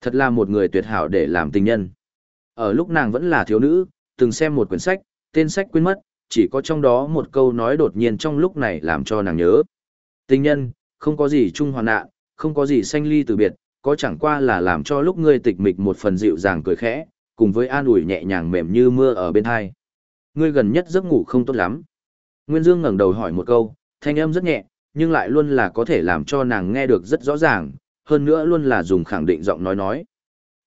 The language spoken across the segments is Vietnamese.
Thật là một người tuyệt hảo để làm tình nhân. Ở lúc nàng vẫn là thiếu nữ, từng xem một quyển sách, tên sách quên mất, chỉ có trong đó một câu nói đột nhiên trong lúc này làm cho nàng nhớ. Tình nhân, không có gì chung hoàn nạn, không có gì sanh ly từ biệt, có chẳng qua là làm cho lúc ngươi tịch mịch một phần dịu dàng cười khẽ, cùng với an ủi nhẹ nhàng mềm như mưa ở bên hai. Ngươi gần nhất giấc ngủ không tốt lắm. Nguyên Dương ngẩng đầu hỏi một câu, thanh âm rất nhẹ, nhưng lại luôn là có thể làm cho nàng nghe được rất rõ ràng, hơn nữa luôn là dùng khẳng định giọng nói nói.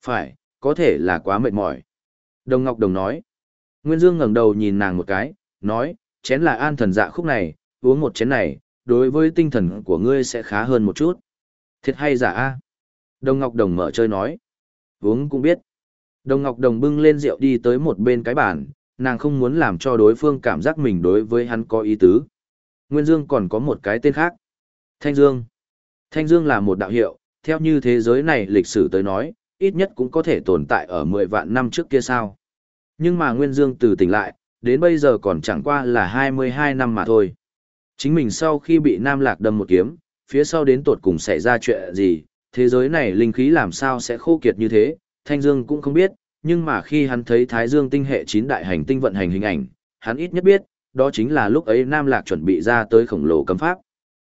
Phải, có thể là quá mệt mỏi. Đồng Ngọc Đồng nói. Nguyên Dương ngẩng đầu nhìn nàng một cái, nói, chén là an thần dạ khúc này, uống một chén này, đối với tinh thần của ngươi sẽ khá hơn một chút. Thiệt hay giả a? Đồng Ngọc Đồng mở chơi nói. Uống cũng biết. Đồng Ngọc Đồng bưng lên rượu đi tới một bên cái bàn, nàng không muốn làm cho đối phương cảm giác mình đối với hắn có ý tứ. Nguyên Dương còn có một cái tên khác. Thanh Dương. Thanh Dương là một đạo hiệu, theo như thế giới này lịch sử tới nói, ít nhất cũng có thể tồn tại ở 10 vạn năm trước kia sao. Nhưng mà Nguyên Dương từ tỉnh lại, đến bây giờ còn chẳng qua là 22 năm mà thôi. Chính mình sau khi bị Nam Lạc đâm một kiếm, phía sau đến tột cùng xảy ra chuyện gì, thế giới này linh khí làm sao sẽ khô kiệt như thế, Thanh Dương cũng không biết, nhưng mà khi hắn thấy Thái Dương tinh hệ 9 đại hành tinh vận hành hình ảnh, hắn ít nhất biết, đó chính là lúc ấy Nam Lạc chuẩn bị ra tới khổng lồ cấm pháp.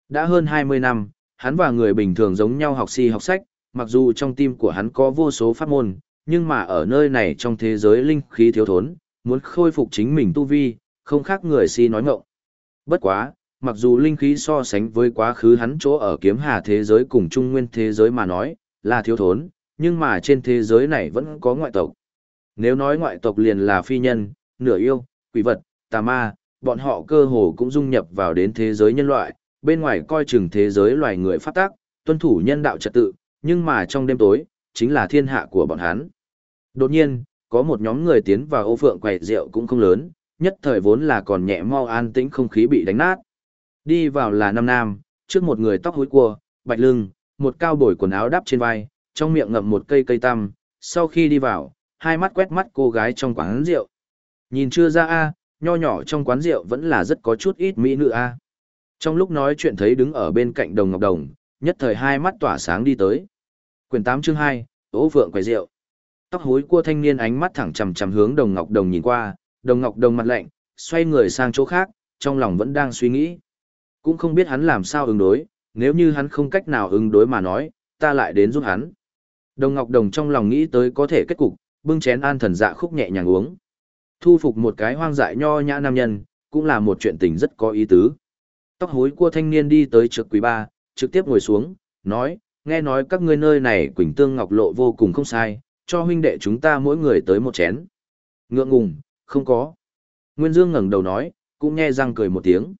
Đã hơn 20 năm, hắn và người bình thường giống nhau học si học sách, mặc dù trong tim của hắn có vô số pháp môn, nhưng mà ở nơi này trong thế giới linh khí thiếu thốn, muốn khôi phục chính mình tu vi, không khác người si nói ngọng. Bất quá, mặc dù linh khí so sánh với quá khứ hắn chỗ ở kiếm hà thế giới cùng trung nguyên thế giới mà nói, là thiếu thốn, nhưng mà trên thế giới này vẫn có ngoại tộc. Nếu nói ngoại tộc liền là phi nhân, nửa yêu, quỷ vật, tà ma, bọn họ cơ hồ cũng dung nhập vào đến thế giới nhân loại, bên ngoài coi chừng thế giới loài người phát tác, tuân thủ nhân đạo trật tự, nhưng mà trong đêm tối, chính là thiên hạ của bọn hắn. Đột nhiên, có một nhóm người tiến vào ô phượng quầy rượu cũng không lớn, nhất thời vốn là còn nhẹ mau an tĩnh không khí bị đánh nát. Đi vào là năm nam, trước một người tóc hối cua, bạch lưng, một cao bồi quần áo đắp trên vai, trong miệng ngậm một cây cây tăm, sau khi đi vào, hai mắt quét mắt cô gái trong quán rượu. Nhìn chưa ra a, nho nhỏ trong quán rượu vẫn là rất có chút ít mỹ nữ a. Trong lúc nói chuyện thấy đứng ở bên cạnh Đồng Ngọc Đồng, nhất thời hai mắt tỏa sáng đi tới. Quyền 8 chương 2, Ố Phượng quầy rượu. Tóc hối cua thanh niên ánh mắt thẳng chằm chằm hướng Đồng Ngọc Đồng nhìn qua, Đồng Ngọc Đồng mặt lạnh, xoay người sang chỗ khác, trong lòng vẫn đang suy nghĩ. Cũng không biết hắn làm sao ứng đối, nếu như hắn không cách nào ứng đối mà nói, ta lại đến giúp hắn. Đồng Ngọc Đồng trong lòng nghĩ tới có thể kết cục, bưng chén an thần dạ khúc nhẹ nhàng uống. Thu phục một cái hoang dại nho nhã nam nhân, cũng là một chuyện tình rất có ý tứ. Tóc hối cua thanh niên đi tới trực quý ba, trực tiếp ngồi xuống, nói, nghe nói các ngươi nơi này quỳnh tương ngọc lộ vô cùng không sai, cho huynh đệ chúng ta mỗi người tới một chén. Ngượng ngùng, không có. Nguyên Dương ngẩng đầu nói, cũng nghe răng cười một tiếng.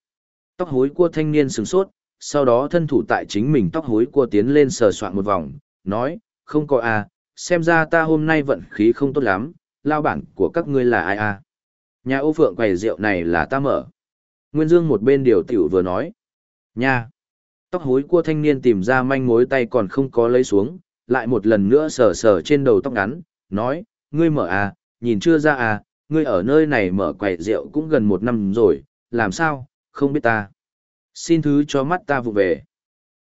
Tóc hối cua thanh niên sừng sốt, sau đó thân thủ tại chính mình tóc hối cua tiến lên sờ soạn một vòng, nói, không có à, xem ra ta hôm nay vận khí không tốt lắm, lao bản của các ngươi là ai à? Nhà ô phượng quầy rượu này là ta mở. Nguyên Dương một bên điều tiểu vừa nói. Nha! Tóc hối cua thanh niên tìm ra manh mối tay còn không có lấy xuống, lại một lần nữa sờ sờ trên đầu tóc ngắn, nói, ngươi mở à, nhìn chưa ra à, ngươi ở nơi này mở quầy rượu cũng gần một năm rồi, làm sao, không biết ta. Xin thứ cho mắt ta vụ về.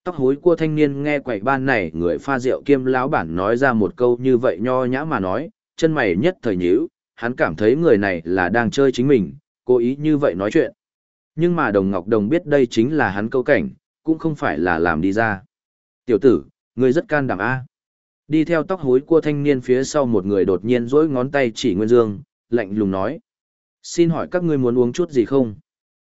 Tóc hối cua thanh niên nghe quầy ban này người pha rượu kiêm lão bản nói ra một câu như vậy nho nhã mà nói, chân mày nhất thời nhíu, hắn cảm thấy người này là đang chơi chính mình, cố ý như vậy nói chuyện. Nhưng mà Đồng Ngọc Đồng biết đây chính là hắn câu cảnh, cũng không phải là làm đi ra. Tiểu tử, ngươi rất can đảm a. Đi theo tóc hối cua thanh niên phía sau một người đột nhiên rỗi ngón tay chỉ Nguyên Dương, lạnh lùng nói. Xin hỏi các ngươi muốn uống chút gì không?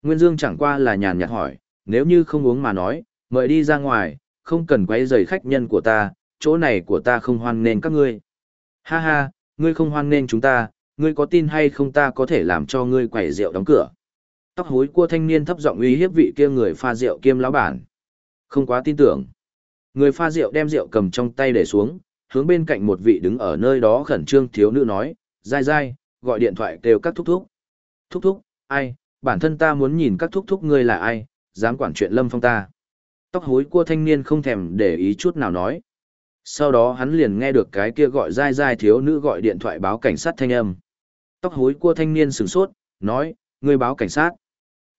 Nguyên Dương chẳng qua là nhàn nhạt hỏi, nếu như không uống mà nói, mời đi ra ngoài, không cần quấy rầy khách nhân của ta, chỗ này của ta không hoan nên các ngươi. Ha ha, ngươi không hoan nên chúng ta, ngươi có tin hay không ta có thể làm cho ngươi quẩy rượu đóng cửa. Tóc hối cua thanh niên thấp giọng uy hiếp vị kia người pha rượu kiêm lão bản. Không quá tin tưởng. Người pha rượu đem rượu cầm trong tay để xuống, hướng bên cạnh một vị đứng ở nơi đó khẩn trương thiếu nữ nói, dai dai, gọi điện thoại kêu các thúc thúc. Thúc thúc, ai, bản thân ta muốn nhìn các thúc thúc ngươi là ai, dám quản chuyện lâm phong ta. Tóc hối cua thanh niên không thèm để ý chút nào nói. Sau đó hắn liền nghe được cái kia gọi dai dai thiếu nữ gọi điện thoại báo cảnh sát thanh âm. Tóc hối cua thanh niên sửng sốt, nói, ngươi báo cảnh sát.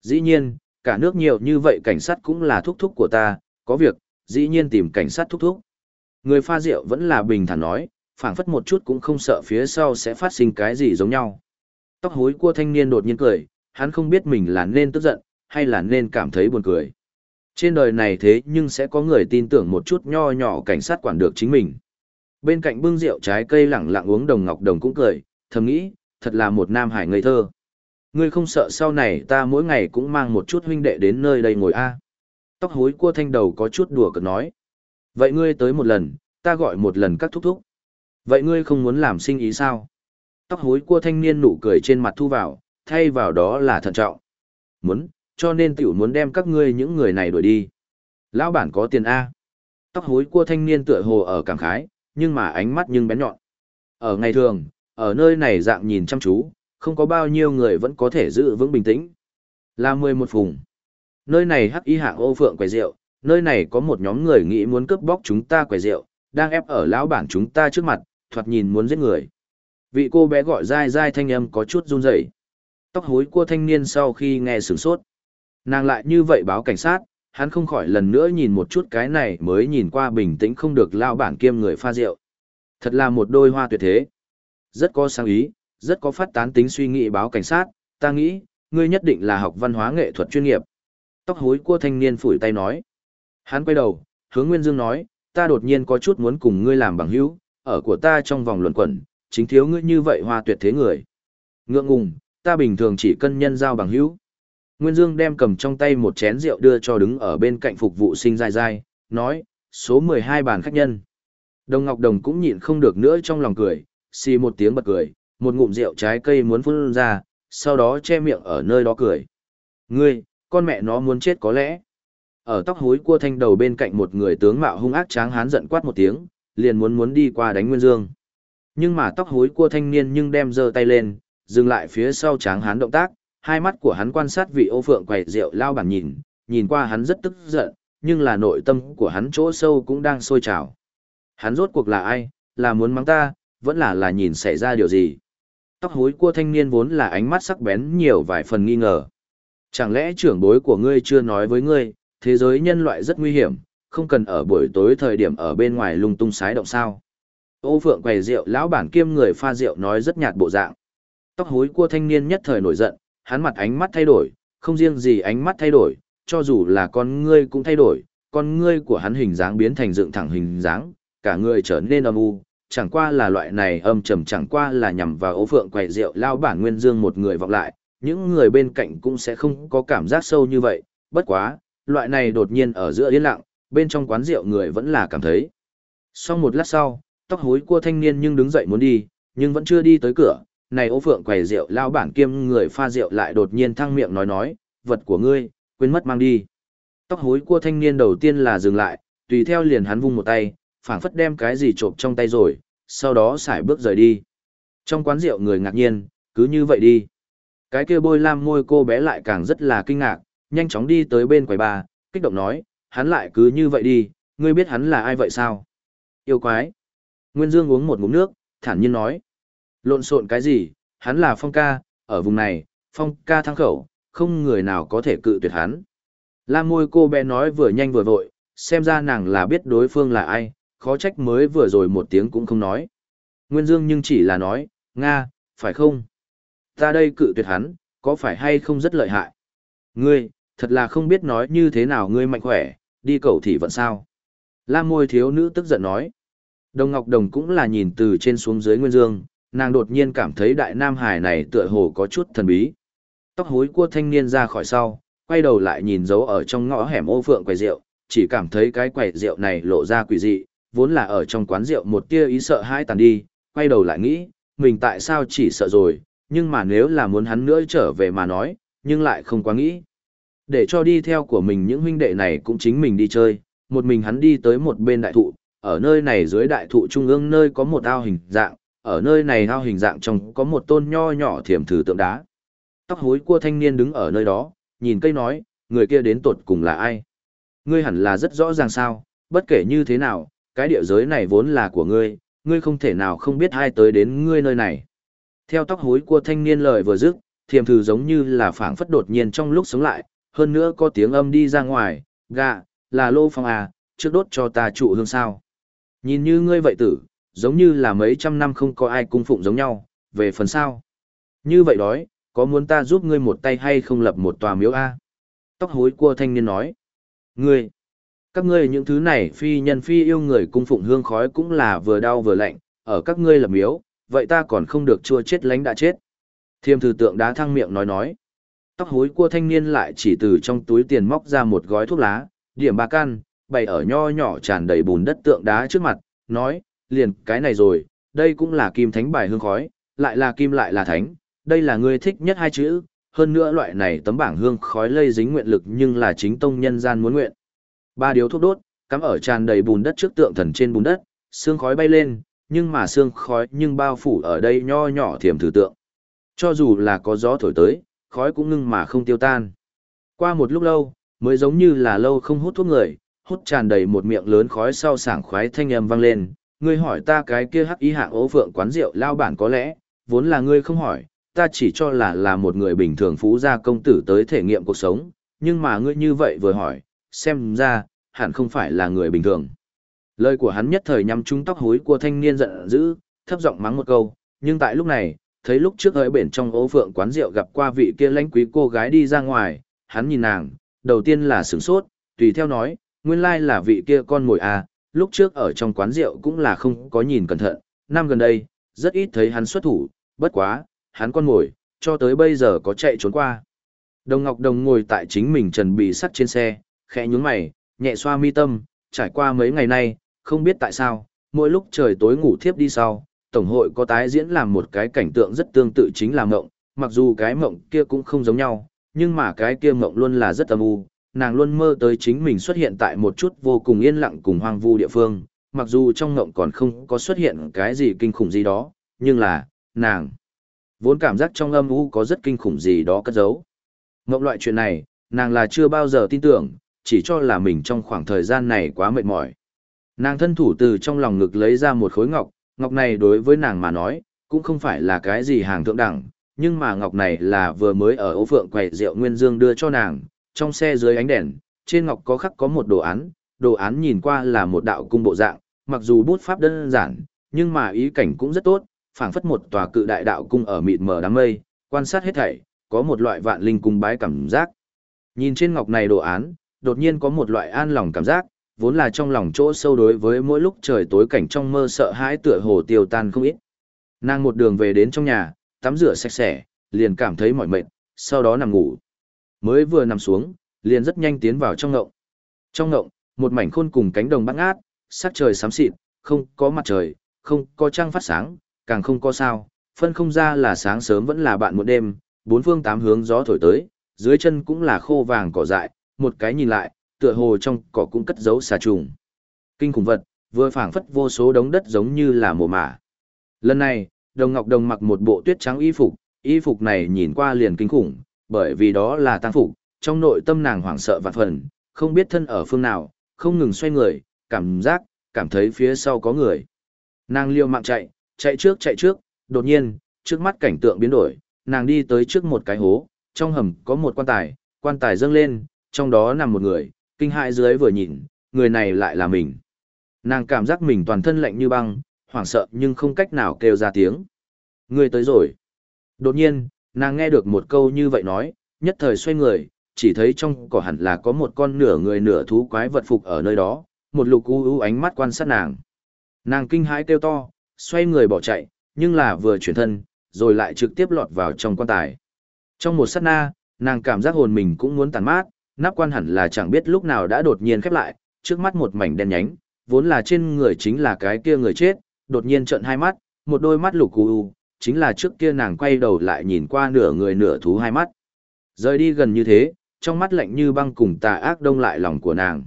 Dĩ nhiên, cả nước nhiều như vậy cảnh sát cũng là thúc thúc của ta, có việc, dĩ nhiên tìm cảnh sát thúc thúc. Người pha rượu vẫn là bình thản nói, phảng phất một chút cũng không sợ phía sau sẽ phát sinh cái gì giống nhau. Tóc hối cua thanh niên đột nhiên cười, hắn không biết mình là nên tức giận, hay là nên cảm thấy buồn cười. Trên đời này thế nhưng sẽ có người tin tưởng một chút nho nhỏ cảnh sát quản được chính mình. Bên cạnh bưng rượu trái cây lẳng lặng uống đồng ngọc đồng cũng cười, thầm nghĩ, thật là một nam hải ngây thơ. Ngươi không sợ sau này ta mỗi ngày cũng mang một chút huynh đệ đến nơi đây ngồi a Tóc hối cua thanh đầu có chút đùa cợt nói. Vậy ngươi tới một lần, ta gọi một lần các thúc thúc. Vậy ngươi không muốn làm sinh ý sao? Tóc hối cua thanh niên nụ cười trên mặt thu vào, thay vào đó là thận trọng. Muốn, cho nên tiểu muốn đem các ngươi những người này đuổi đi. Lão bản có tiền A. Tóc hối cua thanh niên tựa hồ ở cảm khái, nhưng mà ánh mắt nhưng bén nhọn. Ở ngày thường, ở nơi này dạng nhìn chăm chú, không có bao nhiêu người vẫn có thể giữ vững bình tĩnh. Là mười một phùng. Nơi này hắc y hạng ô phượng quầy rượu, nơi này có một nhóm người nghĩ muốn cướp bóc chúng ta quầy rượu, đang ép ở lão bản chúng ta trước mặt, thoạt nhìn muốn giết người. Vị cô bé gọi dai dai thanh âm có chút run rẩy. Tóc hối của thanh niên sau khi nghe sửng sốt. Nàng lại như vậy báo cảnh sát, hắn không khỏi lần nữa nhìn một chút cái này mới nhìn qua bình tĩnh không được lao bản kiêm người pha rượu. Thật là một đôi hoa tuyệt thế. Rất có sáng ý, rất có phát tán tính suy nghĩ báo cảnh sát, ta nghĩ, ngươi nhất định là học văn hóa nghệ thuật chuyên nghiệp. Tóc hối cua thanh niên phủi tay nói. Hắn quay đầu, hướng Nguyên Dương nói, ta đột nhiên có chút muốn cùng ngươi làm bằng hữu, ở của ta trong vòng luận quẩn, chính thiếu ngươi như vậy hoa tuyệt thế người. Ngượng ngùng, ta bình thường chỉ cân nhân giao bằng hữu. Nguyên Dương đem cầm trong tay một chén rượu đưa cho đứng ở bên cạnh phục vụ sinh dai dai, nói, số 12 bàn khách nhân. Đồng Ngọc Đồng cũng nhịn không được nữa trong lòng cười, xì một tiếng bật cười, một ngụm rượu trái cây muốn phun ra, sau đó che miệng ở nơi đó cười. Ngươi, con mẹ nó muốn chết có lẽ. Ở tóc hối cua thanh đầu bên cạnh một người tướng mạo hung ác tráng hán giận quát một tiếng, liền muốn muốn đi qua đánh Nguyên Dương. Nhưng mà tóc hối cua thanh niên nhưng đem giơ tay lên, dừng lại phía sau tráng hán động tác, hai mắt của hắn quan sát vị ô phượng quầy rượu lao bản nhìn, nhìn qua hắn rất tức giận, nhưng là nội tâm của hắn chỗ sâu cũng đang sôi trào. Hắn rốt cuộc là ai, là muốn mắng ta, vẫn là là nhìn xảy ra điều gì. Tóc hối cua thanh niên vốn là ánh mắt sắc bén nhiều vài phần nghi ngờ. Chẳng lẽ trưởng bối của ngươi chưa nói với ngươi, thế giới nhân loại rất nguy hiểm, không cần ở buổi tối thời điểm ở bên ngoài lung tung sái động sao. Ô phượng quầy rượu lão bản kiêm người pha rượu nói rất nhạt bộ dạng. Tóc hối cua thanh niên nhất thời nổi giận, hắn mặt ánh mắt thay đổi, không riêng gì ánh mắt thay đổi, cho dù là con ngươi cũng thay đổi, con ngươi của hắn hình dáng biến thành dựng thẳng hình dáng, cả người trở nên âm u, chẳng qua là loại này âm trầm chẳng qua là nhằm vào ố phượng quầy rượu lao bản nguyên dương một người vọng lại, những người bên cạnh cũng sẽ không có cảm giác sâu như vậy, bất quá, loại này đột nhiên ở giữa yên lặng, bên trong quán rượu người vẫn là cảm thấy. Sau một lát sau, tóc hối cua thanh niên nhưng đứng dậy muốn đi, nhưng vẫn chưa đi tới cửa, này ố phượng quầy rượu lao bản kiêm người pha rượu lại đột nhiên thăng miệng nói nói, vật của ngươi, quên mất mang đi. Tóc hối cua thanh niên đầu tiên là dừng lại, tùy theo liền hắn vung một tay, phảng phất đem cái gì trộm trong tay rồi, sau đó xài bước rời đi. Trong quán rượu người ngạc nhiên, cứ như vậy đi. Cái kia bôi lam môi cô bé lại càng rất là kinh ngạc, nhanh chóng đi tới bên quầy bà, kích động nói, hắn lại cứ như vậy đi, ngươi biết hắn là ai vậy sao? Yêu quái. Nguyên Dương uống một ngụm nước, thản nhiên nói. Lộn xộn cái gì, hắn là phong ca, ở vùng này, phong ca thăng khẩu, không người nào có thể cự tuyệt hắn. Lam môi cô bé nói vừa nhanh vừa vội, xem ra nàng là biết đối phương là ai, khó trách mới vừa rồi một tiếng cũng không nói. Nguyên Dương nhưng chỉ là nói, Nga, phải không? Ta đây cự tuyệt hắn, có phải hay không rất lợi hại? Ngươi, thật là không biết nói như thế nào ngươi mạnh khỏe, đi cầu thị vận sao? Lam môi thiếu nữ tức giận nói. Đồng Ngọc Đồng cũng là nhìn từ trên xuống dưới Nguyên Dương, nàng đột nhiên cảm thấy đại nam hải này tựa hồ có chút thần bí. Tóc hối cua thanh niên ra khỏi sau, quay đầu lại nhìn dấu ở trong ngõ hẻm ô phượng quầy rượu, chỉ cảm thấy cái quầy rượu này lộ ra quỷ dị, vốn là ở trong quán rượu một tia ý sợ hãi tàn đi, quay đầu lại nghĩ, mình tại sao chỉ sợ rồi, nhưng mà nếu là muốn hắn nữa trở về mà nói, nhưng lại không quá nghĩ. Để cho đi theo của mình những huynh đệ này cũng chính mình đi chơi, một mình hắn đi tới một bên đại thụ, ở nơi này dưới đại thụ trung ương nơi có một ao hình dạng, ở nơi này ao hình dạng trong có một tôn nho nhỏ thiểm thử tượng đá. Tóc hối cua thanh niên đứng ở nơi đó, nhìn cây nói, người kia đến tột cùng là ai? Ngươi hẳn là rất rõ ràng sao, bất kể như thế nào, cái địa giới này vốn là của ngươi, ngươi không thể nào không biết ai tới đến ngươi nơi này. Theo tóc hối của thanh niên lời vừa dứt, thiềm thử giống như là phảng phất đột nhiên trong lúc sống lại, hơn nữa có tiếng âm đi ra ngoài, gạ, là lô phong à, trước đốt cho ta trụ hương sao. Nhìn như ngươi vậy tử, giống như là mấy trăm năm không có ai cung phụng giống nhau, về phần sao. Như vậy đói, có muốn ta giúp ngươi một tay hay không lập một tòa miếu A? Tóc hối của thanh niên nói. Ngươi, các ngươi những thứ này phi nhân phi yêu người cung phụng hương khói cũng là vừa đau vừa lạnh, ở các ngươi là miếu, vậy ta còn không được chua chết lánh đã chết. Thiêm thư tượng đá thăng miệng nói nói. Tóc hối cua thanh niên lại chỉ từ trong túi tiền móc ra một gói thuốc lá, điểm ba can, bày ở nho nhỏ tràn đầy bùn đất tượng đá trước mặt, nói, liền cái này rồi, đây cũng là kim thánh bài hương khói, lại là kim lại là thánh, đây là ngươi thích nhất hai chữ, hơn nữa loại này tấm bảng hương khói lây dính nguyện lực nhưng là chính tông nhân gian muốn nguyện. Ba điếu thuốc đốt, cắm ở tràn đầy bùn đất trước tượng thần trên bùn đất, xương khói bay lên, nhưng mà xương khói nhưng bao phủ ở đây nho nhỏ thiểm thử tượng. Cho dù là có gió thổi tới, khói cũng ngưng mà không tiêu tan. Qua một lúc lâu, mới giống như là lâu không hút thuốc người, hút tràn đầy một miệng lớn khói sau sảng khoái thanh âm vang lên, ngươi hỏi ta cái kia hắc ý hạng ố phượng quán rượu lao bản có lẽ, vốn là ngươi không hỏi, ta chỉ cho là là một người bình thường phú gia công tử tới thể nghiệm cuộc sống, nhưng mà ngươi như vậy vừa hỏi, xem ra, hẳn không phải là người bình thường. Lời của hắn nhất thời nhắm trúng tóc hối của thanh niên giận dữ, thấp giọng mắng một câu, nhưng tại lúc này, thấy lúc trước ở bển trong ố phượng quán rượu gặp qua vị kia lãnh quý cô gái đi ra ngoài, hắn nhìn nàng, đầu tiên là sửng sốt, tùy theo nói, nguyên lai là vị kia con mồi à, lúc trước ở trong quán rượu cũng là không có nhìn cẩn thận, năm gần đây, rất ít thấy hắn xuất thủ, bất quá, hắn con mồi, cho tới bây giờ có chạy trốn qua. Đồng Ngọc Đồng ngồi tại chính mình trần bị sắt trên xe, khẽ nhún mày, nhẹ xoa mi tâm, trải qua mấy ngày nay, không biết tại sao, mỗi lúc trời tối ngủ thiếp đi sau, Tổng hội có tái diễn làm một cái cảnh tượng rất tương tự chính là mộng, mặc dù cái mộng kia cũng không giống nhau, nhưng mà cái kia mộng luôn là rất âm u, nàng luôn mơ tới chính mình xuất hiện tại một chút vô cùng yên lặng cùng hoang vu địa phương, mặc dù trong mộng còn không có xuất hiện cái gì kinh khủng gì đó, nhưng là, nàng vốn cảm giác trong âm u có rất kinh khủng gì đó cất giấu. Mộng loại chuyện này, nàng là chưa bao giờ tin tưởng, chỉ cho là mình trong khoảng thời gian này quá mệt mỏi. Nàng thân thủ từ trong lòng ngực lấy ra một khối ngọc, ngọc này đối với nàng mà nói, cũng không phải là cái gì hàng thượng đẳng, nhưng mà ngọc này là vừa mới ở ố phượng quầy rượu Nguyên Dương đưa cho nàng, trong xe dưới ánh đèn, trên ngọc có khắc có một đồ án, đồ án nhìn qua là một đạo cung bộ dạng, mặc dù bút pháp đơn giản, nhưng mà ý cảnh cũng rất tốt, phảng phất một tòa cự đại đạo cung ở mịt mờ đám mây, quan sát hết thảy, có một loại vạn linh cung bái cảm giác. Nhìn trên ngọc này đồ án, đột nhiên có một loại an lòng cảm giác, vốn là trong lòng chỗ sâu đối với mỗi lúc trời tối cảnh trong mơ sợ hãi tựa hồ tiêu tan không ít. Nàng một đường về đến trong nhà, tắm rửa sạch sẽ, liền cảm thấy mỏi mệt, sau đó nằm ngủ. Mới vừa nằm xuống, liền rất nhanh tiến vào trong ngộng. Trong ngộng, một mảnh khôn cùng cánh đồng bát ngát, sắc trời xám xịt, không có mặt trời, không có trăng phát sáng, càng không có sao, phân không ra là sáng sớm vẫn là bạn một đêm, bốn phương tám hướng gió thổi tới, dưới chân cũng là khô vàng cỏ dại, một cái nhìn lại, tựa hồ trong cỏ cũng cất giấu xà trùng. Kinh khủng vật, vừa phảng phất vô số đống đất giống như là mồ mả. Lần này, Đồng Ngọc Đồng mặc một bộ tuyết trắng y phục, y phục này nhìn qua liền kinh khủng, bởi vì đó là tăng phục, trong nội tâm nàng hoảng sợ và phần, không biết thân ở phương nào, không ngừng xoay người, cảm giác, cảm thấy phía sau có người. Nàng liều mạng chạy, chạy trước chạy trước, đột nhiên, trước mắt cảnh tượng biến đổi, nàng đi tới trước một cái hố, trong hầm có một quan tài, quan tài dâng lên, trong đó nằm một người, kinh hại dưới vừa nhìn, người này lại là mình. Nàng cảm giác mình toàn thân lạnh như băng, hoảng sợ nhưng không cách nào kêu ra tiếng. Người tới rồi. Đột nhiên, nàng nghe được một câu như vậy nói, nhất thời xoay người, chỉ thấy trong cỏ hẳn là có một con nửa người nửa thú quái vật phục ở nơi đó, một lục u u ánh mắt quan sát nàng. Nàng kinh hãi kêu to, xoay người bỏ chạy, nhưng là vừa chuyển thân, rồi lại trực tiếp lọt vào trong quan tài. Trong một sát na, nàng cảm giác hồn mình cũng muốn tàn mát, nắp quan hẳn là chẳng biết lúc nào đã đột nhiên khép lại, trước mắt một mảnh đen nhánh, vốn là trên người chính là cái kia người chết, đột nhiên trợn hai mắt, một đôi mắt lục u, chính là trước kia nàng quay đầu lại nhìn qua nửa người nửa thú hai mắt. Rời đi gần như thế, trong mắt lạnh như băng cùng tà ác đông lại lòng của nàng.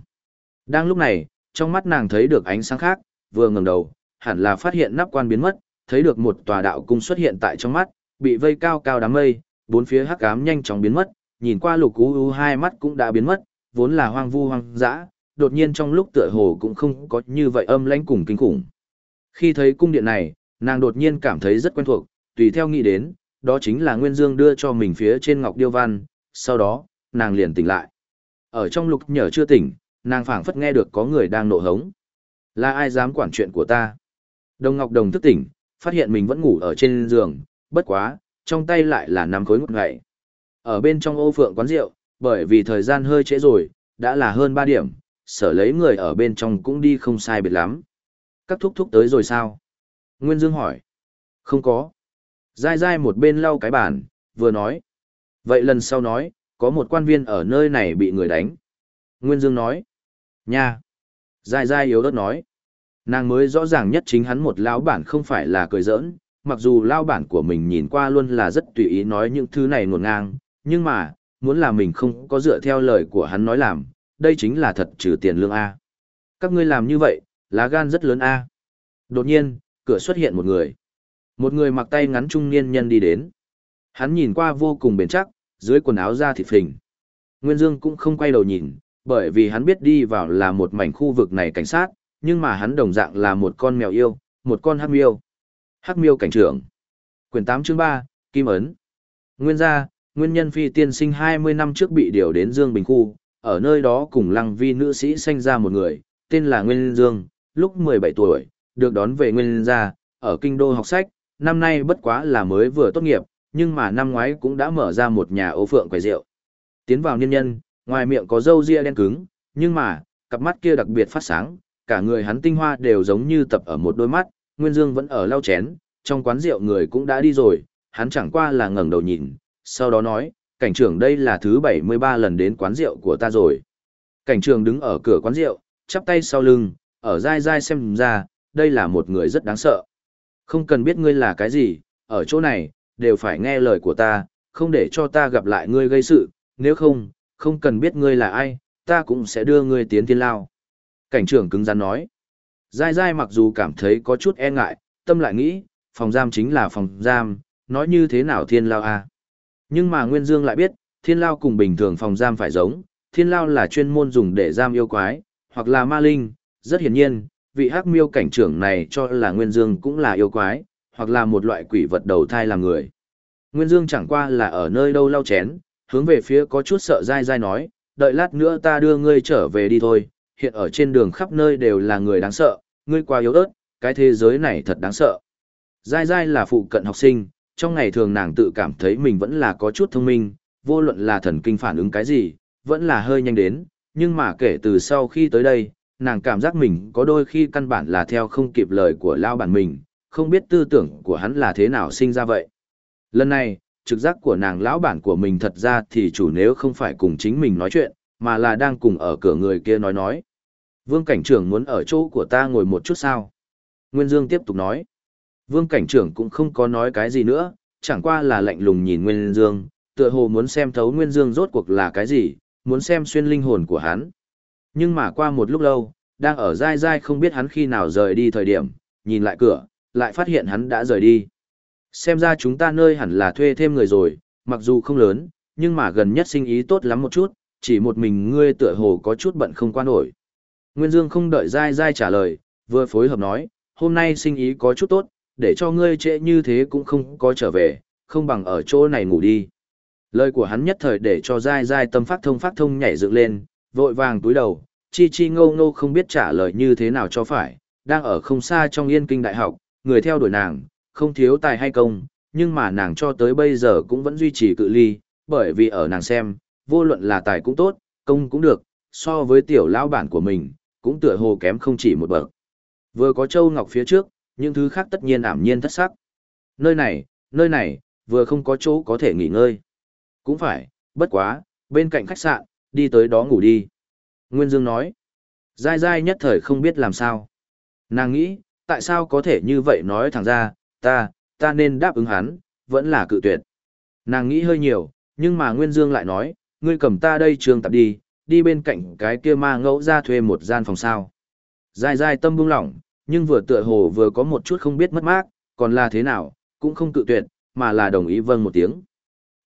Đang lúc này, trong mắt nàng thấy được ánh sáng khác, vừa ngẩng đầu, hẳn là phát hiện nắp quan biến mất, thấy được một tòa đạo cung xuất hiện tại trong mắt, bị vây cao cao đám mây, bốn phía hắc ám nhanh chóng biến mất, nhìn qua lục u u hai mắt cũng đã biến mất, vốn là hoang vu hoang dã, đột nhiên trong lúc tựa hồ cũng không có như vậy âm lãnh cùng kinh khủng. Khi thấy cung điện này, nàng đột nhiên cảm thấy rất quen thuộc, tùy theo nghĩ đến, đó chính là Nguyên Dương đưa cho mình phía trên ngọc điêu văn, sau đó, nàng liền tỉnh lại. Ở trong lục nhở chưa tỉnh, nàng phảng phất nghe được có người đang nộ hống. Là ai dám quản chuyện của ta? Đồng Ngọc Đồng thức tỉnh, phát hiện mình vẫn ngủ ở trên giường, bất quá, trong tay lại là nắm khối ngột ngậy. Ở bên trong ô phượng quán rượu, bởi vì thời gian hơi trễ rồi, đã là hơn 3 điểm, sở lấy người ở bên trong cũng đi không sai biệt lắm. Các thúc thúc tới rồi sao? Nguyên Dương hỏi. Không có. Dai dai một bên lau cái bàn, vừa nói. Vậy lần sau nói, có một quan viên ở nơi này bị người đánh. Nguyên Dương nói. Nha. Dai dai yếu ớt nói. Nàng mới rõ ràng nhất chính hắn một lão bản không phải là cười giỡn, mặc dù lao bản của mình nhìn qua luôn là rất tùy ý nói những thứ này ngổn ngang, nhưng mà, muốn là mình không có dựa theo lời của hắn nói làm, đây chính là thật trừ tiền lương A. Các ngươi làm như vậy, lá gan rất lớn A. Đột nhiên, cửa xuất hiện một người. Một người mặc tay ngắn trung niên nhân đi đến. Hắn nhìn qua vô cùng bền chắc, dưới quần áo da thịt phình. Nguyên Dương cũng không quay đầu nhìn, bởi vì hắn biết đi vào là một mảnh khu vực này cảnh sát, nhưng mà hắn đồng dạng là một con mèo yêu, một con hắc miêu. Hắc miêu cảnh trưởng. Quyển 8 chương 3, Kim Ấn. Nguyên gia, nguyên nhân phi tiên sinh 20 năm trước bị điều đến Dương Bình Khu, ở nơi đó cùng lăng vi nữ sĩ sanh ra một người, tên là Nguyên Dương, lúc 17 tuổi, được đón về Nguyên gia, ở kinh đô học sách, năm nay bất quá là mới vừa tốt nghiệp, nhưng mà năm ngoái cũng đã mở ra một nhà ô phượng quầy rượu. Tiến vào niên nhân, ngoài miệng có râu ria đen cứng, nhưng mà, cặp mắt kia đặc biệt phát sáng, cả người hắn tinh hoa đều giống như tập ở một đôi mắt, Nguyên Dương vẫn ở lau chén, trong quán rượu người cũng đã đi rồi, hắn chẳng qua là ngẩng đầu nhìn, sau đó nói, cảnh trưởng đây là thứ 73 lần đến quán rượu của ta rồi. Cảnh trưởng đứng ở cửa quán rượu, chắp tay sau lưng, ở dai dai xem ra, đây là một người rất đáng sợ. Không cần biết ngươi là cái gì, ở chỗ này, đều phải nghe lời của ta, không để cho ta gặp lại ngươi gây sự, nếu không, không cần biết ngươi là ai, ta cũng sẽ đưa ngươi tiến thiên lao. Cảnh trưởng cứng rắn nói. dai dai mặc dù cảm thấy có chút e ngại, tâm lại nghĩ, phòng giam chính là phòng giam, nói như thế nào thiên lao à? Nhưng mà Nguyên Dương lại biết, thiên lao cùng bình thường phòng giam phải giống, thiên lao là chuyên môn dùng để giam yêu quái, hoặc là ma linh, rất hiển nhiên, vị hắc miêu cảnh trưởng này cho là Nguyên Dương cũng là yêu quái, hoặc là một loại quỷ vật đầu thai làm người. Nguyên Dương chẳng qua là ở nơi đâu lau chén, hướng về phía có chút sợ dai dai nói, đợi lát nữa ta đưa ngươi trở về đi thôi, hiện ở trên đường khắp nơi đều là người đáng sợ, ngươi quá yếu ớt, cái thế giới này thật đáng sợ. Dai dai là phụ cận học sinh, trong ngày thường nàng tự cảm thấy mình vẫn là có chút thông minh, vô luận là thần kinh phản ứng cái gì, vẫn là hơi nhanh đến, nhưng mà kể từ sau khi tới đây, nàng cảm giác mình có đôi khi căn bản là theo không kịp lời của lao bản mình, không biết tư tưởng của hắn là thế nào sinh ra vậy. Lần này, trực giác của nàng lão bản của mình thật ra thì chủ nếu không phải cùng chính mình nói chuyện, mà là đang cùng ở cửa người kia nói nói. Vương cảnh trưởng muốn ở chỗ của ta ngồi một chút sao? Nguyên Dương tiếp tục nói. Vương cảnh trưởng cũng không có nói cái gì nữa, chẳng qua là lạnh lùng nhìn Nguyên Dương, tựa hồ muốn xem thấu Nguyên Dương rốt cuộc là cái gì, muốn xem xuyên linh hồn của hắn. Nhưng mà qua một lúc lâu, đang ở dai dai không biết hắn khi nào rời đi thời điểm, nhìn lại cửa, lại phát hiện hắn đã rời đi. Xem ra chúng ta nơi hẳn là thuê thêm người rồi, mặc dù không lớn, nhưng mà gần nhất sinh ý tốt lắm một chút, chỉ một mình ngươi tựa hồ có chút bận không qua nổi. Nguyên Dương không đợi dai dai trả lời, vừa phối hợp nói, hôm nay sinh ý có chút tốt, để cho ngươi trễ như thế cũng không có trở về, không bằng ở chỗ này ngủ đi. Lời của hắn nhất thời để cho dai dai tâm phát thông phát thông nhảy dựng lên, vội vàng túi đầu, chi chi ngô ngô không biết trả lời như thế nào cho phải, đang ở không xa trong yên kinh đại học, người theo đuổi nàng, không thiếu tài hay công, nhưng mà nàng cho tới bây giờ cũng vẫn duy trì cự ly, bởi vì ở nàng xem, vô luận là tài cũng tốt, công cũng được, so với tiểu lão bản của mình, cũng tựa hồ kém không chỉ một bậc. Vừa có Châu Ngọc phía trước, những thứ khác tất nhiên ảm nhiên thất sắc. Nơi này, nơi này, vừa không có chỗ có thể nghỉ ngơi. Cũng phải, bất quá, bên cạnh khách sạn, đi tới đó ngủ đi. Nguyên Dương nói, dai dai nhất thời không biết làm sao. Nàng nghĩ, tại sao có thể như vậy nói thẳng ra, ta, ta nên đáp ứng hắn, vẫn là cự tuyệt. Nàng nghĩ hơi nhiều, nhưng mà Nguyên Dương lại nói, ngươi cầm ta đây trường tập đi, đi bên cạnh cái kia ma ngẫu ra thuê một gian phòng sao. Dài dài tâm buông lỏng, nhưng vừa tựa hồ vừa có một chút không biết mất mát, còn là thế nào, cũng không cự tuyệt, mà là đồng ý vâng một tiếng.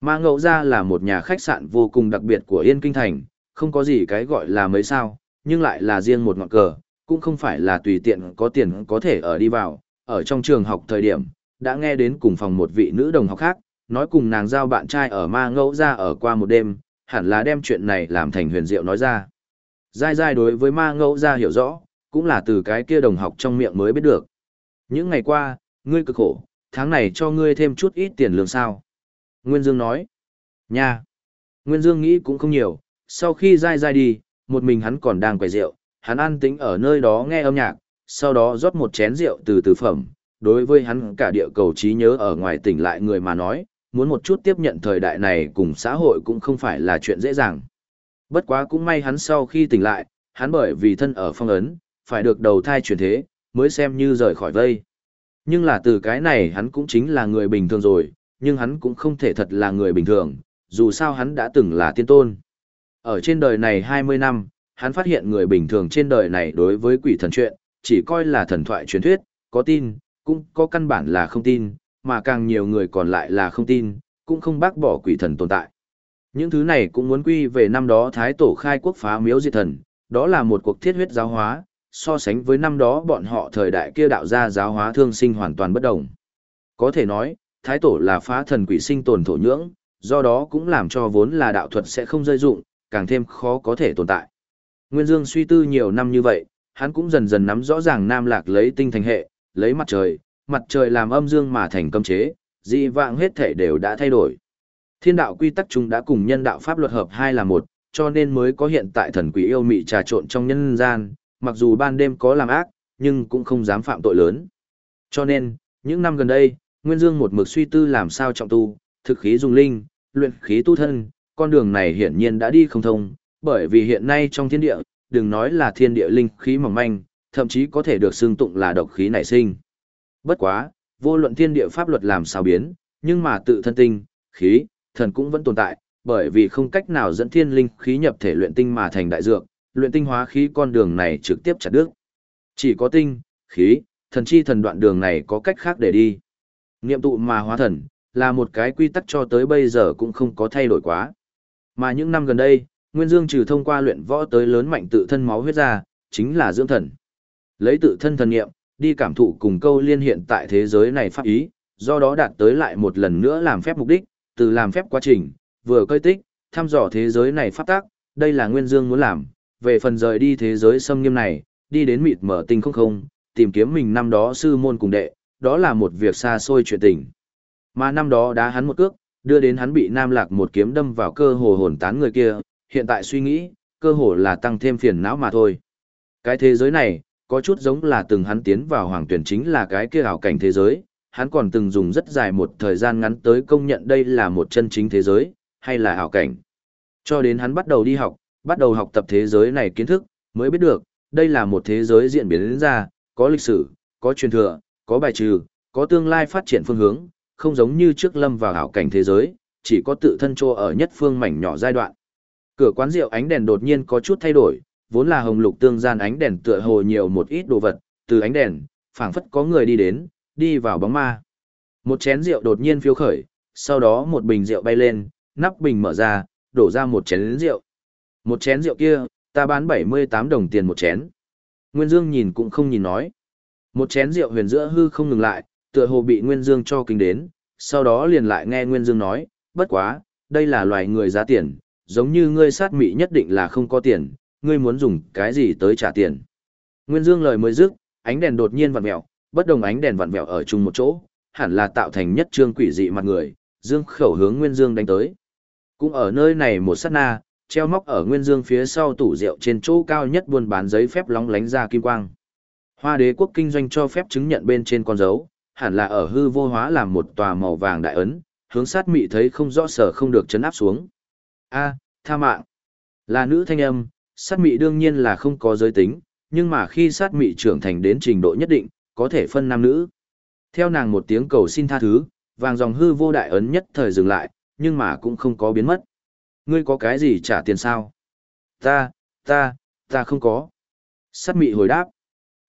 Ma ngẫu ra là một nhà khách sạn vô cùng đặc biệt của Yên Kinh Thành, không có gì cái gọi là mấy sao, nhưng lại là riêng một ngọn cờ, cũng không phải là tùy tiện có tiền có thể ở đi vào, ở trong trường học thời điểm, đã nghe đến cùng phòng một vị nữ đồng học khác, nói cùng nàng giao bạn trai ở ma ngẫu ra ở qua một đêm, hẳn là đem chuyện này làm thành huyền diệu nói ra. Giai giai đối với ma ngẫu ra hiểu rõ, cũng là từ cái kia đồng học trong miệng mới biết được. Những ngày qua, ngươi cực khổ, tháng này cho ngươi thêm chút ít tiền lương sao. Nguyên Dương nói, nha. Nguyên Dương nghĩ cũng không nhiều, sau khi dai dai đi, một mình hắn còn đang quầy rượu, hắn ăn tính ở nơi đó nghe âm nhạc, sau đó rót một chén rượu từ từ phẩm. Đối với hắn cả địa cầu trí nhớ ở ngoài tỉnh lại người mà nói, muốn một chút tiếp nhận thời đại này cùng xã hội cũng không phải là chuyện dễ dàng. Bất quá cũng may hắn sau khi tỉnh lại, hắn bởi vì thân ở phong ấn, phải được đầu thai chuyển thế, mới xem như rời khỏi vây. Nhưng là từ cái này hắn cũng chính là người bình thường rồi, nhưng hắn cũng không thể thật là người bình thường, dù sao hắn đã từng là tiên tôn. Ở trên đời này 20 năm, hắn phát hiện người bình thường trên đời này đối với quỷ thần chuyện, chỉ coi là thần thoại truyền thuyết, có tin, cũng có căn bản là không tin, mà càng nhiều người còn lại là không tin, cũng không bác bỏ quỷ thần tồn tại. Những thứ này cũng muốn quy về năm đó Thái Tổ khai quốc phá miếu diệt thần, đó là một cuộc thiết huyết giáo hóa, so sánh với năm đó bọn họ thời đại kia đạo gia giáo hóa thương sinh hoàn toàn bất đồng. Có thể nói, Thái Tổ là phá thần quỷ sinh tồn thổ nhưỡng, do đó cũng làm cho vốn là đạo thuật sẽ không rơi dụng, càng thêm khó có thể tồn tại. Nguyên Dương suy tư nhiều năm như vậy, hắn cũng dần dần nắm rõ ràng Nam Lạc lấy tinh thành hệ, lấy mặt trời, mặt trời làm âm dương mà thành cấm chế, dị vạng hết thể đều đã thay đổi. Thiên đạo quy tắc chung đã cùng nhân đạo pháp luật hợp hai là một, cho nên mới có hiện tại thần quỷ yêu mị trà trộn trong nhân gian, mặc dù ban đêm có làm ác, nhưng cũng không dám phạm tội lớn. Cho nên, những năm gần đây, Nguyên Dương một mực suy tư làm sao trọng tu, thực khí dùng linh, luyện khí tu thân, con đường này hiển nhiên đã đi không thông, bởi vì hiện nay trong thiên địa, đừng nói là thiên địa linh khí mỏng manh, thậm chí có thể được xưng tụng là độc khí nảy sinh. Bất quá, vô luận thiên địa pháp luật làm sao biến, nhưng mà tự thân tinh, khí, thần cũng vẫn tồn tại, bởi vì không cách nào dẫn thiên linh khí nhập thể luyện tinh mà thành đại dược, luyện tinh hóa khí con đường này trực tiếp chặt đứt. Chỉ có tinh, khí, thần chi thần đoạn đường này có cách khác để đi. Niệm tụ mà hóa thần, là một cái quy tắc cho tới bây giờ cũng không có thay đổi quá. Mà những năm gần đây, Nguyên Dương trừ thông qua luyện võ tới lớn mạnh tự thân máu huyết ra, chính là dưỡng thần. Lấy tự thân thần niệm, đi cảm thụ cùng câu liên hiện tại thế giới này pháp ý, do đó đạt tới lại một lần nữa làm phép mục đích, từ làm phép quá trình, vừa cơi tích, thăm dò thế giới này pháp tác, đây là Nguyên Dương muốn làm, về phần rời đi thế giới xâm nghiêm này, đi đến mịt mở tinh không không, tìm kiếm mình năm đó sư môn cùng đệ, đó là một việc xa xôi chuyện tình. Mà năm đó đá hắn một cước, đưa đến hắn bị Nam Lạc một kiếm đâm vào cơ hồ hồn tán người kia, hiện tại suy nghĩ, cơ hồ là tăng thêm phiền não mà thôi. Cái thế giới này, có chút giống là từng hắn tiến vào hoàng tuyển chính là cái kia ảo cảnh thế giới, hắn còn từng dùng rất dài một thời gian ngắn tới công nhận đây là một chân chính thế giới, hay là ảo cảnh. Cho đến hắn bắt đầu đi học, bắt đầu học tập thế giới này kiến thức, mới biết được, đây là một thế giới diễn biến đến ra, có lịch sử, có truyền thừa, có bài trừ, có tương lai phát triển phương hướng, không giống như trước lâm vào ảo cảnh thế giới, chỉ có tự thân trô ở nhất phương mảnh nhỏ giai đoạn. Cửa quán rượu ánh đèn đột nhiên có chút thay đổi, vốn là hồng lục tương gian ánh đèn tựa hồ nhiều một ít đồ vật, từ ánh đèn, phảng phất có người đi đến, đi vào bóng ma. Một chén rượu đột nhiên phiêu khởi, sau đó một bình rượu bay lên, nắp bình mở ra, đổ ra một chén rượu. Một chén rượu kia, ta bán 78 đồng tiền một chén. Nguyên Dương nhìn cũng không nhìn nói. Một chén rượu huyền giữa hư không ngừng lại, tựa hồ bị Nguyên Dương cho kinh đến, sau đó liền lại nghe Nguyên Dương nói, bất quá, đây là loài người giá tiền, giống như ngươi sát mị nhất định là không có tiền, ngươi muốn dùng cái gì tới trả tiền. Nguyên Dương lời mới dứt, ánh đèn đột nhiên vặn mèo, bất đồng ánh đèn vặn mèo ở chung một chỗ, hẳn là tạo thành nhất trương quỷ dị mặt người, dương khẩu hướng Nguyên Dương đánh tới. Cũng ở nơi này một sát na, treo móc ở Nguyên Dương phía sau tủ rượu trên chỗ cao nhất buôn bán giấy phép lóng lánh ra kim quang. Hoa đế quốc kinh doanh cho phép chứng nhận bên trên con dấu, hẳn là ở hư vô hóa làm một tòa màu vàng đại ấn, hướng sát mị thấy không rõ sở không được chấn áp xuống. A, tha mạng. Là nữ thanh âm, sát mị đương nhiên là không có giới tính, nhưng mà khi sát mị trưởng thành đến trình độ nhất định, có thể phân nam nữ. Theo nàng một tiếng cầu xin tha thứ, vàng dòng hư vô đại ấn nhất thời dừng lại, nhưng mà cũng không có biến mất. Ngươi có cái gì trả tiền sao? Ta, ta, ta không có. Sát mị hồi đáp.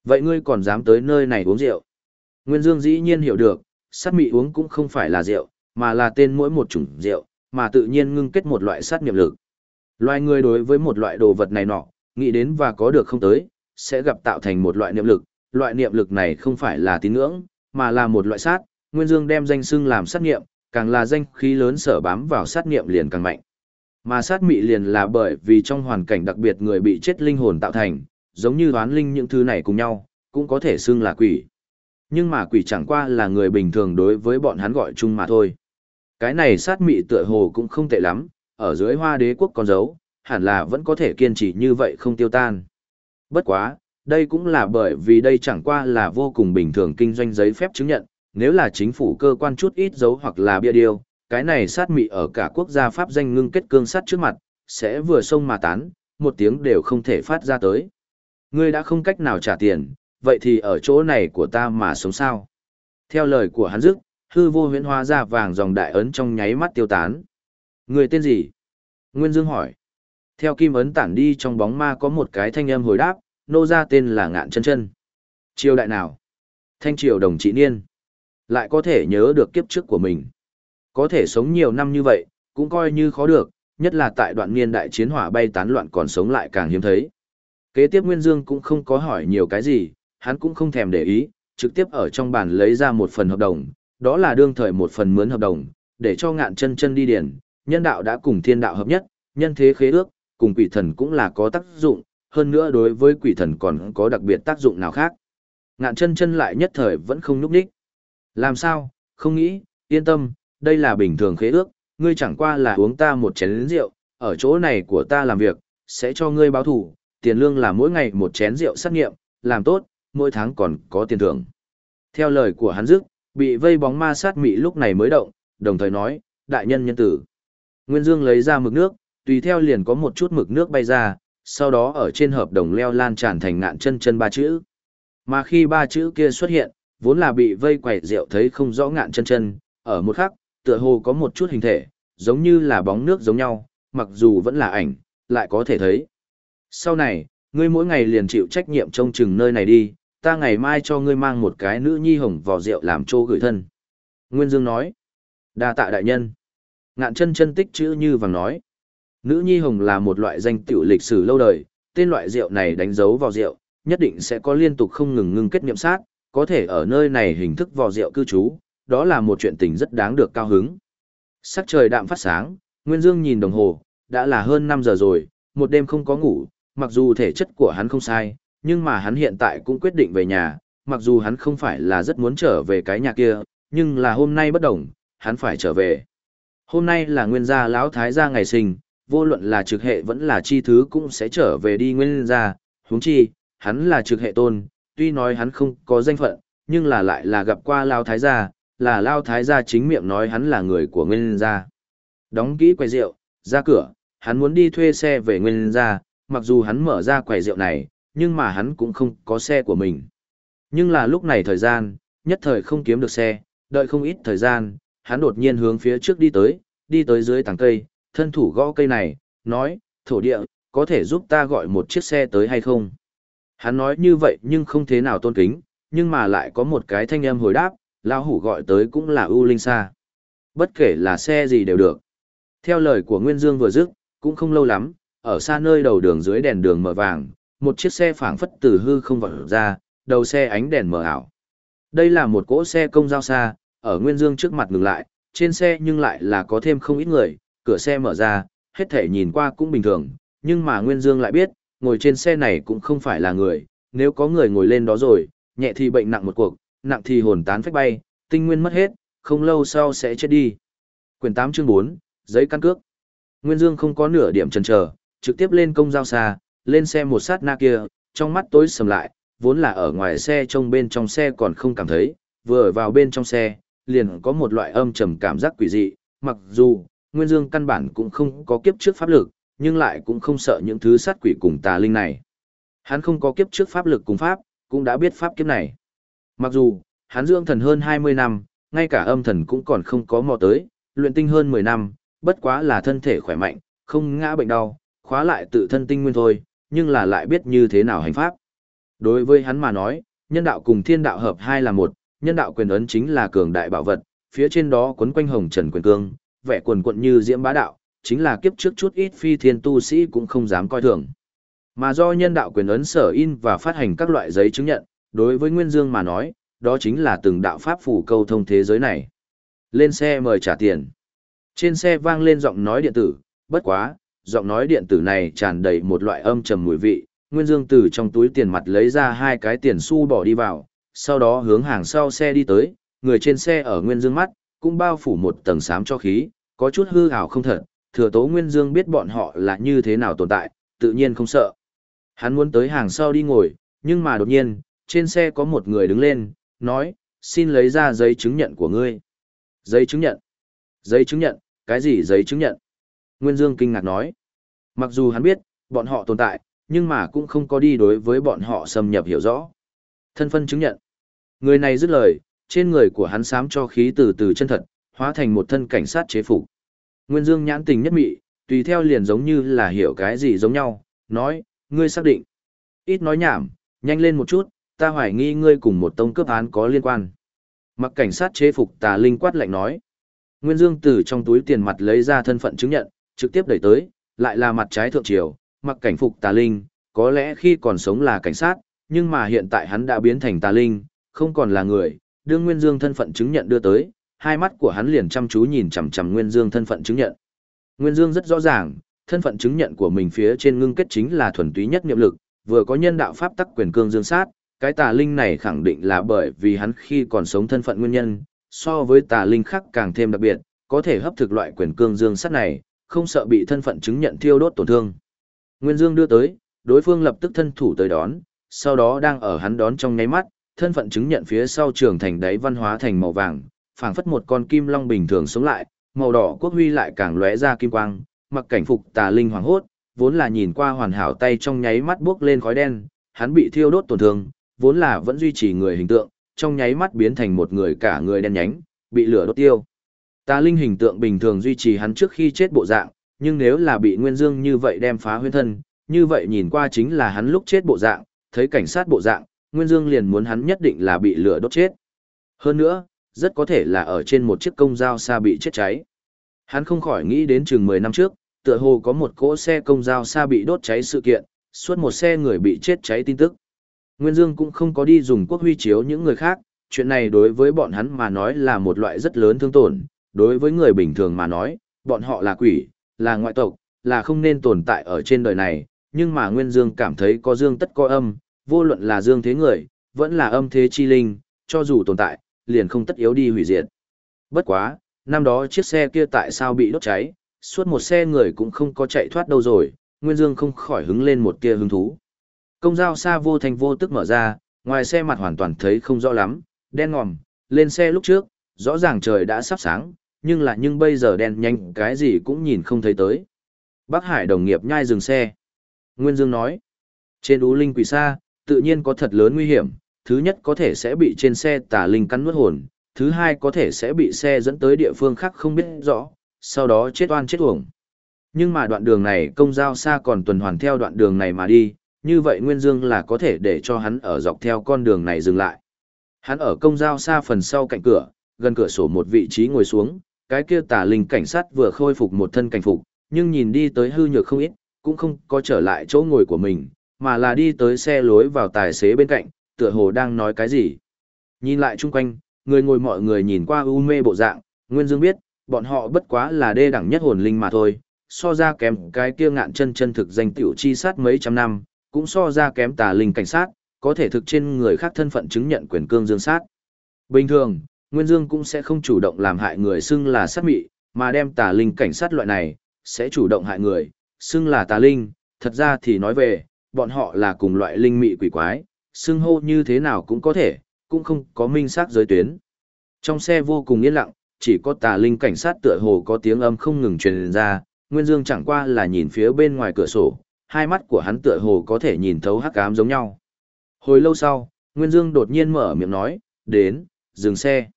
Vậy ngươi còn dám tới nơi này uống rượu? Nguyên Dương dĩ nhiên hiểu được, sát mị uống cũng không phải là rượu, mà là tên mỗi một chủng rượu, mà tự nhiên ngưng kết một loại sát niệm lực. Loài người đối với một loại đồ vật này nọ, nghĩ đến và có được không tới, sẽ gặp tạo thành một loại niệm lực, loại niệm lực này không phải là tín ngưỡng, mà là một loại sát, Nguyên Dương đem danh xưng làm sát niệm, càng là danh khí lớn sở bám vào sát niệm liền càng mạnh. Mà sát mị liền là bởi vì trong hoàn cảnh đặc biệt người bị chết linh hồn tạo thành, giống như đoán linh những thứ này cùng nhau, cũng có thể xưng là quỷ. Nhưng mà quỷ chẳng qua là người bình thường đối với bọn hắn gọi chung mà thôi. Cái này sát mị tựa hồ cũng không tệ lắm, ở dưới hoa đế quốc con dấu, hẳn là vẫn có thể kiên trì như vậy không tiêu tan. Bất quá, đây cũng là bởi vì đây chẳng qua là vô cùng bình thường kinh doanh giấy phép chứng nhận, nếu là chính phủ cơ quan chút ít dấu hoặc là bia điêu, cái này sát mị ở cả quốc gia Pháp danh ngưng kết cương sát trước mặt, sẽ vừa sông mà tán, một tiếng đều không thể phát ra tới. Ngươi đã không cách nào trả tiền, vậy thì ở chỗ này của ta mà sống sao? Theo lời của hắn dứt, hư vô huyễn hóa ra vàng dòng đại ấn trong nháy mắt tiêu tán. Người tên gì? Nguyên Dương hỏi. Theo kim ấn tản đi trong bóng ma có một cái thanh âm hồi đáp, nô ra tên là ngạn chân chân. Triều đại nào? Thanh triều đồng trị niên. Lại có thể nhớ được kiếp trước của mình. Có thể sống nhiều năm như vậy, cũng coi như khó được, nhất là tại đoạn niên đại chiến hỏa bay tán loạn còn sống lại càng hiếm thấy. Kế tiếp Nguyên Dương cũng không có hỏi nhiều cái gì, hắn cũng không thèm để ý, trực tiếp ở trong bàn lấy ra một phần hợp đồng, đó là đương thời một phần mướn hợp đồng, để cho ngạn chân chân đi điển, nhân đạo đã cùng thiên đạo hợp nhất, nhân thế khế ước, cùng quỷ thần cũng là có tác dụng, hơn nữa đối với quỷ thần còn có đặc biệt tác dụng nào khác. Ngạn chân chân lại nhất thời vẫn không núp đích. Làm sao, không nghĩ, yên tâm, đây là bình thường khế ước, ngươi chẳng qua là uống ta một chén rượu, ở chỗ này của ta làm việc, sẽ cho ngươi báo thủ, tiền lương là mỗi ngày một chén rượu xét nghiệm, làm tốt, mỗi tháng còn có tiền thưởng. Theo lời của hắn dứt, bị vây bóng ma sát mị lúc này mới động, đồng thời nói, đại nhân nhân tử. Nguyên Dương lấy ra mực nước, tùy theo liền có một chút mực nước bay ra, sau đó ở trên hợp đồng leo lan tràn thành ngạn chân chân ba chữ. Mà khi ba chữ kia xuất hiện, vốn là bị vây quẩy rượu thấy không rõ ngạn chân chân, ở một khắc, tựa hồ có một chút hình thể, giống như là bóng nước giống nhau, mặc dù vẫn là ảnh, lại có thể thấy. Sau này, ngươi mỗi ngày liền chịu trách nhiệm trông chừng nơi này đi, ta ngày mai cho ngươi mang một cái nữ nhi hồng vào rượu làm trô gửi thân. Nguyên Dương nói, đa tạ đại nhân. Ngạn chân chân tích chữ như vàng nói, nữ nhi hồng là một loại danh tiểu lịch sử lâu đời, tên loại rượu này đánh dấu vào rượu, nhất định sẽ có liên tục không ngừng ngưng kết niệm sát, có thể ở nơi này hình thức vò rượu cư trú, đó là một chuyện tình rất đáng được cao hứng. Sắc trời đạm phát sáng, Nguyên Dương nhìn đồng hồ, đã là hơn 5 giờ rồi, một đêm không có ngủ, mặc dù thể chất của hắn không sai, nhưng mà hắn hiện tại cũng quyết định về nhà, mặc dù hắn không phải là rất muốn trở về cái nhà kia, nhưng là hôm nay bất đồng, hắn phải trở về. Hôm nay là nguyên gia lão thái gia ngày sinh, vô luận là trực hệ vẫn là chi thứ cũng sẽ trở về đi nguyên gia, huống chi, hắn là trực hệ tôn, tuy nói hắn không có danh phận, nhưng là lại là gặp qua lão thái gia, là Lao thái gia chính miệng nói hắn là người của nguyên gia. Đóng kỹ quầy rượu, ra cửa, hắn muốn đi thuê xe về nguyên gia, mặc dù hắn mở ra quầy rượu này, nhưng mà hắn cũng không có xe của mình. Nhưng là lúc này thời gian, nhất thời không kiếm được xe, đợi không ít thời gian, hắn đột nhiên hướng phía trước đi tới, đi tới dưới tàng cây, thân thủ gõ cây này, nói, thổ địa, có thể giúp ta gọi một chiếc xe tới hay không? Hắn nói như vậy nhưng không thế nào tôn kính, nhưng mà lại có một cái thanh âm hồi đáp, lão hủ gọi tới cũng là U Linh Sa. Bất kể là xe gì đều được. Theo lời của Nguyên Dương vừa dứt, cũng không lâu lắm, ở xa nơi đầu đường dưới đèn đường mở vàng, một chiếc xe phảng phất từ hư không vọt ra, đầu xe ánh đèn mờ ảo. Đây là một cỗ xe công giao xa, ở Nguyên Dương trước mặt ngừng lại, trên xe nhưng lại là có thêm không ít người, cửa xe mở ra, hết thể nhìn qua cũng bình thường, nhưng mà Nguyên Dương lại biết, ngồi trên xe này cũng không phải là người, nếu có người ngồi lên đó rồi, nhẹ thì bệnh nặng một cuộc, nặng thì hồn tán phách bay, tinh nguyên mất hết, không lâu sau sẽ chết đi. Quyền 8 chương 4, giấy căn cước. Nguyên Dương không có nửa điểm chần chờ, trực tiếp lên công giao xa, lên xe một sát na kia, trong mắt tối sầm lại, vốn là ở ngoài xe trông bên trong xe còn không cảm thấy, vừa vào bên trong xe, liền có một loại âm trầm cảm giác quỷ dị, mặc dù, Nguyên Dương căn bản cũng không có kiếp trước pháp lực, nhưng lại cũng không sợ những thứ sát quỷ cùng tà linh này. Hắn không có kiếp trước pháp lực cùng pháp, cũng đã biết pháp kiếp này. Mặc dù, hắn dưỡng thần hơn 20 năm, ngay cả âm thần cũng còn không có mò tới, luyện tinh hơn 10 năm, bất quá là thân thể khỏe mạnh, không ngã bệnh đau, khóa lại tự thân tinh nguyên thôi, nhưng là lại biết như thế nào hành pháp. Đối với hắn mà nói, nhân đạo cùng thiên đạo hợp hai là một, nhân đạo quyền ấn chính là cường đại bảo vật, phía trên đó quấn quanh hồng trần quyền cương, vẻ quần quận như diễm bá đạo, chính là kiếp trước chút ít phi thiên tu sĩ cũng không dám coi thường. Mà do nhân đạo quyền ấn sở in và phát hành các loại giấy chứng nhận, đối với Nguyên Dương mà nói, đó chính là từng đạo pháp phủ câu thông thế giới này. Lên xe mời trả tiền. Trên xe vang lên giọng nói điện tử, bất quá, giọng nói điện tử này tràn đầy một loại âm trầm mùi vị, Nguyên Dương từ trong túi tiền mặt lấy ra hai cái tiền xu bỏ đi vào, sau đó hướng hàng sau xe đi tới, người trên xe ở Nguyên Dương mắt, cũng bao phủ một tầng xám cho khí, có chút hư ảo không thật, thừa tố Nguyên Dương biết bọn họ là như thế nào tồn tại, tự nhiên không sợ. Hắn muốn tới hàng sau đi ngồi, nhưng mà đột nhiên, trên xe có một người đứng lên, nói, xin lấy ra giấy chứng nhận của ngươi. Giấy chứng nhận? Giấy chứng nhận, cái gì giấy chứng nhận? Nguyên Dương kinh ngạc nói. Mặc dù hắn biết, bọn họ tồn tại, nhưng mà cũng không có đi đối với bọn họ xâm nhập hiểu rõ. Thân phân chứng nhận. Người này dứt lời, trên người của hắn sám cho khí từ từ chân thật, hóa thành một thân cảnh sát chế phục. Nguyên Dương nhãn tình nhất mị, tùy theo liền giống như là hiểu cái gì giống nhau, nói, ngươi xác định. Ít nói nhảm, nhanh lên một chút, ta hoài nghi ngươi cùng một tông cướp án có liên quan. Mặc cảnh sát chế phục tà linh quát lạnh nói. Nguyên Dương từ trong túi tiền mặt lấy ra thân phận chứng nhận, trực tiếp đẩy tới, lại là mặt trái thượng triều, mặc cảnh phục tà linh, có lẽ khi còn sống là cảnh sát, nhưng mà hiện tại hắn đã biến thành tà linh, không còn là người, đương Nguyên Dương thân phận chứng nhận đưa tới, hai mắt của hắn liền chăm chú nhìn chằm chằm Nguyên Dương thân phận chứng nhận. Nguyên Dương rất rõ ràng, thân phận chứng nhận của mình phía trên ngưng kết chính là thuần túy nhất niệm lực, vừa có nhân đạo pháp tắc quyền cương dương sát, cái tà linh này khẳng định là bởi vì hắn khi còn sống thân phận nguyên nhân, so với tà linh khác càng thêm đặc biệt, có thể hấp thực loại quyền cương dương sắt này, không sợ bị thân phận chứng nhận thiêu đốt tổn thương. Nguyên Dương đưa tới, đối phương lập tức thân thủ tới đón, sau đó đang ở hắn đón trong nháy mắt, thân phận chứng nhận phía sau trường thành đáy văn hóa thành màu vàng, phảng phất một con kim long bình thường sống lại, màu đỏ quốc huy lại càng lóe ra kim quang, mặc cảnh phục tà linh hoàng hốt, vốn là nhìn qua hoàn hảo tay trong nháy mắt bước lên khói đen, hắn bị thiêu đốt tổn thương, vốn là vẫn duy trì người hình tượng, trong nháy mắt biến thành một người cả người đen nhánh, bị lửa đốt tiêu. Tà linh hình tượng bình thường duy trì hắn trước khi chết bộ dạng, nhưng nếu là bị Nguyên Dương như vậy đem phá huyên thân, như vậy nhìn qua chính là hắn lúc chết bộ dạng, thấy cảnh sát bộ dạng, Nguyên Dương liền muốn hắn nhất định là bị lửa đốt chết. Hơn nữa, rất có thể là ở trên một chiếc công giao xa bị chết cháy. Hắn không khỏi nghĩ đến chừng 10 năm trước, tựa hồ có một cỗ xe công giao xa bị đốt cháy sự kiện, suốt một xe người bị chết cháy tin tức. Nguyên Dương cũng không có đi dùng quốc huy chiếu những người khác, chuyện này đối với bọn hắn mà nói là một loại rất lớn thương tổn, đối với người bình thường mà nói, bọn họ là quỷ, là ngoại tộc, là không nên tồn tại ở trên đời này, nhưng mà Nguyên Dương cảm thấy có dương tất có âm, vô luận là dương thế người, vẫn là âm thế chi linh, cho dù tồn tại, liền không tất yếu đi hủy diệt. Bất quá, năm đó chiếc xe kia tại sao bị đốt cháy, suốt một xe người cũng không có chạy thoát đâu rồi, Nguyên Dương không khỏi hứng lên một tia hứng thú. Công giao xa vô thành vô tức mở ra, ngoài xe mặt hoàn toàn thấy không rõ lắm, đen ngòm, lên xe lúc trước, rõ ràng trời đã sắp sáng, nhưng là nhưng bây giờ đen nhanh cái gì cũng nhìn không thấy tới. Bác Hải đồng nghiệp nhai dừng xe. Nguyên Dương nói, trên ú linh quỷ xa, tự nhiên có thật lớn nguy hiểm, thứ nhất có thể sẽ bị trên xe tà linh cắn nuốt hồn, thứ hai có thể sẽ bị xe dẫn tới địa phương khác không biết rõ, sau đó chết oan chết uổng. Nhưng mà đoạn đường này công giao xa còn tuần hoàn theo đoạn đường này mà đi, như vậy Nguyên Dương là có thể để cho hắn ở dọc theo con đường này dừng lại. Hắn ở công giao xa phần sau cạnh cửa, gần cửa sổ một vị trí ngồi xuống, cái kia tà linh cảnh sát vừa khôi phục một thân cảnh phục, nhưng nhìn đi tới hư nhược không ít, cũng không có trở lại chỗ ngồi của mình, mà là đi tới xe lối vào tài xế bên cạnh, tựa hồ đang nói cái gì. Nhìn lại chung quanh, người ngồi mọi người nhìn qua u mê bộ dạng, Nguyên Dương biết, bọn họ bất quá là đê đẳng nhất hồn linh mà thôi, so ra kém cái kia ngạn chân chân thực danh tiểu chi sát mấy trăm năm, cũng so ra kém tà linh cảnh sát, có thể thực trên người khác thân phận chứng nhận quyền cương dương sát. Bình thường, Nguyên Dương cũng sẽ không chủ động làm hại người xưng là sát mị, mà đem tà linh cảnh sát loại này, sẽ chủ động hại người, xưng là tà linh, thật ra thì nói về, bọn họ là cùng loại linh mị quỷ quái, xưng hô như thế nào cũng có thể, cũng không có minh xác giới tuyến. Trong xe vô cùng yên lặng, chỉ có tà linh cảnh sát tựa hồ có tiếng âm không ngừng truyền ra, Nguyên Dương chẳng qua là nhìn phía bên ngoài cửa sổ, hai mắt của hắn tựa hồ có thể nhìn thấu hắc ám giống nhau. Hồi lâu sau, Nguyên Dương đột nhiên mở miệng nói, đến, dừng xe.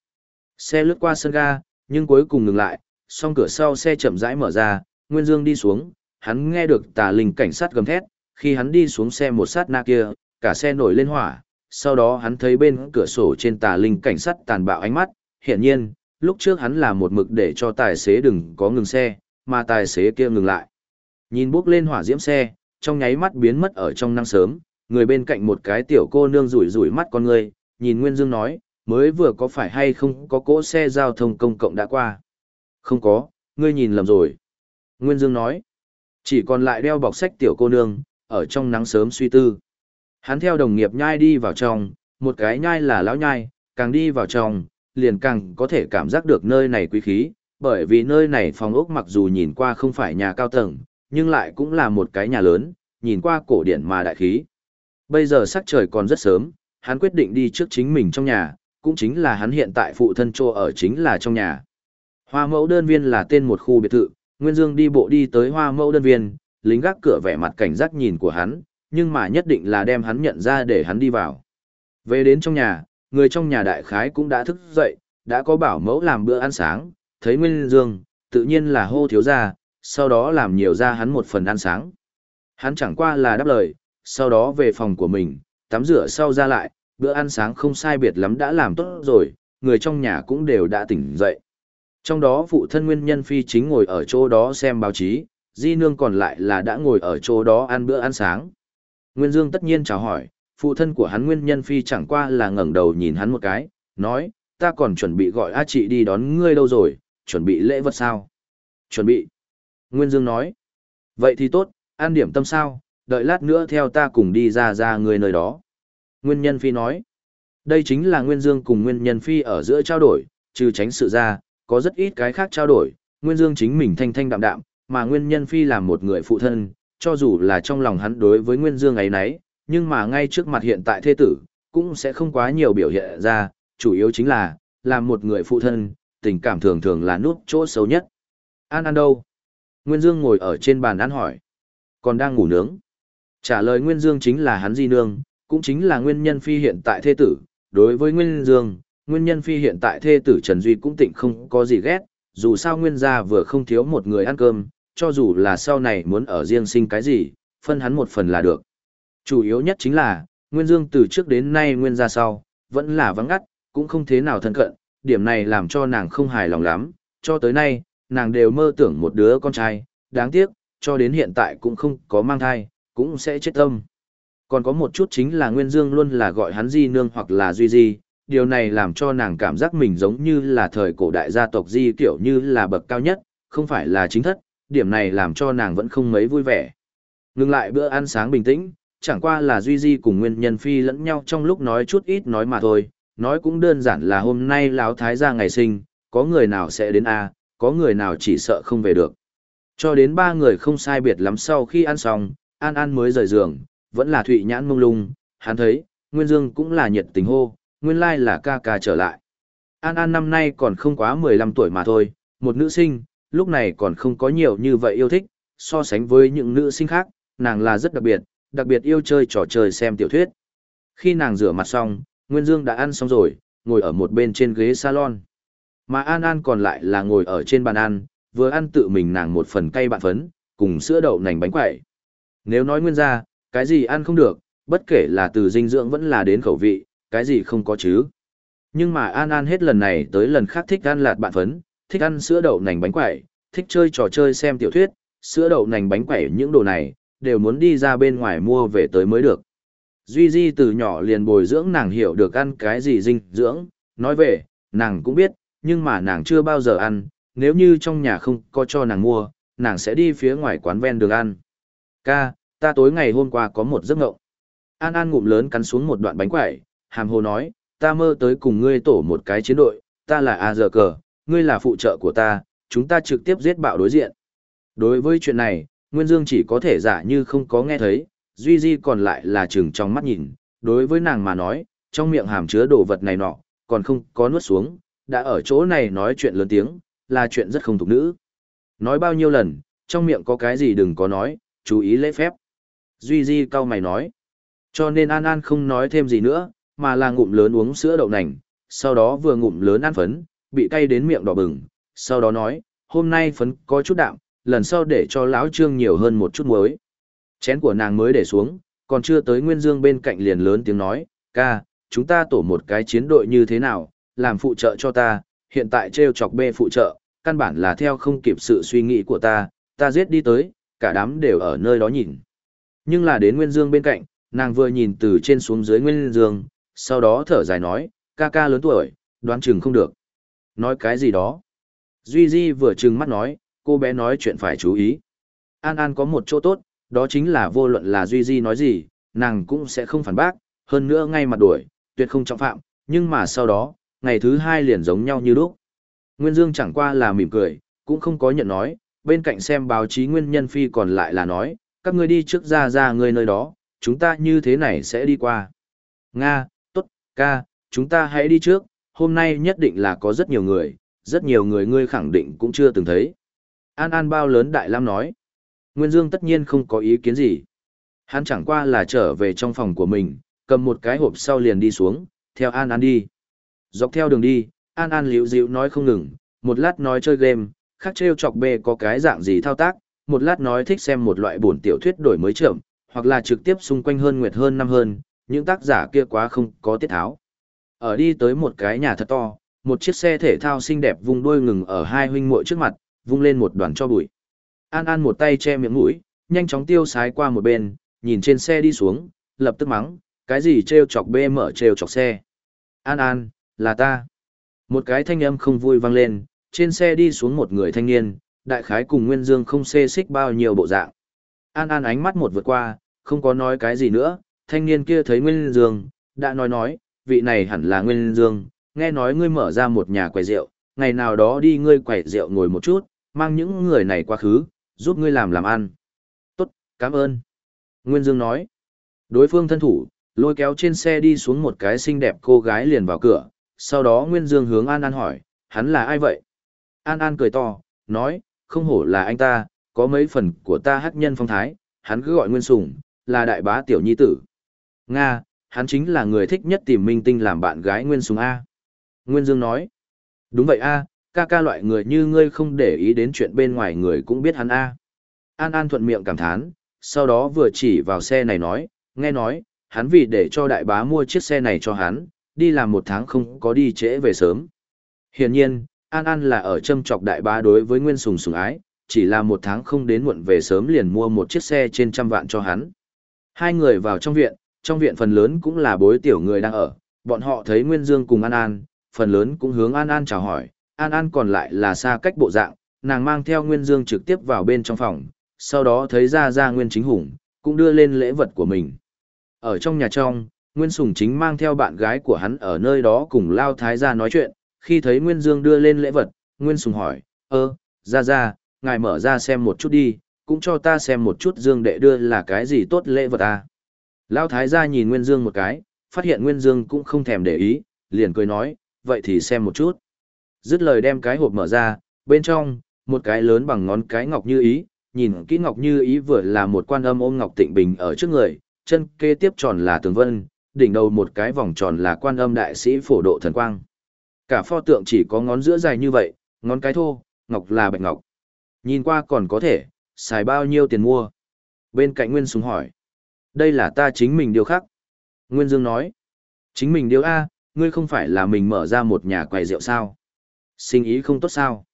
Xe lướt qua sân ga, nhưng cuối cùng ngừng lại, song cửa sau xe chậm rãi mở ra, Nguyên Dương đi xuống, hắn nghe được tà linh cảnh sát gầm thét, khi hắn đi xuống xe một sát na kia, cả xe nổi lên hỏa, sau đó hắn thấy bên cửa sổ trên tà linh cảnh sát tàn bạo ánh mắt, hiện nhiên, lúc trước hắn là một mực để cho tài xế đừng có ngừng xe, mà tài xế kia ngừng lại. Nhìn bước lên hỏa diễm xe, trong nháy mắt biến mất ở trong năng sớm, người bên cạnh một cái tiểu cô nương rủi rủi mắt con người, nhìn Nguyên Dương nói, mới vừa có phải hay không có cỗ xe giao thông công cộng đã qua. Không có, ngươi nhìn lầm rồi. Nguyên Dương nói, chỉ còn lại đeo bọc sách tiểu cô nương, ở trong nắng sớm suy tư. Hắn theo đồng nghiệp nhai đi vào trong, một cái nhai là lão nhai, càng đi vào trong, liền càng có thể cảm giác được nơi này quý khí, bởi vì nơi này phòng ốc mặc dù nhìn qua không phải nhà cao tầng, nhưng lại cũng là một cái nhà lớn, nhìn qua cổ điển mà đại khí. Bây giờ sắc trời còn rất sớm, hắn quyết định đi trước chính mình trong nhà, cũng chính là hắn hiện tại phụ thân trô ở chính là trong nhà. Hoa mẫu đơn viên là tên một khu biệt thự, Nguyên Dương đi bộ đi tới hoa mẫu đơn viên, lính gác cửa vẻ mặt cảnh giác nhìn của hắn, nhưng mà nhất định là đem hắn nhận ra để hắn đi vào. Về đến trong nhà, người trong nhà đại khái cũng đã thức dậy, đã có bảo mẫu làm bữa ăn sáng, thấy Nguyên Dương, tự nhiên là hô thiếu gia sau đó làm nhiều ra hắn một phần ăn sáng. Hắn chẳng qua là đáp lời, sau đó về phòng của mình, tắm rửa sau ra lại, bữa ăn sáng không sai biệt lắm đã làm tốt rồi, người trong nhà cũng đều đã tỉnh dậy. Trong đó phụ thân Nguyên Nhân Phi chính ngồi ở chỗ đó xem báo chí, Di Nương còn lại là đã ngồi ở chỗ đó ăn bữa ăn sáng. Nguyên Dương tất nhiên chào hỏi, phụ thân của hắn Nguyên Nhân Phi chẳng qua là ngẩng đầu nhìn hắn một cái, nói, ta còn chuẩn bị gọi A chị đi đón ngươi đâu rồi, chuẩn bị lễ vật sao? Chuẩn bị. Nguyên Dương nói, vậy thì tốt, ăn điểm tâm sao, đợi lát nữa theo ta cùng đi ra ra người nơi đó. Nguyên Nhân Phi nói, đây chính là Nguyên Dương cùng Nguyên Nhân Phi ở giữa trao đổi, trừ tránh sự ra, có rất ít cái khác trao đổi, Nguyên Dương chính mình thanh thanh đạm đạm, mà Nguyên Nhân Phi là một người phụ thân, cho dù là trong lòng hắn đối với Nguyên Dương ấy nấy, nhưng mà ngay trước mặt hiện tại thế tử, cũng sẽ không quá nhiều biểu hiện ra, chủ yếu chính là, làm một người phụ thân, tình cảm thường thường là nút chỗ xấu nhất. An an đâu? Nguyên Dương ngồi ở trên bàn ăn hỏi. Còn đang ngủ nướng. Trả lời Nguyên Dương chính là hắn di nương, cũng chính là nguyên nhân phi hiện tại thê tử. Đối với Nguyên Dương, nguyên nhân phi hiện tại thê tử Trần Duy cũng tịnh không có gì ghét, dù sao nguyên gia vừa không thiếu một người ăn cơm, cho dù là sau này muốn ở riêng sinh cái gì, phân hắn một phần là được. Chủ yếu nhất chính là, Nguyên Dương từ trước đến nay nguyên gia sau, vẫn là vắng ngắt, cũng không thế nào thân cận, điểm này làm cho nàng không hài lòng lắm, cho tới nay, nàng đều mơ tưởng một đứa con trai, đáng tiếc, cho đến hiện tại cũng không có mang thai, cũng sẽ chết tâm. Còn có một chút chính là Nguyên Dương luôn là gọi hắn Di Nương hoặc là Duy Di, điều này làm cho nàng cảm giác mình giống như là thời cổ đại gia tộc Di kiểu như là bậc cao nhất, không phải là chính thất, điểm này làm cho nàng vẫn không mấy vui vẻ. Ngừng lại bữa ăn sáng bình tĩnh, chẳng qua là Duy Di cùng Nguyên Nhân Phi lẫn nhau trong lúc nói chút ít nói mà thôi, nói cũng đơn giản là hôm nay Lão Thái gia ngày sinh, có người nào sẽ đến A, có người nào chỉ sợ không về được. Cho đến ba người không sai biệt lắm sau khi ăn xong, An An mới rời giường, vẫn là Thụy Nhãn mông lung, hắn thấy, Nguyên Dương cũng là nhiệt tình hô, nguyên lai là ca ca trở lại. An An năm nay còn không quá 15 tuổi mà thôi, một nữ sinh, lúc này còn không có nhiều như vậy yêu thích, so sánh với những nữ sinh khác, nàng là rất đặc biệt, đặc biệt yêu chơi trò chơi xem tiểu thuyết. Khi nàng rửa mặt xong, Nguyên Dương đã ăn xong rồi, ngồi ở một bên trên ghế salon. Mà An An còn lại là ngồi ở trên bàn ăn, vừa ăn tự mình nàng một phần cay bạn phấn, cùng sữa đậu nành bánh quẩy. Nếu nói nguyên ra, cái gì ăn không được, bất kể là từ dinh dưỡng vẫn là đến khẩu vị, cái gì không có chứ. Nhưng mà An An hết lần này tới lần khác thích ăn lạt bạn phấn, thích ăn sữa đậu nành bánh quẩy, thích chơi trò chơi xem tiểu thuyết, sữa đậu nành bánh quẩy những đồ này, đều muốn đi ra bên ngoài mua về tới mới được. Duy Di từ nhỏ liền bồi dưỡng nàng hiểu được ăn cái gì dinh dưỡng, nói về, nàng cũng biết, nhưng mà nàng chưa bao giờ ăn, nếu như trong nhà không có cho nàng mua, nàng sẽ đi phía ngoài quán ven đường ăn. Ca, ta tối ngày hôm qua có một giấc ngộng. An An ngụm lớn cắn xuống một đoạn bánh quẩy, hàm hồ nói, ta mơ tới cùng ngươi tổ một cái chiến đội, ta là A giờ cờ, ngươi là phụ trợ của ta, chúng ta trực tiếp giết bạo đối diện. Đối với chuyện này, Nguyên Dương chỉ có thể giả như không có nghe thấy, Duy Di còn lại là chừng trong mắt nhìn, đối với nàng mà nói, trong miệng hàm chứa đồ vật này nọ, còn không có nuốt xuống, đã ở chỗ này nói chuyện lớn tiếng, là chuyện rất không thuộc nữ. Nói bao nhiêu lần, trong miệng có cái gì đừng có nói, chú ý lễ phép. Duy Di cau mày nói. Cho nên An An không nói thêm gì nữa, mà là ngụm lớn uống sữa đậu nành, sau đó vừa ngụm lớn ăn phấn, bị cay đến miệng đỏ bừng, sau đó nói, hôm nay phấn có chút đạm, lần sau để cho lão trương nhiều hơn một chút muối. Chén của nàng mới để xuống, còn chưa tới Nguyên Dương bên cạnh liền lớn tiếng nói, ca, chúng ta tổ một cái chiến đội như thế nào, làm phụ trợ cho ta, hiện tại treo chọc bê phụ trợ, căn bản là theo không kịp sự suy nghĩ của ta, ta giết đi tới, cả đám đều ở nơi đó nhìn. Nhưng là đến Nguyên Dương bên cạnh, nàng vừa nhìn từ trên xuống dưới Nguyên Dương, sau đó thở dài nói, ca ca lớn tuổi, đoán chừng không được. Nói cái gì đó? Duy Di vừa trừng mắt nói, cô bé nói chuyện phải chú ý. An An có một chỗ tốt, đó chính là vô luận là Duy Di nói gì, nàng cũng sẽ không phản bác, hơn nữa ngay mặt đuổi, tuyệt không trọng phạm, nhưng mà sau đó, ngày thứ hai liền giống nhau như lúc. Nguyên Dương chẳng qua là mỉm cười, cũng không có nhận nói, bên cạnh xem báo chí Nguyên Nhân Phi còn lại là nói, các ngươi đi trước ra ra người nơi đó, chúng ta như thế này sẽ đi qua. Nga, tốt, ca, chúng ta hãy đi trước, hôm nay nhất định là có rất nhiều người, rất nhiều người ngươi khẳng định cũng chưa từng thấy. An An bao lớn Đại Lam nói. Nguyên Dương tất nhiên không có ý kiến gì. Hắn chẳng qua là trở về trong phòng của mình, cầm một cái hộp sau liền đi xuống, theo An An đi. Dọc theo đường đi, An An liễu dịu nói không ngừng, một lát nói chơi game, khác treo chọc bê có cái dạng gì thao tác, một lát nói thích xem một loại bổn tiểu thuyết đổi mới trưởng, hoặc là trực tiếp xung quanh hơn nguyệt hơn năm hơn, những tác giả kia quá không có tiết tháo. Ở đi tới một cái nhà thật to, một chiếc xe thể thao xinh đẹp vung đuôi ngừng ở hai huynh muội trước mặt, vung lên một đoàn cho bụi. An An một tay che miệng mũi, nhanh chóng tiêu sái qua một bên, nhìn trên xe đi xuống, lập tức mắng, cái gì trêu chọc bê mở trêu chọc xe. An An, là ta. Một cái thanh âm không vui vang lên, trên xe đi xuống một người thanh niên, đại khái cùng Nguyên Dương không xê xích bao nhiêu bộ dạng. An An ánh mắt một vượt qua, không có nói cái gì nữa, thanh niên kia thấy Nguyên Dương, đã nói nói, vị này hẳn là Nguyên Dương, nghe nói ngươi mở ra một nhà quầy rượu, ngày nào đó đi ngươi quầy rượu ngồi một chút, mang những người này qua khứ, giúp ngươi làm làm ăn. Tốt, cảm ơn. Nguyên Dương nói. Đối phương thân thủ, lôi kéo trên xe đi xuống một cái xinh đẹp cô gái liền vào cửa, sau đó Nguyên Dương hướng An An hỏi, hắn là ai vậy? An An cười to, nói, không hổ là anh ta, có mấy phần của ta hát nhân phong thái, hắn cứ gọi Nguyên Sùng, là đại bá tiểu nhi tử. Nga, hắn chính là người thích nhất tìm minh tinh làm bạn gái Nguyên Sùng A. Nguyên Dương nói, đúng vậy A, ca ca loại người như ngươi không để ý đến chuyện bên ngoài người cũng biết hắn A. An An thuận miệng cảm thán, sau đó vừa chỉ vào xe này nói, nghe nói, hắn vì để cho đại bá mua chiếc xe này cho hắn, đi làm một tháng không có đi trễ về sớm. Hiển nhiên, An An là ở châm chọc đại bá đối với Nguyên Sùng sùng ái, chỉ là một tháng không đến muộn về sớm liền mua một chiếc xe trên trăm vạn cho hắn. Hai người vào trong viện, trong viện phần lớn cũng là bối tiểu người đang ở, bọn họ thấy Nguyên Dương cùng An An, phần lớn cũng hướng An An chào hỏi, An An còn lại là xa cách bộ dạng, nàng mang theo Nguyên Dương trực tiếp vào bên trong phòng, sau đó thấy ra ra Nguyên Chính Hùng, cũng đưa lên lễ vật của mình. Ở trong nhà trong, Nguyên Sùng chính mang theo bạn gái của hắn ở nơi đó cùng Lao Thái gia nói chuyện, khi thấy Nguyên Dương đưa lên lễ vật, Nguyên Sùng hỏi, ơ, ra ra, ngài mở ra xem một chút đi, cũng cho ta xem một chút Dương đệ đưa là cái gì tốt lễ vật à. Lao Thái gia nhìn Nguyên Dương một cái, phát hiện Nguyên Dương cũng không thèm để ý, liền cười nói, vậy thì xem một chút. Dứt lời đem cái hộp mở ra, bên trong, một cái lớn bằng ngón cái ngọc như ý, nhìn kỹ ngọc như ý vừa là một quan âm ôm ngọc tịnh bình ở trước người, chân kế tiếp tròn là tường vân, đỉnh đầu một cái vòng tròn là quan âm đại sĩ phổ độ thần quang. Cả pho tượng chỉ có ngón giữa dài như vậy, ngón cái thô, ngọc là bạch ngọc. Nhìn qua còn có thể, xài bao nhiêu tiền mua. Bên cạnh Nguyên Súng hỏi. Đây là ta chính mình điều khắc. Nguyên Dương nói. Chính mình điều A, ngươi không phải là mình mở ra một nhà quầy rượu sao? Sinh ý không tốt sao?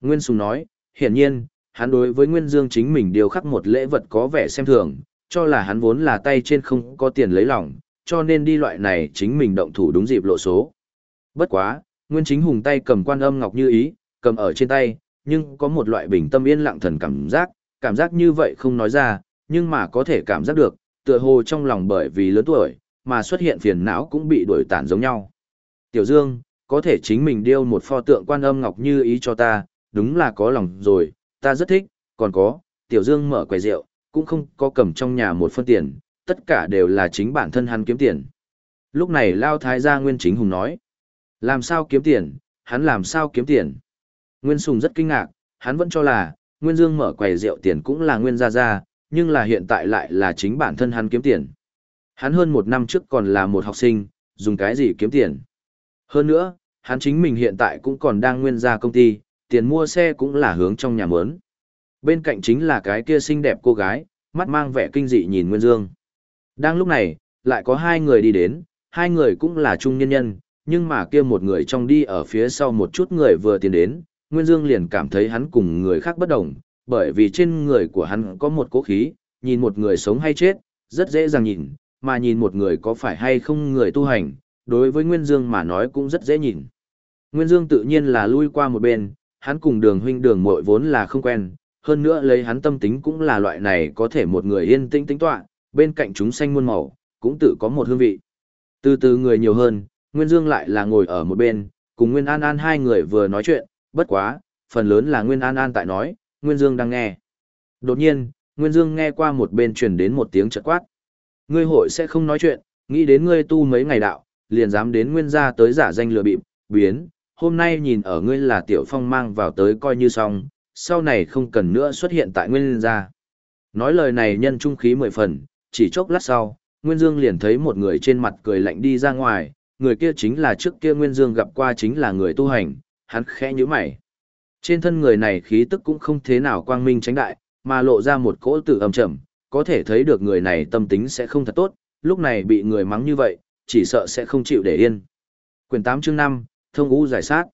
Nguyên Sùng nói, hiển nhiên, hắn đối với Nguyên Dương chính mình điều khắc một lễ vật có vẻ xem thường, cho là hắn vốn là tay trên không có tiền lấy lòng, cho nên đi loại này chính mình động thủ đúng dịp lộ số. Bất quá, Nguyên Chính Hùng tay cầm quan âm ngọc như ý, cầm ở trên tay, nhưng có một loại bình tâm yên lặng thần cảm giác, cảm giác như vậy không nói ra, nhưng mà có thể cảm giác được, tựa hồ trong lòng bởi vì lớn tuổi, mà xuất hiện phiền não cũng bị đuổi tản giống nhau. Tiểu Dương, có thể chính mình điêu một pho tượng quan âm ngọc như ý cho ta, đúng là có lòng rồi, ta rất thích, còn có, Tiểu Dương mở quầy rượu, cũng không có cầm trong nhà một phân tiền, tất cả đều là chính bản thân hắn kiếm tiền. Lúc này Lao Thái gia Nguyên Chính Hùng nói, làm sao kiếm tiền, hắn làm sao kiếm tiền. Nguyên Sùng rất kinh ngạc, hắn vẫn cho là, Nguyên Dương mở quầy rượu tiền cũng là Nguyên Gia Gia, nhưng là hiện tại lại là chính bản thân hắn kiếm tiền. Hắn hơn một năm trước còn là một học sinh, dùng cái gì kiếm tiền. Hơn nữa, hắn chính mình hiện tại cũng còn đang nguyên gia công ty, tiền mua xe cũng là hướng trong nhà mướn. Bên cạnh chính là cái kia xinh đẹp cô gái, mắt mang vẻ kinh dị nhìn Nguyên Dương. Đang lúc này, lại có hai người đi đến, hai người cũng là trung nhân nhân, nhưng mà kia một người trong đi ở phía sau một chút người vừa tiến đến, Nguyên Dương liền cảm thấy hắn cùng người khác bất đồng, bởi vì trên người của hắn có một cố khí, nhìn một người sống hay chết, rất dễ dàng nhìn, mà nhìn một người có phải hay không người tu hành, đối với Nguyên Dương mà nói cũng rất dễ nhìn. Nguyên Dương tự nhiên là lui qua một bên, hắn cùng đường huynh đường muội vốn là không quen, hơn nữa lấy hắn tâm tính cũng là loại này có thể một người yên tĩnh tính tọa, bên cạnh chúng xanh muôn màu, cũng tự có một hương vị. Từ từ người nhiều hơn, Nguyên Dương lại là ngồi ở một bên, cùng Nguyên An An hai người vừa nói chuyện, bất quá, phần lớn là Nguyên An An tại nói, Nguyên Dương đang nghe. Đột nhiên, Nguyên Dương nghe qua một bên truyền đến một tiếng chợt quát. Ngươi hội sẽ không nói chuyện, nghĩ đến ngươi tu mấy ngày đạo, liền dám đến Nguyên gia tới giả danh lừa bịp, biến, hôm nay nhìn ở ngươi là Tiểu Phong mang vào tới coi như xong, sau này không cần nữa xuất hiện tại Nguyên gia. Nói lời này nhân trung khí mười phần, chỉ chốc lát sau, Nguyên Dương liền thấy một người trên mặt cười lạnh đi ra ngoài, người kia chính là trước kia Nguyên Dương gặp qua chính là người tu hành, hắn khẽ nhíu mày. Trên thân người này khí tức cũng không thế nào quang minh tránh đại, mà lộ ra một cỗ tử âm trầm, có thể thấy được người này tâm tính sẽ không thật tốt, lúc này bị người mắng như vậy, chỉ sợ sẽ không chịu để yên. Quyền 8 chương 5, thông ngũ giải sát.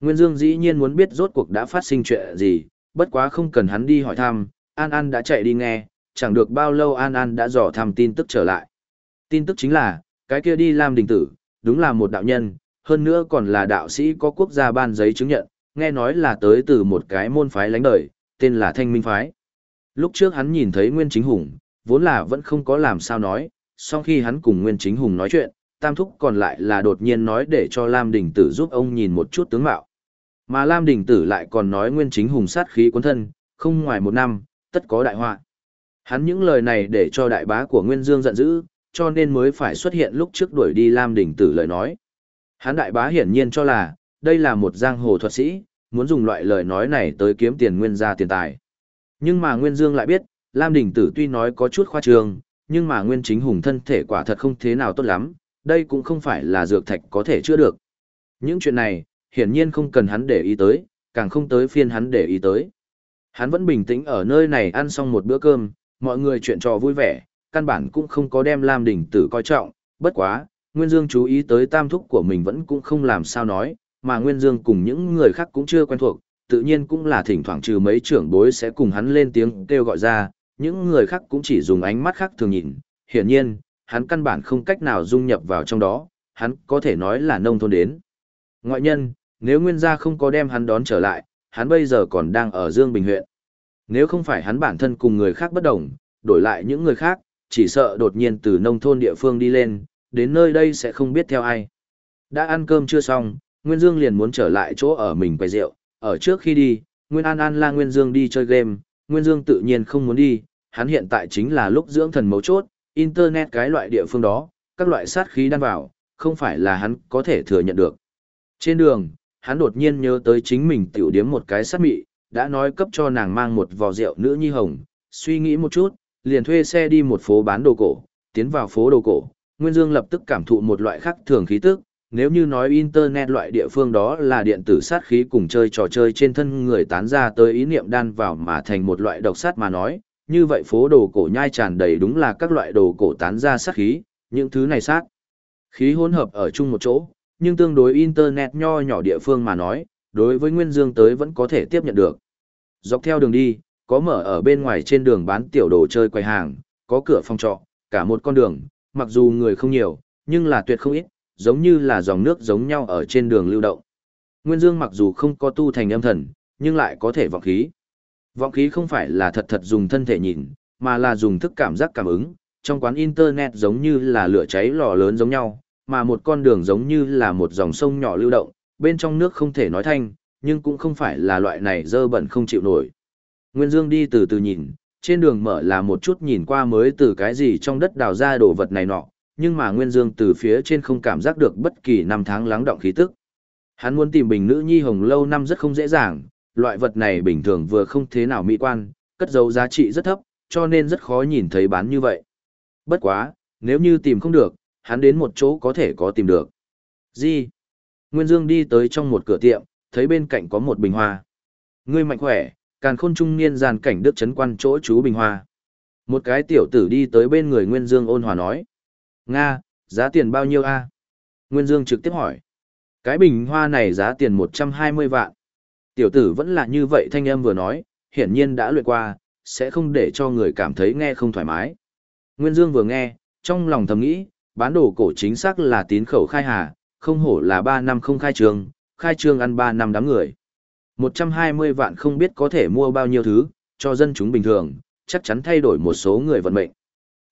Nguyên Dương dĩ nhiên muốn biết rốt cuộc đã phát sinh chuyện gì, bất quá không cần hắn đi hỏi thăm, An An đã chạy đi nghe, chẳng được bao lâu An An đã dò thăm tin tức trở lại. Tin tức chính là, cái kia đi làm đình tử, đúng là một đạo nhân, hơn nữa còn là đạo sĩ có quốc gia ban giấy chứng nhận, nghe nói là tới từ một cái môn phái lánh đời, tên là Thanh Minh Phái. Lúc trước hắn nhìn thấy Nguyên Chính Hùng, vốn là vẫn không có làm sao nói, sau khi hắn cùng Nguyên Chính Hùng nói chuyện, Tam Thúc còn lại là đột nhiên nói để cho Lam Đình Tử giúp ông nhìn một chút tướng mạo. Mà Lam Đình Tử lại còn nói Nguyên Chính Hùng sát khí cuốn thân, không ngoài một năm, tất có đại họa. Hắn những lời này để cho đại bá của Nguyên Dương giận dữ, cho nên mới phải xuất hiện lúc trước đuổi đi Lam Đình Tử lời nói. Hắn đại bá hiển nhiên cho là, đây là một giang hồ thuật sĩ, muốn dùng loại lời nói này tới kiếm tiền nguyên gia tiền tài. Nhưng mà Nguyên Dương lại biết, Lam Đình Tử tuy nói có chút khoa trương, nhưng mà Nguyên Chính Hùng thân thể quả thật không thế nào tốt lắm, đây cũng không phải là dược thạch có thể chữa được. Những chuyện này, hiển nhiên không cần hắn để ý tới, càng không tới phiên hắn để ý tới. Hắn vẫn bình tĩnh ở nơi này ăn xong một bữa cơm, mọi người chuyện trò vui vẻ, căn bản cũng không có đem Lam Đình Tử coi trọng, bất quá, Nguyên Dương chú ý tới tam thúc của mình vẫn cũng không làm sao nói, mà Nguyên Dương cùng những người khác cũng chưa quen thuộc, tự nhiên cũng là thỉnh thoảng trừ mấy trưởng bối sẽ cùng hắn lên tiếng kêu gọi ra, những người khác cũng chỉ dùng ánh mắt khác thường nhìn, hiển nhiên, hắn căn bản không cách nào dung nhập vào trong đó, hắn có thể nói là nông thôn đến. Ngoại nhân, nếu Nguyên gia không có đem hắn đón trở lại, hắn bây giờ còn đang ở Dương Bình huyện. Nếu không phải hắn bản thân cùng người khác bất đồng, đổi lại những người khác, chỉ sợ đột nhiên từ nông thôn địa phương đi lên, đến nơi đây sẽ không biết theo ai. Đã ăn cơm chưa xong, Nguyên Dương liền muốn trở lại chỗ ở mình quay rượu, ở trước khi đi, Nguyên An An la Nguyên Dương đi chơi game, Nguyên Dương tự nhiên không muốn đi, hắn hiện tại chính là lúc dưỡng thần mấu chốt, internet cái loại địa phương đó, các loại sát khí đan vào, không phải là hắn có thể thừa nhận được. Trên đường, hắn đột nhiên nhớ tới chính mình tiểu điếm một cái sát mị, đã nói cấp cho nàng mang một vò rượu nữ nhi hồng, suy nghĩ một chút, liền thuê xe đi một phố bán đồ cổ, tiến vào phố đồ cổ, Nguyên Dương lập tức cảm thụ một loại khác thường khí tức, nếu như nói internet loại địa phương đó là điện tử sát khí cùng chơi trò chơi trên thân người tán ra tới ý niệm đan vào mà thành một loại độc sát mà nói, như vậy phố đồ cổ nhai tràn đầy đúng là các loại đồ cổ tán ra sát khí, những thứ này sát khí hỗn hợp ở chung một chỗ, nhưng tương đối internet nho nhỏ địa phương mà nói, đối với Nguyên Dương tới vẫn có thể tiếp nhận được. Dọc theo đường đi, có mở ở bên ngoài trên đường bán tiểu đồ chơi quầy hàng, có cửa phòng trọ, cả một con đường, mặc dù người không nhiều, nhưng là tuyệt không ít, giống như là dòng nước giống nhau ở trên đường lưu động. Nguyên Dương mặc dù không có tu thành âm thần, nhưng lại có thể vọng khí. Vọng khí không phải là thật thật dùng thân thể nhìn, mà là dùng thức cảm giác cảm ứng. Trong quán Internet giống như là lửa cháy lò lớn giống nhau, mà một con đường giống như là một dòng sông nhỏ lưu động, bên trong nước không thể nói thanh, nhưng cũng không phải là loại này dơ bẩn không chịu nổi. Nguyên Dương đi từ từ nhìn, trên đường mở là một chút nhìn qua mới từ cái gì trong đất đào ra đồ vật này nọ, nhưng mà Nguyên Dương từ phía trên không cảm giác được bất kỳ năm tháng lắng động khí tức. Hắn muốn tìm bình nữ nhi hồng lâu năm rất không dễ dàng, loại vật này bình thường vừa không thế nào mỹ quan, cất dấu giá trị rất thấp, cho nên rất khó nhìn thấy bán như vậy. Bất quá, nếu như tìm không được, hắn đến một chỗ có thể có tìm được. Gì? Nguyên Dương đi tới trong một cửa tiệm, thấy bên cạnh có một bình hoa. Ngươi mạnh khỏe, càn khôn trung niên giàn cảnh đức chấn quan chỗ chú bình hoa. Một cái tiểu tử đi tới bên người Nguyên Dương ôn hòa nói. Nga, giá tiền bao nhiêu a? Nguyên Dương trực tiếp hỏi. Cái bình hoa này giá tiền 120 vạn. Tiểu tử vẫn là như vậy thanh âm vừa nói, hiển nhiên đã luyện qua, sẽ không để cho người cảm thấy nghe không thoải mái. Nguyên Dương vừa nghe, trong lòng thầm nghĩ, bán đồ cổ chính xác là tín khẩu khai hà, không hổ là 3 năm không khai trường, khai trương ăn 3 năm đám người. 120 vạn không biết có thể mua bao nhiêu thứ, cho dân chúng bình thường, chắc chắn thay đổi một số người vận mệnh.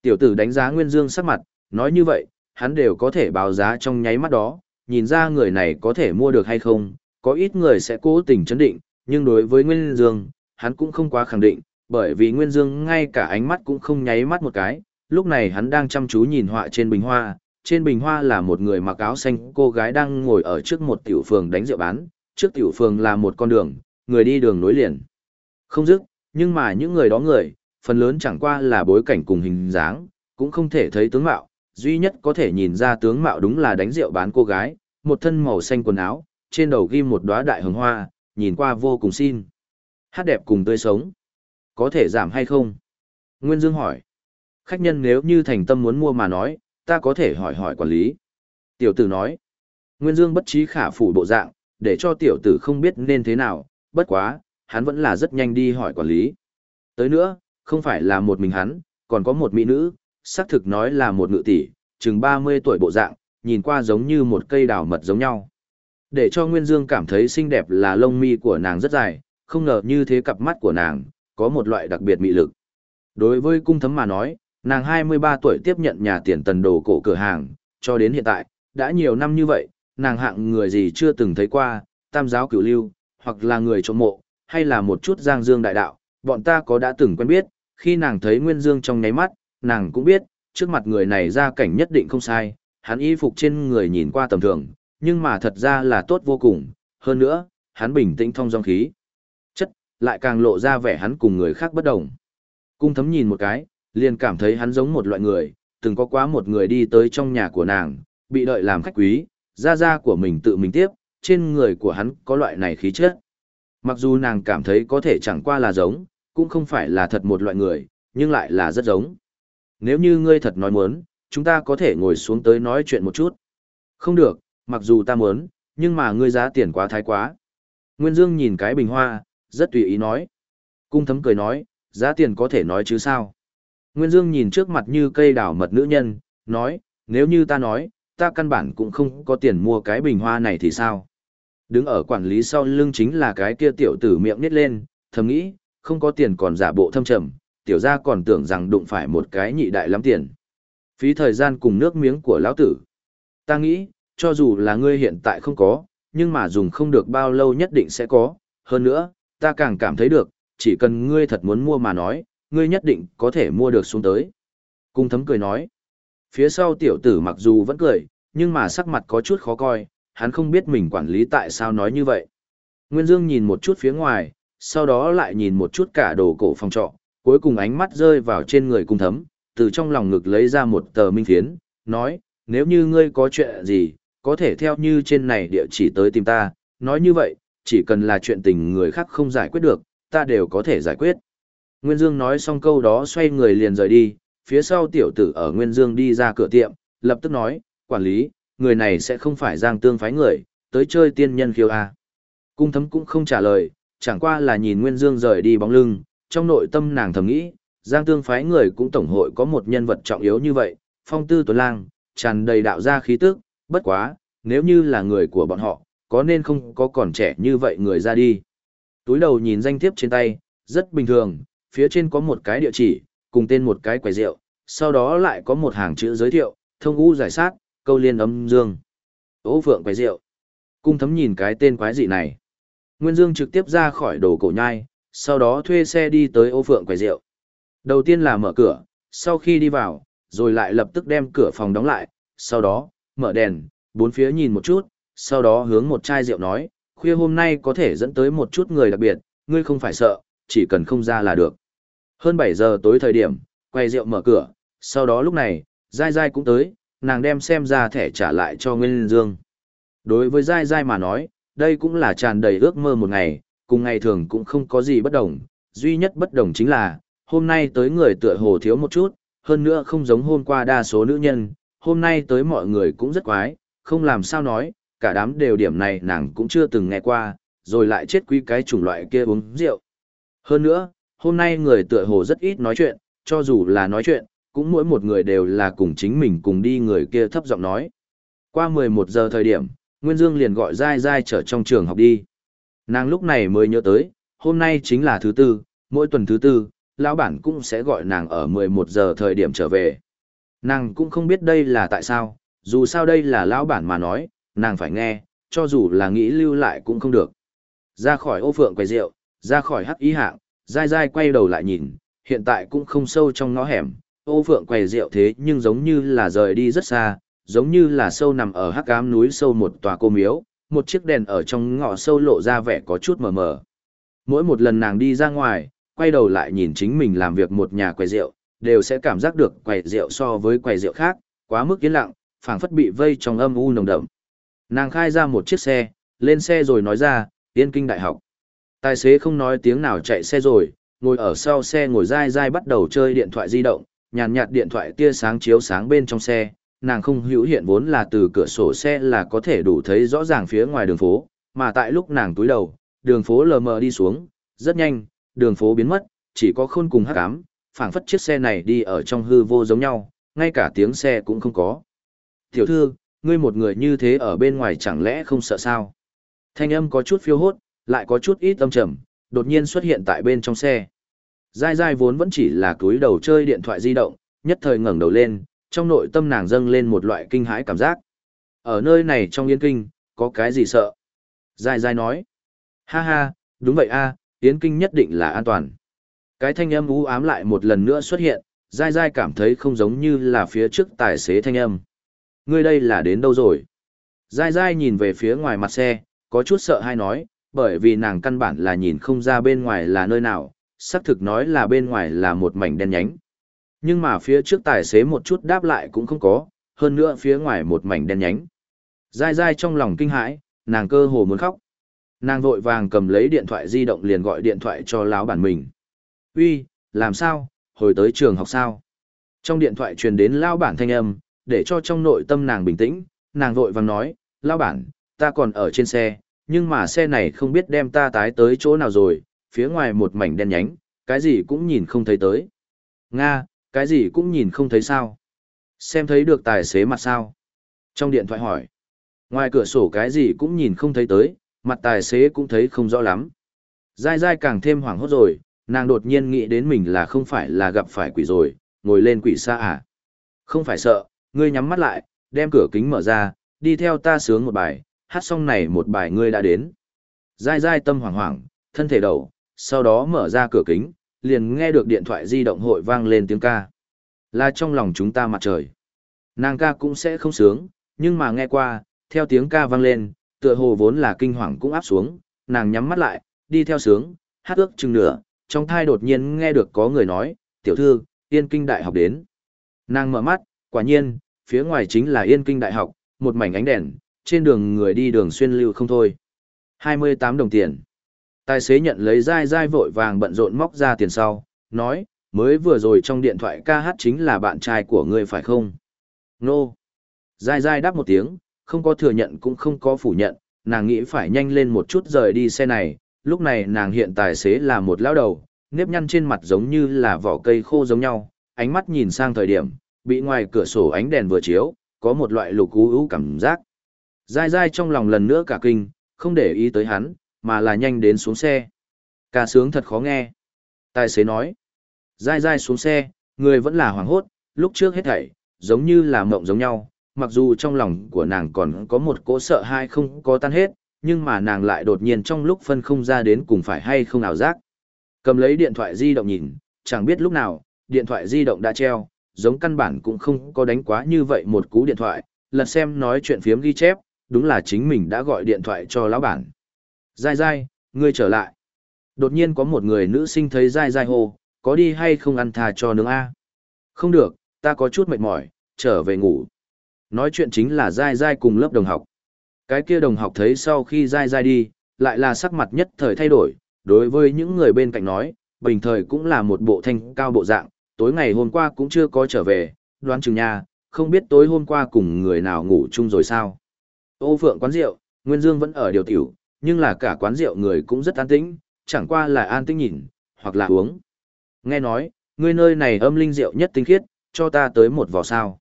Tiểu tử đánh giá Nguyên Dương sắc mặt, nói như vậy, hắn đều có thể báo giá trong nháy mắt đó, nhìn ra người này có thể mua được hay không, có ít người sẽ cố tình chấn định, nhưng đối với Nguyên Dương, hắn cũng không quá khẳng định, bởi vì Nguyên Dương ngay cả ánh mắt cũng không nháy mắt một cái, lúc này hắn đang chăm chú nhìn họa trên bình hoa, trên bình hoa là một người mặc áo xanh cô gái đang ngồi ở trước một tiểu phường đánh rượu bán, trước tiểu phường là một con đường, người đi đường nối liền. Không dứt, nhưng mà những người đó người, phần lớn chẳng qua là bối cảnh cùng hình dáng, cũng không thể thấy tướng mạo, duy nhất có thể nhìn ra tướng mạo đúng là đánh rượu bán cô gái, một thân màu xanh quần áo, trên đầu ghim một đóa đại hồng hoa, nhìn qua vô cùng xin. Hát đẹp cùng tươi sống. Có thể giảm hay không? Nguyên Dương hỏi. Khách nhân nếu như thành tâm muốn mua mà nói, ta có thể hỏi hỏi quản lý. Tiểu tử nói. Nguyên Dương bất trí khả phủ bộ dạng, để cho tiểu tử không biết nên thế nào, bất quá, hắn vẫn là rất nhanh đi hỏi quản lý. Tới nữa, không phải là một mình hắn, còn có một mỹ nữ, xác thực nói là một ngự tỷ, chừng 30 tuổi bộ dạng, nhìn qua giống như một cây đào mật giống nhau. Để cho Nguyên Dương cảm thấy xinh đẹp là lông mi của nàng rất dài, không ngờ như thế cặp mắt của nàng, có một loại đặc biệt mị lực. Đối với cung thấm mà nói, nàng 23 tuổi tiếp nhận nhà tiền tần đồ cổ cửa hàng, cho đến hiện tại, đã nhiều năm như vậy, nàng hạng người gì chưa từng thấy qua, tam giáo cửu lưu, hoặc là người trộm mộ, hay là một chút giang dương đại đạo, bọn ta có đã từng quen biết, khi nàng thấy Nguyên Dương trong nháy mắt, nàng cũng biết, trước mặt người này ra cảnh nhất định không sai, hắn y phục trên người nhìn qua tầm thường, nhưng mà thật ra là tốt vô cùng, hơn nữa, hắn bình tĩnh thông dong khí. Chất, lại càng lộ ra vẻ hắn cùng người khác bất đồng. Cung thấm nhìn một cái, liền cảm thấy hắn giống một loại người, từng có quá một người đi tới trong nhà của nàng, bị đợi làm khách quý, gia gia của mình tự mình tiếp, trên người của hắn có loại này khí chất. Mặc dù nàng cảm thấy có thể chẳng qua là giống, cũng không phải là thật một loại người, nhưng lại là rất giống. Nếu như ngươi thật nói muốn, chúng ta có thể ngồi xuống tới nói chuyện một chút. Không được, mặc dù ta muốn, nhưng mà ngươi giá tiền quá thái quá. Nguyên Dương nhìn cái bình hoa, rất tùy ý nói. Cung thấm cười nói, giá tiền có thể nói chứ sao. Nguyên Dương nhìn trước mặt như cây đảo mật nữ nhân, nói, nếu như ta nói, ta căn bản cũng không có tiền mua cái bình hoa này thì sao? Đứng ở quản lý sau lưng chính là cái kia tiểu tử miệng nít lên, thầm nghĩ, không có tiền còn giả bộ thâm trầm, tiểu gia còn tưởng rằng đụng phải một cái nhị đại lắm tiền. Phí thời gian cùng nước miếng của lão tử. Ta nghĩ, cho dù là ngươi hiện tại không có, nhưng mà dùng không được bao lâu nhất định sẽ có. Hơn nữa, ta càng cảm thấy được, chỉ cần ngươi thật muốn mua mà nói, ngươi nhất định có thể mua được xuống tới. Cung thấm cười nói. Phía sau tiểu tử mặc dù vẫn cười, nhưng mà sắc mặt có chút khó coi, hắn không biết mình quản lý tại sao nói như vậy. Nguyên Dương nhìn một chút phía ngoài, sau đó lại nhìn một chút cả đồ cổ phòng trọ, cuối cùng ánh mắt rơi vào trên người cung thấm, từ trong lòng ngực lấy ra một tờ minh phiến, nói, nếu như ngươi có chuyện gì, có thể theo như trên này địa chỉ tới tìm ta, nói như vậy, chỉ cần là chuyện tình người khác không giải quyết được, ta đều có thể giải quyết. Nguyên Dương nói xong câu đó xoay người liền rời đi, phía sau tiểu tử ở Nguyên Dương đi ra cửa tiệm, lập tức nói, quản lý, người này sẽ không phải giang tương phái người, tới chơi tiên nhân khiêu à. Cung thấm cũng không trả lời, chẳng qua là nhìn Nguyên Dương rời đi bóng lưng, trong nội tâm nàng thầm nghĩ, giang tương phái người cũng tổng hội có một nhân vật trọng yếu như vậy, phong tư tuấn lang, tràn đầy đạo gia khí tức, bất quá, nếu như là người của bọn họ, có nên không có còn trẻ như vậy người ra đi. Túi đầu nhìn danh thiếp trên tay, rất bình thường, phía trên có một cái địa chỉ, cùng tên một cái quầy rượu, sau đó lại có một hàng chữ giới thiệu, thông u giải sát, câu liên âm dương. Ô phượng quầy rượu. Cung thấm nhìn cái tên quái dị này. Nguyên Dương trực tiếp ra khỏi đồ cổ nhai, sau đó thuê xe đi tới ô phượng quầy rượu. Đầu tiên là mở cửa, sau khi đi vào, rồi lại lập tức đem cửa phòng đóng lại, sau đó, mở đèn, bốn phía nhìn một chút, sau đó hướng một chai rượu nói, khuya hôm nay có thể dẫn tới một chút người đặc biệt, ngươi không phải sợ, chỉ cần không ra là được. Hơn 7 giờ tối thời điểm, quay rượu mở cửa, sau đó lúc này, Giai Giai cũng tới, nàng đem xem ra thẻ trả lại cho Nguyên Dương. Đối với Giai Giai mà nói, đây cũng là tràn đầy ước mơ một ngày, cùng ngày thường cũng không có gì bất đồng, duy nhất bất đồng chính là, hôm nay tới người tựa hồ thiếu một chút, hơn nữa không giống hôm qua đa số nữ nhân, hôm nay tới mọi người cũng rất quái, không làm sao nói, cả đám đều điểm này nàng cũng chưa từng nghe qua, rồi lại chết quý cái chủng loại kia uống rượu. Hơn nữa, hôm nay người tựa hồ rất ít nói chuyện, cho dù là nói chuyện, cũng mỗi một người đều là cùng chính mình cùng đi người kia thấp giọng nói. Qua 11 giờ thời điểm, Nguyên Dương liền gọi dai dai trở trong trường học đi. Nàng lúc này mới nhớ tới, hôm nay chính là thứ tư, mỗi tuần thứ tư, lão bản cũng sẽ gọi nàng ở 11 giờ thời điểm trở về. Nàng cũng không biết đây là tại sao, dù sao đây là lão bản mà nói, nàng phải nghe, cho dù là nghĩ lưu lại cũng không được. Ra khỏi ô phượng quầy rượu, ra khỏi hắc ý hạng, dai dai quay đầu lại nhìn, hiện tại cũng không sâu trong ngõ hẻm, ô phượng quầy rượu thế nhưng giống như là rời đi rất xa, giống như là sâu nằm ở hắc ám núi sâu một tòa cô miếu, một chiếc đèn ở trong ngõ sâu lộ ra vẻ có chút mờ mờ. Mỗi một lần nàng đi ra ngoài, quay đầu lại nhìn chính mình làm việc một nhà quầy rượu, đều sẽ cảm giác được quầy rượu so với quầy rượu khác, quá mức yên lặng, phảng phất bị vây trong âm u nồng đậm. Nàng khai ra một chiếc xe, lên xe rồi nói ra, tiên Kinh Đại học. Tài xế không nói tiếng nào chạy xe rồi, ngồi ở sau xe ngồi dai dai bắt đầu chơi điện thoại di động, nhàn nhạt điện thoại tia sáng chiếu sáng bên trong xe, nàng không hữu hiện vốn là từ cửa sổ xe là có thể đủ thấy rõ ràng phía ngoài đường phố, mà tại lúc nàng túi đầu, đường phố lờ mờ đi xuống, rất nhanh, đường phố biến mất, chỉ có khôn cùng hắc ám, phảng phất chiếc xe này đi ở trong hư vô giống nhau, ngay cả tiếng xe cũng không có. Tiểu thư, ngươi một người như thế ở bên ngoài chẳng lẽ không sợ sao? Thanh âm có chút phiêu hốt, lại có chút ít âm trầm, đột nhiên xuất hiện tại bên trong xe. Giai Giai vốn vẫn chỉ là túi đầu chơi điện thoại di động, nhất thời ngẩng đầu lên, trong nội tâm nàng dâng lên một loại kinh hãi cảm giác. Ở nơi này trong yến Kinh, có cái gì sợ? Giai Giai nói. Ha ha, đúng vậy a, yến Kinh nhất định là an toàn. Cái thanh âm u ám lại một lần nữa xuất hiện, Giai Giai cảm thấy không giống như là phía trước tài xế thanh âm. Ngươi đây là đến đâu rồi? Giai Giai nhìn về phía ngoài mặt xe, có chút sợ hay nói, bởi vì nàng căn bản là nhìn không ra bên ngoài là nơi nào, xác thực nói là bên ngoài là một mảnh đen nhánh. Nhưng mà phía trước tài xế một chút đáp lại cũng không có, hơn nữa phía ngoài một mảnh đen nhánh. Dai dai trong lòng kinh hãi, nàng cơ hồ muốn khóc. Nàng vội vàng cầm lấy điện thoại di động liền gọi điện thoại cho láo bản mình. Uy, làm sao, hồi tới trường học sao? Trong điện thoại truyền đến lao bản thanh âm, để cho trong nội tâm nàng bình tĩnh, nàng vội vàng nói, lao bản, ta còn ở trên xe, nhưng mà xe này không biết đem ta tái tới chỗ nào rồi, phía ngoài một mảnh đen nhánh, cái gì cũng nhìn không thấy tới. Nga, cái gì cũng nhìn không thấy sao. Xem thấy được tài xế mặt sao. Trong điện thoại hỏi. Ngoài cửa sổ cái gì cũng nhìn không thấy tới, mặt tài xế cũng thấy không rõ lắm. Dai dai càng thêm hoảng hốt rồi, nàng đột nhiên nghĩ đến mình là không phải là gặp phải quỷ rồi, ngồi lên quỷ xa à. Không phải sợ, ngươi nhắm mắt lại, đem cửa kính mở ra, đi theo ta sướng một bài, hát xong này một bài ngươi đã đến. Dai dai tâm hoảng hoảng, thân thể đầu, sau đó mở ra cửa kính, liền nghe được điện thoại di động hội vang lên tiếng ca. Là trong lòng chúng ta mặt trời. Nàng ca cũng sẽ không sướng, nhưng mà nghe qua, theo tiếng ca vang lên, tựa hồ vốn là kinh hoàng cũng áp xuống, nàng nhắm mắt lại, đi theo sướng, hát ước chừng nửa, trong thai đột nhiên nghe được có người nói, tiểu thư, Yên Kinh Đại học đến. Nàng mở mắt, quả nhiên, phía ngoài chính là Yên Kinh Đại học, một mảnh ánh đèn, trên đường người đi đường xuyên lưu không thôi. 28 đồng tiền. Tài xế nhận lấy dai dai vội vàng bận rộn móc ra tiền sau, nói, mới vừa rồi trong điện thoại ca hát chính là bạn trai của ngươi phải không? Nô. No. Dai dai đáp một tiếng, không có thừa nhận cũng không có phủ nhận, nàng nghĩ phải nhanh lên một chút rời đi xe này, lúc này nàng hiện tài xế là một lão đầu, nếp nhăn trên mặt giống như là vỏ cây khô giống nhau, ánh mắt nhìn sang thời điểm, bị ngoài cửa sổ ánh đèn vừa chiếu, có một loại lục ú ú cảm giác. Dai dai trong lòng lần nữa cả kinh, không để ý tới hắn, mà là nhanh đến xuống xe. Ca sướng thật khó nghe. Tài xế nói. Dai dai xuống xe, người vẫn là hoảng hốt, lúc trước hết thảy, giống như là mộng giống nhau, mặc dù trong lòng của nàng còn có một cỗ sợ hai không có tan hết, nhưng mà nàng lại đột nhiên trong lúc phân không ra đến cùng phải hay không ảo giác. Cầm lấy điện thoại di động nhìn, chẳng biết lúc nào, điện thoại di động đã treo, giống căn bản cũng không có đánh quá như vậy một cú điện thoại, lật xem nói chuyện phiếm ghi chép, đúng là chính mình đã gọi điện thoại cho lão bản. Giai Giai, ngươi trở lại. Đột nhiên có một người nữ sinh thấy Giai Giai hô, có đi hay không ăn thà cho nướng A. Không được, ta có chút mệt mỏi, trở về ngủ. Nói chuyện chính là Giai Giai cùng lớp đồng học. Cái kia đồng học thấy sau khi Giai Giai đi, lại là sắc mặt nhất thời thay đổi, đối với những người bên cạnh nói, bình thời cũng là một bộ thanh cao bộ dạng, tối ngày hôm qua cũng chưa có trở về, đoán chừng nha, không biết tối hôm qua cùng người nào ngủ chung rồi sao. Ô phượng quán rượu, Nguyên Dương vẫn ở điều tiểu, nhưng là cả quán rượu người cũng rất an tĩnh, chẳng qua là an tĩnh nhìn, hoặc là uống. Nghe nói, ngươi nơi này âm linh rượu nhất tinh khiết, cho ta tới một vò sao.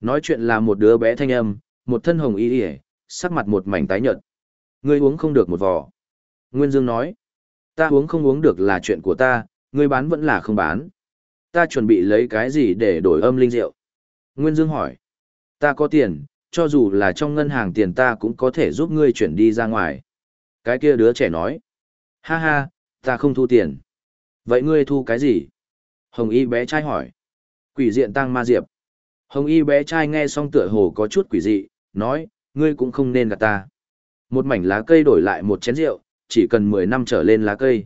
Nói chuyện là một đứa bé thanh âm, một thân hồng y y, sắc mặt một mảnh tái nhợt. Ngươi uống không được một vò. Nguyên Dương nói, ta uống không uống được là chuyện của ta, ngươi bán vẫn là không bán. Ta chuẩn bị lấy cái gì để đổi âm linh rượu? Nguyên Dương hỏi. Ta có tiền, cho dù là trong ngân hàng tiền ta cũng có thể giúp ngươi chuyển đi ra ngoài. Cái kia đứa trẻ nói. Ha ha, ta không thu tiền. Vậy ngươi thu cái gì? Hồng y bé trai hỏi. Quỷ diện tăng ma diệp. Hồng y bé trai nghe xong tựa hồ có chút quỷ dị, nói, ngươi cũng không nên gạt ta. Một mảnh lá cây đổi lại một chén rượu, chỉ cần 10 năm trở lên lá cây.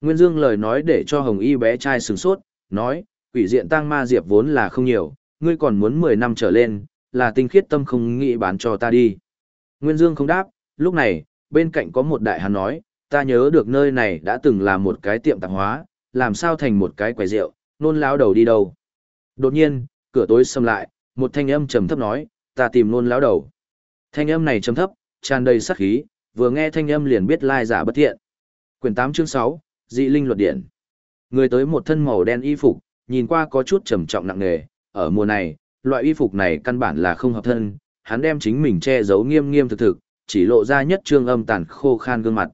Nguyên Dương lời nói để cho Hồng y bé trai sừng sốt, nói, quỷ diện tăng ma diệp vốn là không nhiều, ngươi còn muốn 10 năm trở lên, là tinh khiết tâm không nghĩ bán cho ta đi. Nguyên Dương không đáp, lúc này, bên cạnh có một đại hán nói, ta nhớ được nơi này đã từng là một cái tiệm tạp hóa, làm sao thành một cái quầy rượu, nôn lão đầu đi đâu. Đột nhiên, cửa tối xâm lại, một thanh âm trầm thấp nói, ta tìm nôn lão đầu. Thanh âm này trầm thấp, tràn đầy sát khí, vừa nghe thanh âm liền biết lai giả bất thiện. Quyển 8 chương 6, Dị Linh Luật Điển. Người tới một thân màu đen y phục, nhìn qua có chút trầm trọng nặng nề, ở mùa này, loại y phục này căn bản là không hợp thân, hắn đem chính mình che giấu nghiêm nghiêm thực thực, chỉ lộ ra nhất trương âm tàn khô khan gương mặt.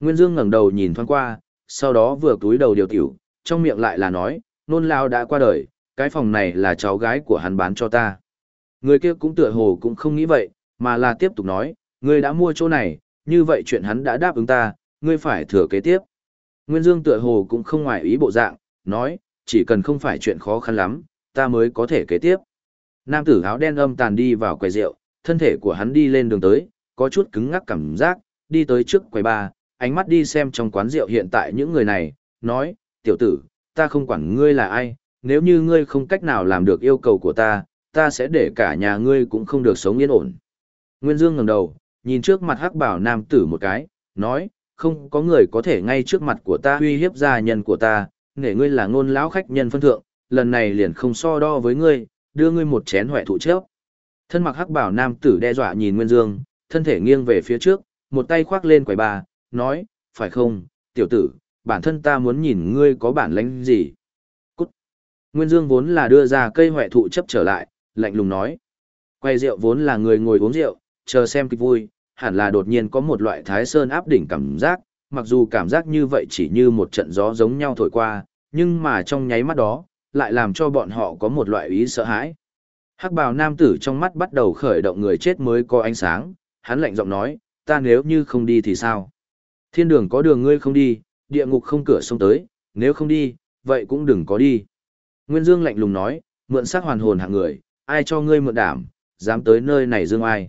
Nguyên Dương ngẩng đầu nhìn thoáng qua, sau đó vừa túi đầu điều tiểu, trong miệng lại là nói, nôn lao đã qua đời, cái phòng này là cháu gái của hắn bán cho ta. Người kia cũng tựa hồ cũng không nghĩ vậy, mà là tiếp tục nói, ngươi đã mua chỗ này, như vậy chuyện hắn đã đáp ứng ta, ngươi phải thừa kế tiếp. Nguyên Dương tựa hồ cũng không ngoài ý bộ dạng, nói, chỉ cần không phải chuyện khó khăn lắm, ta mới có thể kế tiếp. Nam tử áo đen âm tàn đi vào quầy rượu, thân thể của hắn đi lên đường tới, có chút cứng ngắc cảm giác, đi tới trước quầy ba, ánh mắt đi xem trong quán rượu hiện tại những người này, nói, tiểu tử, ta không quản ngươi là ai, nếu như ngươi không cách nào làm được yêu cầu của ta, ta sẽ để cả nhà ngươi cũng không được sống yên ổn. Nguyên Dương ngẩng đầu, nhìn trước mặt hắc bảo nam tử một cái, nói, không có người có thể ngay trước mặt của ta uy hiếp gia nhân của ta, nể ngươi là ngôn lão khách nhân phân thượng, lần này liền không so đo với ngươi, đưa ngươi một chén huệ thụ trước. Thân mặc hắc bảo nam tử đe dọa nhìn Nguyên Dương, thân thể nghiêng về phía trước, một tay khoác lên quầy bà, nói, phải không, tiểu tử, bản thân ta muốn nhìn ngươi có bản lãnh gì. Cút. Nguyên Dương vốn là đưa ra cây huệ thụ chấp trở lại, lạnh lùng nói. Quay rượu vốn là người ngồi uống rượu, chờ xem kịch vui, hẳn là đột nhiên có một loại thái sơn áp đỉnh cảm giác, mặc dù cảm giác như vậy chỉ như một trận gió giống nhau thổi qua, nhưng mà trong nháy mắt đó, lại làm cho bọn họ có một loại ý sợ hãi. Hắc bào nam tử trong mắt bắt đầu khởi động người chết mới có ánh sáng, hắn lạnh giọng nói, ta nếu như không đi thì sao? Thiên đường có đường ngươi không đi, địa ngục không cửa sông tới, nếu không đi, vậy cũng đừng có đi. Nguyên Dương lạnh lùng nói, mượn sắc hoàn hồn hạng người, ai cho ngươi mượn đảm, dám tới nơi này dương ai.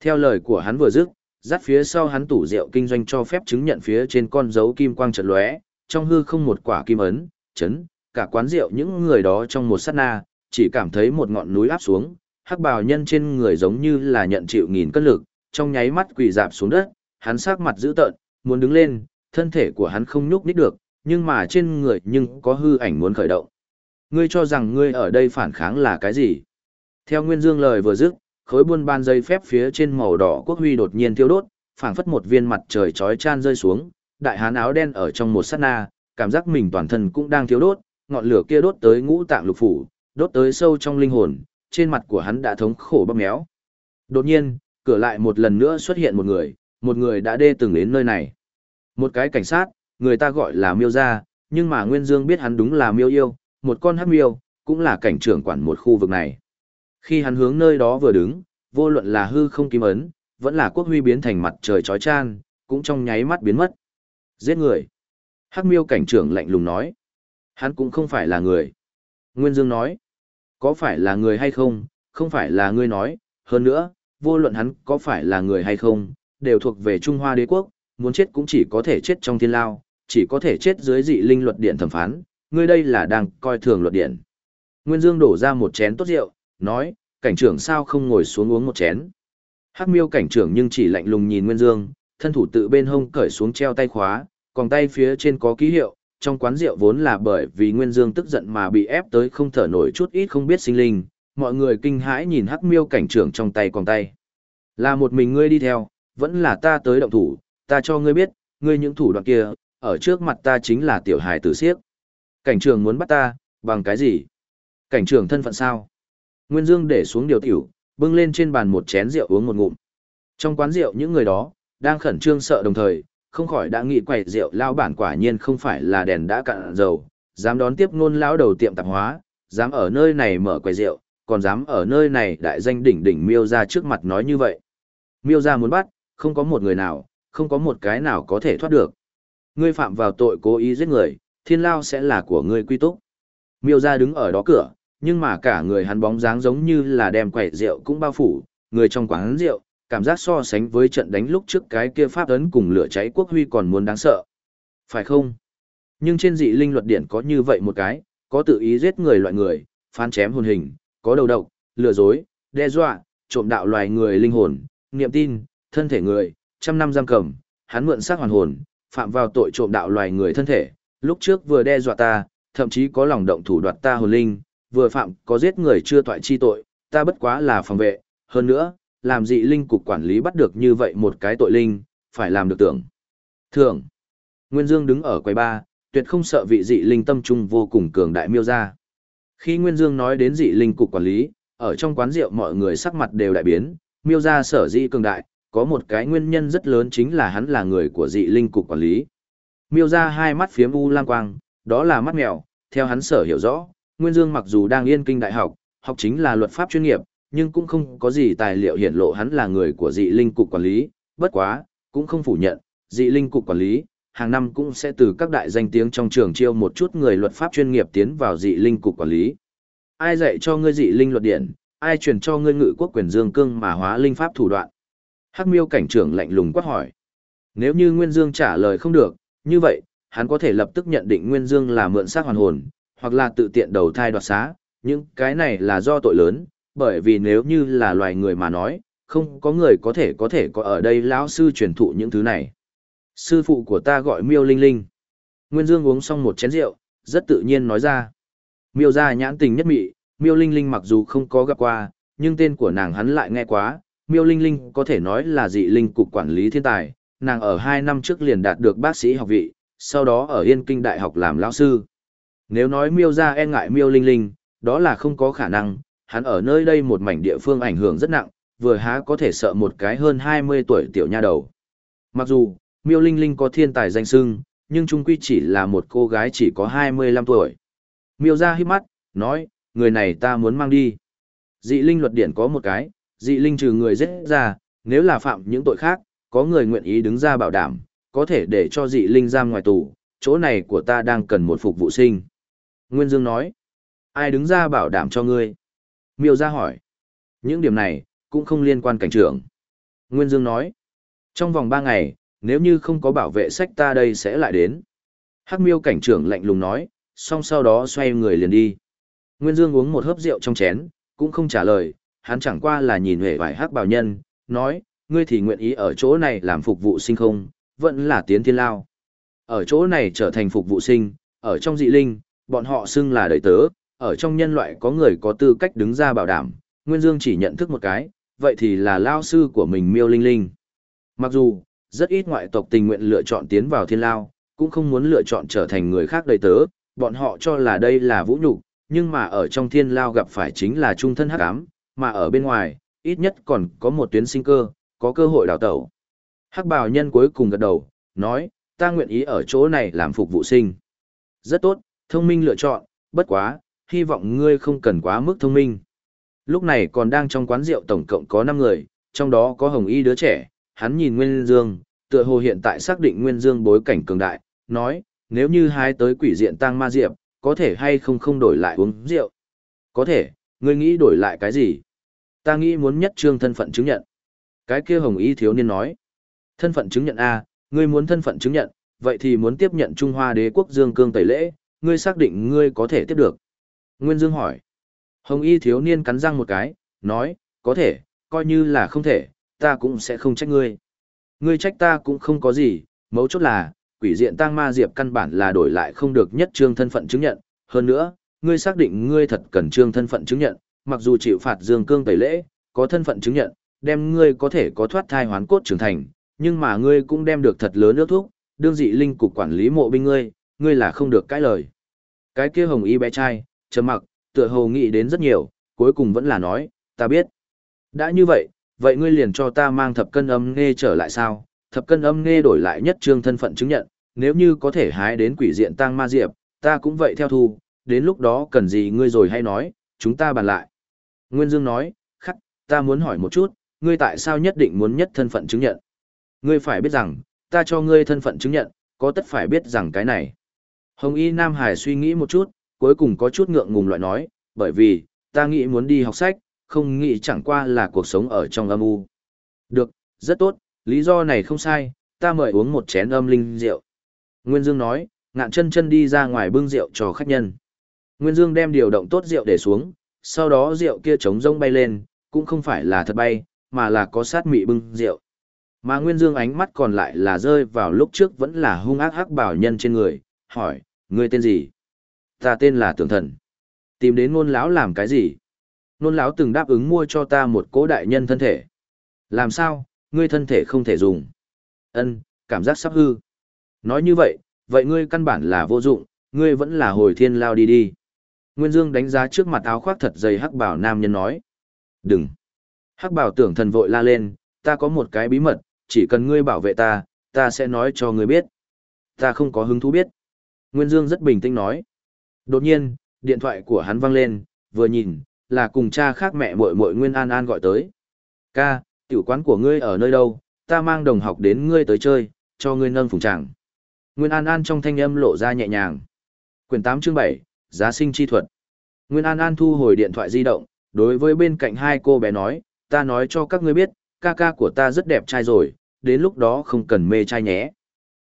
Theo lời của hắn vừa dứt, dắt phía sau hắn tủ rượu kinh doanh cho phép chứng nhận phía trên con dấu kim quang trật lóe, trong hư không một quả kim ấn, chấn, cả quán rượu những người đó trong một sát na, chỉ cảm thấy một ngọn núi áp xuống, hắc bào nhân trên người giống như là nhận chịu nghìn cân lực, trong nháy mắt quỳ dạp xuống đất, hắn sắc mặt dữ tợn, muốn đứng lên, thân thể của hắn không nhúc nhích được, nhưng mà trên người nhưng có hư ảnh muốn khởi động. Ngươi cho rằng ngươi ở đây phản kháng là cái gì? Theo Nguyên Dương lời vừa dứt, khối buôn ban dây phép phía trên màu đỏ quốc huy đột nhiên thiêu đốt, phảng phất một viên mặt trời chói chan rơi xuống, đại hán áo đen ở trong một sát na, cảm giác mình toàn thân cũng đang thiêu đốt, ngọn lửa kia đốt tới ngũ tạng lục phủ, đốt tới sâu trong linh hồn, trên mặt của hắn đã thống khổ bóp méo. Đột nhiên, cửa lại một lần nữa xuất hiện một người, một người đã đê từng đến nơi này. Một cái cảnh sát, người ta gọi là miêu gia, nhưng mà Nguyên Dương biết hắn đúng là miêu yêu, một con hắc miêu, cũng là cảnh trưởng quản một khu vực này. Khi hắn hướng nơi đó vừa đứng, vô luận là hư không kim ấn, vẫn là quốc huy biến thành mặt trời chói chan, cũng trong nháy mắt biến mất. Giết người. Hắc miêu cảnh trưởng lạnh lùng nói. Hắn cũng không phải là người. Nguyên Dương nói. Có phải là người hay không, không phải là ngươi nói, hơn nữa, vô luận hắn có phải là người hay không, đều thuộc về Trung Hoa đế quốc, muốn chết cũng chỉ có thể chết trong thiên lao, chỉ có thể chết dưới dị linh luật điện thẩm phán, ngươi đây là đang coi thường luật điện. Nguyên Dương đổ ra một chén tốt rượu, nói, cảnh trưởng sao không ngồi xuống uống một chén. Hắc miêu cảnh trưởng nhưng chỉ lạnh lùng nhìn Nguyên Dương, thân thủ tự bên hông cởi xuống treo tay khóa, còn tay phía trên có ký hiệu, trong quán rượu vốn là bởi vì Nguyên Dương tức giận mà bị ép tới không thở nổi chút ít không biết sinh linh, mọi người kinh hãi nhìn Hắc miêu cảnh trưởng trong tay còn tay. Là một mình ngươi đi theo, vẫn là ta tới động thủ, ta cho ngươi biết, ngươi những thủ đoạn kia, ở trước mặt ta chính là tiểu hài tử siếc. Cảnh trưởng muốn bắt ta, bằng cái gì? Cảnh trưởng thân phận sao? Nguyên Dương để xuống điều tiểu, bưng lên trên bàn một chén rượu uống một ngụm. Trong quán rượu những người đó, đang khẩn trương sợ đồng thời, không khỏi đã nghĩ quầy rượu lao bản quả nhiên không phải là đèn đã cạn dầu, dám đón tiếp ngôn lão đầu tiệm tạp hóa, dám ở nơi này mở quầy rượu, còn dám ở nơi này đại danh đỉnh đỉnh miêu ra trước mặt nói như vậy. Miêu ra muốn bắt, không có một người nào, không có một cái nào có thể thoát được. Ngươi phạm vào tội cố ý giết người, thiên lao sẽ là của ngươi quy túc. Miêu ra đứng ở đó cửa, nhưng mà cả người hắn bóng dáng giống như là đem quẩy rượu cũng bao phủ, người trong quán rượu, cảm giác so sánh với trận đánh lúc trước cái kia pháp ấn cùng lửa cháy quốc huy còn muốn đáng sợ. Phải không? Nhưng trên dị linh luật điển có như vậy một cái, có tự ý giết người loại người, phán chém hồn hình, có đầu độc, lừa dối, đe dọa, trộm đạo loài người linh hồn, niệm tin, thân thể người, trăm năm giam cầm, hắn mượn xác hoàn hồn, phạm vào tội trộm đạo loài người thân thể, lúc trước vừa đe dọa ta, thậm chí có lòng động thủ đoạt ta hồn linh, vừa phạm có giết người chưa toại chi tội, ta bất quá là phòng vệ, hơn nữa, làm dị linh cục quản lý bắt được như vậy một cái tội linh, phải làm được tưởng. Thường, Nguyên Dương đứng ở quầy ba, tuyệt không sợ vị dị linh tâm trung vô cùng cường đại miêu ra. Khi Nguyên Dương nói đến dị linh cục quản lý, ở trong quán rượu mọi người sắc mặt đều đại biến, miêu ra sở dị cường đại, có một cái nguyên nhân rất lớn chính là hắn là người của dị linh cục quản lý. Miêu ra hai mắt phiếm u lam quang, đó là mắt mèo, theo hắn sở hiểu rõ, Nguyên Dương mặc dù đang yên kinh đại học, học chính là luật pháp chuyên nghiệp, nhưng cũng không có gì tài liệu hiển lộ hắn là người của dị linh cục quản lý, bất quá, cũng không phủ nhận, dị linh cục quản lý, hàng năm cũng sẽ từ các đại danh tiếng trong trường chiêu một chút người luật pháp chuyên nghiệp tiến vào dị linh cục quản lý. Ai dạy cho ngươi dị linh luật điện, ai truyền cho ngươi ngự quốc quyền dương cương mà hóa linh pháp thủ đoạn? Hắc miêu cảnh trưởng lạnh lùng quát hỏi. Nếu như Nguyên Dương trả lời không được, như vậy, hắn có thể lập tức nhận định Nguyên Dương là mượn xác hoàn hồn, hoặc là tự tiện đầu thai đoạt xá, nhưng cái này là do tội lớn, bởi vì nếu như là loài người mà nói, không có người có thể có thể có ở đây lão sư truyền thụ những thứ này. Sư phụ của ta gọi Miêu Linh Linh. Nguyên Dương uống xong một chén rượu, rất tự nhiên nói ra. Miêu gia nhãn tình nhất mị, Miêu Linh Linh mặc dù không có gặp qua, nhưng tên của nàng hắn lại nghe quá. Miêu Linh Linh có thể nói là dị linh cục quản lý thiên tài, nàng ở hai năm trước liền đạt được bác sĩ học vị, sau đó ở Yên Kinh Đại học làm lão sư. Nếu nói Miêu gia e ngại Miêu Linh Linh, đó là không có khả năng, hắn ở nơi đây một mảnh địa phương ảnh hưởng rất nặng, vừa há có thể sợ một cái hơn 20 tuổi tiểu nha đầu. Mặc dù, Miêu Linh Linh có thiên tài danh sưng, nhưng trung quy chỉ là một cô gái chỉ có 25 tuổi. Miêu ra hít mắt, nói, người này ta muốn mang đi. Dị Linh luật điển có một cái, dị Linh trừ người giết ra, nếu là phạm những tội khác, có người nguyện ý đứng ra bảo đảm, có thể để cho dị Linh giam ngoài tù, chỗ này của ta đang cần một phục vụ sinh. Nguyên Dương nói, ai đứng ra bảo đảm cho ngươi? Miêu ra hỏi. Những điểm này, cũng không liên quan cảnh trưởng. Nguyên Dương nói. Trong vòng 3 ngày, nếu như không có bảo vệ sách ta đây sẽ lại đến. Hắc miêu cảnh trưởng lạnh lùng nói, xong sau đó xoay người liền đi. Nguyên Dương uống một hớp rượu trong chén, cũng không trả lời, hắn chẳng qua là nhìn về vài hắc bảo nhân, nói, ngươi thì nguyện ý ở chỗ này làm phục vụ sinh không, vẫn là tiến thiên lao. Ở chỗ này trở thành phục vụ sinh, ở trong dị linh, bọn họ xưng là đời tớ, ở trong nhân loại có người có tư cách đứng ra bảo đảm, Nguyên Dương chỉ nhận thức một cái, vậy thì là lao sư của mình Miêu Linh Linh. Mặc dù, rất ít ngoại tộc tình nguyện lựa chọn tiến vào thiên lao, cũng không muốn lựa chọn trở thành người khác đầy tớ, bọn họ cho là đây là vũ nhục, nhưng mà ở trong thiên lao gặp phải chính là trung thân hắc ám, mà ở bên ngoài, ít nhất còn có một tuyến sinh cơ, có cơ hội đào tẩu. Hắc bào nhân cuối cùng gật đầu, nói, ta nguyện ý ở chỗ này làm phục vụ sinh. Rất tốt, thông minh lựa chọn, bất quá, hy vọng ngươi không cần quá mức thông minh. Lúc này còn đang trong quán rượu tổng cộng có 5 người, trong đó có Hồng Y đứa trẻ, hắn nhìn Nguyên Dương, tựa hồ hiện tại xác định Nguyên Dương bối cảnh cường đại, nói, nếu như hai tới quỷ diện tăng ma diệp, có thể hay không không đổi lại uống rượu. Có thể, ngươi nghĩ đổi lại cái gì? Ta nghĩ muốn nhất trương thân phận chứng nhận. Cái kia Hồng Y thiếu niên nói, thân phận chứng nhận A, ngươi muốn thân phận chứng nhận, vậy thì muốn tiếp nhận Trung Hoa đế quốc Dương Cương Tẩy Lễ, ngươi xác định ngươi có thể tiếp được. Nguyên Dương hỏi. Hồng y thiếu niên cắn răng một cái, nói, có thể, coi như là không thể, ta cũng sẽ không trách ngươi. Ngươi trách ta cũng không có gì, mấu chốt là, quỷ diện tăng ma diệp căn bản là đổi lại không được nhất trương thân phận chứng nhận. Hơn nữa, ngươi xác định ngươi thật cần trương thân phận chứng nhận, mặc dù chịu phạt dương cương tẩy lễ, có thân phận chứng nhận, đem ngươi có thể có thoát thai hoán cốt trưởng thành, nhưng mà ngươi cũng đem được thật lớn nước thuốc, đương dị linh cục quản lý mộ binh ngươi, ngươi là không được cãi lời. Cái kia hồng y bé trai, trầm mặc, tựa hồ nghĩ đến rất nhiều, cuối cùng vẫn là nói, ta biết. Đã như vậy, vậy ngươi liền cho ta mang thập cân âm nghe trở lại sao, thập cân âm nghe đổi lại nhất trương thân phận chứng nhận, nếu như có thể hái đến quỷ diện tăng ma diệp, ta cũng vậy theo thu, đến lúc đó cần gì ngươi rồi hay nói, chúng ta bàn lại. Nguyên Dương nói, khắc, ta muốn hỏi một chút, ngươi tại sao nhất định muốn nhất thân phận chứng nhận? Ngươi phải biết rằng, ta cho ngươi thân phận chứng nhận, có tất phải biết rằng cái này. Hồng Y Nam Hải suy nghĩ một chút, cuối cùng có chút ngượng ngùng loại nói, bởi vì, ta nghĩ muốn đi học sách, không nghĩ chẳng qua là cuộc sống ở trong âm u. Được, rất tốt, lý do này không sai, ta mời uống một chén âm linh rượu. Nguyên Dương nói, ngạn chân chân đi ra ngoài bưng rượu cho khách nhân. Nguyên Dương đem điều động tốt rượu để xuống, sau đó rượu kia trống rông bay lên, cũng không phải là thật bay, mà là có sát mị bưng rượu. Mà Nguyên Dương ánh mắt còn lại là rơi vào lúc trước vẫn là hung ác hắc bảo nhân trên người, hỏi, ngươi tên gì? Ta tên là Tưởng Thần. Tìm đến ngôn lão làm cái gì? Ngôn lão từng đáp ứng mua cho ta một cố đại nhân thân thể. Làm sao, ngươi thân thể không thể dùng? Ân, cảm giác sắp hư. Nói như vậy, vậy ngươi căn bản là vô dụng, ngươi vẫn là hồi thiên lao đi đi. Nguyên Dương đánh giá trước mặt áo khoác thật dày hắc bảo nam nhân nói. Đừng. Hắc bảo tưởng thần vội la lên, ta có một cái bí mật, chỉ cần ngươi bảo vệ ta, ta sẽ nói cho ngươi biết. Ta không có hứng thú biết. Nguyên Dương rất bình tĩnh nói. Đột nhiên, điện thoại của hắn vang lên, vừa nhìn, là cùng cha khác mẹ muội muội Nguyên An An gọi tới. Ca, tiểu quán của ngươi ở nơi đâu, ta mang đồng học đến ngươi tới chơi, cho ngươi nâng phùng tràng. Nguyên An An trong thanh âm lộ ra nhẹ nhàng. Quyển 8 chương 7, Giá sinh chi thuật. Nguyên An An thu hồi điện thoại di động, đối với bên cạnh hai cô bé nói, ta nói cho các ngươi biết, ca ca của ta rất đẹp trai rồi, đến lúc đó không cần mê trai nhé.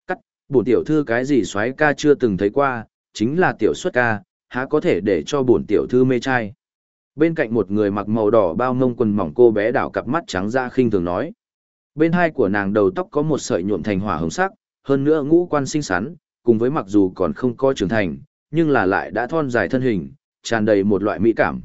Cắt, bổn tiểu thư cái gì xoáy ca chưa từng thấy qua, chính là tiểu xuất ca, há có thể để cho bổn tiểu thư mê trai. Bên cạnh một người mặc màu đỏ bao ngông quần mỏng cô bé đảo cặp mắt trắng ra khinh thường nói. Bên hai của nàng đầu tóc có một sợi nhuộm thành hỏa hồng sắc, hơn nữa ngũ quan xinh xắn, cùng với mặc dù còn không có trưởng thành, nhưng là lại đã thon dài thân hình, tràn đầy một loại mỹ cảm.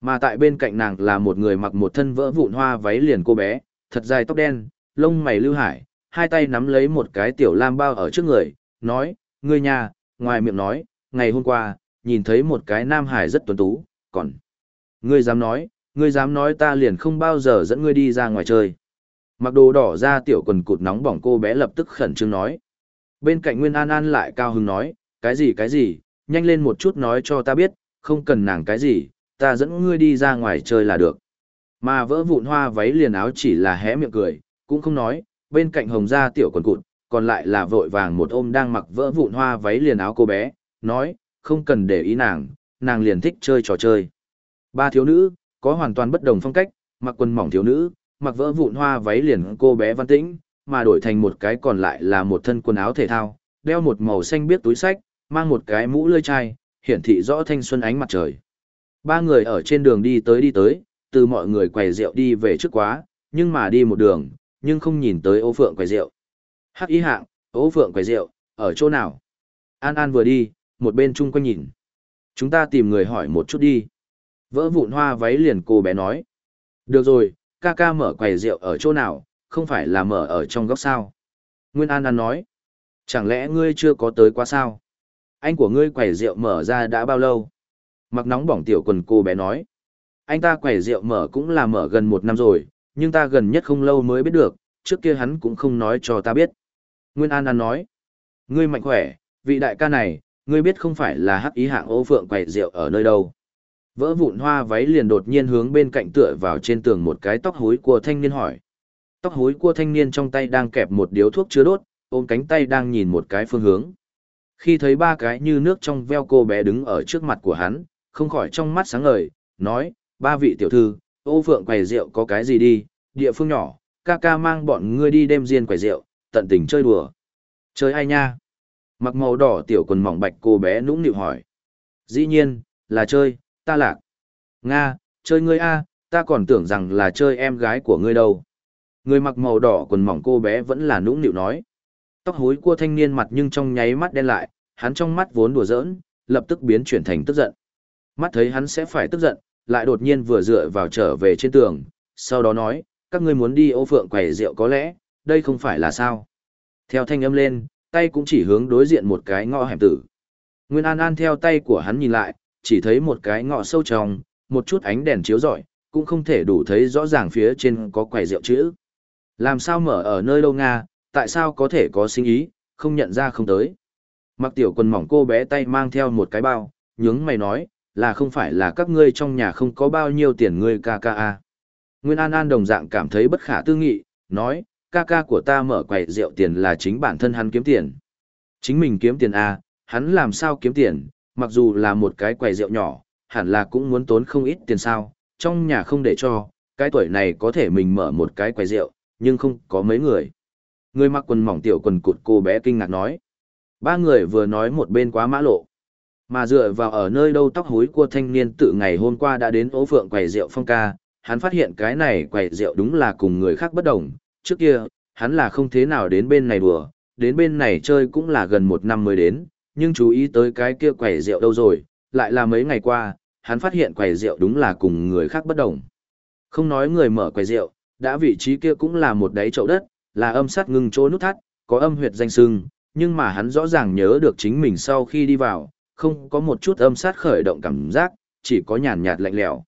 Mà tại bên cạnh nàng là một người mặc một thân vỡ vụn hoa váy liền cô bé, thật dài tóc đen, lông mày lưu hải, hai tay nắm lấy một cái tiểu lam bao ở trước người, nói, ngươi nhà, ngoài miệng nói, ngày hôm qua, nhìn thấy một cái nam hải rất tuấn tú, còn... Ngươi dám nói, ngươi dám nói ta liền không bao giờ dẫn ngươi đi ra ngoài chơi. Mặc đồ đỏ ra tiểu quần cụt nóng bỏng cô bé lập tức khẩn trương nói. Bên cạnh Nguyên An An lại cao hứng nói, cái gì cái gì, nhanh lên một chút nói cho ta biết, không cần nàng cái gì, ta dẫn ngươi đi ra ngoài chơi là được. Mà vỡ vụn hoa váy liền áo chỉ là hé miệng cười, cũng không nói, bên cạnh hồng ra tiểu quần cụt, còn lại là vội vàng một ôm đang mặc vỡ vụn hoa váy liền áo cô bé, nói, không cần để ý nàng, nàng liền thích chơi trò chơi. Ba thiếu nữ, có hoàn toàn bất đồng phong cách, mặc quần mỏng thiếu nữ, mặc vỡ vụn hoa váy liền cô bé văn tĩnh, mà đổi thành một cái còn lại là một thân quần áo thể thao, đeo một màu xanh biếc túi sách, mang một cái mũ lơi chai, hiển thị rõ thanh xuân ánh mặt trời. Ba người ở trên đường đi tới đi tới, từ mọi người quầy rượu đi về trước quá, nhưng mà đi một đường, nhưng không nhìn tới ô phượng quầy rượu. Hắc Y hạng, ố phượng quầy rượu, ở chỗ nào? An An vừa đi, một bên chung quanh nhìn. Chúng ta tìm người hỏi một chút đi. Vỡ vụn hoa váy liền cô bé nói. Được rồi, ca ca mở quầy rượu ở chỗ nào, không phải là mở ở trong góc sao. Nguyên An An nói. Chẳng lẽ ngươi chưa có tới quá sao? Anh của ngươi quầy rượu mở ra đã bao lâu? Mặc nóng bỏng tiểu quần cô bé nói. Anh ta quầy rượu mở cũng là mở gần một năm rồi, nhưng ta gần nhất không lâu mới biết được, trước kia hắn cũng không nói cho ta biết. Nguyên An An nói. Ngươi mạnh khỏe, vị đại ca này, ngươi biết không phải là hắc ý hạng ô phượng quầy rượu ở nơi đâu. Vỡ vụn hoa váy liền đột nhiên hướng bên cạnh tựa vào trên tường một cái tóc hối của thanh niên hỏi. Tóc hối của thanh niên trong tay đang kẹp một điếu thuốc chứa đốt, ôm cánh tay đang nhìn một cái phương hướng. Khi thấy ba cái như nước trong veo cô bé đứng ở trước mặt của hắn, không khỏi trong mắt sáng ngời, nói, ba vị tiểu thư, ô phượng quầy rượu có cái gì đi, địa phương nhỏ, ca ca mang bọn ngươi đi đêm riêng quầy rượu, tận tình chơi đùa. Chơi ai nha? Mặc màu đỏ tiểu quần mỏng bạch cô bé nũng nịu hỏi. Dĩ nhiên, là chơi, ta lạc. Nga, chơi ngươi a, ta còn tưởng rằng là chơi em gái của ngươi đâu. Người mặc màu đỏ quần mỏng cô bé vẫn là nũng nịu nói. Tóc hối cua thanh niên mặt nhưng trong nháy mắt đen lại, hắn trong mắt vốn đùa giỡn, lập tức biến chuyển thành tức giận. Mắt thấy hắn sẽ phải tức giận, lại đột nhiên vừa dựa vào trở về trên tường, sau đó nói, các ngươi muốn đi ô phượng quầy rượu có lẽ, đây không phải là sao. Theo thanh âm lên, tay cũng chỉ hướng đối diện một cái ngõ hẻm tử. Nguyên An An theo tay của hắn nhìn lại, chỉ thấy một cái ngõ sâu trong, một chút ánh đèn chiếu rọi, cũng không thể đủ thấy rõ ràng phía trên có quầy rượu chữ. Làm sao mở ở nơi lâu Nga, tại sao có thể có sinh ý, không nhận ra không tới. Mặc tiểu quần mỏng cô bé tay mang theo một cái bao, nhướng mày nói, là không phải là các ngươi trong nhà không có bao nhiêu tiền ngươi ca ca à. Nguyên An An đồng dạng cảm thấy bất khả tư nghị, nói, ca ca của ta mở quầy rượu tiền là chính bản thân hắn kiếm tiền. Chính mình kiếm tiền à, hắn làm sao kiếm tiền, mặc dù là một cái quầy rượu nhỏ, hẳn là cũng muốn tốn không ít tiền sao, trong nhà không để cho, cái tuổi này có thể mình mở một cái quầy rượu, nhưng không có mấy người. Người mặc quần mỏng tiểu quần cụt cô bé kinh ngạc nói. Ba người vừa nói một bên quá mã lộ. Mà dựa vào ở nơi đâu tóc húi của thanh niên tự ngày hôm qua đã đến ố phượng quầy rượu phong ca, hắn phát hiện cái này quầy rượu đúng là cùng người khác bất đồng. Trước kia, hắn là không thế nào đến bên này đùa, đến bên này chơi cũng là gần một năm mới đến, nhưng chú ý tới cái kia quầy rượu đâu rồi, lại là mấy ngày qua, hắn phát hiện quầy rượu đúng là cùng người khác bất đồng. Không nói người mở quầy rượu, đã vị trí kia cũng là một đáy chậu đất, là âm sát ngưng chỗ nút thắt, có âm huyệt danh sưng, nhưng mà hắn rõ ràng nhớ được chính mình sau khi đi vào, không có một chút âm sát khởi động cảm giác, chỉ có nhàn nhạt lạnh lẽo.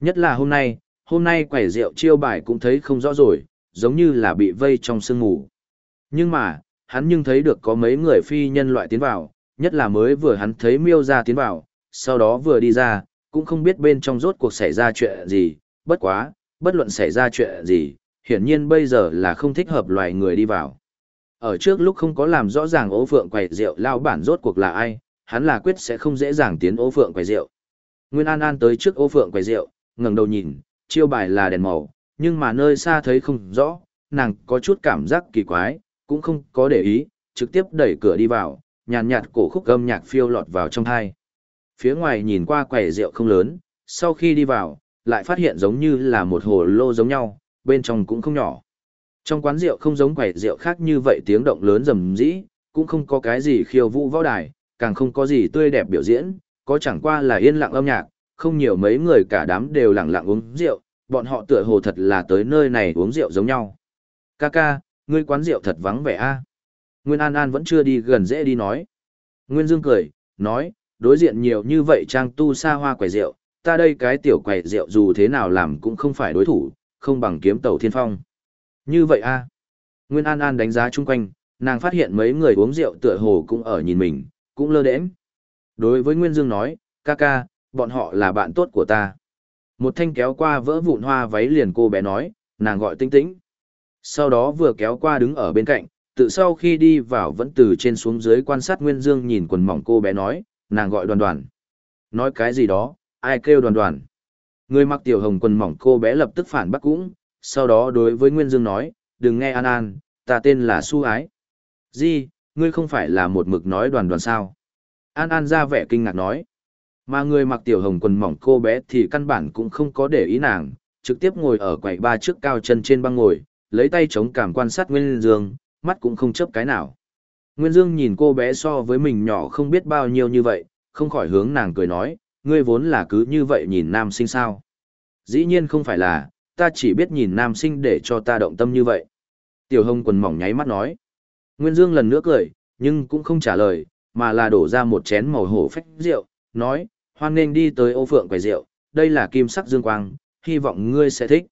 Nhất là hôm nay, hôm nay quầy rượu chiêu bài cũng thấy không rõ rồi, giống như là bị vây trong sương mù. Nhưng mà, hắn nhưng thấy được có mấy người phi nhân loại tiến vào, nhất là mới vừa hắn thấy miêu ra tiến vào, sau đó vừa đi ra, cũng không biết bên trong rốt cuộc xảy ra chuyện gì, bất quá, bất luận xảy ra chuyện gì, hiển nhiên bây giờ là không thích hợp loài người đi vào. Ở trước lúc không có làm rõ ràng ố phượng quầy rượu lao bản rốt cuộc là ai, hắn là quyết sẽ không dễ dàng tiến ố phượng quầy rượu. Nguyên An An tới trước ố phượng quầy rượu, ngẩng đầu nhìn, chiêu bài là đèn màu, nhưng mà nơi xa thấy không rõ, nàng có chút cảm giác kỳ quái, cũng không có để ý, trực tiếp đẩy cửa đi vào, nhàn nhạt, nhạt cổ khúc âm nhạc phiêu lọt vào trong thai. Phía ngoài nhìn qua quầy rượu không lớn, sau khi đi vào, lại phát hiện giống như là một hồ lô giống nhau, bên trong cũng không nhỏ. Trong quán rượu không giống quầy rượu khác như vậy tiếng động lớn rầm rĩ, cũng không có cái gì khiêu vũ võ đài, càng không có gì tươi đẹp biểu diễn, có chẳng qua là yên lặng âm nhạc, không nhiều mấy người cả đám đều lặng lặng uống rượu, bọn họ tựa hồ thật là tới nơi này uống rượu giống nhau. Ca ca, ngươi quán rượu thật vắng vẻ a. Nguyên An An vẫn chưa đi gần dễ đi nói. Nguyên Dương cười, nói, đối diện nhiều như vậy trang tu xa hoa quầy rượu, ta đây cái tiểu quầy rượu dù thế nào làm cũng không phải đối thủ, không bằng kiếm tàu thiên phong. Như vậy a Nguyên An An đánh giá chung quanh, nàng phát hiện mấy người uống rượu tựa hồ cũng ở nhìn mình, cũng lơ đễnh. Đối với Nguyên Dương nói, ca ca, bọn họ là bạn tốt của ta. Một thanh kéo qua vỡ vụn hoa váy liền cô bé nói, nàng gọi tinh tĩnh. Sau đó vừa kéo qua đứng ở bên cạnh, tự sau khi đi vào vẫn từ trên xuống dưới quan sát Nguyên Dương nhìn quần mỏng cô bé nói, nàng gọi đoàn đoàn. Nói cái gì đó, ai kêu đoàn đoàn. Người mặc tiểu hồng quần mỏng cô bé lập tức phản bác cũng, sau đó đối với Nguyên Dương nói, đừng nghe An An, ta tên là Su Ái. Di, ngươi không phải là một mực nói đoàn đoàn sao? An An ra vẻ kinh ngạc nói. Mà người mặc tiểu hồng quần mỏng cô bé thì căn bản cũng không có để ý nàng, trực tiếp ngồi ở quầy ba trước cao chân trên băng ngồi, lấy tay chống cảm quan sát Nguyên Dương, mắt cũng không chấp cái nào. Nguyên Dương nhìn cô bé so với mình nhỏ không biết bao nhiêu như vậy, không khỏi hướng nàng cười nói, ngươi vốn là cứ như vậy nhìn nam sinh sao. Dĩ nhiên không phải là, ta chỉ biết nhìn nam sinh để cho ta động tâm như vậy. Tiểu hồng quần mỏng nháy mắt nói. Nguyên Dương lần nữa cười, nhưng cũng không trả lời, mà là đổ ra một chén màu hổ phách rượu, nói, hoan nên đi tới ô phượng quầy rượu, đây là kim sắc dương quang, hy vọng ngươi sẽ thích.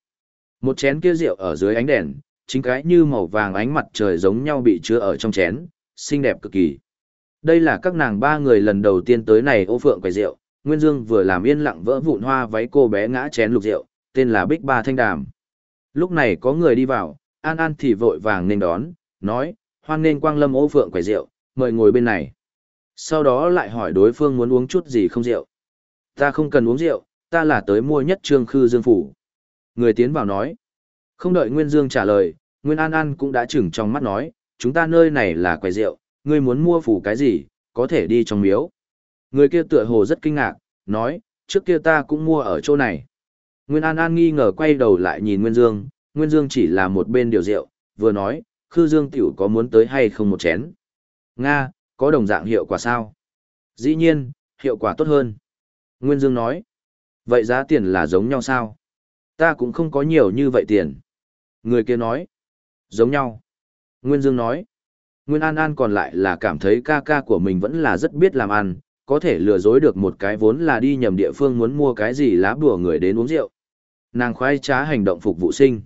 Một chén kia rượu ở dưới ánh đèn, chính cái như màu vàng ánh mặt trời giống nhau bị chứa ở trong chén, xinh đẹp cực kỳ. Đây là các nàng ba người lần đầu tiên tới này ô phượng quầy rượu, Nguyên Dương vừa làm yên lặng vỡ vụn hoa váy cô bé ngã chén lục rượu, tên là Bích Ba Thanh Đàm. Lúc này có người đi vào, An An thì vội vàng nên đón, nói, hoan nên quang lâm ô phượng quầy rượu, mời ngồi bên này. Sau đó lại hỏi đối phương muốn uống chút gì không rượu. Ta không cần uống rượu, ta là tới mua nhất trương khư dương phủ. Người tiến vào nói. Không đợi Nguyên Dương trả lời, Nguyên An An cũng đã chừng trong mắt nói, chúng ta nơi này là quầy rượu, ngươi muốn mua phủ cái gì, có thể đi trong miếu. Người kia tựa hồ rất kinh ngạc, nói, trước kia ta cũng mua ở chỗ này. Nguyên An An nghi ngờ quay đầu lại nhìn Nguyên Dương, Nguyên Dương chỉ là một bên điều rượu, vừa nói, Khư Dương tiểu có muốn tới hay không một chén. Nga, có đồng dạng hiệu quả sao? Dĩ nhiên, hiệu quả tốt hơn. Nguyên Dương nói, vậy giá tiền là giống nhau sao? Ta cũng không có nhiều như vậy tiền. Người kia nói, giống nhau. Nguyên Dương nói, Nguyên An An còn lại là cảm thấy ca ca của mình vẫn là rất biết làm ăn, có thể lừa dối được một cái vốn là đi nhầm địa phương muốn mua cái gì lá bùa người đến uống rượu. Nàng khoái trá hành động phục vụ sinh.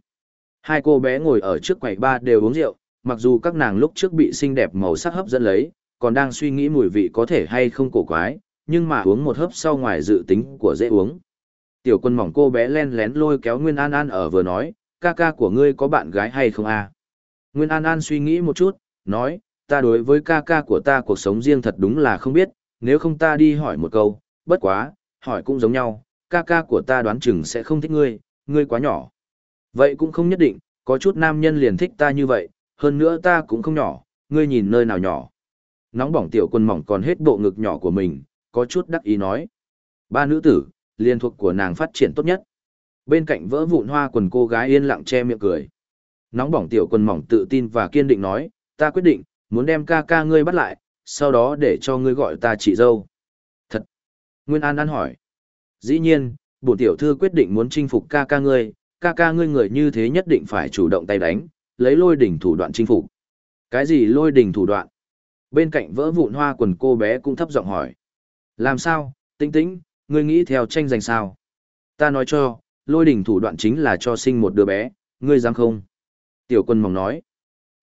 Hai cô bé ngồi ở trước quầy ba đều uống rượu, mặc dù các nàng lúc trước bị xinh đẹp màu sắc hấp dẫn lấy, còn đang suy nghĩ mùi vị có thể hay không cổ quái, nhưng mà uống một hớp sau ngoài dự tính của dễ uống. Tiểu quân mỏng cô bé len lén lôi kéo Nguyên An An ở vừa nói, ca ca của ngươi có bạn gái hay không à? Nguyên An An suy nghĩ một chút, nói, ta đối với ca ca của ta cuộc sống riêng thật đúng là không biết, nếu không ta đi hỏi một câu, bất quá, hỏi cũng giống nhau, ca ca của ta đoán chừng sẽ không thích ngươi, ngươi quá nhỏ. Vậy cũng không nhất định, có chút nam nhân liền thích ta như vậy, hơn nữa ta cũng không nhỏ, ngươi nhìn nơi nào nhỏ. Nóng bỏng tiểu quân mỏng còn hết bộ ngực nhỏ của mình, có chút đắc ý nói. Ba nữ tử, liên thuộc của nàng phát triển tốt nhất. Bên cạnh vỡ vụn hoa quần cô gái yên lặng che miệng cười. Nóng bỏng tiểu quần mỏng tự tin và kiên định nói, ta quyết định, muốn đem ca ca ngươi bắt lại, sau đó để cho ngươi gọi ta chị dâu. Thật. Nguyên An An hỏi. Dĩ nhiên, bổn tiểu thư quyết định muốn chinh phục ca ca ngươi, ca ca ngươi người như thế nhất định phải chủ động tay đánh, lấy lôi đỉnh thủ đoạn chinh phục. Cái gì lôi đỉnh thủ đoạn? Bên cạnh vỡ vụn hoa quần cô bé cũng thấp giọng hỏi. Làm sao, tĩnh tĩnh, ngươi nghĩ theo tranh giành sao? Ta nói cho, lôi đỉnh thủ đoạn chính là cho sinh một đứa bé, ngươi dám không? Tiểu quân mỏng nói.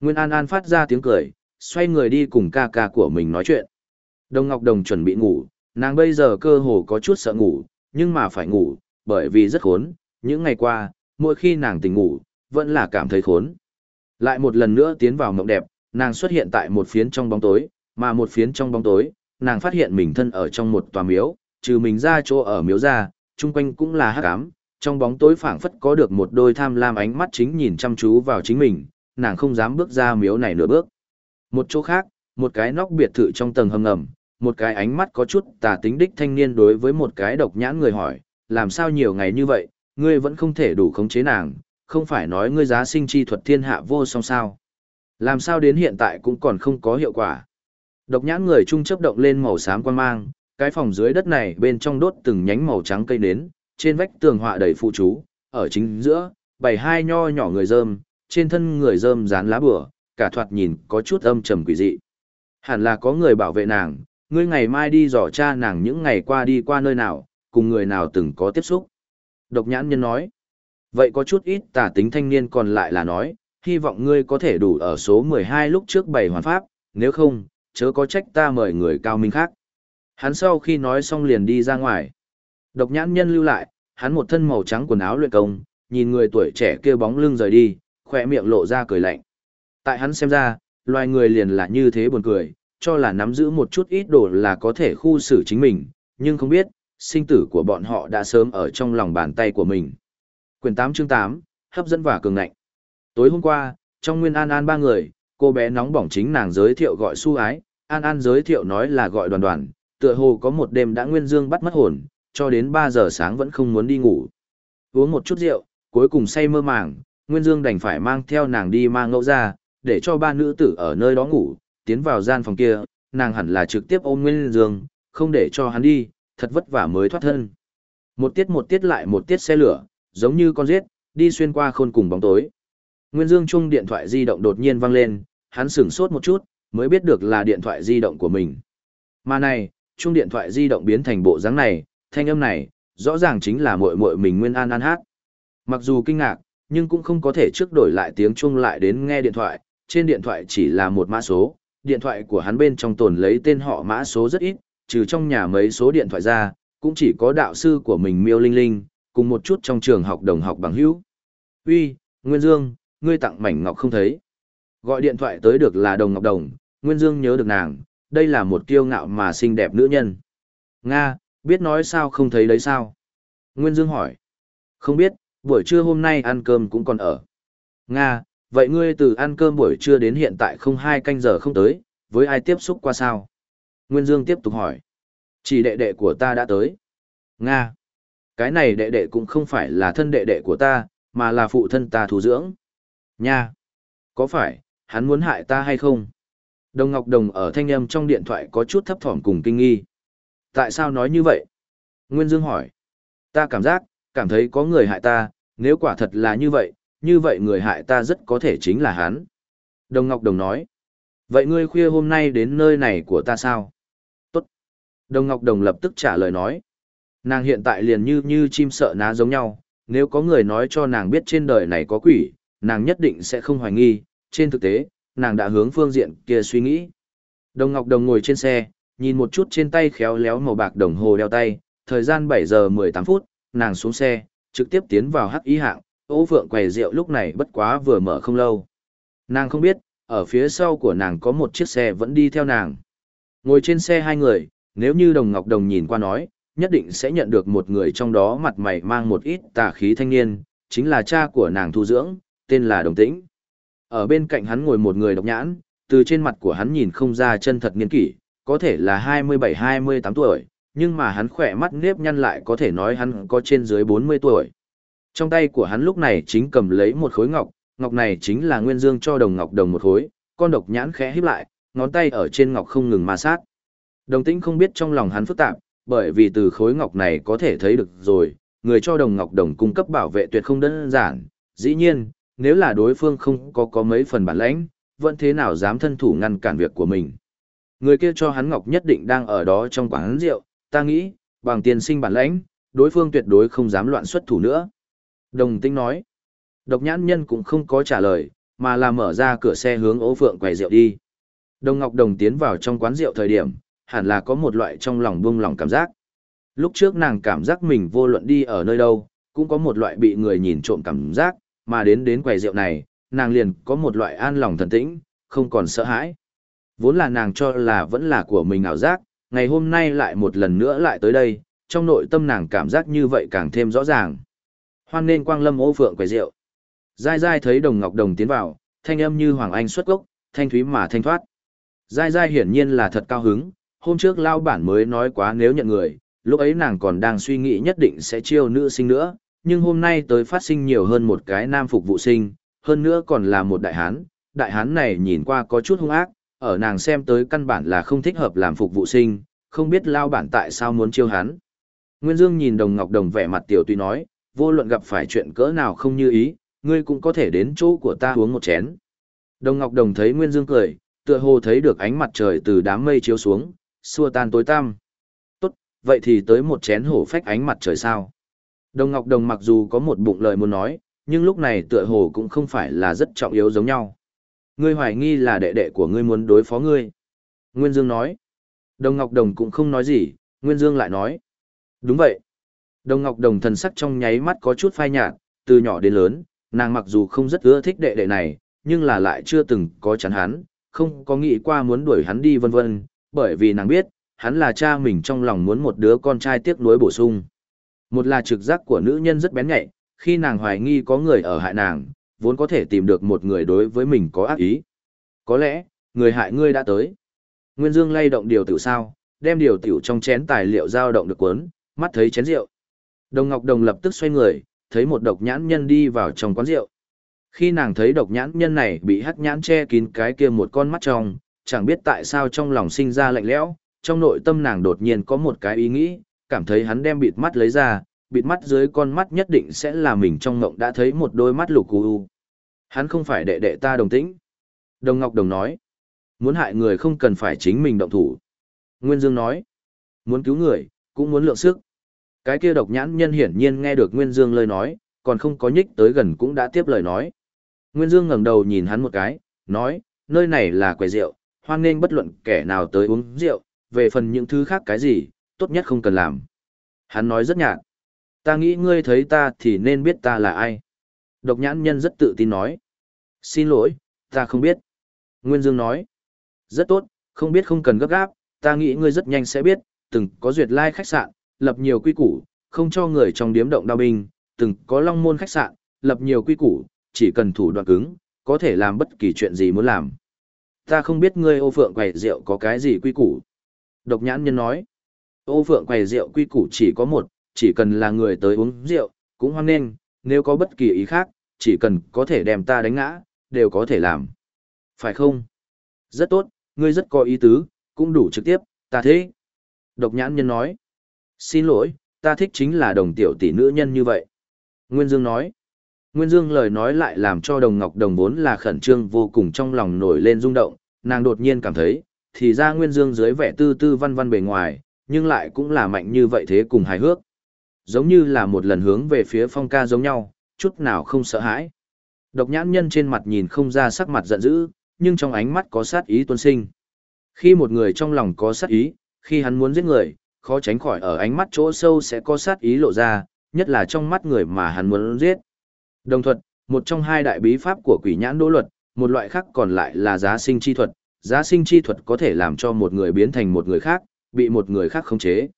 Nguyên An An phát ra tiếng cười, xoay người đi cùng ca ca của mình nói chuyện. Đồng Ngọc Đồng chuẩn bị ngủ, nàng bây giờ cơ hồ có chút sợ ngủ, nhưng mà phải ngủ, bởi vì rất khốn, những ngày qua, mỗi khi nàng tỉnh ngủ, vẫn là cảm thấy khốn. Lại một lần nữa tiến vào mộng đẹp, nàng xuất hiện tại một phiến trong bóng tối, mà một phiến trong bóng tối, nàng phát hiện mình thân ở trong một tòa miếu, trừ mình ra chỗ ở miếu ra, chung quanh cũng là hắc ám, trong bóng tối phảng phất có được một đôi tham lam ánh mắt chính nhìn chăm chú vào chính mình, nàng không dám bước ra miếu này nửa bước. Một chỗ khác, một cái nóc biệt thự trong tầng hầm ngầm, một cái ánh mắt có chút tà tính đích thanh niên đối với một cái độc nhãn người hỏi, làm sao nhiều ngày như vậy, ngươi vẫn không thể đủ khống chế nàng, không phải nói ngươi giá sinh chi thuật thiên hạ vô song sao. Làm sao đến hiện tại cũng còn không có hiệu quả. Độc nhãn người trung chấp động lên màu xám quan mang, cái phòng dưới đất này bên trong đốt từng nhánh màu trắng cây nến, trên vách tường họa đầy phụ chú, ở chính giữa, bày hai nho nhỏ người dơm, trên thân người dơm dán lá bửa, cả thoạt nhìn có chút âm trầm quỷ dị. Hẳn là có người bảo vệ nàng, ngươi ngày mai đi dò cha nàng những ngày qua đi qua nơi nào, cùng người nào từng có tiếp xúc. Độc nhãn nhân nói, vậy có chút ít tả tính thanh niên còn lại là nói, hy vọng ngươi có thể đủ ở số 12 lúc trước bảy hoàn pháp, nếu không, chớ có trách ta mời người cao minh khác. Hắn sau khi nói xong liền đi ra ngoài. Độc nhãn nhân lưu lại, hắn một thân màu trắng quần áo luyện công, nhìn người tuổi trẻ kia bóng lưng rời đi, khỏe miệng lộ ra cười lạnh. Tại hắn xem ra, loài người liền là như thế buồn cười, cho là nắm giữ một chút ít đồ là có thể khu xử chính mình, nhưng không biết, sinh tử của bọn họ đã sớm ở trong lòng bàn tay của mình. Quyền 8 chương 8, hấp dẫn và cường ngạnh. Tối hôm qua, trong Nguyên An An ba người, cô bé nóng bỏng chính nàng giới thiệu gọi su ái, An An giới thiệu nói là gọi đoàn đoàn, tựa hồ có một đêm đã Nguyên Dương bắt mất hồn, cho đến 3 giờ sáng vẫn không muốn đi ngủ. Uống một chút rượu, cuối cùng say mơ màng, Nguyên Dương đành phải mang theo nàng đi mang ngẫu ra, để cho ba nữ tử ở nơi đó ngủ, tiến vào gian phòng kia, nàng hẳn là trực tiếp ôm Nguyên Dương, không để cho hắn đi, thật vất vả mới thoát thân. Một tiết một tiết lại một tiết xe lửa, giống như con giết, đi xuyên qua khôn cùng bóng tối. Nguyên Dương chung điện thoại di động đột nhiên vang lên, hắn sửng sốt một chút, mới biết được là điện thoại di động của mình. Mà này, chung điện thoại di động biến thành bộ dáng này, thanh âm này, rõ ràng chính là muội muội mình Nguyên An An hát. Mặc dù kinh ngạc, nhưng cũng không có thể trước đổi lại tiếng chuông lại đến nghe điện thoại, trên điện thoại chỉ là một mã số, điện thoại của hắn bên trong tồn lấy tên họ mã số rất ít, trừ trong nhà mấy số điện thoại ra, cũng chỉ có đạo sư của mình Miêu Linh Linh, cùng một chút trong trường học đồng học bằng hữu. Uy, Nguyên Dương, ngươi tặng mảnh ngọc không thấy. Gọi điện thoại tới được là Đồng Ngọc Đồng, Nguyên Dương nhớ được nàng, đây là một kiêu ngạo mà xinh đẹp nữ nhân. Nga, biết nói sao không thấy đấy sao? Nguyên Dương hỏi. Không biết, buổi trưa hôm nay ăn cơm cũng còn ở. Nga, vậy ngươi từ ăn cơm buổi trưa đến hiện tại không hai canh giờ không tới, với ai tiếp xúc qua sao? Nguyên Dương tiếp tục hỏi. Chỉ đệ đệ của ta đã tới. Nga. Cái này đệ đệ cũng không phải là thân đệ đệ của ta, mà là phụ thân ta thủ dưỡng. Nha. Có phải, hắn muốn hại ta hay không? Đồng Ngọc Đồng ở thanh âm trong điện thoại có chút thấp thỏm cùng kinh nghi. Tại sao nói như vậy? Nguyên Dương hỏi. Ta cảm giác, cảm thấy có người hại ta, nếu quả thật là như vậy, như vậy người hại ta rất có thể chính là hắn. Đồng Ngọc Đồng nói. Vậy ngươi khuya hôm nay đến nơi này của ta sao? Tốt. Đồng Ngọc Đồng lập tức trả lời nói. Nàng hiện tại liền như như chim sợ ná giống nhau, nếu có người nói cho nàng biết trên đời này có quỷ, nàng nhất định sẽ không hoài nghi, trên thực tế, nàng đã hướng phương diện kia suy nghĩ. Đồng Ngọc Đồng ngồi trên xe, nhìn một chút trên tay khéo léo màu bạc đồng hồ đeo tay, thời gian 7 giờ 18 phút, nàng xuống xe, trực tiếp tiến vào hắc ý hạng, ô phượng quầy rượu lúc này bất quá vừa mở không lâu. Nàng không biết, ở phía sau của nàng có một chiếc xe vẫn đi theo nàng. Ngồi trên xe hai người, nếu như Đồng Ngọc Đồng nhìn qua nói, nhất định sẽ nhận được một người trong đó mặt mày mang một ít tà khí thanh niên, chính là cha của nàng thu dưỡng, tên là Đồng Tĩnh. Ở bên cạnh hắn ngồi một người độc nhãn, từ trên mặt của hắn nhìn không ra chân thật niên kỷ, có thể là 27-28 tuổi, nhưng mà hắn khỏe mắt nếp nhăn lại có thể nói hắn có trên dưới 40 tuổi. Trong tay của hắn lúc này chính cầm lấy một khối ngọc, ngọc này chính là nguyên dương cho đồng ngọc đồng một khối, con độc nhãn khẽ híp lại, ngón tay ở trên ngọc không ngừng ma sát. Đồng tĩnh không biết trong lòng hắn phức tạp, bởi vì từ khối ngọc này có thể thấy được rồi, người cho đồng ngọc đồng cung cấp bảo vệ tuyệt không đơn giản, dĩ nhiên, nếu là đối phương không có có mấy phần bản lãnh, vẫn thế nào dám thân thủ ngăn cản việc của mình. Người kia cho hắn ngọc nhất định đang ở đó trong quán rượu, ta nghĩ, bằng tiền sinh bản lãnh, đối phương tuyệt đối không dám loạn xuất thủ nữa. Đồng tinh nói, độc nhãn nhân cũng không có trả lời, mà là mở ra cửa xe hướng ố phượng quầy rượu đi. Đồng Ngọc Đồng tiến vào trong quán rượu thời điểm, hẳn là có một loại trong lòng buông lòng cảm giác. Lúc trước nàng cảm giác mình vô luận đi ở nơi đâu, cũng có một loại bị người nhìn trộm cảm giác, mà đến đến quầy rượu này, nàng liền có một loại an lòng thần tĩnh, không còn sợ hãi. Vốn là nàng cho là vẫn là của mình ảo giác, ngày hôm nay lại một lần nữa lại tới đây, trong nội tâm nàng cảm giác như vậy càng thêm rõ ràng. Hoan nên quang lâm ô phượng quầy rượu. Dai dai thấy đồng ngọc đồng tiến vào, thanh âm như Hoàng Anh xuất gốc, thanh thúy mà thanh thoát. Dai dai hiển nhiên là thật cao hứng, hôm trước lao bản mới nói quá nếu nhận người, lúc ấy nàng còn đang suy nghĩ nhất định sẽ chiêu nữ sinh nữa, nhưng hôm nay tới phát sinh nhiều hơn một cái nam phục vụ sinh, hơn nữa còn là một đại hán, đại hán này nhìn qua có chút hung ác, ở nàng xem tới căn bản là không thích hợp làm phục vụ sinh, không biết lao bản tại sao muốn chiêu hắn. Nguyên Dương nhìn Đồng Ngọc Đồng vẻ mặt tiểu tùy nói, vô luận gặp phải chuyện cỡ nào không như ý, ngươi cũng có thể đến chỗ của ta uống một chén. Đồng Ngọc Đồng thấy Nguyên Dương cười, tựa hồ thấy được ánh mặt trời từ đám mây chiếu xuống, xua tan tối tăm. Tốt, vậy thì tới một chén hổ phách ánh mặt trời sao. Đồng Ngọc Đồng mặc dù có một bụng lời muốn nói, nhưng lúc này tựa hồ cũng không phải là rất trọng yếu giống nhau. Ngươi hoài nghi là đệ đệ của ngươi muốn đối phó ngươi. Nguyên Dương nói. Đồng Ngọc Đồng cũng không nói gì, Nguyên Dương lại nói. Đúng vậy. Đồng Ngọc Đồng thần sắc trong nháy mắt có chút phai nhạt, từ nhỏ đến lớn, nàng mặc dù không rất ưa thích đệ đệ này, nhưng là lại chưa từng có chắn hắn, không có nghĩ qua muốn đuổi hắn đi vân vân, bởi vì nàng biết, hắn là cha mình trong lòng muốn một đứa con trai tiếc nuối bổ sung. Một là trực giác của nữ nhân rất bén nhạy, khi nàng hoài nghi có người ở hại nàng, vốn có thể tìm được một người đối với mình có ác ý. Có lẽ, người hại ngươi đã tới. Nguyên Dương lay động điều tiểu sao, đem điều tiểu trong chén tài liệu dao động được cuốn, mắt thấy chén rượu. Đồng Ngọc Đồng lập tức xoay người, thấy một độc nhãn nhân đi vào trong quán rượu. Khi nàng thấy độc nhãn nhân này bị hắc nhãn che kín cái kia một con mắt trong, chẳng biết tại sao trong lòng sinh ra lạnh lẽo, trong nội tâm nàng đột nhiên có một cái ý nghĩ, cảm thấy hắn đem bịt mắt lấy ra, bịt mắt dưới con mắt nhất định sẽ là mình trong ngộng đã thấy một đôi mắt lục u. Hắn không phải đệ đệ ta đồng tĩnh. Đồng Ngọc Đồng nói, muốn hại người không cần phải chính mình động thủ. Nguyên Dương nói, muốn cứu người, cũng muốn lượng sức. Cái kia độc nhãn nhân hiển nhiên nghe được Nguyên Dương lời nói, còn không có nhích tới gần cũng đã tiếp lời nói. Nguyên Dương ngẩng đầu nhìn hắn một cái, nói, nơi này là quầy rượu, hoan nên bất luận kẻ nào tới uống rượu, về phần những thứ khác cái gì, tốt nhất không cần làm. Hắn nói rất nhạt. Ta nghĩ ngươi thấy ta thì nên biết ta là ai. Độc nhãn nhân rất tự tin nói. Xin lỗi, ta không biết. Nguyên Dương nói. Rất tốt, không biết không cần gấp gáp, ta nghĩ ngươi rất nhanh sẽ biết, từng có duyệt lai like khách sạn, lập nhiều quy củ, không cho người trong điếm động đao binh, từng có long môn khách sạn, lập nhiều quy củ, chỉ cần thủ đoạn cứng, có thể làm bất kỳ chuyện gì muốn làm. Ta không biết ngươi ô phượng quầy rượu có cái gì quy củ. Độc nhãn nhân nói, ô phượng quầy rượu quy củ chỉ có một, chỉ cần là người tới uống rượu, cũng hoan nghênh, nếu có bất kỳ ý khác, chỉ cần có thể đem ta đánh ngã, đều có thể làm. Phải không? Rất tốt, ngươi rất có ý tứ, cũng đủ trực tiếp, ta thế. Độc nhãn nhân nói, xin lỗi, ta thích chính là đồng tiểu tỷ nữ nhân như vậy. Nguyên Dương nói, Nguyên Dương lời nói lại làm cho đồng ngọc đồng vốn là khẩn trương vô cùng trong lòng nổi lên rung động, nàng đột nhiên cảm thấy, thì ra Nguyên Dương dưới vẻ tư tư văn văn bề ngoài, nhưng lại cũng là mạnh như vậy thế cùng hài hước. Giống như là một lần hướng về phía phong ca giống nhau, chút nào không sợ hãi. Độc nhãn nhân trên mặt nhìn không ra sắc mặt giận dữ, nhưng trong ánh mắt có sát ý tuân sinh. Khi một người trong lòng có sát ý, khi hắn muốn giết người, khó tránh khỏi ở ánh mắt chỗ sâu sẽ có sát ý lộ ra, nhất là trong mắt người mà hắn muốn giết. Đồng thuật, một trong hai đại bí pháp của quỷ nhãn đỗ luật, một loại khác còn lại là giá sinh chi thuật. Giá sinh chi thuật có thể làm cho một người biến thành một người khác, bị một người khác khống chế.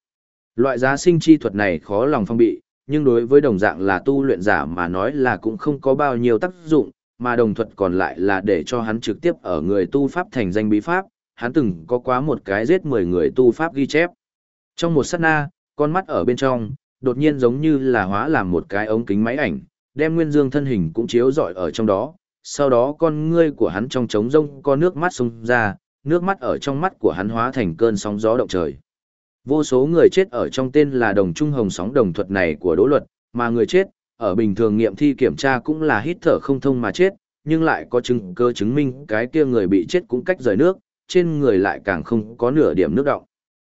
Loại giá sinh chi thuật này khó lòng phong bị, nhưng đối với đồng dạng là tu luyện giả mà nói là cũng không có bao nhiêu tác dụng, mà đồng thuật còn lại là để cho hắn trực tiếp ở người tu pháp thành danh bí pháp, hắn từng có quá một cái giết 10 người tu pháp ghi chép. Trong một sát na, con mắt ở bên trong, đột nhiên giống như là hóa làm một cái ống kính máy ảnh, đem Nguyên Dương thân hình cũng chiếu rọi ở trong đó, sau đó con ngươi của hắn trong trống rông có nước mắt sung ra, nước mắt ở trong mắt của hắn hóa thành cơn sóng gió động trời. Vô số người chết ở trong tên là đồng trung hồng sóng đồng thuật này của đỗ luật, mà người chết, ở bình thường nghiệm thi kiểm tra cũng là hít thở không thông mà chết, nhưng lại có chứng cơ chứng minh cái kia người bị chết cũng cách rời nước, trên người lại càng không có nửa điểm nước động.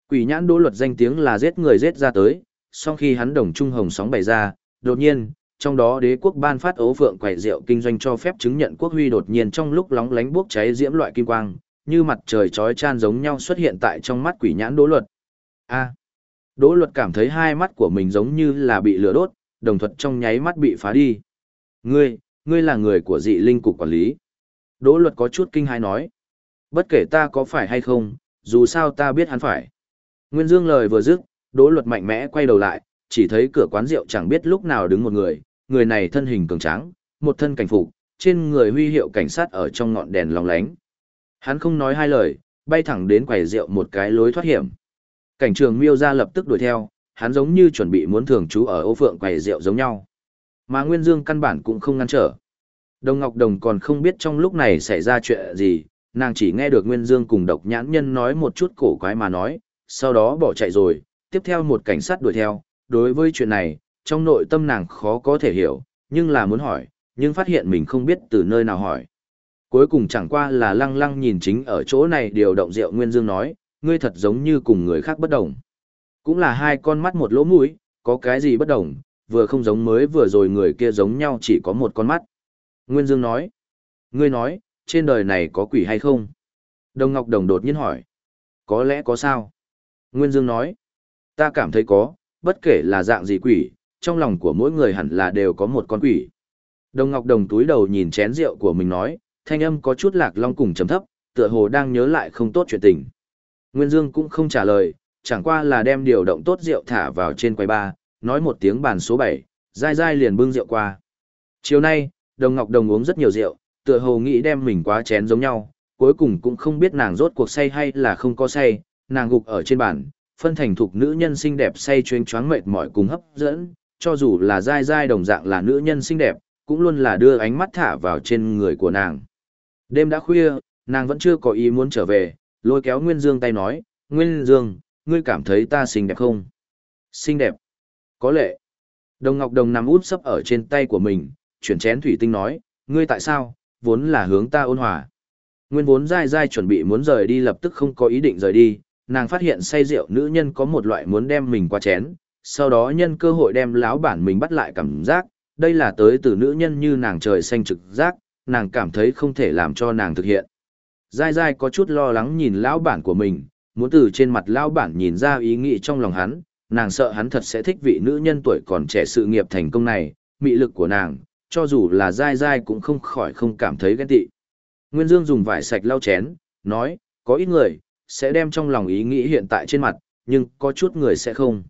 Quỷ nhãn đỗ luật danh tiếng là giết người giết ra tới, sau khi hắn đồng trung hồng sóng bày ra, đột nhiên, trong đó đế quốc ban phát ấu phượng quẩy rượu kinh doanh cho phép chứng nhận quốc huy đột nhiên trong lúc lóng lánh bốc cháy diễm loại kim quang, như mặt trời chói chan giống nhau xuất hiện tại trong mắt quỷ nhãn đỗ luật. A. Đỗ luật cảm thấy hai mắt của mình giống như là bị lửa đốt, đồng thuật trong nháy mắt bị phá đi. Ngươi, ngươi là người của dị linh cục quản lý. Đỗ luật có chút kinh hãi nói. Bất kể ta có phải hay không, dù sao ta biết hắn phải. Nguyên Dương lời vừa dứt, Đỗ luật mạnh mẽ quay đầu lại, chỉ thấy cửa quán rượu chẳng biết lúc nào đứng một người, người này thân hình cường tráng, một thân cảnh phục, trên người huy hiệu cảnh sát ở trong ngọn đèn lóng lánh. Hắn không nói hai lời, bay thẳng đến quầy rượu một cái lối thoát hiểm. Cảnh trường miêu ra lập tức đuổi theo, hắn giống như chuẩn bị muốn thường trú ở ô phượng quầy rượu giống nhau. Mà Nguyên Dương căn bản cũng không ngăn trở. Đồng Ngọc Đồng còn không biết trong lúc này xảy ra chuyện gì, nàng chỉ nghe được Nguyên Dương cùng độc nhãn nhân nói một chút cổ quái mà nói, sau đó bỏ chạy rồi, tiếp theo một cảnh sát đuổi theo. Đối với chuyện này, trong nội tâm nàng khó có thể hiểu, nhưng là muốn hỏi, nhưng phát hiện mình không biết từ nơi nào hỏi. Cuối cùng chẳng qua là lăng lăng nhìn chính ở chỗ này điều động rượu Nguyên Dương nói, ngươi thật giống như cùng người khác bất đồng. Cũng là hai con mắt một lỗ mũi, có cái gì bất đồng, vừa không giống mới vừa rồi người kia giống nhau chỉ có một con mắt. Nguyên Dương nói, ngươi nói, trên đời này có quỷ hay không? Đồng Ngọc Đồng đột nhiên hỏi, có lẽ có sao? Nguyên Dương nói, ta cảm thấy có, bất kể là dạng gì quỷ, trong lòng của mỗi người hẳn là đều có một con quỷ. Đồng Ngọc Đồng túi đầu nhìn chén rượu của mình nói, thanh âm có chút lạc long cùng chấm thấp, tựa hồ đang nhớ lại không tốt chuyện tình. Nguyên Dương cũng không trả lời, chẳng qua là đem điều động tốt rượu thả vào trên quầy ba, nói một tiếng bàn số 7, dai dai liền bưng rượu qua. Chiều nay, Đồng Ngọc Đồng uống rất nhiều rượu, tựa hồ nghĩ đem mình quá chén giống nhau, cuối cùng cũng không biết nàng rốt cuộc say hay là không có say, nàng gục ở trên bàn, phân thành thuộc nữ nhân xinh đẹp say chuyên choáng mệt mỏi cùng hấp dẫn, cho dù là dai dai đồng dạng là nữ nhân xinh đẹp, cũng luôn là đưa ánh mắt thả vào trên người của nàng. Đêm đã khuya, nàng vẫn chưa có ý muốn trở về, lôi kéo Nguyên Dương tay nói, Nguyên Dương, ngươi cảm thấy ta xinh đẹp không? Xinh đẹp. Có lệ. Đồng Ngọc Đồng nằm út sấp ở trên tay của mình, chuyển chén thủy tinh nói, ngươi tại sao, vốn là hướng ta ôn hòa. Nguyên vốn dai dai chuẩn bị muốn rời đi lập tức không có ý định rời đi, nàng phát hiện say rượu nữ nhân có một loại muốn đem mình qua chén, sau đó nhân cơ hội đem láo bản mình bắt lại cảm giác, đây là tới từ nữ nhân như nàng trời xanh trực giác, nàng cảm thấy không thể làm cho nàng thực hiện. Dai dai có chút lo lắng nhìn lão bản của mình, muốn từ trên mặt lão bản nhìn ra ý nghĩ trong lòng hắn, nàng sợ hắn thật sẽ thích vị nữ nhân tuổi còn trẻ sự nghiệp thành công này, mị lực của nàng, cho dù là dai dai cũng không khỏi không cảm thấy ghen tị. Nguyên Dương dùng vải sạch lau chén, nói, có ít người, sẽ đem trong lòng ý nghĩ hiện tại trên mặt, nhưng có chút người sẽ không.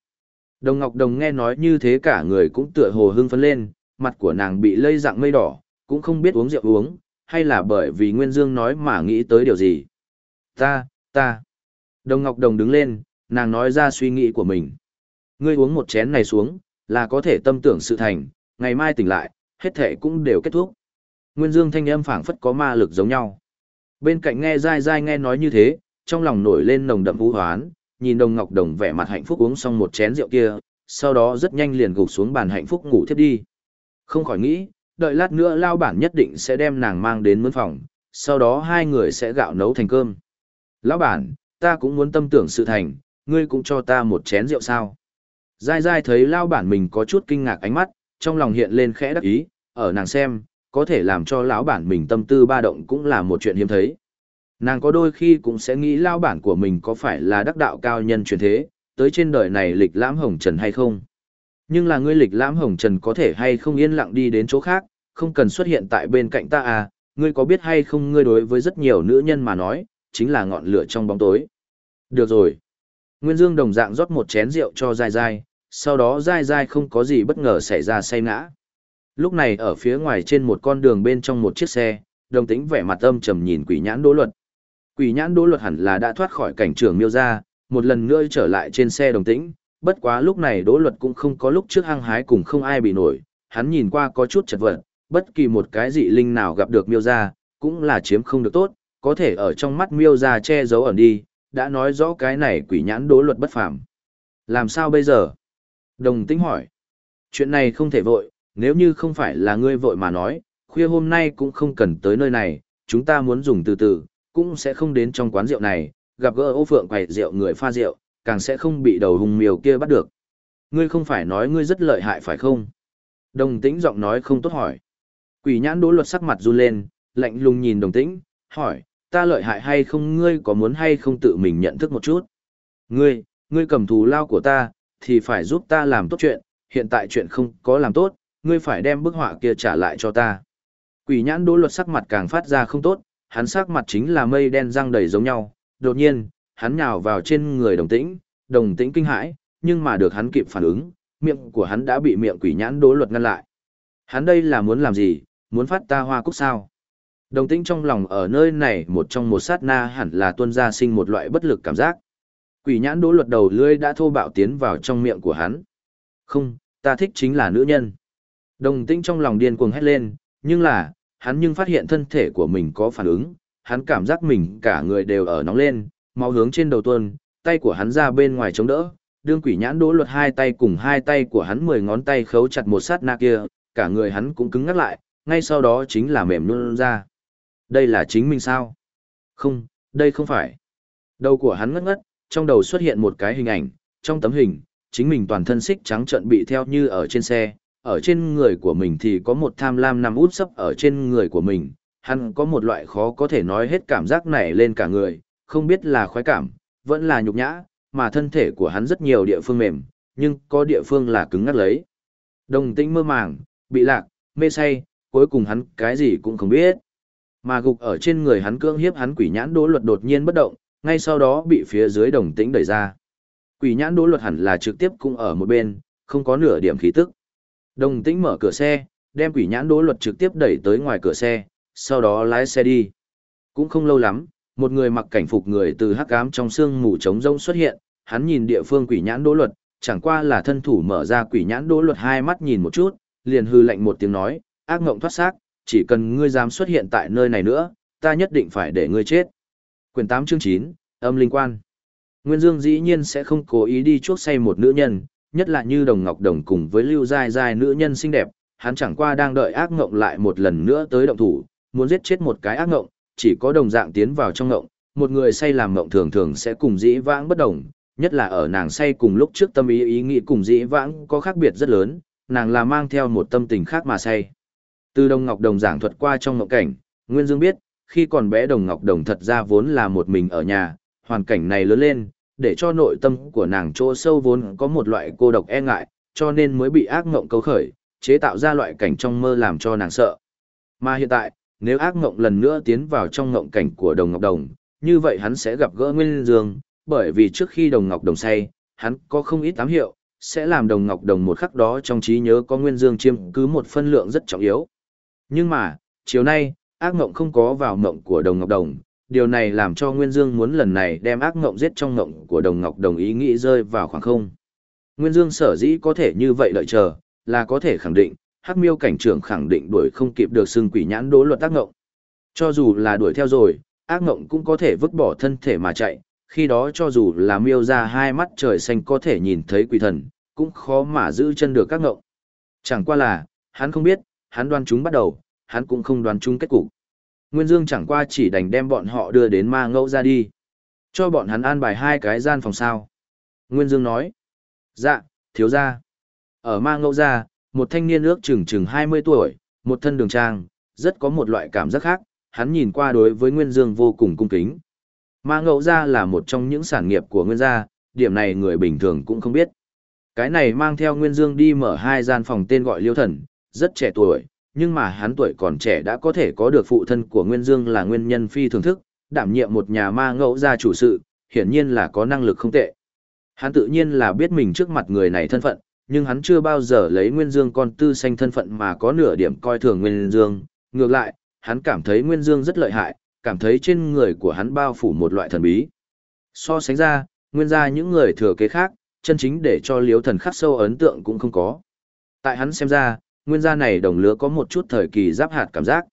Đồng Ngọc Đồng nghe nói như thế cả người cũng tựa hồ hưng phấn lên, mặt của nàng bị lây dạng mây đỏ, cũng không biết uống rượu uống, hay là bởi vì Nguyên Dương nói mà nghĩ tới điều gì. Ta, ta. Đồng Ngọc Đồng đứng lên, nàng nói ra suy nghĩ của mình. Ngươi uống một chén này xuống, là có thể tâm tưởng sự thành, ngày mai tỉnh lại, hết thể cũng đều kết thúc. Nguyên Dương thanh âm phảng phất có ma lực giống nhau. Bên cạnh nghe dai dai nghe nói như thế, trong lòng nổi lên nồng đậm vũ hoán, nhìn Đồng Ngọc Đồng vẻ mặt hạnh phúc uống xong một chén rượu kia, sau đó rất nhanh liền gục xuống bàn hạnh phúc ngủ thiếp đi. Không khỏi nghĩ, đợi lát nữa lao bản nhất định sẽ đem nàng mang đến mướn phòng, sau đó hai người sẽ gạo nấu thành cơm. Lão bản, ta cũng muốn tâm tưởng sự thành, ngươi cũng cho ta một chén rượu sao. Dai dai thấy lao bản mình có chút kinh ngạc ánh mắt, trong lòng hiện lên khẽ đắc ý, ở nàng xem, có thể làm cho lão bản mình tâm tư ba động cũng là một chuyện hiếm thấy. Nàng có đôi khi cũng sẽ nghĩ lão bản của mình có phải là đắc đạo cao nhân truyền thế, tới trên đời này lịch lãm hồng trần hay không. Nhưng là ngươi lịch lãm hồng trần có thể hay không yên lặng đi đến chỗ khác, không cần xuất hiện tại bên cạnh ta à, ngươi có biết hay không ngươi đối với rất nhiều nữ nhân mà nói, chính là ngọn lửa trong bóng tối. Được rồi. Nguyên Dương đồng dạng rót một chén rượu cho dai dai, sau đó dai dai không có gì bất ngờ xảy ra say ngã. Lúc này ở phía ngoài trên một con đường bên trong một chiếc xe, đồng tĩnh vẻ mặt âm trầm nhìn quỷ nhãn đỗ luật. Quỷ nhãn đỗ luật hẳn là đã thoát khỏi cảnh trường miêu ra, một lần nữa trở lại trên xe đồng tĩnh, bất quá lúc này đỗ luật cũng không có lúc trước hăng hái cùng không ai bị nổi, hắn nhìn qua có chút chật vật, bất kỳ một cái dị linh nào gặp được miêu gia cũng là chiếm không được tốt, có thể ở trong mắt miêu gia che giấu ẩn đi, đã nói rõ cái này quỷ nhãn đỗ luật bất phàm. Làm sao bây giờ? Đồng tĩnh hỏi. Chuyện này không thể vội, nếu như không phải là ngươi vội mà nói, khuya hôm nay cũng không cần tới nơi này, chúng ta muốn dùng từ từ, cũng sẽ không đến trong quán rượu này, gặp gỡ ô phượng quầy rượu người pha rượu, càng sẽ không bị đầu hùng miều kia bắt được. Ngươi không phải nói ngươi rất lợi hại phải không? Đồng tĩnh giọng nói không tốt hỏi. Quỷ nhãn đỗ luật sắc mặt run lên, lạnh lùng nhìn đồng tĩnh, hỏi, ta lợi hại hay không ngươi có muốn hay không tự mình nhận thức một chút? Ngươi, ngươi cầm thù lao của ta, thì phải giúp ta làm tốt chuyện, hiện tại chuyện không có làm tốt, ngươi phải đem bức họa kia trả lại cho ta. Quỷ nhãn đỗ luật sắc mặt càng phát ra không tốt, hắn sắc mặt chính là mây đen răng đầy giống nhau, đột nhiên, hắn nhào vào trên người đồng tĩnh, đồng tĩnh kinh hãi, nhưng mà được hắn kịp phản ứng, miệng của hắn đã bị miệng quỷ nhãn đỗ luật ngăn lại. Hắn đây là muốn làm gì, muốn phát ta hoa cúc sao? Đồng tĩnh trong lòng ở nơi này một trong một sát na hẳn là tuân ra sinh một loại bất lực cảm giác. Quỷ nhãn đỗ luật đầu lưỡi đã thô bạo tiến vào trong miệng của hắn. Không, ta thích chính là nữ nhân. Đồng tĩnh trong lòng điên cuồng hét lên, nhưng là, hắn nhưng phát hiện thân thể của mình có phản ứng, hắn cảm giác mình cả người đều ở nóng lên, máu hướng trên đầu tuôn, tay của hắn ra bên ngoài chống đỡ, đương quỷ nhãn đỗ luật hai tay cùng hai tay của hắn mười ngón tay khấu chặt một sát na kia, cả người hắn cũng cứng ngắc lại, ngay sau đó chính là mềm luôn ra. Đây là chính mình sao? Không, đây không phải. Đầu của hắn ngất ngất, trong đầu xuất hiện một cái hình ảnh, trong tấm hình, chính mình toàn thân xích trắng trợn bị theo như ở trên xe, ở trên người của mình thì có một tham lam nằm út sấp ở trên người của mình, hắn có một loại khó có thể nói hết cảm giác này lên cả người, không biết là khoái cảm, vẫn là nhục nhã, mà thân thể của hắn rất nhiều địa phương mềm, nhưng có địa phương là cứng ngắt lấy. Đồng tĩnh mơ màng, bị lạc, mê say, cuối cùng hắn cái gì cũng không biết. Mà gục ở trên người hắn cưỡng hiếp hắn quỷ nhãn đỗ luật đột nhiên bất động, ngay sau đó bị phía dưới đồng tĩnh đẩy ra. Quỷ nhãn đỗ luật hẳn là trực tiếp cũng ở một bên, không có nửa điểm khí tức. Đồng tĩnh mở cửa xe, đem quỷ nhãn đỗ luật trực tiếp đẩy tới ngoài cửa xe, sau đó lái xe đi. Cũng không lâu lắm, một người mặc cảnh phục người từ hắc ám trong sương mù trống rông xuất hiện, hắn nhìn địa phương quỷ nhãn đỗ luật, chẳng qua là thân thủ mở ra quỷ nhãn đỗ luật hai mắt nhìn một chút, liền hư lạnh một tiếng nói, ác ngộng thoát xác, chỉ cần ngươi dám xuất hiện tại nơi này nữa, ta nhất định phải để ngươi chết. Quyền 8 chương 9, âm linh quan. Nguyên Dương dĩ nhiên sẽ không cố ý đi chuốc say một nữ nhân, nhất là như Đồng Ngọc Đồng cùng với Lưu Giai Giai nữ nhân xinh đẹp, hắn chẳng qua đang đợi ác ngộng lại một lần nữa tới động thủ, muốn giết chết một cái ác ngộng, chỉ có đồng dạng tiến vào trong ngộng, một người say làm ngộng thường thường sẽ cùng dĩ vãng bất đồng, nhất là ở nàng say cùng lúc trước tâm ý ý nghĩ cùng dĩ vãng có khác biệt rất lớn, nàng là mang theo một tâm tình khác mà say. Từ Đồng Ngọc Đồng giảng thuật qua trong ngộng cảnh, Nguyên Dương biết, khi còn bé Đồng Ngọc Đồng thật ra vốn là một mình ở nhà, hoàn cảnh này lớn lên, để cho nội tâm của nàng chỗ sâu vốn có một loại cô độc e ngại, cho nên mới bị ác ngộng câu khởi, chế tạo ra loại cảnh trong mơ làm cho nàng sợ. Mà hiện tại, nếu ác ngộng lần nữa tiến vào trong ngộng cảnh của Đồng Ngọc Đồng, như vậy hắn sẽ gặp gỡ Nguyên Dương, bởi vì trước khi Đồng Ngọc Đồng say, hắn có không ít tám hiệu, sẽ làm Đồng Ngọc Đồng một khắc đó trong trí nhớ có Nguyên Dương chiêm cứ một phân lượng rất trọng yếu. Nhưng mà, chiều nay, ác ngộng không có vào ngộng của Đồng Ngọc Đồng, điều này làm cho Nguyên Dương muốn lần này đem ác ngộng giết trong ngộng của Đồng Ngọc Đồng ý nghĩ rơi vào khoảng không. Nguyên Dương sở dĩ có thể như vậy lợi chờ, là có thể khẳng định, Hắc Miêu cảnh trưởng khẳng định đuổi không kịp được xưng quỷ nhãn đố luật ác ngộng. Cho dù là đuổi theo rồi, ác ngộng cũng có thể vứt bỏ thân thể mà chạy, khi đó cho dù là miêu ra hai mắt trời xanh có thể nhìn thấy quỷ thần, cũng khó mà giữ chân được các ngộng. Chẳng qua là, hắn không biết, hắn đoán chúng bắt đầu, hắn cũng không đoán chúng kết cục. Nguyên Dương chẳng qua chỉ đành đem bọn họ đưa đến ma ngẫu ra đi. Cho bọn hắn an bài hai cái gian phòng sao. Nguyên Dương nói. Dạ, thiếu ra. Ở ma ngẫu ra, một thanh niên ước chừng chừng 20 tuổi, một thân đường trang, rất có một loại cảm giác khác, hắn nhìn qua đối với Nguyên Dương vô cùng cung kính. Ma ngẫu gia là một trong những sản nghiệp của Nguyên gia, điểm này người bình thường cũng không biết. Cái này mang theo Nguyên Dương đi mở hai gian phòng tên gọi Liêu Thần, rất trẻ tuổi, nhưng mà hắn tuổi còn trẻ đã có thể có được phụ thân của Nguyên Dương là nguyên nhân phi thường thức, đảm nhiệm một nhà ma ngẫu gia chủ sự, hiển nhiên là có năng lực không tệ. Hắn tự nhiên là biết mình trước mặt người này thân phận, nhưng hắn chưa bao giờ lấy Nguyên Dương con tư xanh thân phận mà có nửa điểm coi thường Nguyên Dương. Ngược lại, hắn cảm thấy Nguyên Dương rất lợi hại, cảm thấy trên người của hắn bao phủ một loại thần bí. So sánh ra, nguyên gia những người thừa kế khác, chân chính để cho liếu thần khắc sâu ấn tượng cũng không có. Tại hắn xem ra, nguyên gia này đồng lứa có một chút thời kỳ giáp hạt cảm giác.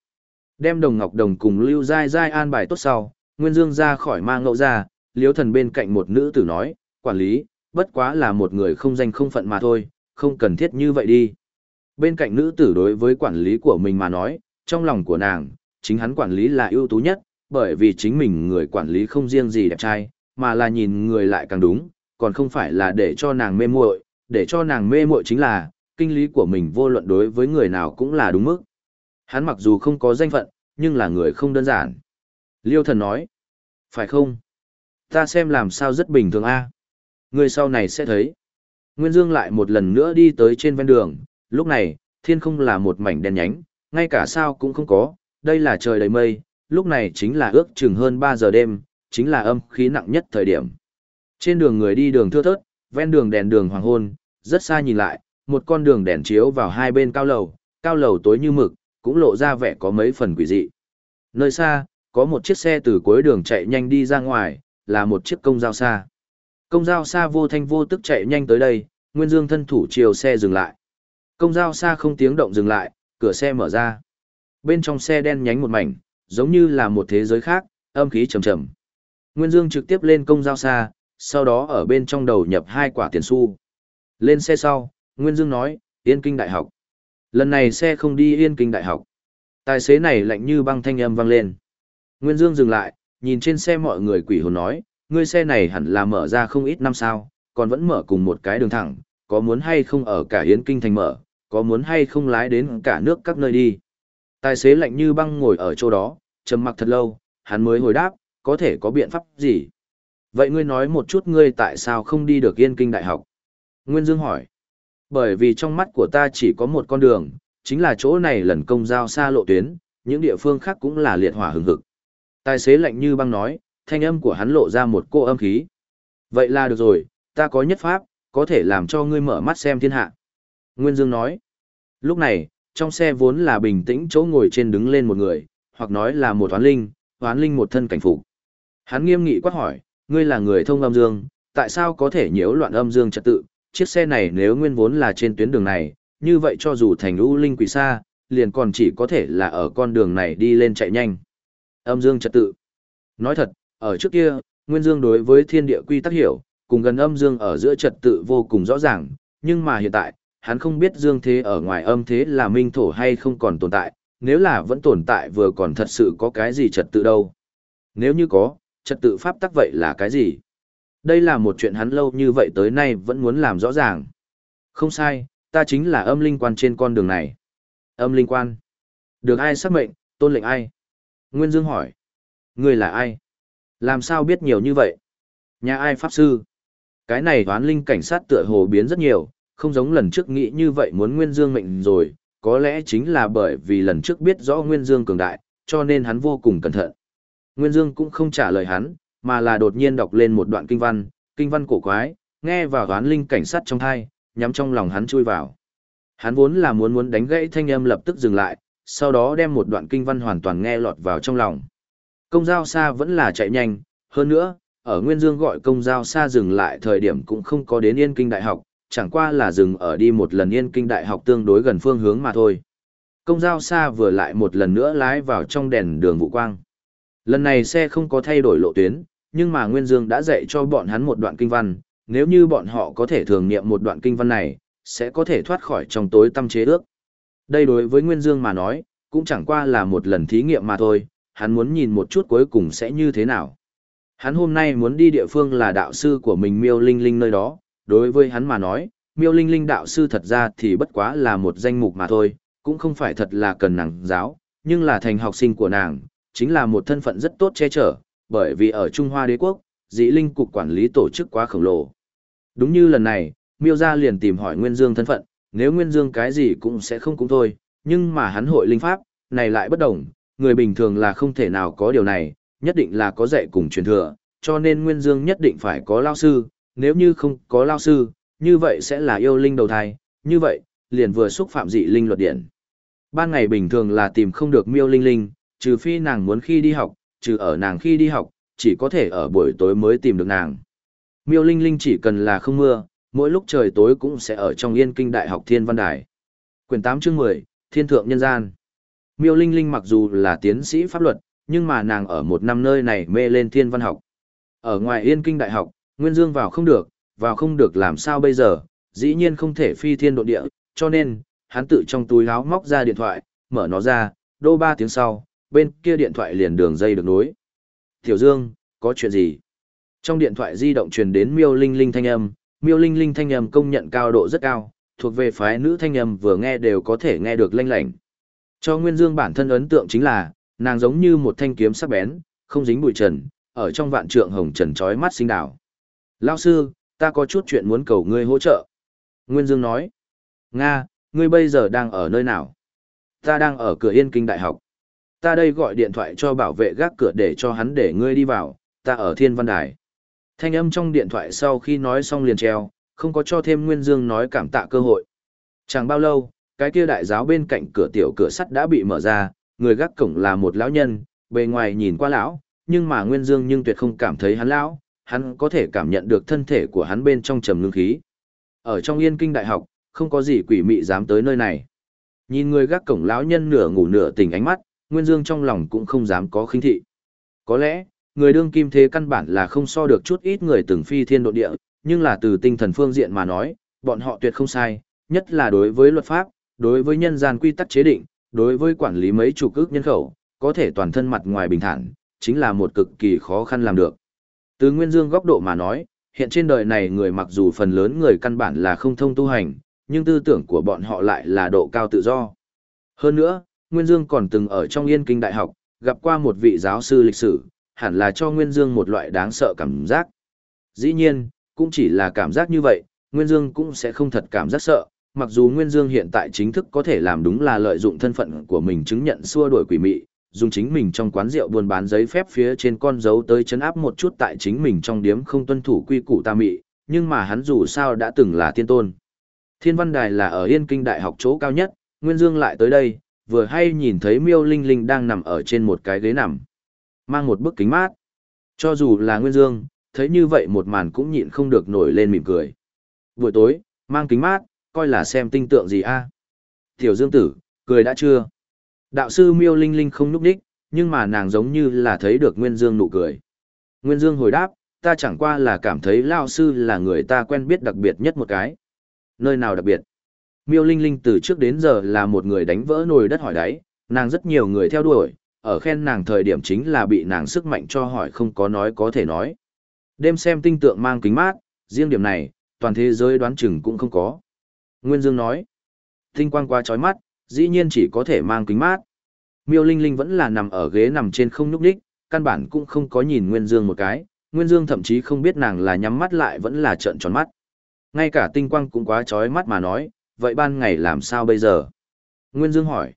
Đem đồng ngọc đồng cùng lưu Giai Giai an bài tốt sau, nguyên dương ra khỏi ma ngẫu ra, liếu thần bên cạnh một nữ tử nói, quản lý, bất quá là một người không danh không phận mà thôi, không cần thiết như vậy đi. Bên cạnh nữ tử đối với quản lý của mình mà nói, trong lòng của nàng, chính hắn quản lý là ưu tú nhất, bởi vì chính mình người quản lý không riêng gì đẹp trai, mà là nhìn người lại càng đúng, còn không phải là để cho nàng mê muội, để cho nàng mê muội chính là, kinh lý của mình vô luận đối với người nào cũng là đúng mức. Hắn mặc dù không có danh phận, nhưng là người không đơn giản. Liêu thần nói, phải không? Ta xem làm sao rất bình thường a. Người sau này sẽ thấy. Nguyên Dương lại một lần nữa đi tới trên ven đường, lúc này, thiên không là một mảnh đen nhánh, ngay cả sao cũng không có, đây là trời đầy mây, lúc này chính là ước chừng hơn 3 giờ đêm, chính là âm khí nặng nhất thời điểm. Trên đường người đi đường thưa thớt, ven đường đèn đường hoàng hôn, rất xa nhìn lại, một con đường đèn chiếu vào hai bên cao lầu, cao lầu tối như mực, cũng lộ ra vẻ có mấy phần quỷ dị. Nơi xa, có một chiếc xe từ cuối đường chạy nhanh đi ra ngoài, là một chiếc công giao xa. Công giao xa vô thanh vô tức chạy nhanh tới đây, Nguyên Dương thân thủ chiều xe dừng lại. Công giao xa không tiếng động dừng lại, cửa xe mở ra. Bên trong xe đen nhánh một mảnh, giống như là một thế giới khác, âm khí trầm trầm. Nguyên Dương trực tiếp lên công giao xa, sau đó ở bên trong đầu nhập hai quả tiền xu. Lên xe sau, Nguyên Dương nói, Yên Kinh Đại học. Lần này xe không đi Yên Kinh Đại học. Tài xế này lạnh như băng thanh âm vang lên. Nguyên Dương dừng lại, nhìn trên xe mọi người quỷ hồn nói, ngươi xe này hẳn là mở ra không ít năm sao, còn vẫn mở cùng một cái đường thẳng, có muốn hay không ở cả Yến Kinh thành mở, có muốn hay không lái đến cả nước các nơi đi. Tài xế lạnh như băng ngồi ở chỗ đó, trầm mặc thật lâu, hắn mới hồi đáp, có thể có biện pháp gì? Vậy ngươi nói một chút ngươi tại sao không đi được Yên Kinh Đại học? Nguyên Dương hỏi. Bởi vì trong mắt của ta chỉ có một con đường, chính là chỗ này lần công giao xa lộ tuyến, những địa phương khác cũng là liệt hỏa hừng hực. Tài xế lạnh như băng nói, thanh âm của hắn lộ ra một cô âm khí. Vậy là được rồi, ta có nhất pháp, có thể làm cho ngươi mở mắt xem thiên hạ. Nguyên Dương nói. Lúc này, trong xe vốn là bình tĩnh chỗ ngồi trên đứng lên một người, hoặc nói là một toán linh, toán linh một thân cảnh phục. Hắn nghiêm nghị quát hỏi, ngươi là người thông âm dương, tại sao có thể nhiễu loạn âm dương trật tự, chiếc xe này nếu nguyên vốn là trên tuyến đường này, như vậy cho dù thành u linh quỷ xa, liền còn chỉ có thể là ở con đường này đi lên chạy nhanh. Âm dương trật tự. Nói thật, ở trước kia, Nguyên Dương đối với thiên địa quy tắc hiểu, cùng gần âm dương ở giữa trật tự vô cùng rõ ràng, nhưng mà hiện tại, hắn không biết dương thế ở ngoài âm thế là minh thổ hay không còn tồn tại, nếu là vẫn tồn tại vừa còn thật sự có cái gì trật tự đâu. Nếu như có, trật tự pháp tắc vậy là cái gì? Đây là một chuyện hắn lâu như vậy tới nay vẫn muốn làm rõ ràng. Không sai, ta chính là âm linh quan trên con đường này. Âm linh quan. Được ai xác mệnh, tôn lệnh ai? Nguyên Dương hỏi. Người là ai? Làm sao biết nhiều như vậy? Nhà ai pháp sư? Cái này toán linh cảnh sát tựa hồ biến rất nhiều, không giống lần trước nghĩ như vậy muốn Nguyên Dương mệnh rồi, có lẽ chính là bởi vì lần trước biết rõ Nguyên Dương cường đại, cho nên hắn vô cùng cẩn thận. Nguyên Dương cũng không trả lời hắn, mà là đột nhiên đọc lên một đoạn kinh văn, kinh văn cổ quái, nghe vào toán linh cảnh sát trong thai, nhắm trong lòng hắn chui vào. Hắn vốn là muốn muốn đánh gãy thanh âm lập tức dừng lại, sau đó đem một đoạn kinh văn hoàn toàn nghe lọt vào trong lòng. Công giao xa vẫn là chạy nhanh, hơn nữa, ở Nguyên Dương gọi công giao xa dừng lại thời điểm cũng không có đến Yên Kinh Đại học, chẳng qua là dừng ở đi một lần Yên Kinh Đại học tương đối gần phương hướng mà thôi. Công giao xa vừa lại một lần nữa lái vào trong đèn đường vụ quang. Lần này xe không có thay đổi lộ tuyến, nhưng mà Nguyên Dương đã dạy cho bọn hắn một đoạn kinh văn, nếu như bọn họ có thể thường niệm một đoạn kinh văn này, sẽ có thể thoát khỏi trong tối tâm chế ước. Đây đối với Nguyên Dương mà nói, cũng chẳng qua là một lần thí nghiệm mà thôi, hắn muốn nhìn một chút cuối cùng sẽ như thế nào. Hắn hôm nay muốn đi địa phương là đạo sư của mình Miêu Linh Linh nơi đó, đối với hắn mà nói, Miêu Linh Linh đạo sư thật ra thì bất quá là một danh mục mà thôi, cũng không phải thật là cần nàng giáo, nhưng là thành học sinh của nàng, chính là một thân phận rất tốt che chở, bởi vì ở Trung Hoa đế quốc, Dĩ linh cục quản lý tổ chức quá khổng lồ. Đúng như lần này, miêu gia liền tìm hỏi Nguyên Dương thân phận, nếu Nguyên Dương cái gì cũng sẽ không cũng thôi, nhưng mà hắn hội linh pháp, này lại bất đồng, người bình thường là không thể nào có điều này, nhất định là có dạy cùng truyền thừa, cho nên Nguyên Dương nhất định phải có lao sư, nếu như không có lao sư, như vậy sẽ là yêu linh đầu thai, như vậy, liền vừa xúc phạm dị linh luật điển. Ban ngày bình thường là tìm không được miêu linh linh, trừ phi nàng muốn khi đi học, trừ ở nàng khi đi học, chỉ có thể ở buổi tối mới tìm được nàng. Miêu linh linh chỉ cần là không mưa, mỗi lúc trời tối cũng sẽ ở trong yên kinh đại học thiên văn đài. Quyển 8 chương 10, Thiên thượng nhân gian. Miêu linh linh mặc dù là tiến sĩ pháp luật, nhưng mà nàng ở một năm nơi này mê lên thiên văn học. Ở ngoài yên kinh đại học, Nguyên Dương vào không được, vào không được làm sao bây giờ, dĩ nhiên không thể phi thiên độ địa, cho nên, hắn tự trong túi áo móc ra điện thoại, mở nó ra, đô ba tiếng sau, bên kia điện thoại liền đường dây được nối. Tiểu Dương, có chuyện gì? Trong điện thoại di động truyền đến miêu linh linh thanh âm, miêu linh linh thanh âm công nhận cao độ rất cao, thuộc về phái nữ thanh âm vừa nghe đều có thể nghe được lanh lảnh. Cho Nguyên Dương bản thân ấn tượng chính là, nàng giống như một thanh kiếm sắc bén, không dính bụi trần, ở trong vạn trượng hồng trần trói mắt sinh đảo. Lao sư, ta có chút chuyện muốn cầu ngươi hỗ trợ. Nguyên Dương nói, Nga, ngươi bây giờ đang ở nơi nào? Ta đang ở cửa Yên Kinh Đại học. Ta đây gọi điện thoại cho bảo vệ gác cửa để cho hắn để ngươi đi vào, ta ở Thiên Văn Đài. Thanh âm trong điện thoại sau khi nói xong liền treo, không có cho thêm Nguyên Dương nói cảm tạ cơ hội. Chẳng bao lâu, cái kia đại giáo bên cạnh cửa tiểu cửa sắt đã bị mở ra, người gác cổng là một lão nhân, bề ngoài nhìn qua lão, nhưng mà Nguyên Dương nhưng tuyệt không cảm thấy hắn lão, hắn có thể cảm nhận được thân thể của hắn bên trong trầm ngưng khí. Ở trong Yên Kinh Đại học, không có gì quỷ mị dám tới nơi này. Nhìn người gác cổng lão nhân nửa ngủ nửa tỉnh ánh mắt, Nguyên Dương trong lòng cũng không dám có khinh thị. Có lẽ, người đương kim thế căn bản là không so được chút ít người từng phi thiên độ địa, nhưng là từ tinh thần phương diện mà nói, bọn họ tuyệt không sai, nhất là đối với luật pháp, đối với nhân gian quy tắc chế định, đối với quản lý mấy chủ cước nhân khẩu, có thể toàn thân mặt ngoài bình thản, chính là một cực kỳ khó khăn làm được. Từ Nguyên Dương góc độ mà nói, hiện trên đời này người mặc dù phần lớn người căn bản là không thông tu hành, nhưng tư tưởng của bọn họ lại là độ cao tự do. Hơn nữa, Nguyên Dương còn từng ở trong Yên Kinh Đại học, gặp qua một vị giáo sư lịch sử, hẳn là cho Nguyên Dương một loại đáng sợ cảm giác. Dĩ nhiên, cũng chỉ là cảm giác như vậy, Nguyên Dương cũng sẽ không thật cảm giác sợ, mặc dù Nguyên Dương hiện tại chính thức có thể làm đúng là lợi dụng thân phận của mình chứng nhận xua đuổi quỷ mị, dùng chính mình trong quán rượu buôn bán giấy phép phía trên con dấu tới chấn áp một chút tại chính mình trong điếm không tuân thủ quy củ ta mị, nhưng mà hắn dù sao đã từng là tiên tôn. Thiên văn đài là ở Yên Kinh Đại học chỗ cao nhất, Nguyên Dương lại tới đây, vừa hay nhìn thấy Miêu Linh Linh đang nằm ở trên một cái ghế nằm, mang một bức kính mát. Cho dù là Nguyên Dương, thấy như vậy một màn cũng nhịn không được nổi lên mỉm cười. Buổi tối, mang kính mát, coi là xem tinh tượng gì a Tiểu Dương tử, cười đã chưa? Đạo sư Miêu Linh Linh không núp đích, nhưng mà nàng giống như là thấy được Nguyên Dương nụ cười. Nguyên Dương hồi đáp, ta chẳng qua là cảm thấy Lao sư là người ta quen biết đặc biệt nhất một cái. Nơi nào đặc biệt? Miêu Linh Linh từ trước đến giờ là một người đánh vỡ nồi đất hỏi đáy, nàng rất nhiều người theo đuổi, ở khen nàng thời điểm chính là bị nàng sức mạnh cho hỏi không có nói có thể nói. Đêm xem tinh tượng mang kính mát, riêng điểm này, toàn thế giới đoán chừng cũng không có. Nguyên Dương nói, tinh quang quá chói mắt, dĩ nhiên chỉ có thể mang kính mát. Miêu Linh Linh vẫn là nằm ở ghế nằm trên không nhúc đích, căn bản cũng không có nhìn Nguyên Dương một cái, Nguyên Dương thậm chí không biết nàng là nhắm mắt lại vẫn là trợn tròn mắt. Ngay cả tinh quang cũng quá chói mắt mà nói, vậy ban ngày làm sao bây giờ? Nguyên Dương hỏi.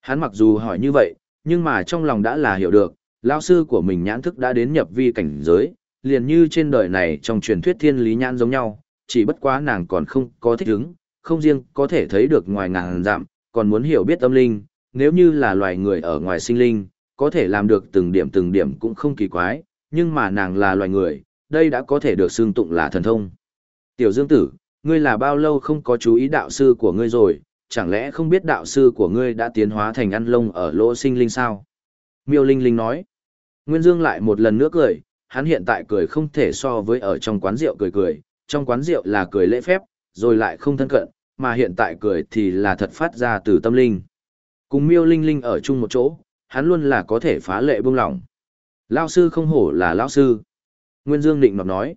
Hắn mặc dù hỏi như vậy, nhưng mà trong lòng đã là hiểu được, lão sư của mình nhãn thức đã đến nhập vi cảnh giới, liền như trên đời này trong truyền thuyết thiên lý nhãn giống nhau, chỉ bất quá nàng còn không có thích ứng, không riêng có thể thấy được ngoài ngàn dặm, còn muốn hiểu biết tâm linh, nếu như là loài người ở ngoài sinh linh, có thể làm được từng điểm từng điểm cũng không kỳ quái, nhưng mà nàng là loài người, đây đã có thể được xưng tụng là thần thông. Tiểu Dương Tử, ngươi là bao lâu không có chú ý đạo sư của ngươi rồi, chẳng lẽ không biết đạo sư của ngươi đã tiến hóa thành ăn lông ở lỗ sinh linh sao? Miêu Linh Linh nói. Nguyên Dương lại một lần nữa cười, hắn hiện tại cười không thể so với ở trong quán rượu cười cười, trong quán rượu là cười lễ phép, rồi lại không thân cận, mà hiện tại cười thì là thật phát ra từ tâm linh. Cùng Miêu Linh Linh ở chung một chỗ, hắn luôn là có thể phá lệ buông lỏng. Lao sư không hổ là lão sư. Nguyên Dương định mập nói.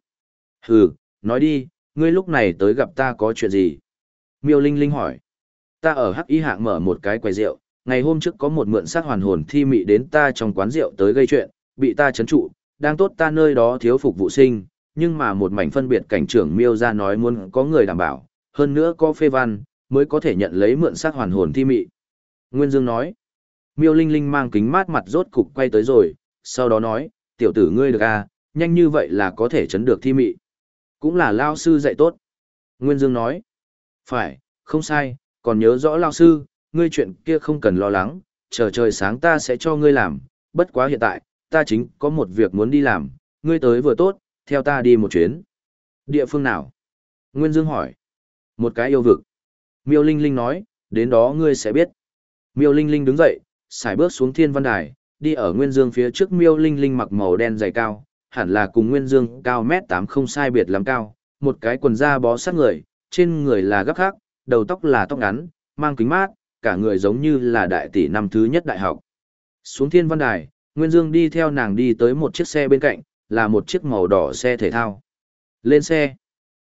Hừ, nói đi, ngươi lúc này tới gặp ta có chuyện gì? Miêu Linh Linh hỏi. Ta ở Hắc Y hạng mở một cái quầy rượu, ngày hôm trước có một mượn sát hoàn hồn thi mị đến ta trong quán rượu tới gây chuyện, bị ta chấn trụ, đang tốt ta nơi đó thiếu phục vụ sinh, nhưng mà một mảnh phân biệt cảnh trưởng miêu ra nói muốn có người đảm bảo, hơn nữa có phê văn, mới có thể nhận lấy mượn xác hoàn hồn thi mị. Nguyên Dương nói, miêu linh linh mang kính mát mặt rốt cục quay tới rồi, sau đó nói, tiểu tử ngươi được à, nhanh như vậy là có thể chấn được thi mị. Cũng là lao sư dạy tốt. Nguyên Dương nói, phải, không sai, còn nhớ rõ lao sư, ngươi chuyện kia không cần lo lắng, chờ trời sáng ta sẽ cho ngươi làm, bất quá hiện tại, ta chính có một việc muốn đi làm, ngươi tới vừa tốt, theo ta đi một chuyến. Địa phương nào? Nguyên Dương hỏi. Một cái yêu vực. Miêu Linh Linh nói, đến đó ngươi sẽ biết. Miêu Linh Linh đứng dậy, xài bước xuống thiên văn đài, đi ở Nguyên Dương phía trước Miêu Linh Linh mặc màu đen dày cao, hẳn là cùng Nguyên Dương cao mét tám không sai biệt lắm cao, một cái quần da bó sát người, trên người là gấp khác, đầu tóc là tóc ngắn, mang kính mát, cả người giống như là đại tỷ năm thứ nhất đại học. Xuống thiên văn đài, Nguyên Dương đi theo nàng đi tới một chiếc xe bên cạnh, là một chiếc màu đỏ xe thể thao. Lên xe.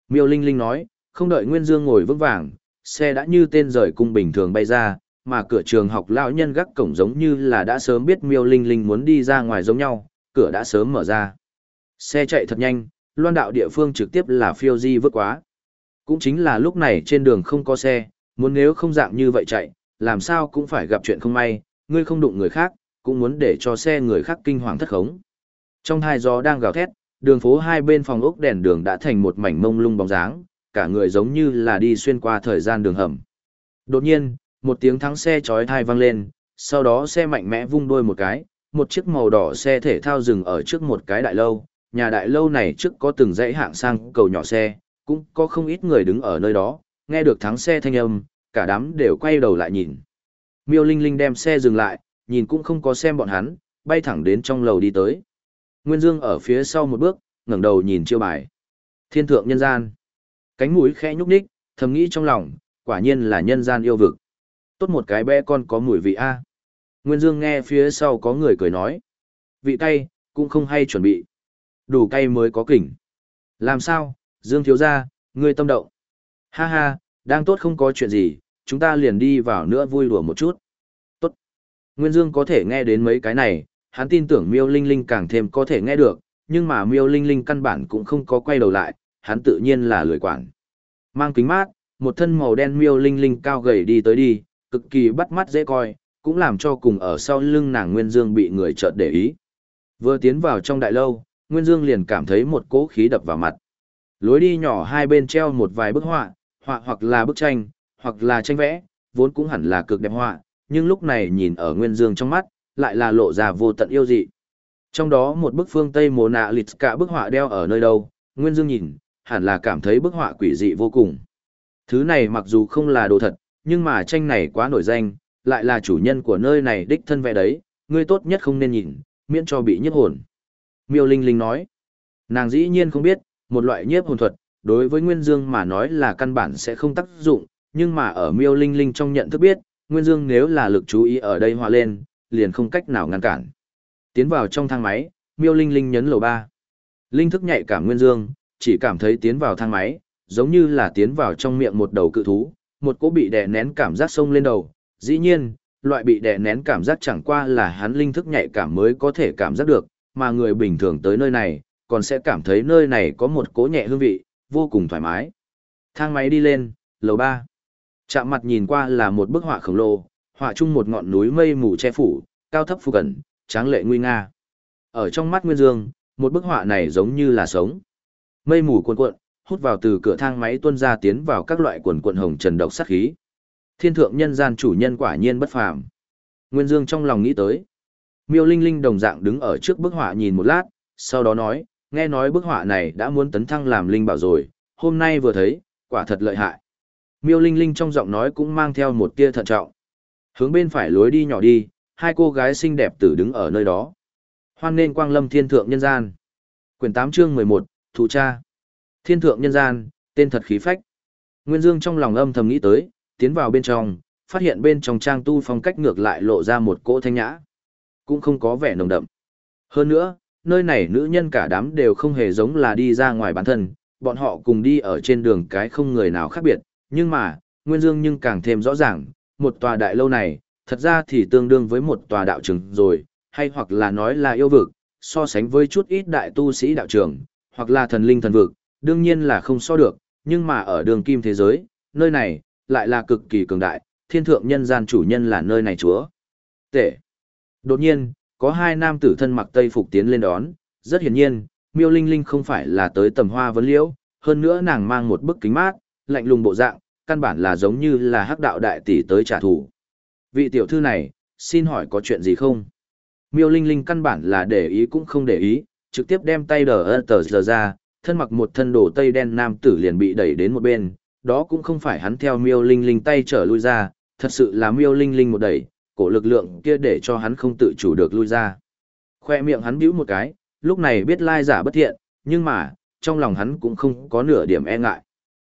Miêu Linh Linh nói, không đợi Nguyên Dương ngồi vững vàng, xe đã như tên rời cung bình thường bay ra, mà cửa trường học lão nhân gác cổng giống như là đã sớm biết Miêu Linh Linh muốn đi ra ngoài giống nhau, cửa đã sớm mở ra. Xe chạy thật nhanh, loan đạo địa phương trực tiếp là phiêu di vượt quá. Cũng chính là lúc này trên đường không có xe, muốn nếu không dạng như vậy chạy, làm sao cũng phải gặp chuyện không may, ngươi không đụng người khác, cũng muốn để cho xe người khác kinh hoàng thất khống. Trong hai gió đang gào thét, đường phố hai bên phòng ốc đèn đường đã thành một mảnh mông lung bóng dáng, cả người giống như là đi xuyên qua thời gian đường hầm. Đột nhiên, một tiếng thắng xe chói tai vang lên, sau đó xe mạnh mẽ vung đuôi một cái, một chiếc màu đỏ xe thể thao dừng ở trước một cái đại lâu, nhà đại lâu này trước có từng dãy hạng sang cầu nhỏ xe, cũng có không ít người đứng ở nơi đó, nghe được thắng xe thanh âm, cả đám đều quay đầu lại nhìn. Miêu Linh Linh đem xe dừng lại, nhìn cũng không có xem bọn hắn, bay thẳng đến trong lầu đi tới. Nguyên Dương ở phía sau một bước, ngẩng đầu nhìn chiêu bài. Thiên thượng nhân gian. Cánh mũi khẽ nhúc nhích, thầm nghĩ trong lòng, quả nhiên là nhân gian yêu vực. Tốt một cái bé con có mùi vị A. À. Nguyên Dương nghe phía sau có người cười nói. Vị cay, cũng không hay chuẩn bị. Đủ cay mới có kỉnh. Làm sao, Dương thiếu gia, ngươi tâm động. Ha ha, đang tốt không có chuyện gì, chúng ta liền đi vào nữa vui đùa một chút. Tốt. Nguyên Dương có thể nghe đến mấy cái này, hắn tin tưởng Miêu Linh Linh càng thêm có thể nghe được, nhưng mà Miêu Linh Linh căn bản cũng không có quay đầu lại, hắn tự nhiên là lười quản. Mang kính mát, một thân màu đen Miêu Linh Linh cao gầy đi tới đi, cực kỳ bắt mắt dễ coi, cũng làm cho cùng ở sau lưng nàng Nguyên Dương bị người chợt để ý. Vừa tiến vào trong đại lâu, Nguyên Dương liền cảm thấy một cỗ khí đập vào mặt. Lối đi nhỏ hai bên treo một vài bức họa, họa hoặc là bức tranh, hoặc là tranh vẽ, vốn cũng hẳn là cực đẹp họa, nhưng lúc này nhìn ở Nguyên Dương trong mắt, lại là lộ ra vô tận yêu dị. Trong đó một bức phương Tây mồ nạ lịch cả bức họa đeo ở nơi đâu, Nguyên Dương nhìn, hẳn là cảm thấy bức họa quỷ dị vô cùng. Thứ này mặc dù không là đồ thật, nhưng mà tranh này quá nổi danh, lại là chủ nhân của nơi này đích thân vẽ đấy, ngươi tốt nhất không nên nhìn, miễn cho bị nhiếp hồn. Miêu Linh Linh nói, nàng dĩ nhiên không biết, một loại nhiếp hồn thuật, đối với Nguyên Dương mà nói là căn bản sẽ không tác dụng, nhưng mà ở Miêu Linh Linh trong nhận thức biết, Nguyên Dương nếu là lực chú ý ở đây hòa lên, liền không cách nào ngăn cản. Tiến vào trong thang máy, Miêu Linh Linh nhấn lầu 3. Linh thức nhạy cảm Nguyên Dương, chỉ cảm thấy tiến vào thang máy, giống như là tiến vào trong miệng một đầu cự thú, một cỗ bị đè nén cảm giác sông lên đầu. Dĩ nhiên, loại bị đè nén cảm giác chẳng qua là hắn linh thức nhạy cảm mới có thể cảm giác được, mà người bình thường tới nơi này, còn sẽ cảm thấy nơi này có một cỗ nhẹ hương vị, vô cùng thoải mái. Thang máy đi lên, lầu 3. Chạm mặt nhìn qua là một bức họa khổng lồ, họa chung một ngọn núi mây mù che phủ, cao thấp phù cẩn, tráng lệ nguy nga. Ở trong mắt Nguyên Dương, một bức họa này giống như là sống. Mây mù cuồn cuộn, hút vào từ cửa thang máy tuôn ra tiến vào các loại quần cuộn hồng trần độc sát khí. Thiên thượng nhân gian chủ nhân quả nhiên bất phàm. Nguyên Dương trong lòng nghĩ tới. Miêu Linh Linh đồng dạng đứng ở trước bức họa nhìn một lát, sau đó nói, nghe nói bức họa này đã muốn tấn thăng làm linh bảo rồi, hôm nay vừa thấy, quả thật lợi hại. Miêu Linh Linh trong giọng nói cũng mang theo một tia thận trọng. Hướng bên phải lối đi nhỏ đi, hai cô gái xinh đẹp tử đứng ở nơi đó. Hoan nên quang lâm thiên thượng nhân gian. Quyển 8 chương 11, Thủ cha. Thiên thượng nhân gian, tên thật khí phách. Nguyên Dương trong lòng âm thầm nghĩ tới, tiến vào bên trong, phát hiện bên trong trang tu phong cách ngược lại lộ ra một cỗ thanh nhã. Cũng không có vẻ nồng đậm. Hơn nữa, nơi này nữ nhân cả đám đều không hề giống là đi ra ngoài bản thân, bọn họ cùng đi ở trên đường cái không người nào khác biệt, nhưng mà, Nguyên Dương nhưng càng thêm rõ ràng, một tòa đại lâu này, Thật ra thì tương đương với một tòa đạo trường rồi, hay hoặc là nói là yêu vực, so sánh với chút ít đại tu sĩ đạo trường, hoặc là thần linh thần vực, đương nhiên là không so được, nhưng mà ở đường kim thế giới, nơi này, lại là cực kỳ cường đại, thiên thượng nhân gian chủ nhân là nơi này chúa. Tệ. Đột nhiên, có hai nam tử thân mặc tây phục tiến lên đón, rất hiển nhiên, miêu linh linh không phải là tới tầm hoa vấn liễu, hơn nữa nàng mang một bức kính mát, lạnh lùng bộ dạng, căn bản là giống như là hắc đạo đại tỷ tới trả thù. Vị tiểu thư này, xin hỏi có chuyện gì không? Miêu Linh Linh căn bản là để ý cũng không để ý, trực tiếp đem tay đờ ơ tờ giờ ra, thân mặc một thân đồ tây đen nam tử liền bị đẩy đến một bên, đó cũng không phải hắn theo Miêu Linh Linh tay trở lui ra, thật sự là Miêu Linh Linh một đẩy, cổ lực lượng kia để cho hắn không tự chủ được lui ra. Khoe miệng hắn bĩu một cái, lúc này biết lai giả bất thiện, nhưng mà, trong lòng hắn cũng không có nửa điểm e ngại.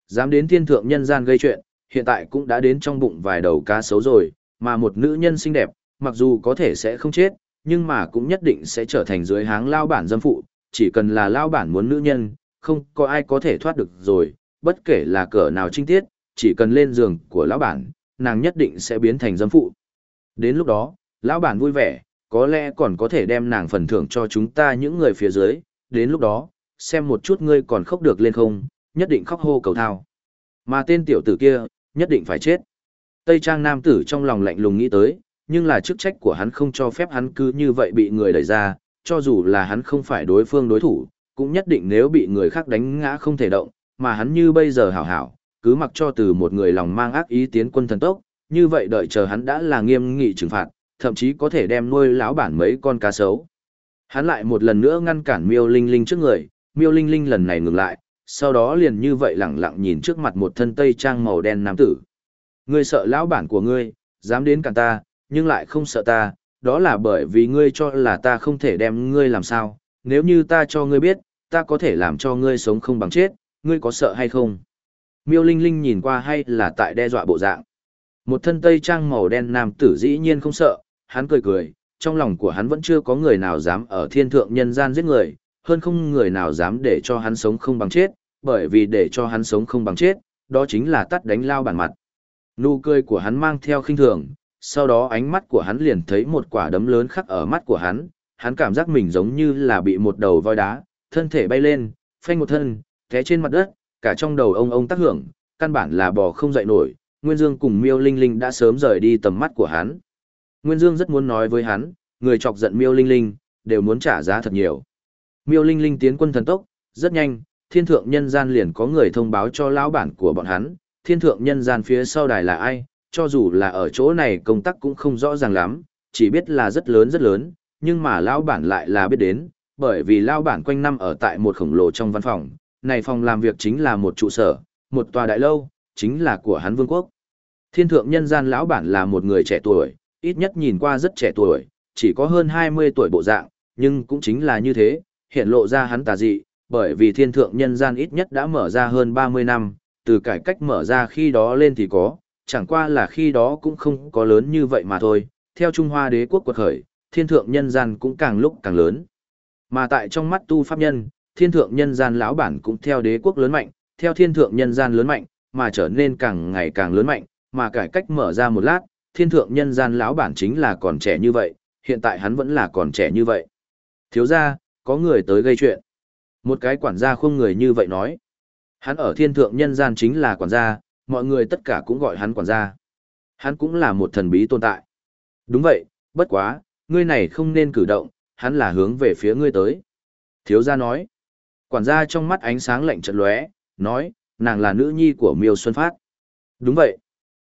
Dám đến thiên thượng nhân gian gây chuyện, hiện tại cũng đã đến trong bụng vài đầu cá sấu rồi, mà một nữ nhân xinh đẹp, mặc dù có thể sẽ không chết, nhưng mà cũng nhất định sẽ trở thành dưới háng lao bản dâm phụ, chỉ cần là lao bản muốn nữ nhân, không có ai có thể thoát được rồi, bất kể là cỡ nào trinh tiết, chỉ cần lên giường của lão bản, nàng nhất định sẽ biến thành dâm phụ. Đến lúc đó, lão bản vui vẻ, có lẽ còn có thể đem nàng phần thưởng cho chúng ta những người phía dưới, đến lúc đó, xem một chút ngươi còn khóc được lên không, nhất định khóc hô cầu thao. Mà tên tiểu tử kia, nhất định phải chết. Tây Trang nam tử trong lòng lạnh lùng nghĩ tới, nhưng là chức trách của hắn không cho phép hắn cứ như vậy bị người đẩy ra, cho dù là hắn không phải đối phương đối thủ, cũng nhất định nếu bị người khác đánh ngã không thể động, mà hắn như bây giờ hảo hảo, cứ mặc cho từ một người lòng mang ác ý tiến quân thần tốc, như vậy đợi chờ hắn đã là nghiêm nghị trừng phạt, thậm chí có thể đem nuôi lão bản mấy con cá sấu. Hắn lại một lần nữa ngăn cản Miêu Linh Linh trước người, Miêu Linh Linh lần này ngừng lại, sau đó liền như vậy lẳng lặng nhìn trước mặt một thân tây trang màu đen nam tử. Ngươi sợ lão bản của ngươi, dám đến cản ta, nhưng lại không sợ ta, đó là bởi vì ngươi cho là ta không thể đem ngươi làm sao, nếu như ta cho ngươi biết, ta có thể làm cho ngươi sống không bằng chết, ngươi có sợ hay không? Miêu Linh Linh nhìn qua hay là tại đe dọa bộ dạng. Một thân tây trang màu đen nam tử dĩ nhiên không sợ, hắn cười cười, trong lòng của hắn vẫn chưa có người nào dám ở thiên thượng nhân gian giết người, hơn không người nào dám để cho hắn sống không bằng chết, bởi vì để cho hắn sống không bằng chết, đó chính là tắt đánh lao bản mặt. Nụ cười của hắn mang theo khinh thường, sau đó ánh mắt của hắn liền thấy một quả đấm lớn khắc ở mắt của hắn, hắn cảm giác mình giống như là bị một đầu voi đá, thân thể bay lên, phanh một thân, té trên mặt đất, cả trong đầu ông ông tác hưởng, căn bản là bò không dậy nổi, Nguyên Dương cùng Miêu Linh Linh đã sớm rời đi tầm mắt của hắn. Nguyên Dương rất muốn nói với hắn, người chọc giận Miêu Linh Linh, đều muốn trả giá thật nhiều. Miêu Linh Linh tiến quân thần tốc, rất nhanh, thiên thượng nhân gian liền có người thông báo cho lão bản của bọn hắn, thiên thượng nhân gian phía sau đài là ai, cho dù là ở chỗ này công tác cũng không rõ ràng lắm, chỉ biết là rất lớn rất lớn, nhưng mà lão bản lại là biết đến, bởi vì lão bản quanh năm ở tại một khổng lồ trong văn phòng, này phòng làm việc chính là một trụ sở, một tòa đại lâu, chính là của hắn vương quốc. Thiên thượng nhân gian lão bản là một người trẻ tuổi, ít nhất nhìn qua rất trẻ tuổi, chỉ có hơn 20 tuổi bộ dạng, nhưng cũng chính là như thế, hiện lộ ra hắn tà dị, bởi vì thiên thượng nhân gian ít nhất đã mở ra hơn 30 năm, từ cải cách mở ra khi đó lên thì có, chẳng qua là khi đó cũng không có lớn như vậy mà thôi, theo Trung Hoa đế quốc quật khởi, thiên thượng nhân gian cũng càng lúc càng lớn. Mà tại trong mắt tu pháp nhân, thiên thượng nhân gian lão bản cũng theo đế quốc lớn mạnh, theo thiên thượng nhân gian lớn mạnh, mà trở nên càng ngày càng lớn mạnh, mà cải cách mở ra một lát, thiên thượng nhân gian lão bản chính là còn trẻ như vậy, hiện tại hắn vẫn là còn trẻ như vậy. Thiếu ra, có người tới gây chuyện. Một cái quản gia không người như vậy nói. Hắn ở thiên thượng nhân gian chính là quản gia, mọi người tất cả cũng gọi hắn quản gia. Hắn cũng là một thần bí tồn tại. Đúng vậy, bất quá, ngươi này không nên cử động, hắn là hướng về phía ngươi tới. Thiếu gia nói. Quản gia trong mắt ánh sáng lạnh trật lóe, nói, nàng là nữ nhi của Miêu Xuân Phát. Đúng vậy.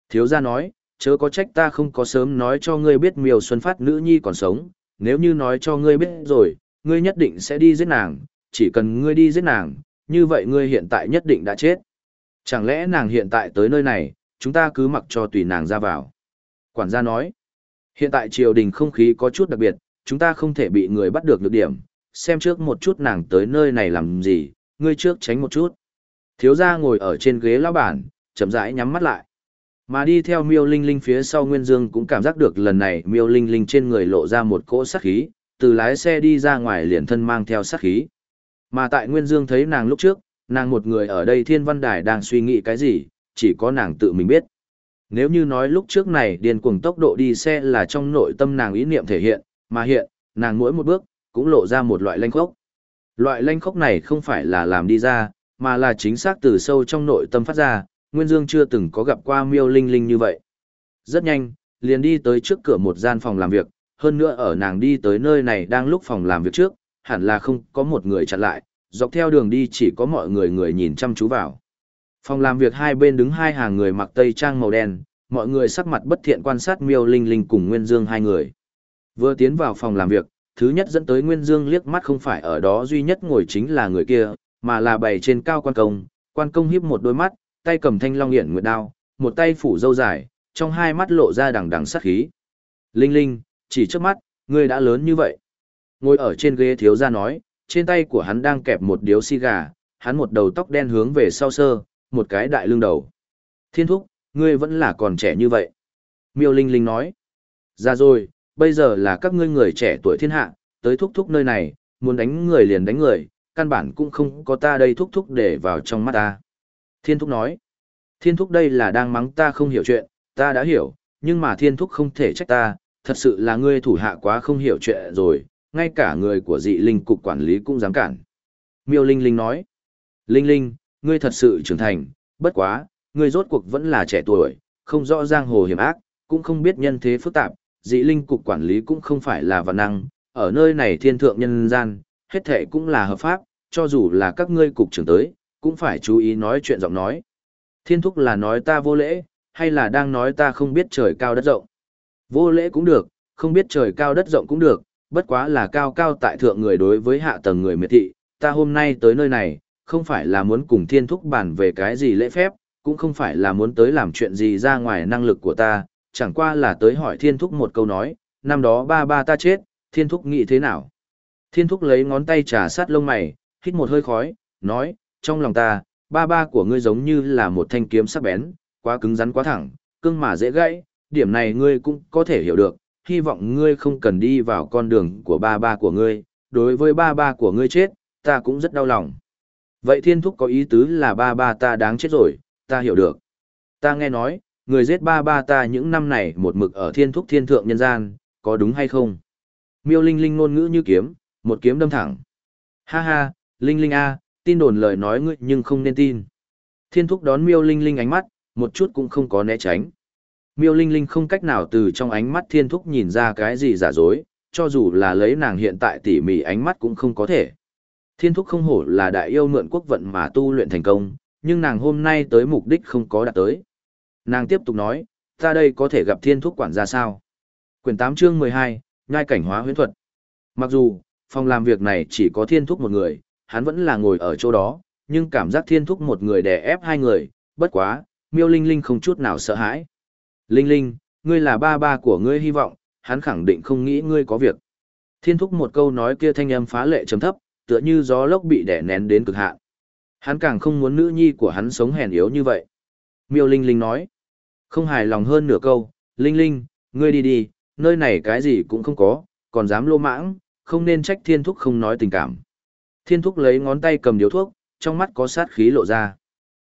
Thiếu gia nói, chớ có trách ta không có sớm nói cho ngươi biết Miêu Xuân Phát nữ nhi còn sống, nếu như nói cho ngươi biết rồi, ngươi nhất định sẽ đi giết nàng, chỉ cần ngươi đi giết nàng, như vậy ngươi hiện tại nhất định đã chết. Chẳng lẽ nàng hiện tại tới nơi này, chúng ta cứ mặc cho tùy nàng ra vào. Quản gia nói, hiện tại triều đình không khí có chút đặc biệt, chúng ta không thể bị người bắt được lược điểm, xem trước một chút nàng tới nơi này làm gì, ngươi trước tránh một chút. Thiếu gia ngồi ở trên ghế lão bản, chậm rãi nhắm mắt lại. Mà đi theo miêu linh linh phía sau Nguyên Dương cũng cảm giác được lần này miêu linh linh trên người lộ ra một cỗ sát khí, từ lái xe đi ra ngoài liền thân mang theo sát khí. Mà tại Nguyên Dương thấy nàng lúc trước, nàng một người ở đây thiên văn đài đang suy nghĩ cái gì, chỉ có nàng tự mình biết. Nếu như nói lúc trước này điên cuồng tốc độ đi xe là trong nội tâm nàng ý niệm thể hiện, mà hiện, nàng mỗi một bước, cũng lộ ra một loại lanh khốc. Loại lanh khốc này không phải là làm đi ra, mà là chính xác từ sâu trong nội tâm phát ra, Nguyên Dương chưa từng có gặp qua miêu linh linh như vậy. Rất nhanh, liền đi tới trước cửa một gian phòng làm việc, hơn nữa ở nàng đi tới nơi này đang lúc phòng làm việc trước, hẳn là không có một người chặn lại, dọc theo đường đi chỉ có mọi người người nhìn chăm chú vào. Phòng làm việc hai bên đứng hai hàng người mặc tây trang màu đen, mọi người sắc mặt bất thiện quan sát miêu linh linh cùng Nguyên Dương hai người. Vừa tiến vào phòng làm việc, thứ nhất dẫn tới Nguyên Dương liếc mắt không phải ở đó duy nhất ngồi chính là người kia, mà là bày trên cao quan công, quan công hiếp một đôi mắt, tay cầm thanh long hiển nguyệt đao, một tay phủ dâu dài, trong hai mắt lộ ra đằng đằng sát khí. Linh Linh, chỉ trước mắt, ngươi đã lớn như vậy. Ngồi ở trên ghế thiếu gia nói, trên tay của hắn đang kẹp một điếu xì gà, hắn một đầu tóc đen hướng về sau sơ, một cái đại lưng đầu. Thiên thúc, ngươi vẫn là còn trẻ như vậy. Miêu Linh Linh nói, ra rồi, bây giờ là các ngươi người trẻ tuổi thiên hạ, tới thúc thúc nơi này, muốn đánh người liền đánh người, căn bản cũng không có ta đây thúc thúc để vào trong mắt ta. Thiên thúc nói, thiên thúc đây là đang mắng ta không hiểu chuyện, ta đã hiểu, nhưng mà thiên thúc không thể trách ta, thật sự là ngươi thủ hạ quá không hiểu chuyện rồi, ngay cả người của dị linh cục quản lý cũng dám cản. Miêu Linh Linh nói, Linh Linh, ngươi thật sự trưởng thành, bất quá, ngươi rốt cuộc vẫn là trẻ tuổi, không rõ giang hồ hiểm ác, cũng không biết nhân thế phức tạp, dị linh cục quản lý cũng không phải là vạn năng, ở nơi này thiên thượng nhân gian, hết thể cũng là hợp pháp, cho dù là các ngươi cục trưởng tới, cũng phải chú ý nói chuyện giọng nói. Thiên thúc là nói ta vô lễ, hay là đang nói ta không biết trời cao đất rộng. Vô lễ cũng được, không biết trời cao đất rộng cũng được, bất quá là cao cao tại thượng người đối với hạ tầng người miệt thị, ta hôm nay tới nơi này, không phải là muốn cùng thiên thúc bàn về cái gì lễ phép, cũng không phải là muốn tới làm chuyện gì ra ngoài năng lực của ta, chẳng qua là tới hỏi thiên thúc một câu nói, năm đó ba ba ta chết, thiên thúc nghĩ thế nào? Thiên thúc lấy ngón tay trà sát lông mày, hít một hơi khói, nói, trong lòng ta, ba ba của ngươi giống như là một thanh kiếm sắc bén, quá cứng rắn quá thẳng, cưng mà dễ gãy, điểm này ngươi cũng có thể hiểu được, hy vọng ngươi không cần đi vào con đường của ba ba của ngươi, đối với ba ba của ngươi chết, ta cũng rất đau lòng. Vậy thiên thúc có ý tứ là ba ba ta đáng chết rồi, ta hiểu được. Ta nghe nói, người giết ba ba ta những năm này một mực ở thiên thúc thiên thượng nhân gian, có đúng hay không? Miêu Linh Linh ngôn ngữ như kiếm, một kiếm đâm thẳng. Ha ha, Linh Linh a, tin đồn lời nói ngươi nhưng không nên tin. Thiên thúc đón Miêu Linh Linh ánh mắt, một chút cũng không có né tránh. Miêu Linh Linh không cách nào từ trong ánh mắt thiên thúc nhìn ra cái gì giả dối, cho dù là lấy nàng hiện tại tỉ mỉ ánh mắt cũng không có thể. Thiên thúc không hổ là đại yêu mượn quốc vận mà tu luyện thành công, nhưng nàng hôm nay tới mục đích không có đạt tới. Nàng tiếp tục nói, ta đây có thể gặp thiên thúc quản gia sao? Quyển tám chương 12, nhai cảnh hóa huyễn thuật. Mặc dù, phòng làm việc này chỉ có thiên thúc một người, hắn vẫn là ngồi ở chỗ đó, nhưng cảm giác thiên thúc một người đè ép hai người, bất quá, miêu linh linh không chút nào sợ hãi. Linh linh, ngươi là ba ba của ngươi hy vọng, hắn khẳng định không nghĩ ngươi có việc. Thiên thúc một câu nói kia thanh âm phá lệ trầm thấp, tựa như gió lốc bị đè nén đến cực hạn. Hắn càng không muốn nữ nhi của hắn sống hèn yếu như vậy. Miêu Linh Linh nói, không hài lòng hơn nửa câu, Linh Linh, ngươi đi đi, nơi này cái gì cũng không có, còn dám lô mãng, không nên trách thiên thúc không nói tình cảm. Thiên thúc lấy ngón tay cầm điếu thuốc, trong mắt có sát khí lộ ra.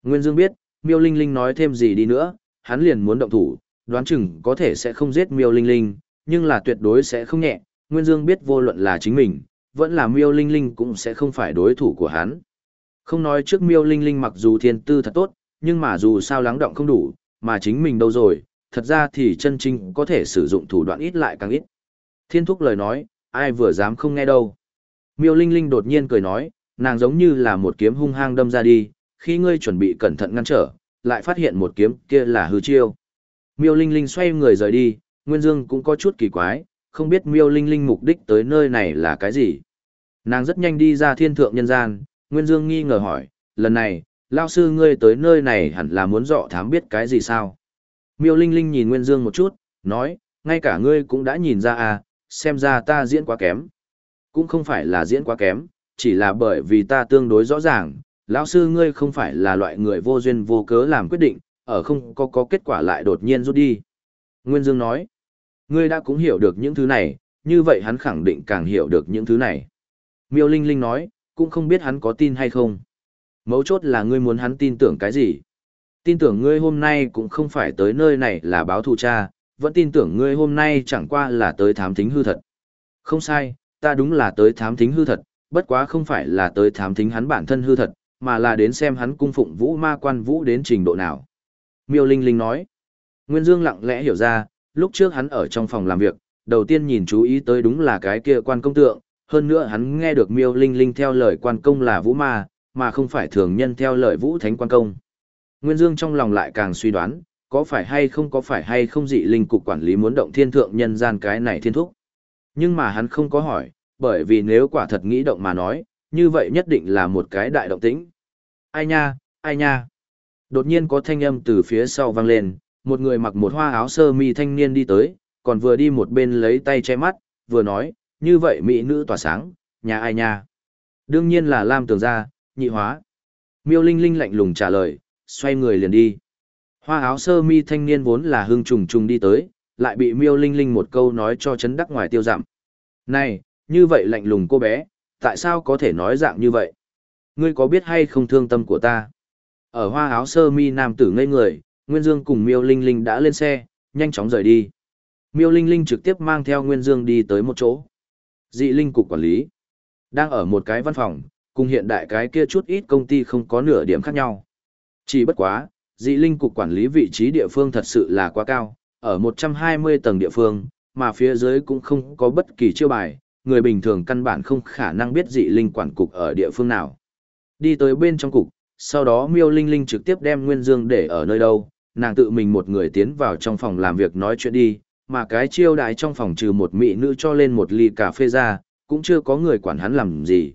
Nguyên Dương biết, Miêu Linh Linh nói thêm gì đi nữa, hắn liền muốn động thủ, đoán chừng có thể sẽ không giết Miêu Linh Linh, nhưng là tuyệt đối sẽ không nhẹ. Nguyên Dương biết vô luận là chính mình, vẫn là Miêu Linh Linh cũng sẽ không phải đối thủ của hắn. Không nói trước Miêu Linh Linh mặc dù thiên tư thật tốt, nhưng mà dù sao lắng động không đủ, mà chính mình đâu rồi, thật ra thì chân chính có thể sử dụng thủ đoạn ít lại càng ít. Thiên thúc lời nói, ai vừa dám không nghe đâu. Miêu Linh Linh đột nhiên cười nói, nàng giống như là một kiếm hung hăng đâm ra đi, khi ngươi chuẩn bị cẩn thận ngăn trở, lại phát hiện một kiếm kia là hư chiêu. Miêu Linh Linh xoay người rời đi, Nguyên Dương cũng có chút kỳ quái, không biết Miêu Linh Linh mục đích tới nơi này là cái gì. Nàng rất nhanh đi ra thiên thượng nhân gian, Nguyên Dương nghi ngờ hỏi, lần này, lao sư ngươi tới nơi này hẳn là muốn dọ thám biết cái gì sao? Miêu Linh Linh nhìn Nguyên Dương một chút, nói, ngay cả ngươi cũng đã nhìn ra à, xem ra ta diễn quá kém. Cũng không phải là diễn quá kém, chỉ là bởi vì ta tương đối rõ ràng, lão sư ngươi không phải là loại người vô duyên vô cớ làm quyết định, ở không có có kết quả lại đột nhiên rút đi. Nguyên Dương nói, ngươi đã cũng hiểu được những thứ này, như vậy hắn khẳng định càng hiểu được những thứ này. Miêu Linh Linh nói, cũng không biết hắn có tin hay không. Mấu chốt là ngươi muốn hắn tin tưởng cái gì. Tin tưởng ngươi hôm nay cũng không phải tới nơi này là báo thù cha, vẫn tin tưởng ngươi hôm nay chẳng qua là tới thám thính hư thật. Không sai, ta đúng là tới thám thính hư thật, bất quá không phải là tới thám thính hắn bản thân hư thật, mà là đến xem hắn cung phụng vũ ma quan vũ đến trình độ nào. Miêu Linh Linh nói. Nguyên Dương lặng lẽ hiểu ra, lúc trước hắn ở trong phòng làm việc, đầu tiên nhìn chú ý tới đúng là cái kia quan công tượng, hơn nữa hắn nghe được Miêu Linh Linh theo lời quan công là vũ ma, mà không phải thường nhân theo lời vũ thánh quan công. Nguyên Dương trong lòng lại càng suy đoán, có phải hay không có phải hay không dị linh cục quản lý muốn động thiên thượng nhân gian cái này thiên thúc. Nhưng mà hắn không có hỏi, bởi vì nếu quả thật nghĩ động mà nói, như vậy nhất định là một cái đại động tĩnh. Ai nha, ai nha. Đột nhiên có thanh âm từ phía sau vang lên, một người mặc một hoa áo sơ mi thanh niên đi tới, còn vừa đi một bên lấy tay che mắt, vừa nói, như vậy mỹ nữ tỏa sáng, nhà ai nha. Đương nhiên là Lam Tường gia, nhị hóa. Miêu Linh Linh lạnh lùng trả lời, xoay người liền đi. Hoa áo sơ mi thanh niên vốn là hưng trùng trùng đi tới, lại bị Miêu Linh Linh một câu nói cho chấn đắc ngoài tiêu giảm. Này, như vậy lạnh lùng cô bé, tại sao có thể nói dạng như vậy? Ngươi có biết hay không thương tâm của ta? Ở hoa áo sơ mi nam tử ngây người, Nguyên Dương cùng Miêu Linh Linh đã lên xe, nhanh chóng rời đi. Miêu Linh Linh trực tiếp mang theo Nguyên Dương đi tới một chỗ. Dị Linh cục quản lý. Đang ở một cái văn phòng, cùng hiện đại cái kia chút ít công ty không có nửa điểm khác nhau. Chỉ bất quá, dị linh cục quản lý vị trí địa phương thật sự là quá cao, ở 120 tầng địa phương, mà phía dưới cũng không có bất kỳ chiêu bài, người bình thường căn bản không khả năng biết dị linh quản cục ở địa phương nào. Đi tới bên trong cục, sau đó miêu linh linh trực tiếp đem Nguyên Dương để ở nơi đâu, nàng tự mình một người tiến vào trong phòng làm việc nói chuyện đi, mà cái chiêu đại trong phòng trừ một mỹ nữ cho lên một ly cà phê ra, cũng chưa có người quản hắn làm gì.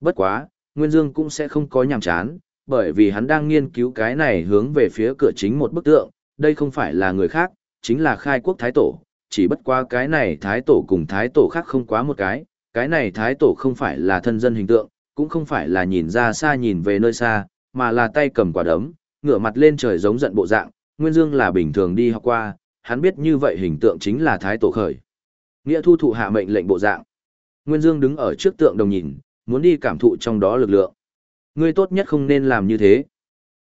Bất quá, Nguyên Dương cũng sẽ không có nhàm chán, bởi vì hắn đang nghiên cứu cái này hướng về phía cửa chính một bức tượng, đây không phải là người khác, chính là khai quốc thái tổ, chỉ bất qua cái này thái tổ cùng thái tổ khác không quá một cái, cái này thái tổ không phải là thân dân hình tượng, cũng không phải là nhìn ra xa nhìn về nơi xa, mà là tay cầm quả đấm, ngửa mặt lên trời giống giận bộ dạng, Nguyên Dương là bình thường đi học qua, hắn biết như vậy hình tượng chính là thái tổ khởi. Nghĩa thu thụ hạ mệnh lệnh bộ dạng. Nguyên Dương đứng ở trước tượng đồng nhìn, muốn đi cảm thụ trong đó lực lượng. Ngươi tốt nhất không nên làm như thế.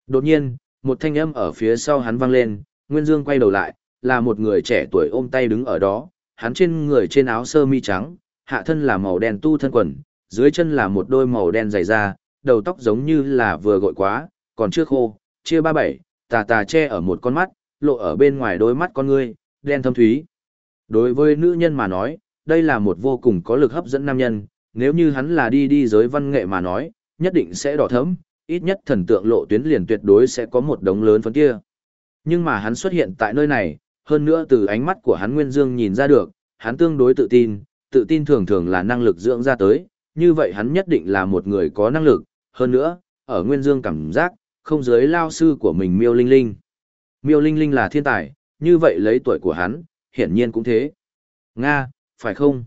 Đột nhiên, một thanh âm ở phía sau hắn vang lên, Nguyên Dương quay đầu lại, là một người trẻ tuổi ôm tay đứng ở đó, hắn trên người trên áo sơ mi trắng, hạ thân là màu đen tu thân quần, dưới chân là một đôi màu đen dày da, đầu tóc giống như là vừa gội quá, còn chưa khô, chia ba bảy, tà tà che ở một con mắt, lộ ở bên ngoài đôi mắt con ngươi, đen thâm thúy. Đối với nữ nhân mà nói, đây là một vô cùng có lực hấp dẫn nam nhân, nếu như hắn là đi đi giới văn nghệ mà nói, nhất định sẽ đỏ thẫm, ít nhất thần tượng lộ tuyến liền tuyệt đối sẽ có một đống lớn phấn kia. Nhưng mà hắn xuất hiện tại nơi này, hơn nữa từ ánh mắt của hắn Nguyên Dương nhìn ra được, hắn tương đối tự tin, tự tin thường thường là năng lực dưỡng ra tới, như vậy hắn nhất định là một người có năng lực, hơn nữa, ở Nguyên Dương cảm giác, không giới lao sư của mình Miêu Linh Linh. Miêu Linh Linh là thiên tài, như vậy lấy tuổi của hắn, hiển nhiên cũng thế. Nga, phải không?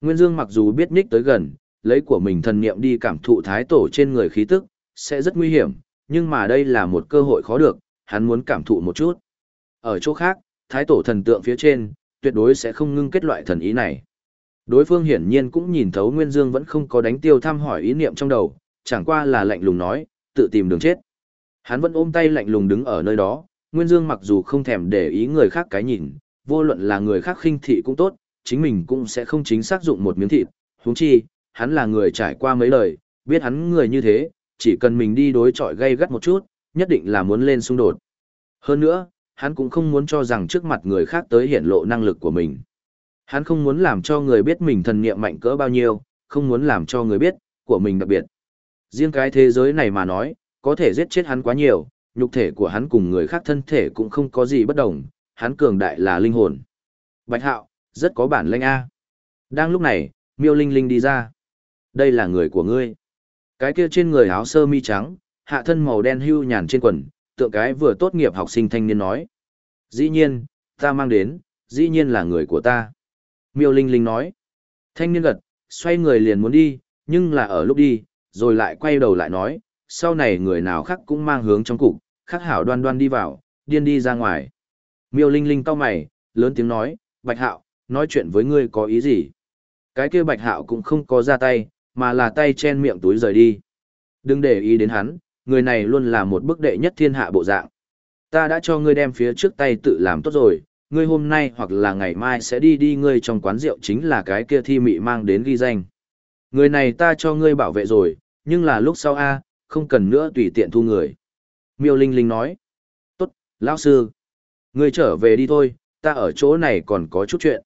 Nguyên Dương mặc dù biết nhích tới gần, lấy của mình thần niệm đi cảm thụ thái tổ trên người khí tức, sẽ rất nguy hiểm, nhưng mà đây là một cơ hội khó được, hắn muốn cảm thụ một chút. Ở chỗ khác, thái tổ thần tượng phía trên, tuyệt đối sẽ không ngưng kết loại thần ý này. Đối phương hiển nhiên cũng nhìn thấu Nguyên Dương vẫn không có đánh tiêu thăm hỏi ý niệm trong đầu, chẳng qua là lạnh lùng nói, tự tìm đường chết. Hắn vẫn ôm tay lạnh lùng đứng ở nơi đó, Nguyên Dương mặc dù không thèm để ý người khác cái nhìn, vô luận là người khác khinh thị cũng tốt, chính mình cũng sẽ không chính xác dụng một miếng thịt, huống chi, hắn là người trải qua mấy lời, biết hắn người như thế, chỉ cần mình đi đối chọi gây gắt một chút, nhất định là muốn lên xung đột. Hơn nữa, hắn cũng không muốn cho rằng trước mặt người khác tới hiển lộ năng lực của mình. Hắn không muốn làm cho người biết mình thần niệm mạnh cỡ bao nhiêu, không muốn làm cho người biết, của mình đặc biệt. Riêng cái thế giới này mà nói, có thể giết chết hắn quá nhiều, nhục thể của hắn cùng người khác thân thể cũng không có gì bất đồng, hắn cường đại là linh hồn. Bạch Hạo, rất có bản lĩnh A. Đang lúc này, Miêu Linh Linh đi ra. Đây là người của ngươi. Cái kia trên người áo sơ mi trắng, hạ thân màu đen hưu nhàn trên quần, tượng cái vừa tốt nghiệp học sinh thanh niên nói. Dĩ nhiên, ta mang đến, dĩ nhiên là người của ta. Miêu Linh Linh nói. Thanh niên gật, xoay người liền muốn đi, nhưng là ở lúc đi, rồi lại quay đầu lại nói, sau này người nào khác cũng mang hướng trong cục, khắc hảo đoan đoan đi vào, điên đi ra ngoài. Miêu Linh Linh cau mày, lớn tiếng nói, Bạch Hạo, nói chuyện với ngươi có ý gì? Cái kia Bạch Hạo cũng không có ra tay, mà là tay chen miệng túi rời đi. Đừng để ý đến hắn, người này luôn là một bức đệ nhất thiên hạ bộ dạng. Ta đã cho ngươi đem phía trước tay tự làm tốt rồi, ngươi hôm nay hoặc là ngày mai sẽ đi đi ngươi trong quán rượu chính là cái kia thi mị mang đến ghi danh. Người này ta cho ngươi bảo vệ rồi, nhưng là lúc sau A, không cần nữa tùy tiện thu người. Miêu Linh Linh nói. Tốt, lão sư. Ngươi trở về đi thôi, ta ở chỗ này còn có chút chuyện.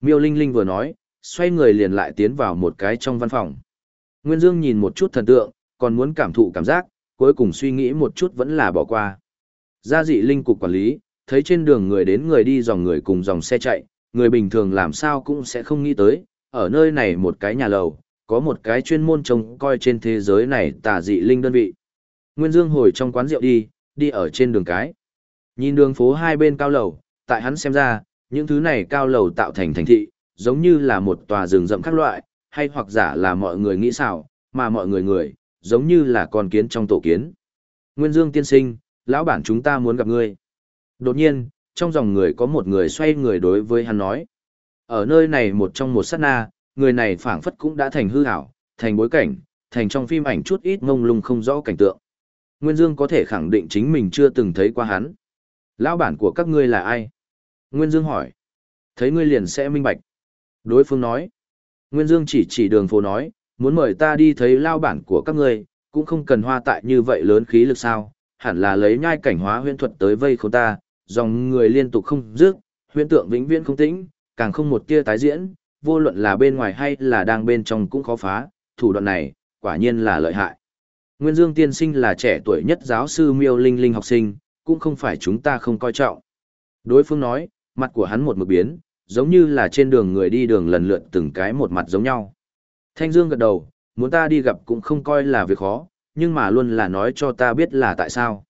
Miêu Linh Linh vừa nói, xoay người liền lại tiến vào một cái trong văn phòng. Nguyên Dương nhìn một chút thần tượng, còn muốn cảm thụ cảm giác, cuối cùng suy nghĩ một chút vẫn là bỏ qua. Gia dị linh cục quản lý, thấy trên đường người đến người đi dòng người cùng dòng xe chạy, người bình thường làm sao cũng sẽ không nghĩ tới, ở nơi này một cái nhà lầu, có một cái chuyên môn trông coi trên thế giới này tà dị linh đơn vị. Nguyên Dương hồi trong quán rượu đi, đi ở trên đường cái. Nhìn đường phố hai bên cao lầu, tại hắn xem ra, những thứ này cao lầu tạo thành thành thị, giống như là một tòa rừng rậm các loại, hay hoặc giả là mọi người nghĩ sao, mà mọi người người, giống như là con kiến trong tổ kiến. Nguyên Dương tiên sinh, lão bản chúng ta muốn gặp ngươi. Đột nhiên, trong dòng người có một người xoay người đối với hắn nói. Ở nơi này một trong một sát na, người này phảng phất cũng đã thành hư ảo, thành bối cảnh, thành trong phim ảnh chút ít mông lung không rõ cảnh tượng. Nguyên Dương có thể khẳng định chính mình chưa từng thấy qua hắn. Lão bản của các ngươi là ai? Nguyên Dương hỏi. Thấy ngươi liền sẽ minh bạch. Đối phương nói. Nguyên Dương chỉ chỉ đường phố nói, muốn mời ta đi thấy lao bản của các ngươi, cũng không cần hoa tại như vậy lớn khí lực sao, hẳn là lấy nhai cảnh hóa huyễn thuật tới vây khốn ta, dòng người liên tục không dứt, huyễn tượng vĩnh viễn không tĩnh, càng không một tia tái diễn, vô luận là bên ngoài hay là đang bên trong cũng khó phá, thủ đoạn này, quả nhiên là lợi hại. Nguyên Dương tiên sinh là trẻ tuổi nhất giáo sư Miêu Linh Linh học sinh, cũng không phải chúng ta không coi trọng. Đối phương nói, mặt của hắn một mực biến, giống như là trên đường người đi đường lần lượt từng cái một mặt giống nhau. Thanh Dương gật đầu, muốn ta đi gặp cũng không coi là việc khó, nhưng mà luôn là nói cho ta biết là tại sao.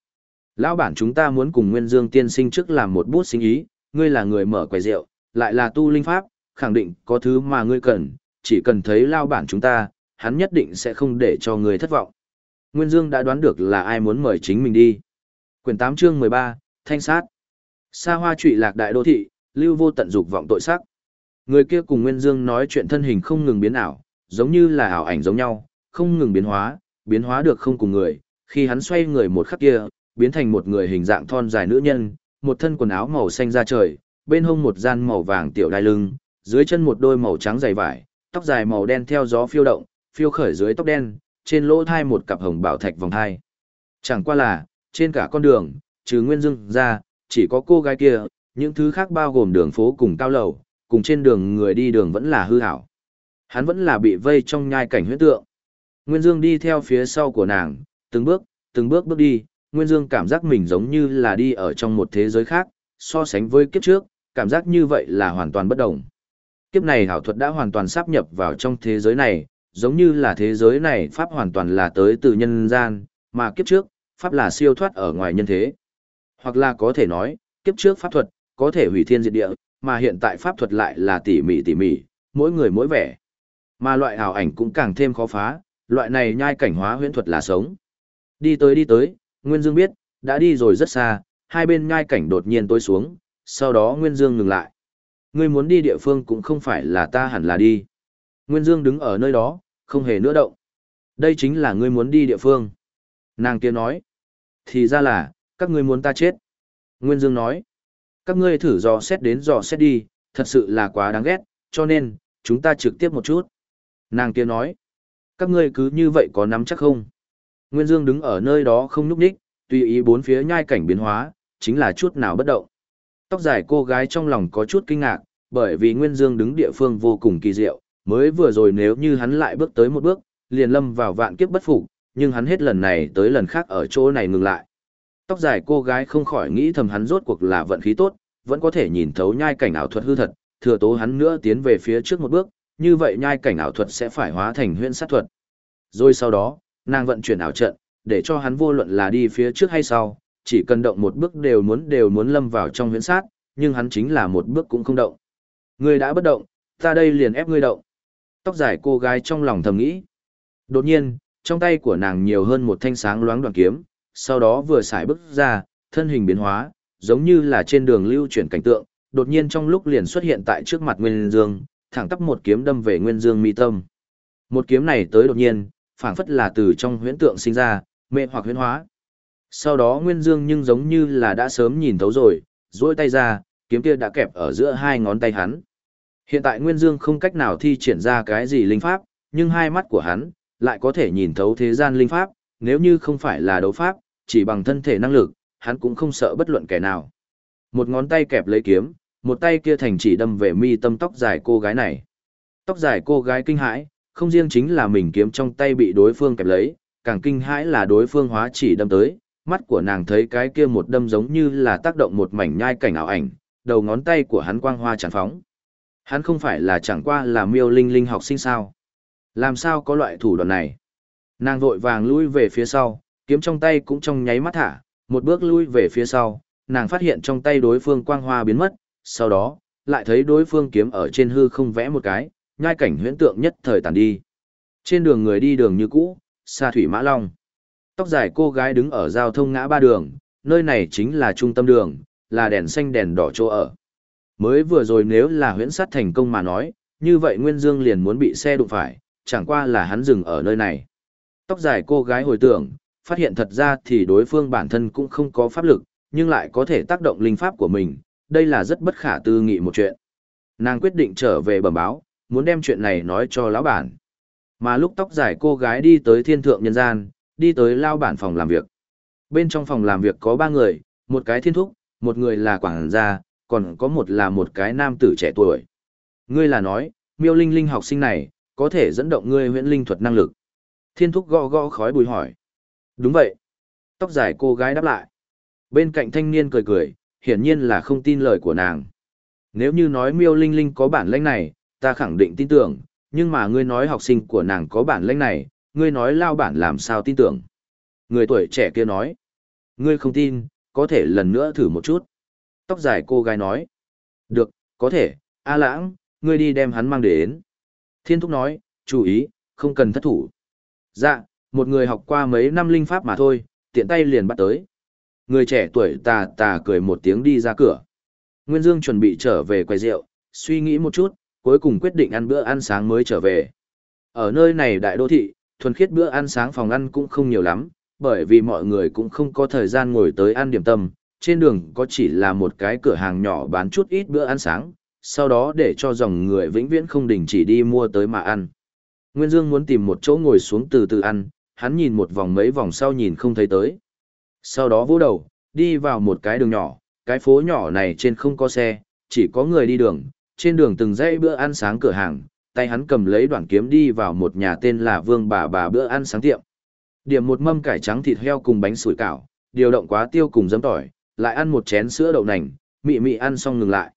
Lão bản chúng ta muốn cùng Nguyên Dương tiên sinh trước làm một bút sinh ý, ngươi là người mở quầy rượu, lại là tu linh pháp, khẳng định có thứ mà ngươi cần, chỉ cần thấy lao bản chúng ta, hắn nhất định sẽ không để cho ngươi thất vọng. Nguyên Dương đã đoán được là ai muốn mời chính mình đi. Quyển 8 chương 13, Thanh sát. Sa hoa trụy lạc đại đô thị, lưu vô tận dục vọng tội sắc. Người kia cùng Nguyên Dương nói chuyện thân hình không ngừng biến ảo, giống như là ảo ảnh giống nhau, không ngừng biến hóa, biến hóa được không cùng người. Khi hắn xoay người một khắc kia, biến thành một người hình dạng thon dài nữ nhân, một thân quần áo màu xanh da trời, bên hông một gian màu vàng tiểu đai lưng, dưới chân một đôi màu trắng dày vải, tóc dài màu đen theo gió phiêu động, phiêu khởi dưới tóc đen, trên lỗ thai một cặp hồng bảo thạch vòng thai. Chẳng qua là, trên cả con đường, trừ Nguyên Dương ra, chỉ có cô gái kia, những thứ khác bao gồm đường phố cùng cao lầu, cùng trên đường người đi đường vẫn là hư hảo. Hắn vẫn là bị vây trong nhai cảnh huyễn tượng. Nguyên Dương đi theo phía sau của nàng, từng bước, từng bước bước đi, Nguyên Dương cảm giác mình giống như là đi ở trong một thế giới khác, so sánh với kiếp trước, cảm giác như vậy là hoàn toàn bất đồng. Kiếp này hảo thuật đã hoàn toàn sáp nhập vào trong thế giới này, giống như là thế giới này pháp hoàn toàn là tới từ nhân gian, mà kiếp trước, pháp là siêu thoát ở ngoài nhân thế. Hoặc là có thể nói, kiếp trước pháp thuật có thể hủy thiên diệt địa, mà hiện tại pháp thuật lại là tỉ mỉ tỉ mỉ, mỗi người mỗi vẻ. Mà loại ảo ảnh cũng càng thêm khó phá, loại này nhai cảnh hóa huyễn thuật là sống. Đi tới đi tới, Nguyên Dương biết, đã đi rồi rất xa, hai bên nhai cảnh đột nhiên tối xuống, sau đó Nguyên Dương ngừng lại. Ngươi muốn đi địa phương cũng không phải là ta hẳn là đi. Nguyên Dương đứng ở nơi đó, không hề nữa động. Đây chính là ngươi muốn đi địa phương. Nàng kia nói. Thì ra là, các ngươi muốn ta chết. Nguyên Dương nói. Các ngươi thử dò xét đến dò xét đi, thật sự là quá đáng ghét, cho nên, chúng ta trực tiếp một chút. Nàng kia nói. Các ngươi cứ như vậy có nắm chắc không? Nguyên Dương đứng ở nơi đó không nhúc nhích, tùy ý bốn phía nhai cảnh biến hóa, chính là chút nào bất động. Tóc dài cô gái trong lòng có chút kinh ngạc, bởi vì Nguyên Dương đứng địa phương vô cùng kỳ diệu, mới vừa rồi nếu như hắn lại bước tới một bước, liền lâm vào vạn kiếp bất phục, nhưng hắn hết lần này tới lần khác ở chỗ này ngừng lại. Tóc dài cô gái không khỏi nghĩ thầm hắn rốt cuộc là vận khí tốt, vẫn có thể nhìn thấu nhai cảnh ảo thuật hư thật, thừa tố hắn nữa tiến về phía trước một bước, như vậy nhai cảnh ảo thuật sẽ phải hóa thành huyễn sát thuật. Rồi sau đó, nàng vận chuyển ảo trận, để cho hắn vô luận là đi phía trước hay sau, chỉ cần động một bước đều muốn đều muốn lâm vào trong huyễn sát, nhưng hắn chính là một bước cũng không động. Ngươi đã bất động, ta đây liền ép ngươi động. Tóc dài cô gái trong lòng thầm nghĩ. Đột nhiên, trong tay của nàng nhiều hơn một thanh sáng loáng đoạn kiếm, sau đó vừa xài bước ra, thân hình biến hóa, giống như là trên đường lưu chuyển cảnh tượng, đột nhiên trong lúc liền xuất hiện tại trước mặt Nguyên Dương, thẳng tắp một kiếm đâm về Nguyên Dương mi tâm. Một kiếm này tới đột nhiên, phảng phất là từ trong huyễn tượng sinh ra, mê hoặc huyễn hóa. Sau đó Nguyên Dương nhưng giống như là đã sớm nhìn thấu rồi, duỗi tay ra, kiếm kia đã kẹp ở giữa hai ngón tay hắn. Hiện tại Nguyên Dương không cách nào thi triển ra cái gì linh pháp, nhưng hai mắt của hắn lại có thể nhìn thấu thế gian linh pháp, nếu như không phải là đấu pháp, chỉ bằng thân thể năng lực, hắn cũng không sợ bất luận kẻ nào. Một ngón tay kẹp lấy kiếm, một tay kia thành chỉ đâm về mi tâm tóc dài cô gái này. Tóc dài cô gái kinh hãi, không riêng chính là mình kiếm trong tay bị đối phương kẹp lấy, càng kinh hãi là đối phương hóa chỉ đâm tới, mắt của nàng thấy cái kia một đâm giống như là tác động một mảnh nhai cảnh ảo ảnh, đầu ngón tay của hắn quang hoa tràn phóng. Hắn không phải là chẳng qua là miêu linh linh học sinh sao. Làm sao có loại thủ đoạn này? Nàng vội vàng lui về phía sau, kiếm trong tay cũng trong nháy mắt thả, một bước lui về phía sau, nàng phát hiện trong tay đối phương quang hoa biến mất, sau đó, lại thấy đối phương kiếm ở trên hư không vẽ một cái, nhai cảnh huyễn tượng nhất thời tàn đi. Trên đường người đi đường như cũ, xa thủy mã long. Tóc dài cô gái đứng ở giao thông ngã ba đường, nơi này chính là trung tâm đường, là đèn xanh đèn đỏ chỗ ở. Mới vừa rồi nếu là huyễn sát thành công mà nói, như vậy Nguyên Dương liền muốn bị xe đụng phải, chẳng qua là hắn dừng ở nơi này. Tóc dài cô gái hồi tưởng, phát hiện thật ra thì đối phương bản thân cũng không có pháp lực, nhưng lại có thể tác động linh pháp của mình, đây là rất bất khả tư nghị một chuyện. Nàng quyết định trở về bẩm báo, muốn đem chuyện này nói cho lão bản. Mà lúc tóc dài cô gái đi tới thiên thượng nhân gian, đi tới lao bản phòng làm việc. Bên trong phòng làm việc có ba người, một cái thiên thúc, một người là quảng gia, còn có một là một cái nam tử trẻ tuổi. Ngươi là nói, miêu linh linh học sinh này, có thể dẫn động ngươi huyễn linh thuật năng lực. Thiên thúc gõ gõ khói bùi hỏi. Đúng vậy. Tóc dài cô gái đáp lại. Bên cạnh thanh niên cười cười, hiển nhiên là không tin lời của nàng. Nếu như nói miêu linh linh có bản lĩnh này, ta khẳng định tin tưởng, nhưng mà ngươi nói học sinh của nàng có bản lĩnh này, ngươi nói lao bản làm sao tin tưởng. Người tuổi trẻ kia nói. Ngươi không tin, có thể lần nữa thử một chút. Tóc dài cô gái nói. Được, có thể, A lãng, ngươi đi đem hắn mang đến. Thiên thúc nói, chú ý, không cần thất thủ. Dạ, một người học qua mấy năm linh pháp mà thôi, tiện tay liền bắt tới. Người trẻ tuổi tà tà cười một tiếng đi ra cửa. Nguyên Dương chuẩn bị trở về quầy rượu, suy nghĩ một chút, cuối cùng quyết định ăn bữa ăn sáng mới trở về. Ở nơi này đại đô thị, thuần khiết bữa ăn sáng phòng ăn cũng không nhiều lắm, bởi vì mọi người cũng không có thời gian ngồi tới ăn điểm tâm, trên đường có chỉ là một cái cửa hàng nhỏ bán chút ít bữa ăn sáng, sau đó để cho dòng người vĩnh viễn không đình chỉ đi mua tới mà ăn. Nguyên Dương muốn tìm một chỗ ngồi xuống từ từ ăn, hắn nhìn một vòng mấy vòng sau nhìn không thấy tới. Sau đó vỗ đầu, đi vào một cái đường nhỏ, cái phố nhỏ này trên không có xe, chỉ có người đi đường, trên đường từng dãy bữa ăn sáng cửa hàng, tay hắn cầm lấy đoạn kiếm đi vào một nhà tên là Vương Bà Bà bữa ăn sáng tiệm. Điểm một mâm cải trắng thịt heo cùng bánh sủi cảo, điều động quá tiêu cùng giấm tỏi, lại ăn một chén sữa đậu nành, mị mị ăn xong ngừng lại.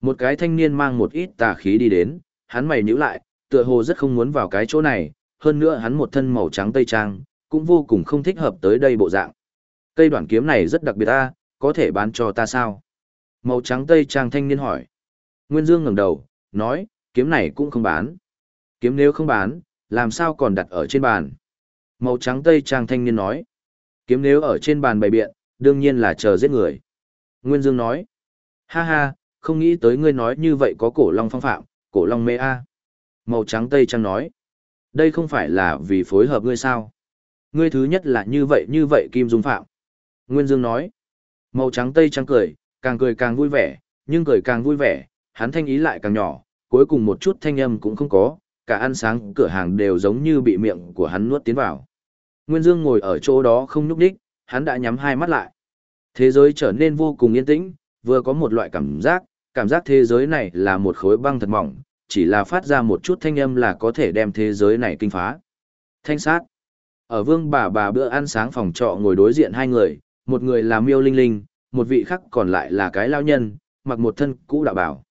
Một cái thanh niên mang một ít tà khí đi đến, hắn mày nhíu lại, tựa hồ rất không muốn vào cái chỗ này, hơn nữa hắn một thân màu trắng tây trang, cũng vô cùng không thích hợp tới đây bộ dạng. Cây đoạn kiếm này rất đặc biệt ta, có thể bán cho ta sao? Màu trắng tây trang thanh niên hỏi. Nguyên Dương ngẩng đầu, nói, kiếm này cũng không bán. Kiếm nếu không bán, làm sao còn đặt ở trên bàn? Màu trắng tây trang thanh niên nói. Kiếm nếu ở trên bàn bày biện, đương nhiên là chờ giết người. Nguyên Dương nói. Ha ha, không nghĩ tới ngươi nói như vậy có cổ long phong phạm, cổ long mê a. Màu trắng tây trang nói. Đây không phải là vì phối hợp ngươi sao? Ngươi thứ nhất là như vậy như vậy Kim Dung Phạm. Nguyên Dương nói. Màu trắng tây trắng cười, càng cười càng vui vẻ, nhưng cười càng vui vẻ, hắn thanh ý lại càng nhỏ, cuối cùng một chút thanh âm cũng không có, cả ăn sáng cửa hàng đều giống như bị miệng của hắn nuốt tiến vào. Nguyên Dương ngồi ở chỗ đó không nhúc đích, hắn đã nhắm hai mắt lại. Thế giới trở nên vô cùng yên tĩnh, vừa có một loại cảm giác, cảm giác thế giới này là một khối băng thật mỏng, chỉ là phát ra một chút thanh âm là có thể đem thế giới này kinh phá. Thanh sát. Ở vương bà bà bữa ăn sáng phòng trọ ngồi đối diện hai người, một người là miêu linh linh, một vị khác còn lại là cái lao nhân, mặc một thân cũ đạo bảo.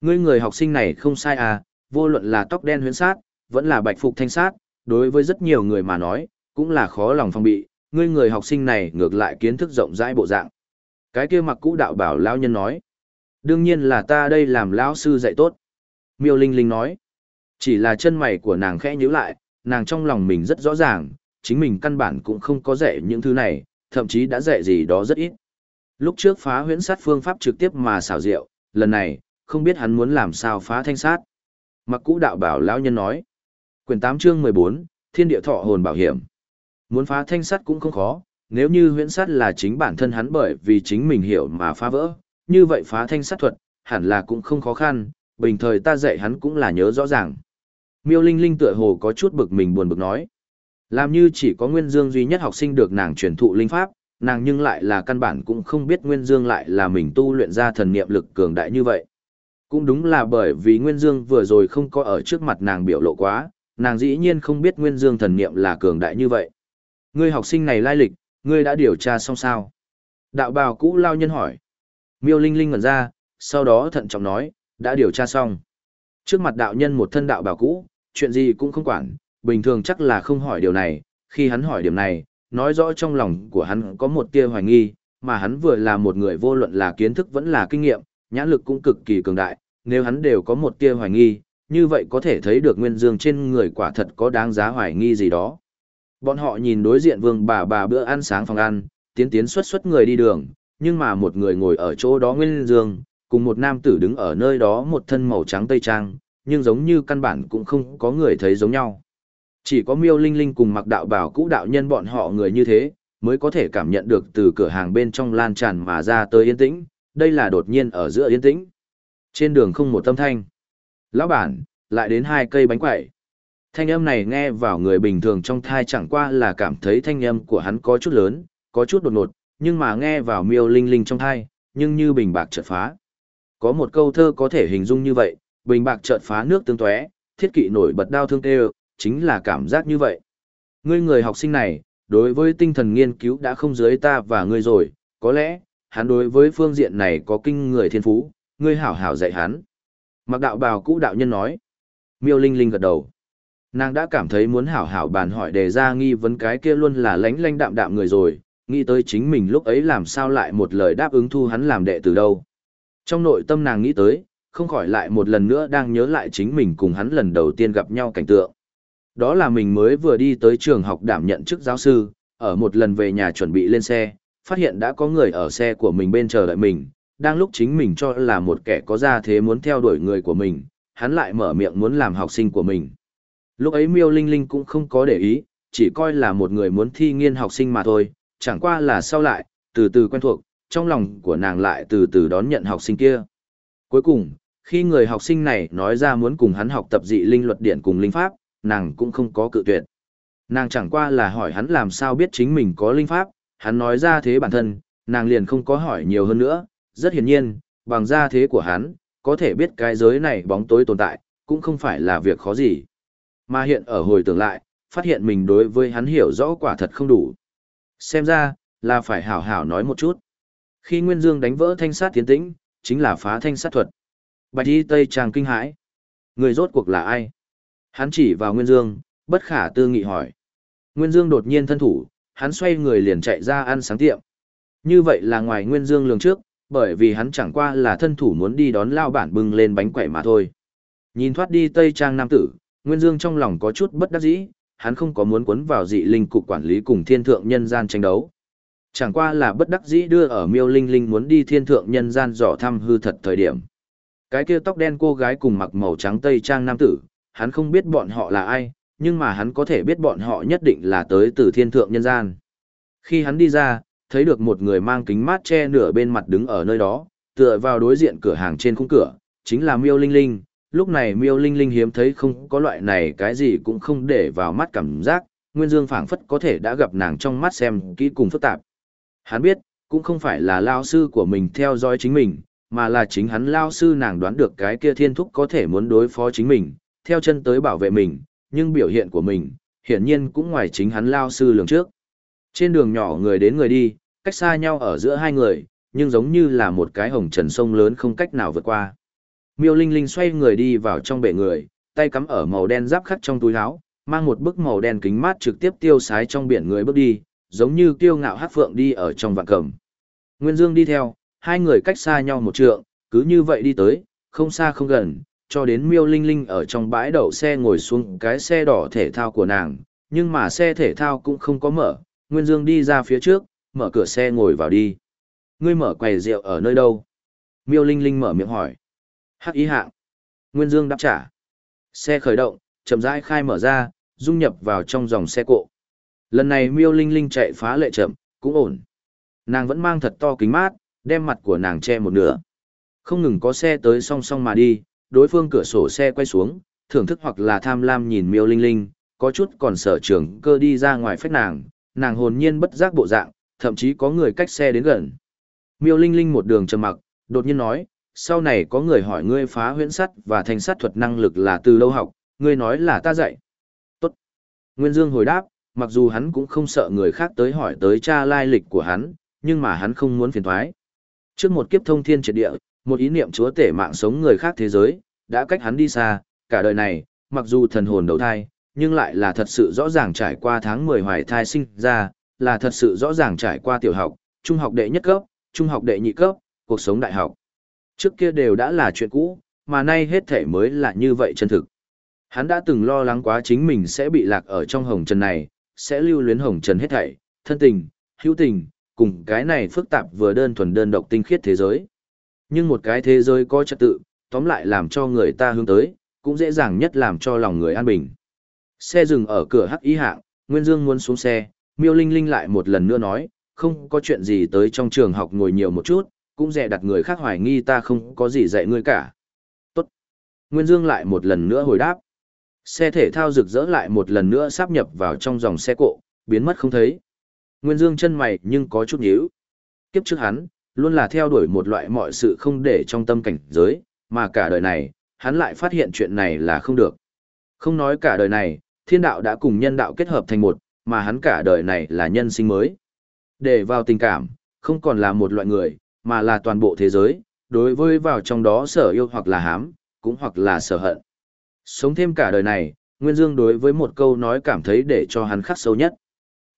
Ngươi người học sinh này không sai à, vô luận là tóc đen huyễn sát, vẫn là bạch phục thanh sát, đối với rất nhiều người mà nói, cũng là khó lòng phòng bị, ngươi người học sinh này ngược lại kiến thức rộng rãi bộ dạng. Cái kia mặc cũ đạo bảo lão nhân nói, đương nhiên là ta đây làm lão sư dạy tốt. Miêu Linh Linh nói, chỉ là chân mày của nàng khẽ nhíu lại, nàng trong lòng mình rất rõ ràng, chính mình căn bản cũng không có dạy những thứ này, thậm chí đã dạy gì đó rất ít. Lúc trước phá huyễn sát phương pháp trực tiếp mà xảo diệu, lần này, không biết hắn muốn làm sao phá thanh sát. Mặc cũ đạo bảo lão nhân nói. Quyền 8 chương 14, Thiên địa thọ hồn bảo hiểm. Muốn phá thanh sát cũng không khó, nếu như huyễn sát là chính bản thân hắn bởi vì chính mình hiểu mà phá vỡ, như vậy phá thanh sát thuật, hẳn là cũng không khó khăn, bình thời ta dạy hắn cũng là nhớ rõ ràng. Miêu Linh Linh tựa hồ có chút bực mình buồn bực nói. Làm như chỉ có Nguyên Dương duy nhất học sinh được nàng truyền thụ linh pháp, nàng nhưng lại là căn bản cũng không biết Nguyên Dương lại là mình tu luyện ra thần niệm lực cường đại như vậy. Cũng đúng là bởi vì Nguyên Dương vừa rồi không có ở trước mặt nàng biểu lộ quá, nàng dĩ nhiên không biết Nguyên Dương thần niệm là cường đại như vậy. Ngươi học sinh này lai lịch, ngươi đã điều tra xong sao? Đạo bào cũ lao nhân hỏi. Miêu Linh Linh ngẩn ra, sau đó thận trọng nói, đã điều tra xong. Trước mặt đạo nhân một thân đạo bào cũ, chuyện gì cũng không quản, bình thường chắc là không hỏi điều này, khi hắn hỏi điểm này, nói rõ trong lòng của hắn có một tia hoài nghi, mà hắn vừa là một người vô luận là kiến thức vẫn là kinh nghiệm, nhãn lực cũng cực kỳ cường đại, nếu hắn đều có một tia hoài nghi, như vậy có thể thấy được nguyên dương trên người quả thật có đáng giá hoài nghi gì đó. Bọn họ nhìn đối diện vương bà bà bữa ăn sáng phòng ăn, tiến tiến xuất xuất người đi đường, nhưng mà một người ngồi ở chỗ đó nguyên dương, cùng một nam tử đứng ở nơi đó một thân màu trắng tây trang, nhưng giống như căn bản cũng không có người thấy giống nhau. Chỉ có miêu linh linh cùng mặc đạo bảo cũ đạo nhân bọn họ người như thế, mới có thể cảm nhận được từ cửa hàng bên trong lan tràn mà ra tới yên tĩnh, đây là đột nhiên ở giữa yên tĩnh. Trên đường không một tâm thanh. Lão bản, lại đến hai cây bánh quẩy. Thanh âm này nghe vào người bình thường trong thai chẳng qua là cảm thấy thanh âm của hắn có chút lớn, có chút đột ngột, nhưng mà nghe vào miêu linh linh trong thai, nhưng như bình bạc chợt phá. Có một câu thơ có thể hình dung như vậy, bình bạc chợt phá nước tương tóe, thiết kỵ nổi bật đau thương tê chính là cảm giác như vậy. Ngươi người học sinh này, đối với tinh thần nghiên cứu đã không dưới ta và ngươi rồi, có lẽ, hắn đối với phương diện này có kinh người thiên phú, ngươi hảo hảo dạy hắn. Mặc đạo bào cũ đạo nhân nói. Miêu Linh Linh gật đầu. Nàng đã cảm thấy muốn hảo hảo bàn hỏi đề ra nghi vấn cái kia luôn là lánh lánh đạm đạm người rồi, nghĩ tới chính mình lúc ấy làm sao lại một lời đáp ứng thu hắn làm đệ từ đâu. Trong nội tâm nàng nghĩ tới, không khỏi lại một lần nữa đang nhớ lại chính mình cùng hắn lần đầu tiên gặp nhau cảnh tượng. Đó là mình mới vừa đi tới trường học đảm nhận chức giáo sư, ở một lần về nhà chuẩn bị lên xe, phát hiện đã có người ở xe của mình bên chờ đợi mình, đang lúc chính mình cho là một kẻ có gia thế muốn theo đuổi người của mình, hắn lại mở miệng muốn làm học sinh của mình. Lúc ấy Miêu Linh Linh cũng không có để ý, chỉ coi là một người muốn thi nghiên học sinh mà thôi, chẳng qua là sau lại, từ từ quen thuộc, trong lòng của nàng lại từ từ đón nhận học sinh kia. Cuối cùng, khi người học sinh này nói ra muốn cùng hắn học tập dị linh luật điển cùng linh pháp, nàng cũng không có cự tuyệt. Nàng chẳng qua là hỏi hắn làm sao biết chính mình có linh pháp, hắn nói ra thế bản thân, nàng liền không có hỏi nhiều hơn nữa, rất hiển nhiên, bằng ra thế của hắn, có thể biết cái giới này bóng tối tồn tại, cũng không phải là việc khó gì. Mà hiện ở hồi tưởng lại, phát hiện mình đối với hắn hiểu rõ quả thật không đủ. Xem ra, là phải hảo hảo nói một chút. Khi Nguyên Dương đánh vỡ thanh sát tiến tĩnh, chính là phá thanh sát thuật. Bạch y Tây Tràng kinh hãi. Người rốt cuộc là ai? Hắn chỉ vào Nguyên Dương, bất khả tư nghị hỏi. Nguyên Dương đột nhiên thân thủ, hắn xoay người liền chạy ra ăn sáng tiệm. Như vậy là ngoài Nguyên Dương lường trước, bởi vì hắn chẳng qua là thân thủ muốn đi đón lao bản bưng lên bánh quẩy mà thôi. Nhìn thoát đi Tây Trang Nam Tử, Nguyên Dương trong lòng có chút bất đắc dĩ, hắn không có muốn quấn vào dị linh cục quản lý cùng thiên thượng nhân gian tranh đấu. Chẳng qua là bất đắc dĩ đưa ở miêu linh linh muốn đi thiên thượng nhân gian dò thăm hư thật thời điểm. Cái kia tóc đen cô gái cùng mặc màu trắng Tây Trang Nam Tử, hắn không biết bọn họ là ai, nhưng mà hắn có thể biết bọn họ nhất định là tới từ thiên thượng nhân gian. Khi hắn đi ra, thấy được một người mang kính mát che nửa bên mặt đứng ở nơi đó, tựa vào đối diện cửa hàng trên khung cửa, chính là Miêu Linh Linh. Lúc này Miêu Linh Linh hiếm thấy không có loại này cái gì cũng không để vào mắt cảm giác, Nguyên Dương phảng phất có thể đã gặp nàng trong mắt xem kỹ cùng phức tạp. Hắn biết, cũng không phải là lao sư của mình theo dõi chính mình, mà là chính hắn lao sư nàng đoán được cái kia thiên thúc có thể muốn đối phó chính mình, theo chân tới bảo vệ mình, nhưng biểu hiện của mình, hiển nhiên cũng ngoài chính hắn lao sư lường trước. Trên đường nhỏ người đến người đi, cách xa nhau ở giữa hai người, nhưng giống như là một cái hồng trần sông lớn không cách nào vượt qua. Miêu Linh Linh xoay người đi vào trong bể người, tay cắm ở màu đen giáp khắc trong túi áo, mang một bức màu đen kính mát trực tiếp tiêu sái trong biển người bước đi, giống như kiêu ngạo hát phượng đi ở trong vạn cầm. Nguyên Dương đi theo, hai người cách xa nhau một trượng, cứ như vậy đi tới, không xa không gần, cho đến Miêu Linh Linh ở trong bãi đậu xe ngồi xuống cái xe đỏ thể thao của nàng, nhưng mà xe thể thao cũng không có mở, Nguyên Dương đi ra phía trước, mở cửa xe ngồi vào đi. Ngươi mở quầy rượu ở nơi đâu? Miêu Linh Linh mở miệng hỏi. Hắc ý hạng. Nguyên Dương đáp trả. Xe khởi động, chậm rãi khai mở ra, dung nhập vào trong dòng xe cộ. Lần này Miêu Linh Linh chạy phá lệ chậm, cũng ổn. Nàng vẫn mang thật to kính mát, đem mặt của nàng che một nửa. Không ngừng có xe tới song song mà đi, đối phương cửa sổ xe quay xuống, thưởng thức hoặc là tham lam nhìn miêu linh linh, có chút còn sở trường cơ đi ra ngoài phách nàng, nàng hồn nhiên bất giác bộ dạng, thậm chí có người cách xe đến gần. Miêu linh linh một đường trầm mặc, đột nhiên nói, sau này có người hỏi ngươi phá huyễn sắt và thành sắt thuật năng lực là từ đâu học, ngươi nói là ta dạy. Tốt. Nguyên Dương hồi đáp, mặc dù hắn cũng không sợ người khác tới hỏi tới cha lai lịch của hắn, nhưng mà hắn không muốn phiền thoái. Trước một kiếp thông thiên triệt địa, một ý niệm chúa tể mạng sống người khác thế giới, đã cách hắn đi xa, cả đời này, mặc dù thần hồn đầu thai, nhưng lại là thật sự rõ ràng trải qua tháng 10 hoài thai sinh ra, là thật sự rõ ràng trải qua tiểu học, trung học đệ nhất cấp, trung học đệ nhị cấp, cuộc sống đại học. Trước kia đều đã là chuyện cũ, mà nay hết thể mới là như vậy chân thực. Hắn đã từng lo lắng quá chính mình sẽ bị lạc ở trong hồng trần này, sẽ lưu luyến hồng trần hết thảy, thân tình, hữu tình, cùng cái này phức tạp vừa đơn thuần đơn độc tinh khiết thế giới. Nhưng một cái thế giới có trật tự, tóm lại làm cho người ta hướng tới, cũng dễ dàng nhất làm cho lòng người an bình. Xe dừng ở cửa hắc ý hạng, Nguyên Dương muốn xuống xe, Miêu Linh Linh lại một lần nữa nói, không có chuyện gì tới trong trường học ngồi nhiều một chút, cũng dè đặt người khác hoài nghi ta không có gì dạy ngươi cả. Tốt. Nguyên Dương lại một lần nữa hồi đáp. Xe thể thao rực rỡ lại một lần nữa sáp nhập vào trong dòng xe cộ, biến mất không thấy. Nguyên Dương chân mày nhưng có chút nhíu. Kiếp trước hắn, luôn là theo đuổi một loại mọi sự không để trong tâm cảnh giới, mà cả đời này, hắn lại phát hiện chuyện này là không được. Không nói cả đời này, thiên đạo đã cùng nhân đạo kết hợp thành một, mà hắn cả đời này là nhân sinh mới. Để vào tình cảm, không còn là một loại người, mà là toàn bộ thế giới, đối với vào trong đó sở yêu hoặc là hám, cũng hoặc là sở hận. Sống thêm cả đời này, Nguyên Dương đối với một câu nói cảm thấy để cho hắn khắc sâu nhất.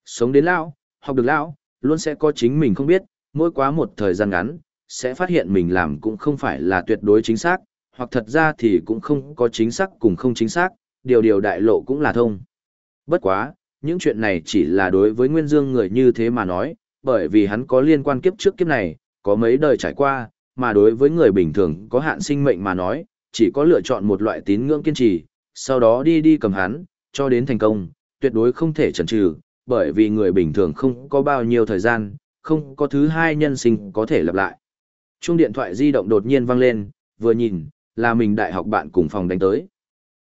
Sống đến lão, học được lão, luôn sẽ có chính mình không biết, mỗi quá một thời gian ngắn, sẽ phát hiện mình làm cũng không phải là tuyệt đối chính xác, hoặc thật ra thì cũng không có chính xác cùng không chính xác, điều điều đại lộ cũng là thông. Bất quá, những chuyện này chỉ là đối với Nguyên Dương người như thế mà nói, bởi vì hắn có liên quan kiếp trước kiếp này, có mấy đời trải qua, mà đối với người bình thường có hạn sinh mệnh mà nói, chỉ có lựa chọn một loại tín ngưỡng kiên trì, sau đó đi đi cầm hắn, cho đến thành công, tuyệt đối không thể chần chừ, bởi vì người bình thường không có bao nhiêu thời gian, không có thứ hai nhân sinh có thể lặp lại. Chuông điện thoại di động đột nhiên vang lên, vừa nhìn, là mình đại học bạn cùng phòng đánh tới.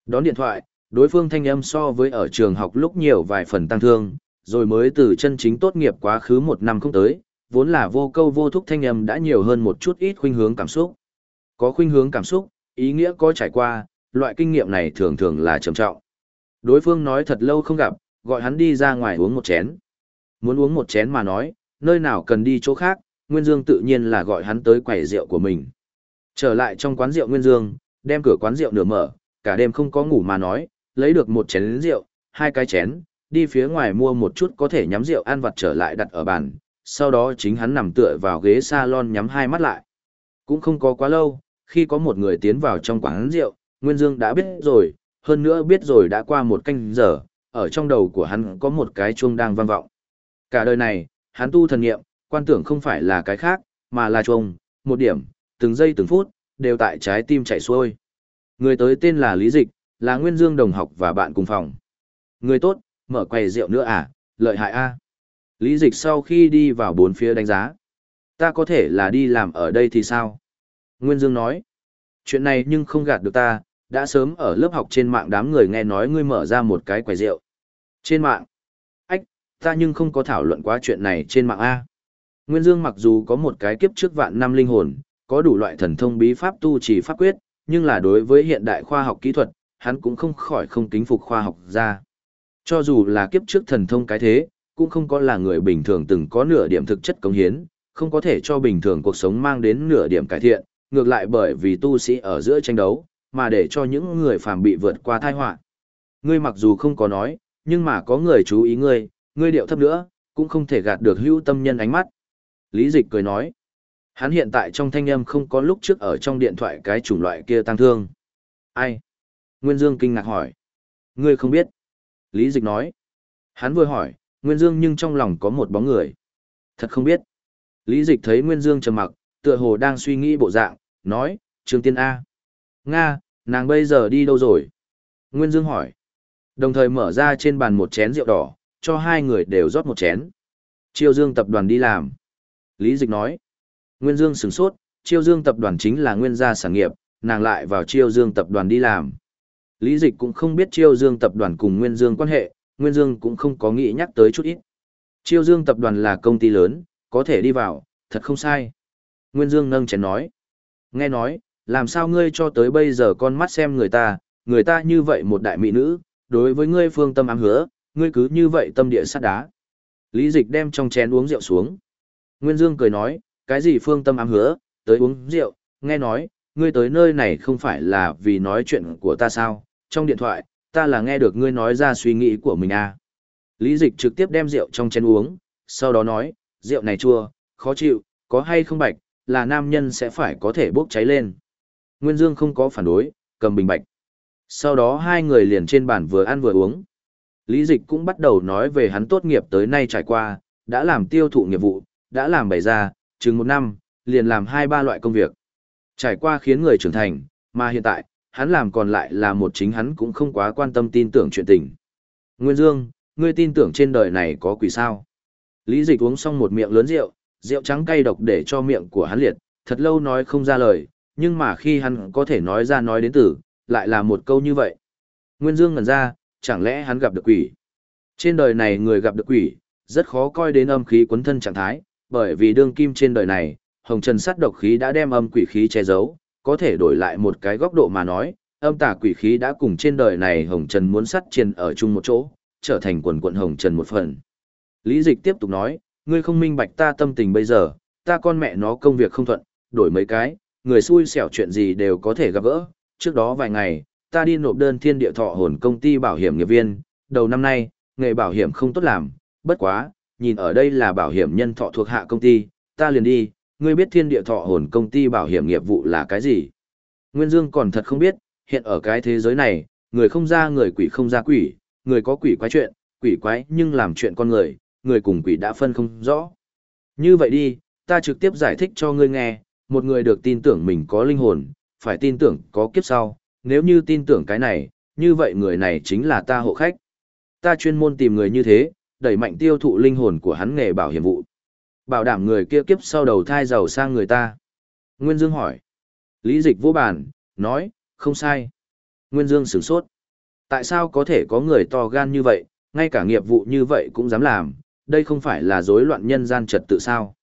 Đón điện thoại, đối phương thanh âm so với ở trường học lúc nhiều vài phần tăng thương, rồi mới từ chân chính tốt nghiệp quá khứ một năm không tới, vốn là vô câu vô thúc thanh âm đã nhiều hơn một chút ít khuynh hướng cảm xúc. Có khuynh hướng cảm xúc, ý nghĩa có trải qua, loại kinh nghiệm này thường thường là trầm trọng. Đối phương nói thật lâu không gặp, gọi hắn đi ra ngoài uống một chén. Muốn uống một chén mà nói, nơi nào cần đi chỗ khác, Nguyên Dương tự nhiên là gọi hắn tới quầy rượu của mình. Trở lại trong quán rượu Nguyên Dương, đem cửa quán rượu nửa mở, cả đêm không có ngủ mà nói, lấy được một chén rượu, hai cái chén, đi phía ngoài mua một chút có thể nhắm rượu ăn vặt trở lại đặt ở bàn, sau đó chính hắn nằm tựa vào ghế salon nhắm hai mắt lại. Cũng không có quá lâu, khi có một người tiến vào trong quán rượu, Nguyên Dương đã biết rồi, hơn nữa biết rồi đã qua một canh giờ, ở trong đầu của hắn có một cái chuông đang vang vọng. Cả đời này, hắn tu thần nghiệm, quan tưởng không phải là cái khác, mà là chuông, một điểm, từng giây từng phút, đều tại trái tim chạy xuôi. Người tới tên là Lý Dịch, là Nguyên Dương đồng học và bạn cùng phòng. Người tốt, mở quầy rượu nữa à, lợi hại a. Lý Dịch sau khi đi vào bốn phía đánh giá. Ta có thể là đi làm ở đây thì sao? Nguyên Dương nói. Chuyện này nhưng không gạt được ta, đã sớm ở lớp học trên mạng đám người nghe nói ngươi mở ra một cái quầy rượu. Trên mạng? Ta nhưng không có thảo luận quá chuyện này trên mạng A. Nguyên Dương mặc dù có một cái kiếp trước vạn năm linh hồn, có đủ loại thần thông bí pháp tu trì pháp quyết, nhưng là đối với hiện đại khoa học kỹ thuật, hắn cũng không khỏi không kính phục khoa học ra. Cho dù là kiếp trước thần thông cái thế, cũng không có là người bình thường từng có nửa điểm thực chất cống hiến, không có thể cho bình thường cuộc sống mang đến nửa điểm cải thiện, ngược lại bởi vì tu sĩ ở giữa tranh đấu, mà để cho những người phàm bị vượt qua tai họa. Ngươi mặc dù không có nói, nhưng mà có người chú ý ngươi, ngươi điệu thấp nữa, cũng không thể gạt được hữu tâm nhân ánh mắt. Lý Dịch cười nói, hắn hiện tại trong thanh âm không có lúc trước ở trong điện thoại cái chủng loại kia tăng thương. Ai? Nguyên Dương kinh ngạc hỏi. Ngươi không biết. Lý Dịch nói. Hắn vừa hỏi, Nguyên Dương nhưng trong lòng có một bóng người. Thật không biết. Lý Dịch thấy Nguyên Dương trầm mặc, tựa hồ đang suy nghĩ bộ dạng, nói, Trương Tiên A. Nga, nàng bây giờ đi đâu rồi? Nguyên Dương hỏi. Đồng thời mở ra trên bàn một chén rượu đỏ, cho hai người đều rót một chén. Chiêu Dương tập đoàn đi làm. Lý Dịch nói. Nguyên Dương sửng sốt, Chiêu Dương tập đoàn chính là nguyên gia sản nghiệp, nàng lại vào Chiêu Dương tập đoàn đi làm. Lý Dịch cũng không biết Chiêu Dương tập đoàn cùng Nguyên Dương quan hệ, Nguyên Dương cũng không có nghĩ nhắc tới chút ít. Chiêu Dương tập đoàn là công ty lớn, có thể đi vào, thật không sai. Nguyên Dương nâng chén nói. Nghe nói, làm sao ngươi cho tới bây giờ con mắt xem người ta, người ta như vậy một đại mỹ nữ, đối với ngươi phương tâm ám hứa, ngươi cứ như vậy tâm địa sắt đá. Lý Dịch đem trong chén uống rượu xuống. Nguyên Dương cười nói, cái gì phương tâm ám hứa, tới uống rượu, nghe nói, ngươi tới nơi này không phải là vì nói chuyện của ta sao, trong điện thoại, ta là nghe được ngươi nói ra suy nghĩ của mình à. Lý Dịch trực tiếp đem rượu trong chén uống, sau đó nói, rượu này chua, khó chịu, có hay không bạch, là nam nhân sẽ phải có thể bốc cháy lên. Nguyên Dương không có phản đối, cầm bình bạch. Sau đó hai người liền trên bàn vừa ăn vừa uống. Lý Dịch cũng bắt đầu nói về hắn tốt nghiệp tới nay trải qua, đã làm tiêu thụ nghiệp vụ, đã làm bày ra, chừng một năm, liền làm hai ba loại công việc. Trải qua khiến người trưởng thành, mà hiện tại, hắn làm còn lại là một chính hắn cũng không quá quan tâm tin tưởng chuyện tình. Nguyên Dương, ngươi tin tưởng trên đời này có quỷ sao? Lý Dịch uống xong một miệng lớn rượu, rượu trắng cay độc để cho miệng của hắn liệt, thật lâu nói không ra lời, nhưng mà khi hắn có thể nói ra nói đến từ, lại là một câu như vậy. Nguyên Dương ngẩn ra, chẳng lẽ hắn gặp được quỷ? Trên đời này người gặp được quỷ, rất khó coi đến âm khí quấn thân trạng thái, bởi vì đương kim trên đời này, hồng trần sát độc khí đã đem âm quỷ khí che giấu, có thể đổi lại một cái góc độ mà nói, âm tà quỷ khí đã cùng trên đời này hồng trần muốn sắt triền ở chung một chỗ, trở thành quần quận hồng trần một phần. Lý dịch tiếp tục nói, ngươi không minh bạch ta tâm tình bây giờ, ta con mẹ nó công việc không thuận, đổi mấy cái, người xui xẻo chuyện gì đều có thể gặp gỡ. Trước đó vài ngày, ta đi nộp đơn thiên địa thọ hồn công ty bảo hiểm nghiệp viên, đầu năm nay, nghề bảo hiểm không tốt làm, bất quá, nhìn ở đây là bảo hiểm nhân thọ thuộc hạ công ty, ta liền đi, ngươi biết thiên địa thọ hồn công ty bảo hiểm nghiệp vụ là cái gì? Nguyên Dương còn thật không biết, hiện ở cái thế giới này, người không ra người quỷ không ra quỷ, người có quỷ quái chuyện, quỷ quái nhưng làm chuyện con người, người cùng quỷ đã phân không rõ. Như vậy đi, ta trực tiếp giải thích cho ngươi nghe, một người được tin tưởng mình có linh hồn, phải tin tưởng có kiếp sau, nếu như tin tưởng cái này, như vậy người này chính là ta hộ khách. Ta chuyên môn tìm người như thế, đẩy mạnh tiêu thụ linh hồn của hắn nghề bảo hiểm vụ. Bảo đảm người kia kiếp sau đầu thai giàu sang người ta. Nguyên Dương hỏi. Lý dịch vô bản, nói, không sai. Nguyên Dương sửng sốt. Tại sao có thể có người to gan như vậy, ngay cả nghiệp vụ như vậy cũng dám làm, đây không phải là rối loạn nhân gian trật tự sao.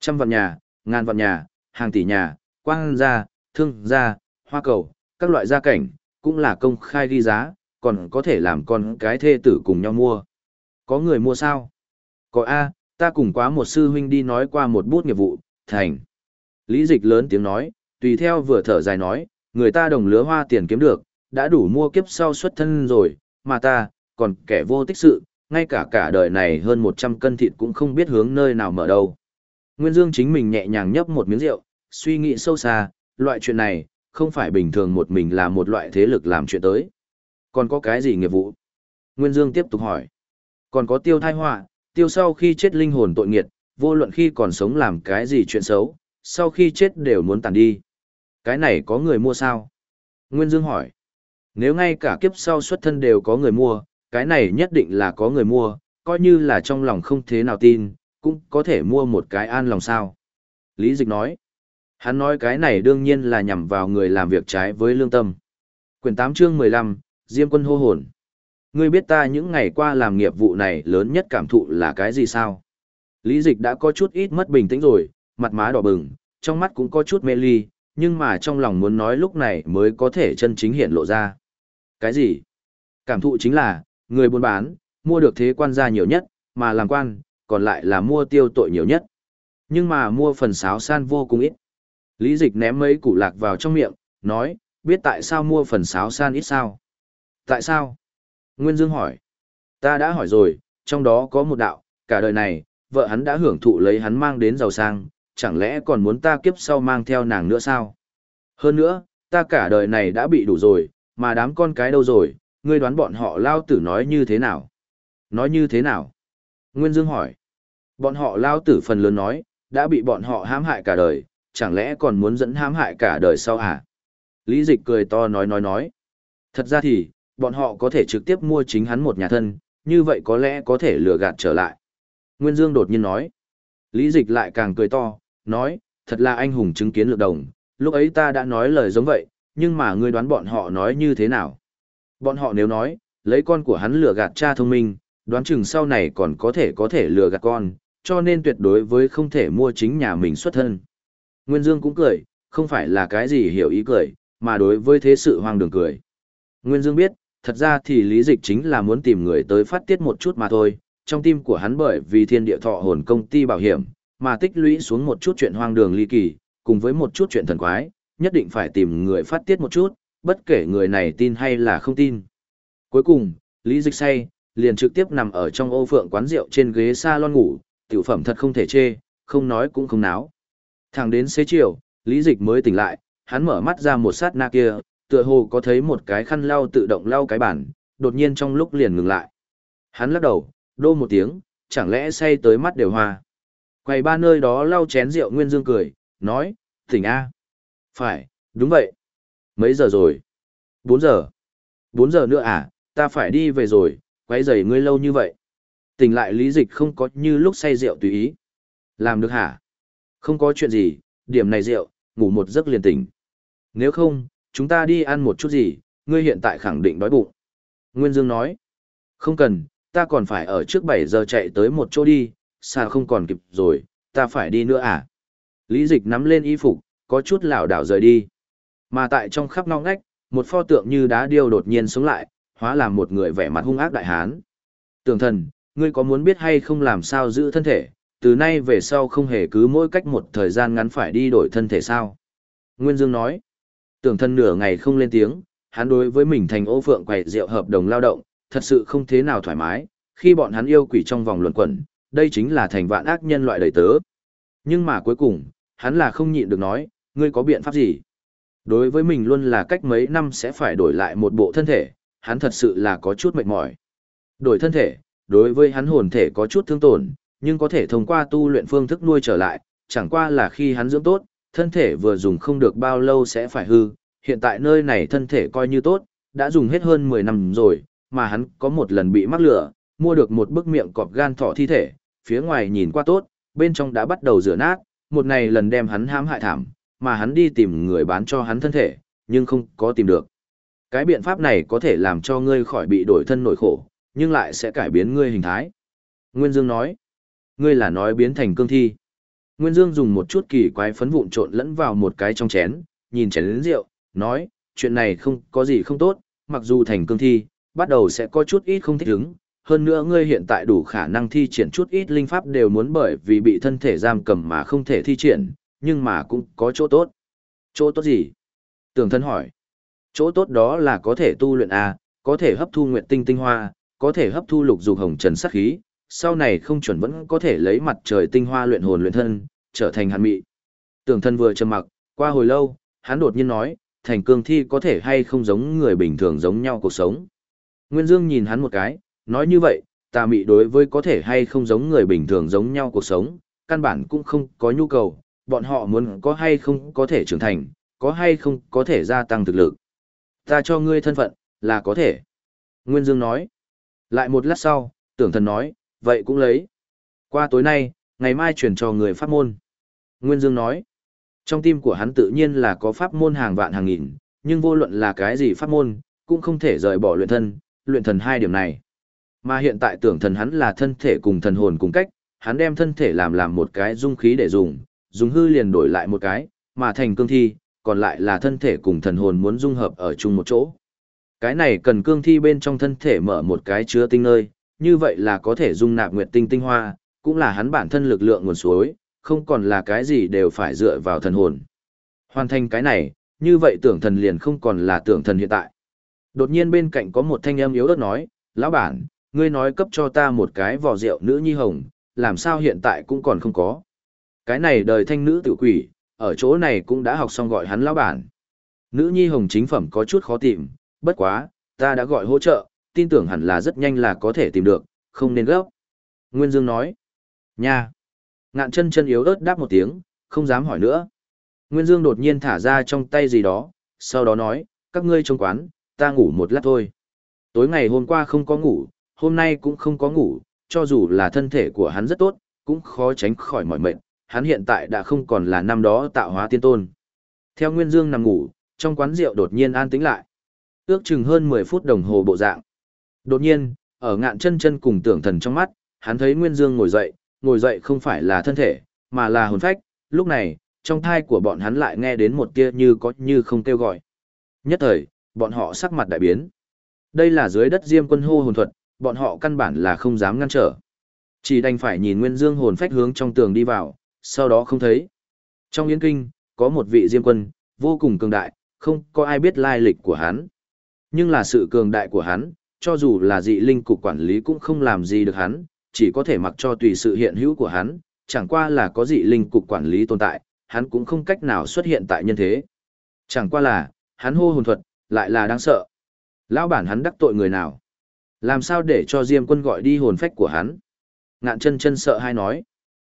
Trăm vạn nhà, ngàn vạn nhà, hàng tỷ nhà, quang gia, thương gia, hoa cầu, các loại gia cảnh, cũng là công khai ghi giá, còn có thể làm con cái thê tử cùng nhau mua. Có người mua sao? Có A, ta cùng quá một sư huynh đi nói qua một bút nghiệp vụ, thành. Lý dịch lớn tiếng nói, tùy theo vừa thở dài nói, người ta đồng lứa hoa tiền kiếm được, đã đủ mua kiếp sau xuất thân rồi, mà ta, còn kẻ vô tích sự, ngay cả cả đời này hơn 100 cân thịt cũng không biết hướng nơi nào mở đâu. Nguyên Dương chính mình nhẹ nhàng nhấp một miếng rượu, suy nghĩ sâu xa, loại chuyện này, không phải bình thường một mình là một loại thế lực làm chuyện tới. Còn có cái gì nghiệp vụ? Nguyên Dương tiếp tục hỏi. Còn có tiêu thai họa, tiêu sau khi chết linh hồn tội nghiệt, vô luận khi còn sống làm cái gì chuyện xấu, sau khi chết đều muốn tàn đi. Cái này có người mua sao? Nguyên Dương hỏi. Nếu ngay cả kiếp sau xuất thân đều có người mua, cái này nhất định là có người mua, coi như là trong lòng không thế nào tin, cũng có thể mua một cái an lòng sao. Lý Dịch nói. Hắn nói cái này đương nhiên là nhằm vào người làm việc trái với lương tâm. Quyển 8 chương 15, Diêm quân hô hồn. Ngươi biết ta những ngày qua làm nghiệp vụ này lớn nhất cảm thụ là cái gì sao? Lý dịch đã có chút ít mất bình tĩnh rồi, mặt má đỏ bừng, trong mắt cũng có chút mê ly, nhưng mà trong lòng muốn nói lúc này mới có thể chân chính hiện lộ ra. Cái gì? Cảm thụ chính là, người buôn bán, mua được thế quan gia nhiều nhất, mà làm quan, còn lại là mua tiêu tội nhiều nhất. Nhưng mà mua phần sáo san vô cùng ít. Lý dịch ném mấy củ lạc vào trong miệng, nói, biết tại sao mua phần sáo san ít sao? Tại sao? Nguyên Dương hỏi. Ta đã hỏi rồi, trong đó có một đạo, cả đời này, vợ hắn đã hưởng thụ lấy hắn mang đến giàu sang, chẳng lẽ còn muốn ta kiếp sau mang theo nàng nữa sao? Hơn nữa, ta cả đời này đã bị đủ rồi, mà đám con cái đâu rồi, ngươi đoán bọn họ lao tử nói như thế nào? Nói như thế nào? Nguyên Dương hỏi. Bọn họ lao tử phần lớn nói, đã bị bọn họ hãm hại cả đời, chẳng lẽ còn muốn dẫn hãm hại cả đời sau à? Lý dịch cười to nói nói nói. Thật ra thì, bọn họ có thể trực tiếp mua chính hắn một nhà thân, như vậy có lẽ có thể lừa gạt trở lại. Nguyên Dương đột nhiên nói. Lý dịch lại càng cười to, nói, thật là anh hùng chứng kiến lược đồng, lúc ấy ta đã nói lời giống vậy, nhưng mà ngươi đoán bọn họ nói như thế nào? Bọn họ nếu nói, lấy con của hắn lừa gạt cha thông minh, đoán chừng sau này còn có thể có thể lừa gạt con, cho nên tuyệt đối với không thể mua chính nhà mình xuất thân. Nguyên Dương cũng cười, không phải là cái gì hiểu ý cười, mà đối với thế sự hoang đường cười. Nguyên Dương biết, thật ra thì lý dịch chính là muốn tìm người tới phát tiết một chút mà thôi, trong tim của hắn bởi vì thiên địa thọ hồn công ty bảo hiểm, mà tích lũy xuống một chút chuyện hoang đường ly kỳ, cùng với một chút chuyện thần quái, nhất định phải tìm người phát tiết một chút, bất kể người này tin hay là không tin. Cuối cùng, Lý Dịch say, liền trực tiếp nằm ở trong ô phượng quán rượu trên ghế salon ngủ, tiểu phẩm thật không thể chê, không nói cũng không náo. Thẳng đến xế chiều, Lý Dịch mới tỉnh lại, hắn mở mắt ra một sát na kia, tựa hồ có thấy một cái khăn lau tự động lau cái bàn, đột nhiên trong lúc liền ngừng lại. Hắn lắc đầu, đô một tiếng, chẳng lẽ say tới mắt đều hoa. Quầy ba nơi đó lau chén rượu Nguyên Dương cười, nói, tỉnh A. Phải, đúng vậy. Mấy giờ rồi? Bốn giờ. Bốn giờ nữa à, ta phải đi về rồi, quấy giày ngươi lâu như vậy. Tỉnh lại lý dịch không có như lúc say rượu tùy ý. Làm được hả? Không có chuyện gì, điểm này rượu, ngủ một giấc liền tỉnh. Nếu không, chúng ta đi ăn một chút gì, ngươi hiện tại khẳng định đói bụng. Nguyên Dương nói, không cần, ta còn phải ở trước 7 giờ chạy tới một chỗ đi, sao không còn kịp rồi, ta phải đi nữa à? Lý dịch nắm lên y phục, có chút lảo đảo rời đi. Mà tại trong khắp ngóc ngách, một pho tượng như đá điêu đột nhiên sống lại, hóa làm một người vẻ mặt hung ác đại hán. Tưởng thần, ngươi có muốn biết hay không làm sao giữ thân thể, từ nay về sau không hề cứ mỗi cách một thời gian ngắn phải đi đổi thân thể sao? Nguyên Dương nói, tưởng thân nửa ngày không lên tiếng, hắn đối với mình thành ô phượng quầy rượu hợp đồng lao động, thật sự không thế nào thoải mái, khi bọn hắn yêu quỷ trong vòng luận quẩn, đây chính là thành vạn ác nhân loại đầy tớ. Nhưng mà cuối cùng, hắn là không nhịn được nói, ngươi có biện pháp gì? Đối với mình luôn là cách mấy năm sẽ phải đổi lại một bộ thân thể, hắn thật sự là có chút mệt mỏi. Đổi thân thể, đối với hắn hồn thể có chút thương tổn, nhưng có thể thông qua tu luyện phương thức nuôi trở lại, chẳng qua là khi hắn dưỡng tốt, thân thể vừa dùng không được bao lâu sẽ phải hư, hiện tại nơi này thân thể coi như tốt, đã dùng hết hơn 10 năm rồi, mà hắn có một lần bị mắc lửa, mua được một bức miệng cọp gan thỏ thi thể, phía ngoài nhìn qua tốt, bên trong đã bắt đầu rửa nát, một này lần đem hắn hãm hại thảm, mà hắn đi tìm người bán cho hắn thân thể, nhưng không có tìm được. Cái biện pháp này có thể làm cho ngươi khỏi bị đổi thân nổi khổ, nhưng lại sẽ cải biến ngươi hình thái. Nguyên Dương nói, ngươi là nói biến thành cương thi. Nguyên Dương dùng một chút kỳ quái phấn vụn trộn lẫn vào một cái trong chén, nhìn chén lĩnh rượu, nói, chuyện này không có gì không tốt, mặc dù thành cương thi, bắt đầu sẽ có chút ít không thích ứng, hơn nữa ngươi hiện tại đủ khả năng thi triển chút ít linh pháp đều muốn bởi vì bị thân thể giam cầm mà không thể thi triển, nhưng mà cũng có chỗ tốt. Chỗ tốt gì? Tưởng thân hỏi. Chỗ tốt đó là có thể tu luyện A, có thể hấp thu nguyện tinh tinh hoa, có thể hấp thu lục dục hồng trần sắc khí, sau này không chuẩn vẫn có thể lấy mặt trời tinh hoa luyện hồn luyện thân, trở thành hàn mị. tưởng thân vừa trầm mặc, qua hồi lâu, hắn đột nhiên nói, thành cương thi có thể hay không giống người bình thường giống nhau cuộc sống. Nguyên Dương nhìn hắn một cái, nói như vậy, tà mị đối với có thể hay không giống người bình thường giống nhau cuộc sống, căn bản cũng không có nhu cầu, bọn họ muốn có hay không có thể trưởng thành, có hay không có thể gia tăng thực lực. Ta cho ngươi thân phận, là có thể. Nguyên Dương nói. Lại một lát sau, tưởng thần nói, vậy cũng lấy. Qua tối nay, ngày mai chuyển cho người pháp môn. Nguyên Dương nói. Trong tim của hắn tự nhiên là có pháp môn hàng vạn hàng nghìn, nhưng vô luận là cái gì pháp môn, cũng không thể rời bỏ luyện thân, luyện thần hai điểm này. Mà hiện tại tưởng thần hắn là thân thể cùng thần hồn cùng cách, hắn đem thân thể làm làm một cái dung khí để dùng, dùng hư liền đổi lại một cái, mà thành cương thi, còn lại là thân thể cùng thần hồn muốn dung hợp ở chung một chỗ. Cái này cần cương thi bên trong thân thể mở một cái chứa tinh nơi, như vậy là có thể dung nạp nguyệt tinh tinh hoa, cũng là hắn bản thân lực lượng nguồn suối, không còn là cái gì đều phải dựa vào thần hồn. Hoàn thành cái này, như vậy tưởng thần liền không còn là tưởng thần hiện tại. Đột nhiên bên cạnh có một thanh âm yếu ớt nói, lão bản, ngươi nói cấp cho ta một cái vò rượu nữ nhi hồng, làm sao hiện tại cũng còn không có. Cái này đời thanh nữ tự quỷ, ở chỗ này cũng đã học xong gọi hắn lão bản. Nữ nhi hồng chính phẩm có chút khó tìm, bất quá, ta đã gọi hỗ trợ, tin tưởng hẳn là rất nhanh là có thể tìm được, không nên gấp. Nguyên Dương nói, nha. Ngạn chân chân yếu ớt đáp một tiếng, không dám hỏi nữa. Nguyên Dương đột nhiên thả ra trong tay gì đó, sau đó nói, các ngươi trong quán, ta ngủ một lát thôi. Tối ngày hôm qua không có ngủ, hôm nay cũng không có ngủ, cho dù là thân thể của hắn rất tốt, cũng khó tránh khỏi mọi mệnh, hắn hiện tại đã không còn là năm đó tạo hóa tiên tôn. Theo Nguyên Dương nằm ngủ, trong quán rượu đột nhiên an tĩnh lại. Ước chừng hơn 10 phút đồng hồ bộ dạng. Đột nhiên, ở ngạn chân chân cùng tưởng thần trong mắt, hắn thấy Nguyên Dương ngồi dậy, ngồi dậy không phải là thân thể, mà là hồn phách, lúc này, trong thai của bọn hắn lại nghe đến một tia như có như không kêu gọi. Nhất thời, bọn họ sắc mặt đại biến. Đây là dưới đất diêm quân hô hồn thuật, bọn họ căn bản là không dám ngăn trở. Chỉ đành phải nhìn Nguyên Dương hồn phách hướng trong tường đi vào, sau đó không thấy. Trong yến kinh, có một vị diêm quân, vô cùng cường đại, không có ai biết lai lịch của hắn. Nhưng là sự cường đại của hắn, cho dù là dị linh cục quản lý cũng không làm gì được hắn, chỉ có thể mặc cho tùy sự hiện hữu của hắn, chẳng qua là có dị linh cục quản lý tồn tại, hắn cũng không cách nào xuất hiện tại nhân thế. Chẳng qua là, hắn hô hồn thuật, lại là đáng sợ. Lão bản hắn đắc tội người nào? Làm sao để cho Diêm quân gọi đi hồn phách của hắn? Ngạn chân chân sợ hay nói.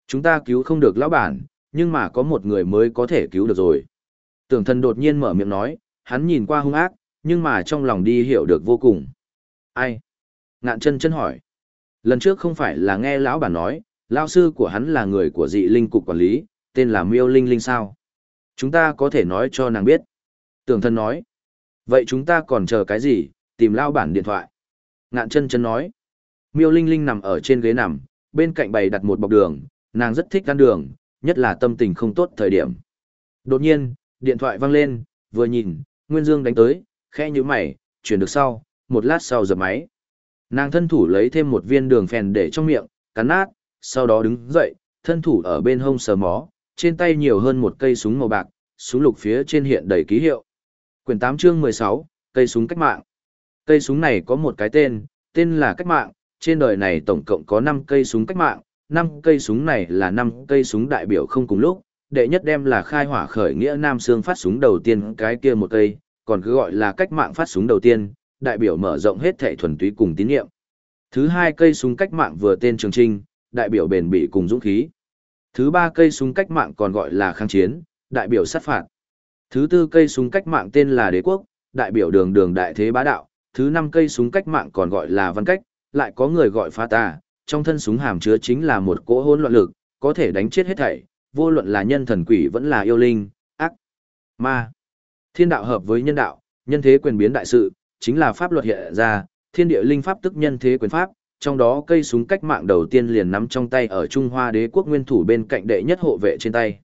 Chúng ta cứu không được lão bản, nhưng mà có một người mới có thể cứu được rồi. Tưởng thần đột nhiên mở miệng nói, hắn nhìn qua hung ác, nhưng mà trong lòng đi hiểu được vô cùng. Ai? Ngạn chân chân hỏi. Lần trước không phải là nghe lão bản nói, lão sư của hắn là người của dị linh cục quản lý, tên là Miêu Linh Linh sao? Chúng ta có thể nói cho nàng biết. Tưởng thân nói. Vậy chúng ta còn chờ cái gì, tìm lão bản điện thoại. Ngạn chân chân nói. Miêu Linh Linh nằm ở trên ghế nằm, bên cạnh bày đặt một bọc đường, nàng rất thích ăn đường, nhất là tâm tình không tốt thời điểm. Đột nhiên, điện thoại vang lên, vừa nhìn, Nguyên Dương đánh tới, khẽ như mày, chuyển được sau, một lát sau dập máy. Nàng thân thủ lấy thêm một viên đường phèn để trong miệng, cắn nát, sau đó đứng dậy, thân thủ ở bên hông sờ mó, trên tay nhiều hơn một cây súng màu bạc, súng lục phía trên hiện đầy ký hiệu. Quyển 8 chương 16, cây súng cách mạng. Cây súng này có một cái tên, tên là cách mạng, trên đời này tổng cộng có 5 cây súng cách mạng, 5 cây súng này là 5 cây súng đại biểu không cùng lúc, đệ nhất đem là khai hỏa khởi nghĩa Nam Sương phát súng đầu tiên cái kia một cây, còn cứ gọi là cách mạng phát súng đầu tiên, đại biểu mở rộng hết thể thuần túy cùng tín nhiệm. Thứ hai cây súng cách mạng vừa tên Trường Trinh, đại biểu bền bỉ cùng dũng khí. Thứ ba cây súng cách mạng còn gọi là kháng chiến, đại biểu sát phạt. Thứ tư cây súng cách mạng tên là đế quốc, đại biểu đường đường đại thế bá đạo. Thứ năm cây súng cách mạng còn gọi là văn cách, lại có người gọi pha tà, trong thân súng hàm chứa chính là một cỗ hỗn loạn lực, có thể đánh chết hết thảy, vô luận là nhân thần quỷ vẫn là yêu linh, ác, ma. Thiên đạo hợp với nhân đạo, nhân thế quyền biến đại sự, chính là pháp luật hiện ra, thiên địa linh pháp tức nhân thế quyền pháp, trong đó cây súng cách mạng đầu tiên liền nắm trong tay ở Trung Hoa đế quốc nguyên thủ bên cạnh đệ nhất hộ vệ trên tay.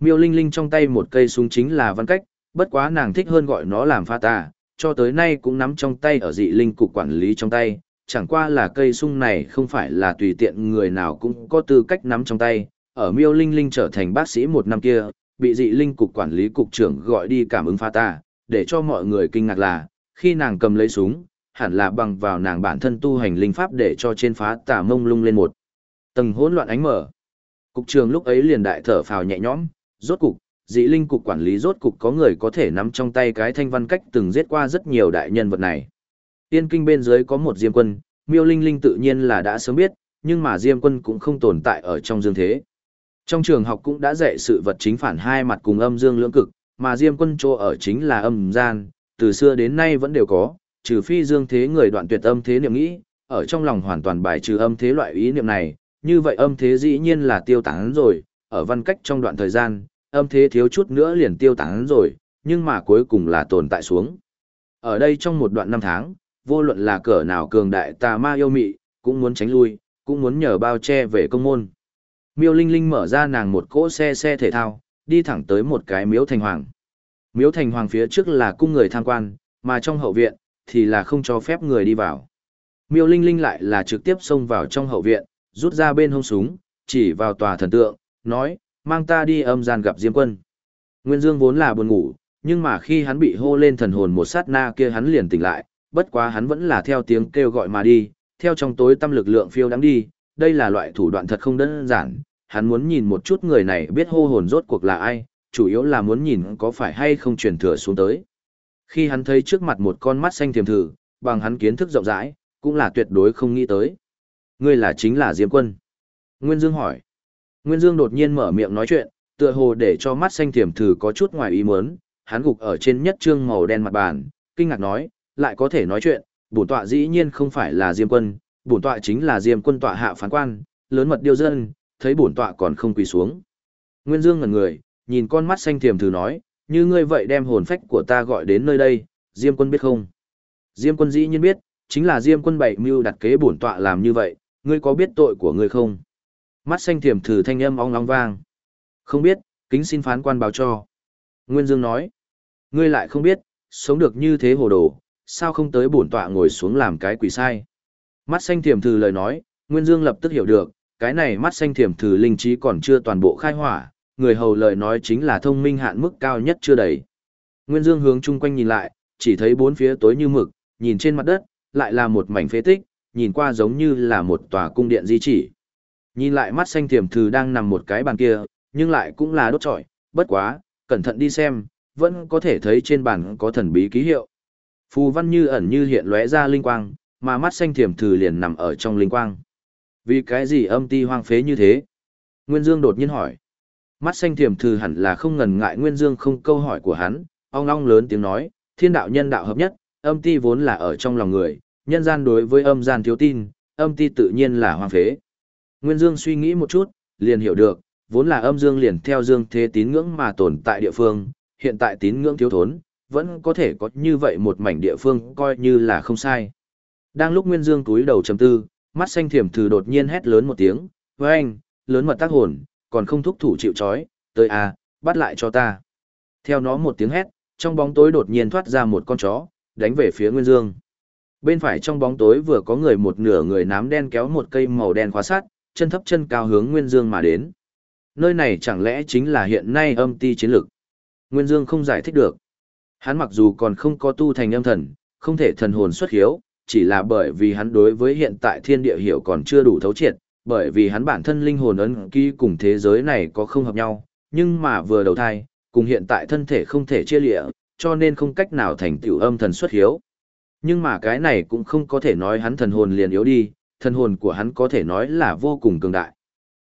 Miêu Linh Linh trong tay một cây súng chính là văn cách, bất quá nàng thích hơn gọi nó làm pha tà, cho tới nay cũng nắm trong tay ở dị linh cục quản lý trong tay, chẳng qua là cây súng này không phải là tùy tiện người nào cũng có tư cách nắm trong tay, ở Miêu Linh Linh trở thành bác sĩ một năm kia, bị dị linh cục quản lý cục trưởng gọi đi cảm ứng pha tà, để cho mọi người kinh ngạc là, khi nàng cầm lấy súng, hẳn là bằng vào nàng bản thân tu hành linh pháp để cho trên phá tà mông lung lên một tầng hỗn loạn ánh mở. Cục trường lúc ấy liền đại thở phào nhẹ nhõm, rốt cục, dị linh cục quản lý rốt cục có người có thể nắm trong tay cái thanh văn cách từng giết qua rất nhiều đại nhân vật này. Tiên kinh bên dưới có một diêm quân, miêu linh linh tự nhiên là đã sớm biết, nhưng mà diêm quân cũng không tồn tại ở trong dương thế. Trong trường học cũng đã dạy sự vật chính phản hai mặt cùng âm dương lưỡng cực, mà diêm quân chỗ ở chính là âm gian, từ xưa đến nay vẫn đều có, trừ phi dương thế người đoạn tuyệt âm thế niệm nghĩ, ở trong lòng hoàn toàn bài trừ âm thế loại ý niệm này, như vậy âm thế dĩ nhiên là tiêu tán rồi, ở văn cách trong đoạn thời gian, âm thế thiếu chút nữa liền tiêu tán rồi, nhưng mà cuối cùng là tồn tại xuống. Ở đây trong một đoạn năm tháng, vô luận là cỡ nào cường đại tà ma yêu mị, cũng muốn tránh lui, cũng muốn nhờ bao che về công môn. Miêu Linh Linh mở ra nàng một cỗ xe xe thể thao, đi thẳng tới một cái miếu thành hoàng. Miếu thành hoàng phía trước là cung người tham quan, mà trong hậu viện, thì là không cho phép người đi vào. Miêu Linh Linh lại là trực tiếp xông vào trong hậu viện, rút ra bên hông súng, chỉ vào tòa thần tượng, nói, mang ta đi âm gian gặp Diêm Quân. Nguyên Dương vốn là buồn ngủ, nhưng mà khi hắn bị hô lên thần hồn một sát na kia hắn liền tỉnh lại, bất quá hắn vẫn là theo tiếng kêu gọi mà đi, theo trong tối tâm lực lượng phiêu đáng đi, đây là loại thủ đoạn thật không đơn giản, hắn muốn nhìn một chút người này biết hô hồn rốt cuộc là ai, chủ yếu là muốn nhìn có phải hay không truyền thừa xuống tới. Khi hắn thấy trước mặt một con mắt xanh thiềm thử, bằng hắn kiến thức rộng rãi, cũng là tuyệt đối không nghĩ tới. Ngươi là chính là Diêm Quân. Nguyên Dương hỏi. Nguyên Dương đột nhiên mở miệng nói chuyện, tựa hồ để cho mắt xanh thiềm thử có chút ngoài ý muốn, hắn gục ở trên nhất trương màu đen mặt bàn, kinh ngạc nói, lại có thể nói chuyện, bổn tọa dĩ nhiên không phải là Diêm Quân, bổn tọa chính là Diêm quân tọa hạ phán quan, lớn mật điêu dân, thấy bổn tọa còn không quỳ xuống. Nguyên Dương ngẩn người, nhìn con mắt xanh thiềm thử nói, như ngươi vậy đem hồn phách của ta gọi đến nơi đây, Diêm quân biết không? Diêm quân dĩ nhiên biết, chính là Diêm quân bảy mưu đặt kế bổn tọa làm như vậy, ngươi có biết tội của ngươi không? Mắt xanh thiềm thử thanh âm ong ong vang. Không biết, kính xin phán quan báo cho. Nguyên Dương nói, ngươi lại không biết, sống được như thế hồ đồ, sao không tới bổn tọa ngồi xuống làm cái quỷ sai. Mắt xanh thiềm thử lời nói, Nguyên Dương lập tức hiểu được, cái này mắt xanh thiềm thử linh trí còn chưa toàn bộ khai hỏa, người hầu lời nói chính là thông minh hạn mức cao nhất chưa đầy. Nguyên Dương hướng chung quanh nhìn lại, chỉ thấy bốn phía tối như mực, nhìn trên mặt đất, lại là một mảnh phế tích, nhìn qua giống như là một tòa cung điện di chỉ. Nhìn lại mắt xanh thiềm thừ đang nằm một cái bàn kia, nhưng lại cũng là đốt trọi, bất quá, cẩn thận đi xem, vẫn có thể thấy trên bàn có thần bí ký hiệu. Phù văn như ẩn như hiện lóe ra linh quang, mà mắt xanh thiềm thừ liền nằm ở trong linh quang. Vì cái gì âm ti hoang phế như thế? Nguyên Dương đột nhiên hỏi. Mắt xanh thiềm thư hẳn là không ngần ngại Nguyên Dương không câu hỏi của hắn, ong ong lớn tiếng nói, thiên đạo nhân đạo hợp nhất, âm ti vốn là ở trong lòng người, nhân gian đối với âm gian thiếu tin, âm ti tự nhiên là hoang phế. Nguyên Dương suy nghĩ một chút, liền hiểu được, vốn là âm dương liền theo dương thế tín ngưỡng mà tồn tại địa phương, hiện tại tín ngưỡng thiếu thốn, vẫn có thể có như vậy một mảnh địa phương coi như là không sai. Đang lúc Nguyên Dương túi đầu trầm tư, mắt xanh thiểm thử đột nhiên hét lớn một tiếng, với anh, lớn mật tác hồn, còn không thúc thủ chịu trói, tới à, bắt lại cho ta. Theo nó một tiếng hét, trong bóng tối đột nhiên thoát ra một con chó, đánh về phía Nguyên Dương. Bên phải trong bóng tối vừa có người một nửa người nám đen kéo một cây màu đen khóa sát, chân thấp chân cao hướng Nguyên Dương mà đến. Nơi này chẳng lẽ chính là hiện nay âm ti chiến lực? Nguyên Dương không giải thích được. Hắn mặc dù còn không có tu thành âm thần, không thể thần hồn xuất hiếu, chỉ là bởi vì hắn đối với hiện tại thiên địa hiểu còn chưa đủ thấu triệt, bởi vì hắn bản thân linh hồn ấn ký cùng thế giới này có không hợp nhau, nhưng mà vừa đầu thai, cùng hiện tại thân thể không thể chia lịa, cho nên không cách nào thành tiểu âm thần xuất hiếu. Nhưng mà cái này cũng không có thể nói hắn thần hồn liền yếu đi, thần hồn của hắn có thể nói là vô cùng cường đại.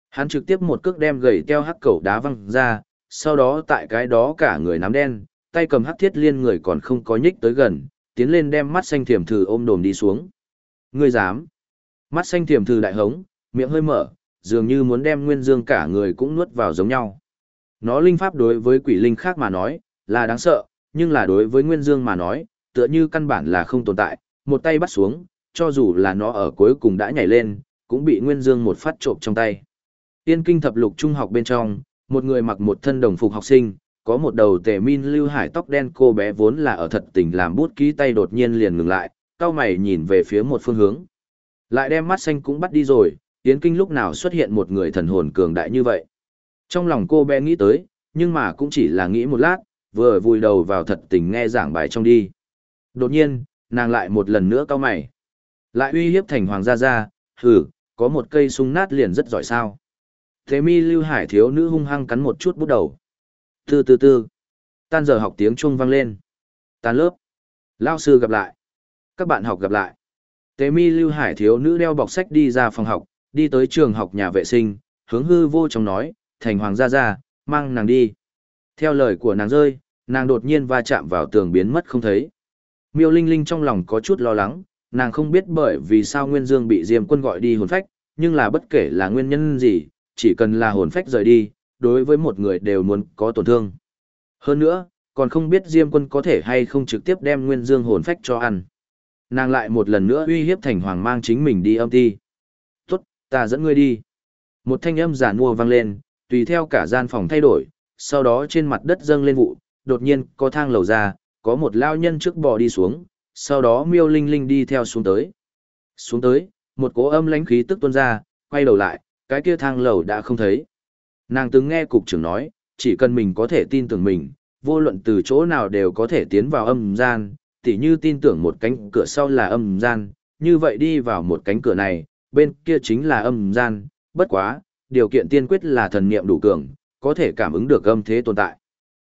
Hắn trực tiếp một cước đem gầy teo hắc cầu đá văng ra, sau đó tại cái đó cả người nắm đen, tay cầm hắc thiết liên người còn không có nhích tới gần, tiến lên đem mắt xanh thiểm thử ôm đồm đi xuống. Ngươi dám? Mắt xanh thiểm thử đại hống, miệng hơi mở, dường như muốn đem nguyên dương cả người cũng nuốt vào giống nhau. Nó linh pháp đối với quỷ linh khác mà nói, là đáng sợ, nhưng là đối với nguyên dương mà nói, tựa như căn bản là không tồn tại, một tay bắt xuống, cho dù là nó ở cuối cùng đã nhảy lên, cũng bị nguyên dương một phát trộm trong tay. Tiên kinh thập lục trung học bên trong, một người mặc một thân đồng phục học sinh, có một đầu tề min lưu hải tóc đen cô bé vốn là ở thật tình làm bút ký tay đột nhiên liền ngừng lại, cao mày nhìn về phía một phương hướng. Lại đem mắt xanh cũng bắt đi rồi, Yến Kinh lúc nào xuất hiện một người thần hồn cường đại như vậy. Trong lòng cô bé nghĩ tới, nhưng mà cũng chỉ là nghĩ một lát, vừa vùi đầu vào thật tình nghe giảng bài trong đi. Đột nhiên, nàng lại một lần nữa cao mày. Lại uy hiếp thành hoàng gia gia, hừ, có một cây sung nát liền rất giỏi sao. Thế mi lưu hải thiếu nữ hung hăng cắn một chút bút đầu. Tư tư tư. Tan giờ học tiếng chuông vang lên. Tan lớp. Lao sư gặp lại. Các bạn học gặp lại. Tế mi lưu hải thiếu nữ đeo bọc sách đi ra phòng học, đi tới trường học nhà vệ sinh, hướng hư vô trong nói, thành hoàng gia gia, mang nàng đi. Theo lời của nàng rơi, nàng đột nhiên va chạm vào tường biến mất không thấy. Miêu Linh Linh trong lòng có chút lo lắng, nàng không biết bởi vì sao Nguyên Dương bị Diêm Quân gọi đi hồn phách, nhưng là bất kể là nguyên nhân gì, chỉ cần là hồn phách rời đi, đối với một người đều muốn có tổn thương. Hơn nữa, còn không biết Diêm Quân có thể hay không trực tiếp đem Nguyên Dương hồn phách cho ăn. Nàng lại một lần nữa uy hiếp Thành Hoàng mang chính mình đi âm ti. Ta dẫn ngươi đi. Một thanh âm giả mua vang lên, tùy theo cả gian phòng thay đổi, sau đó trên mặt đất dâng lên vụ, đột nhiên có thang lầu ra, có một lao nhân trước bò đi xuống, sau đó miêu linh linh đi theo xuống tới. Xuống tới, một cỗ âm lãnh khí tức tuôn ra, quay đầu lại, cái kia thang lầu đã không thấy. Nàng từng nghe cục trưởng nói, chỉ cần mình có thể tin tưởng mình, vô luận từ chỗ nào đều có thể tiến vào âm gian, tỉ như tin tưởng một cánh cửa sau là âm gian, như vậy đi vào một cánh cửa này, bên kia chính là âm gian, bất quá, điều kiện tiên quyết là thần niệm đủ cường, có thể cảm ứng được âm thế tồn tại.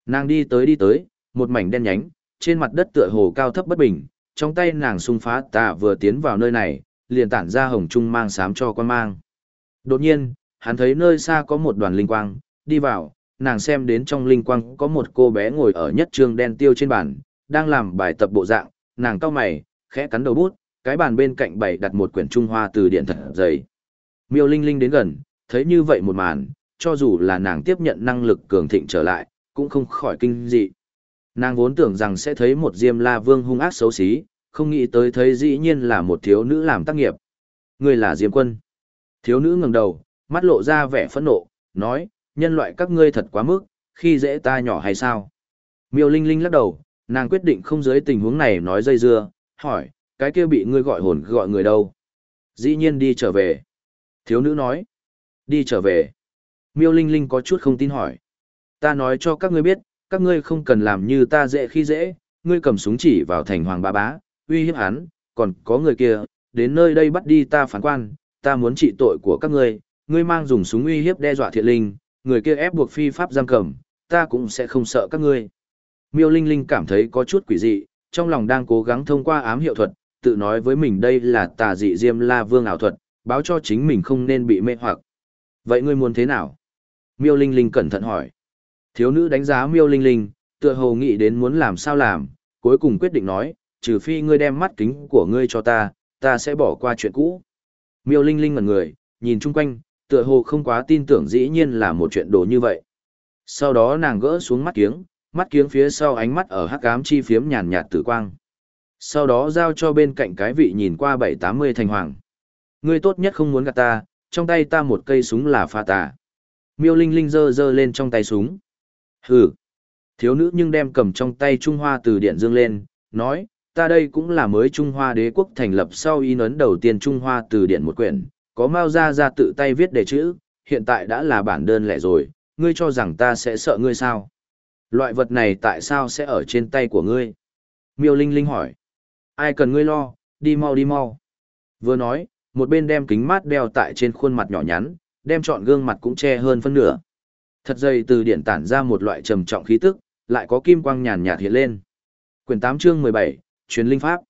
Nàng đi tới đi tới, một mảnh đen nhánh, trên mặt đất tựa hồ cao thấp bất bình, trong tay nàng xung phá tà vừa tiến vào nơi này, liền tản ra hồng trung mang sám cho quan mang. Đột nhiên, hắn thấy nơi xa có một đoàn linh quang, đi vào, nàng xem đến trong linh quang có một cô bé ngồi ở nhất trường đen tiêu trên bàn, đang làm bài tập bộ dạng, nàng cau mày, khẽ cắn đầu bút, cái bàn bên cạnh bày đặt một quyển Trung Hoa từ điển thật dày. Miêu Linh Linh đến gần, thấy như vậy một màn, cho dù là nàng tiếp nhận năng lực cường thịnh trở lại, cũng không khỏi kinh dị. Nàng vốn tưởng rằng sẽ thấy một Diêm La Vương hung ác xấu xí, không nghĩ tới thấy dĩ nhiên là một thiếu nữ làm tác nghiệp. Người là Diêm Quân. Thiếu nữ ngẩng đầu, mắt lộ ra vẻ phẫn nộ, nói, nhân loại các ngươi thật quá mức, khi dễ ta nhỏ hay sao? Miêu Linh Linh lắc đầu, nàng quyết định không dưới tình huống này nói dây dưa, hỏi, cái kia bị ngươi gọi hồn gọi người đâu? Dĩ nhiên đi trở về. Thiếu nữ nói, đi trở về. Miêu Linh Linh có chút không tin hỏi. Ta nói cho các ngươi biết, các ngươi không cần làm như ta dễ khi dễ, ngươi cầm súng chỉ vào thành hoàng bá bá, uy hiếp hắn, còn có người kia, đến nơi đây bắt đi ta phán quan, ta muốn trị tội của các ngươi, ngươi mang dùng súng uy hiếp đe dọa thiện linh, người kia ép buộc phi pháp giam cầm, ta cũng sẽ không sợ các ngươi. Miêu Linh Linh cảm thấy có chút quỷ dị, trong lòng đang cố gắng thông qua ám hiệu thuật, tự nói với mình đây là tà dị diêm la vương ảo thuật, báo cho chính mình không nên bị mê hoặc. Vậy ngươi muốn thế nào? Miêu Linh Linh cẩn thận hỏi. Thiếu nữ đánh giá Miêu Linh Linh, tựa hồ nghĩ đến muốn làm sao làm, cuối cùng quyết định nói, trừ phi ngươi đem mắt kính của ngươi cho ta, ta sẽ bỏ qua chuyện cũ. Miêu Linh Linh ngẩn người, nhìn chung quanh, tựa hồ không quá tin tưởng dĩ nhiên là một chuyện đồ như vậy. Sau đó nàng gỡ xuống mắt kiếng, mắt kiếng phía sau ánh mắt ở hắc ám chi phiếm nhàn nhạt tử quang. Sau đó giao cho bên cạnh cái vị nhìn qua bảy tám mươi thành hoàng. Ngươi tốt nhất không muốn gạt ta, trong tay ta một cây súng là pha tà. Miêu Linh Linh giơ giơ lên trong tay súng. Hừ. Thiếu nữ nhưng đem cầm trong tay Trung Hoa từ điện dương lên, nói, ta đây cũng là mới Trung Hoa đế quốc thành lập sau in ấn đầu tiên Trung Hoa từ điện một quyển, có Mao ra ra tự tay viết đề chữ, hiện tại đã là bản đơn lẻ rồi, ngươi cho rằng ta sẽ sợ ngươi sao? Loại vật này tại sao sẽ ở trên tay của ngươi? Miêu Linh Linh hỏi. Ai cần ngươi lo, đi mau đi mau. Vừa nói, một bên đem kính mát đeo tại trên khuôn mặt nhỏ nhắn, đem trọn gương mặt cũng che hơn phân nửa. Thật dày từ điện tản ra một loại trầm trọng khí tức, lại có kim quang nhàn nhạt hiện lên. Quyển 8 chương 17, Truyền linh pháp.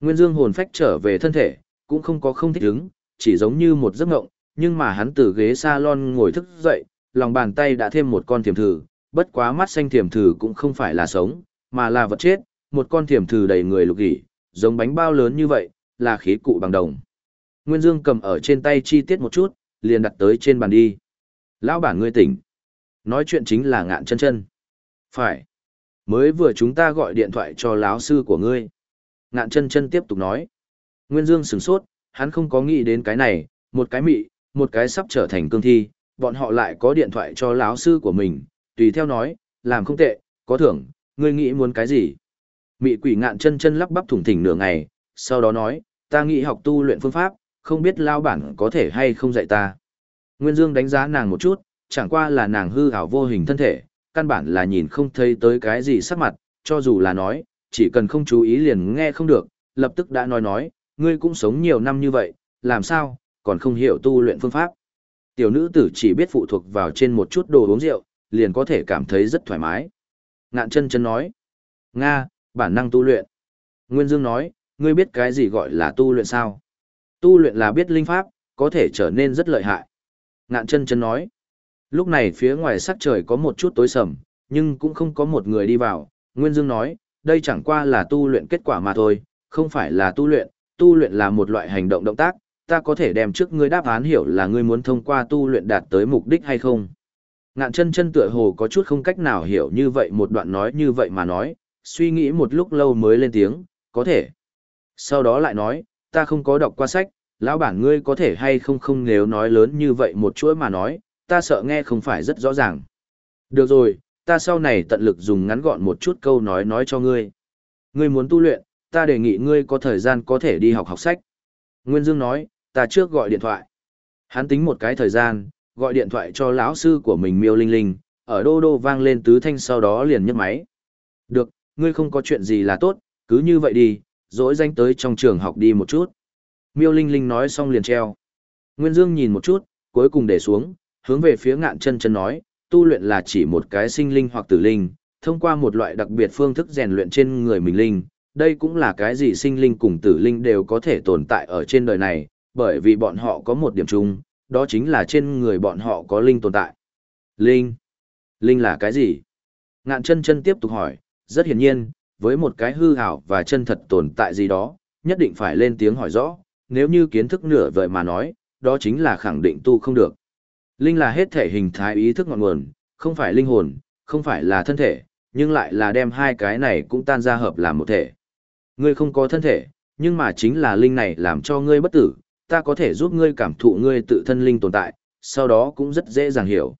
Nguyên Dương hồn phách trở về thân thể, cũng không có không thích ứng, chỉ giống như một giấc ngộng, nhưng mà hắn từ ghế salon ngồi thức dậy, lòng bàn tay đã thêm một con thiềm thử, bất quá mắt xanh thiềm thử cũng không phải là sống, mà là vật chết, một con thiềm thử đầy người lục gỉ, giống bánh bao lớn như vậy, là khí cụ bằng đồng. Nguyên Dương cầm ở trên tay chi tiết một chút, liền đặt tới trên bàn đi. Lão bản ngươi tỉnh. Nói chuyện chính là ngạn chân chân. Phải. Mới vừa chúng ta gọi điện thoại cho lão sư của ngươi. Ngạn chân chân tiếp tục nói. Nguyên Dương sửng sốt, hắn không có nghĩ đến cái này, một cái mị, một cái sắp trở thành cương thi, bọn họ lại có điện thoại cho lão sư của mình, tùy theo nói, làm không tệ, có thưởng, ngươi nghĩ muốn cái gì? Mị quỷ ngạn chân chân lắp bắp thủng thỉnh nửa ngày, sau đó nói, ta nghĩ học tu luyện phương pháp, không biết lao bản có thể hay không dạy ta. Nguyên Dương đánh giá nàng một chút, chẳng qua là nàng hư ảo vô hình thân thể, căn bản là nhìn không thấy tới cái gì sắc mặt, cho dù là nói, chỉ cần không chú ý liền nghe không được, lập tức đã nói nói, ngươi cũng sống nhiều năm như vậy, làm sao, còn không hiểu tu luyện phương pháp. Tiểu nữ tử chỉ biết phụ thuộc vào trên một chút đồ uống rượu, liền có thể cảm thấy rất thoải mái. Ngạn chân chân nói, Nga, bản năng tu luyện. Nguyên Dương nói, ngươi biết cái gì gọi là tu luyện sao? Tu luyện là biết linh pháp, có thể trở nên rất lợi hại. Ngạn chân chân nói, lúc này phía ngoài sắc trời có một chút tối sầm, nhưng cũng không có một người đi vào. Nguyên Dương nói, đây chẳng qua là tu luyện kết quả mà thôi, không phải là tu luyện, tu luyện là một loại hành động động tác, ta có thể đem trước ngươi đáp án hiểu là ngươi muốn thông qua tu luyện đạt tới mục đích hay không. Ngạn chân chân tựa hồ có chút không cách nào hiểu như vậy một đoạn nói như vậy mà nói, suy nghĩ một lúc lâu mới lên tiếng, có thể. Sau đó lại nói, ta không có đọc qua sách, lão bản ngươi có thể hay không không nếu nói lớn như vậy một chuỗi mà nói, ta sợ nghe không phải rất rõ ràng. Được rồi, ta sau này tận lực dùng ngắn gọn một chút câu nói nói cho ngươi. Ngươi muốn tu luyện, ta đề nghị ngươi có thời gian có thể đi học học sách. Nguyên Dương nói, ta trước gọi điện thoại. Hắn tính một cái thời gian, gọi điện thoại cho lão sư của mình Miêu Linh Linh, ở đô đô vang lên tứ thanh sau đó liền nhấc máy. Được, ngươi không có chuyện gì là tốt, cứ như vậy đi, dỗi danh tới trong trường học đi một chút. Miêu Linh Linh nói xong liền treo. Nguyên Dương nhìn một chút, cuối cùng để xuống, hướng về phía ngạn chân chân nói, tu luyện là chỉ một cái sinh linh hoặc tử linh, thông qua một loại đặc biệt phương thức rèn luyện trên người mình linh. Đây cũng là cái gì sinh linh cùng tử linh đều có thể tồn tại ở trên đời này, bởi vì bọn họ có một điểm chung, đó chính là trên người bọn họ có linh tồn tại. Linh? Linh là cái gì? Ngạn chân chân tiếp tục hỏi, rất hiển nhiên, với một cái hư ảo và chân thật tồn tại gì đó, nhất định phải lên tiếng hỏi rõ, nếu như kiến thức nửa vời mà nói, đó chính là khẳng định tu không được. Linh là hết thể hình thái ý thức ngọn nguồn, không phải linh hồn, không phải là thân thể, nhưng lại là đem hai cái này cũng tan ra hợp làm một thể. Ngươi không có thân thể, nhưng mà chính là linh này làm cho ngươi bất tử, ta có thể giúp ngươi cảm thụ ngươi tự thân linh tồn tại, sau đó cũng rất dễ dàng hiểu.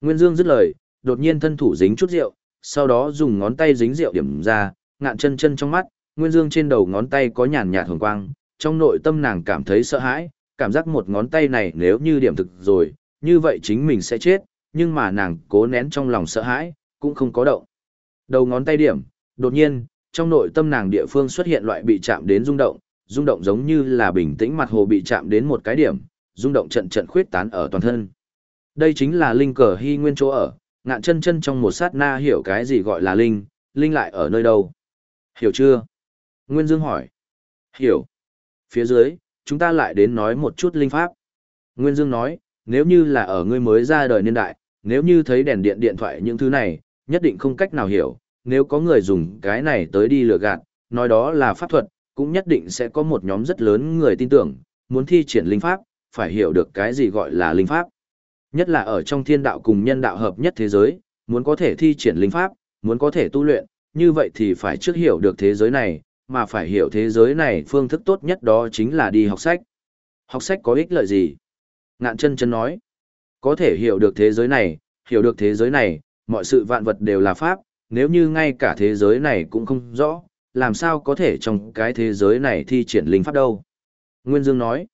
Nguyên Dương dứt lời, đột nhiên thân thủ dính chút rượu, sau đó dùng ngón tay dính rượu điểm ra, ngạn chân chân trong mắt, Nguyên Dương trên đầu ngón tay có nhàn nhạt hồng quang, trong nội tâm nàng cảm thấy sợ hãi, cảm giác một ngón tay này nếu như điểm thực rồi, như vậy chính mình sẽ chết, nhưng mà nàng cố nén trong lòng sợ hãi, cũng không có động. Đầu ngón tay điểm, đột nhiên, trong nội tâm nàng địa phương xuất hiện loại bị chạm đến rung động, rung động giống như là bình tĩnh mặt hồ bị chạm đến một cái điểm, rung động trận trận khuyết tán ở toàn thân. Đây chính là linh cờ hy nguyên chỗ ở, ngạn chân chân trong một sát na hiểu cái gì gọi là linh, linh lại ở nơi đâu. Hiểu chưa? Nguyên Dương hỏi. Hiểu. Phía dưới, chúng ta lại đến nói một chút linh pháp. Nguyên Dương nói, nếu như là ở ngươi mới ra đời niên đại, nếu như thấy đèn điện điện thoại những thứ này, nhất định không cách nào hiểu, nếu có người dùng cái này tới đi lừa gạt, nói đó là pháp thuật, cũng nhất định sẽ có một nhóm rất lớn người tin tưởng, muốn thi triển linh pháp, phải hiểu được cái gì gọi là linh pháp. Nhất là ở trong thiên đạo cùng nhân đạo hợp nhất thế giới, muốn có thể thi triển linh pháp, muốn có thể tu luyện, như vậy thì phải trước hiểu được thế giới này, mà phải hiểu thế giới này phương thức tốt nhất đó chính là đi học sách. Học sách có ích lợi gì? Ngạn chân chân nói, có thể hiểu được thế giới này, hiểu được thế giới này, mọi sự vạn vật đều là pháp, nếu như ngay cả thế giới này cũng không rõ, làm sao có thể trong cái thế giới này thi triển linh pháp đâu. Nguyên Dương nói,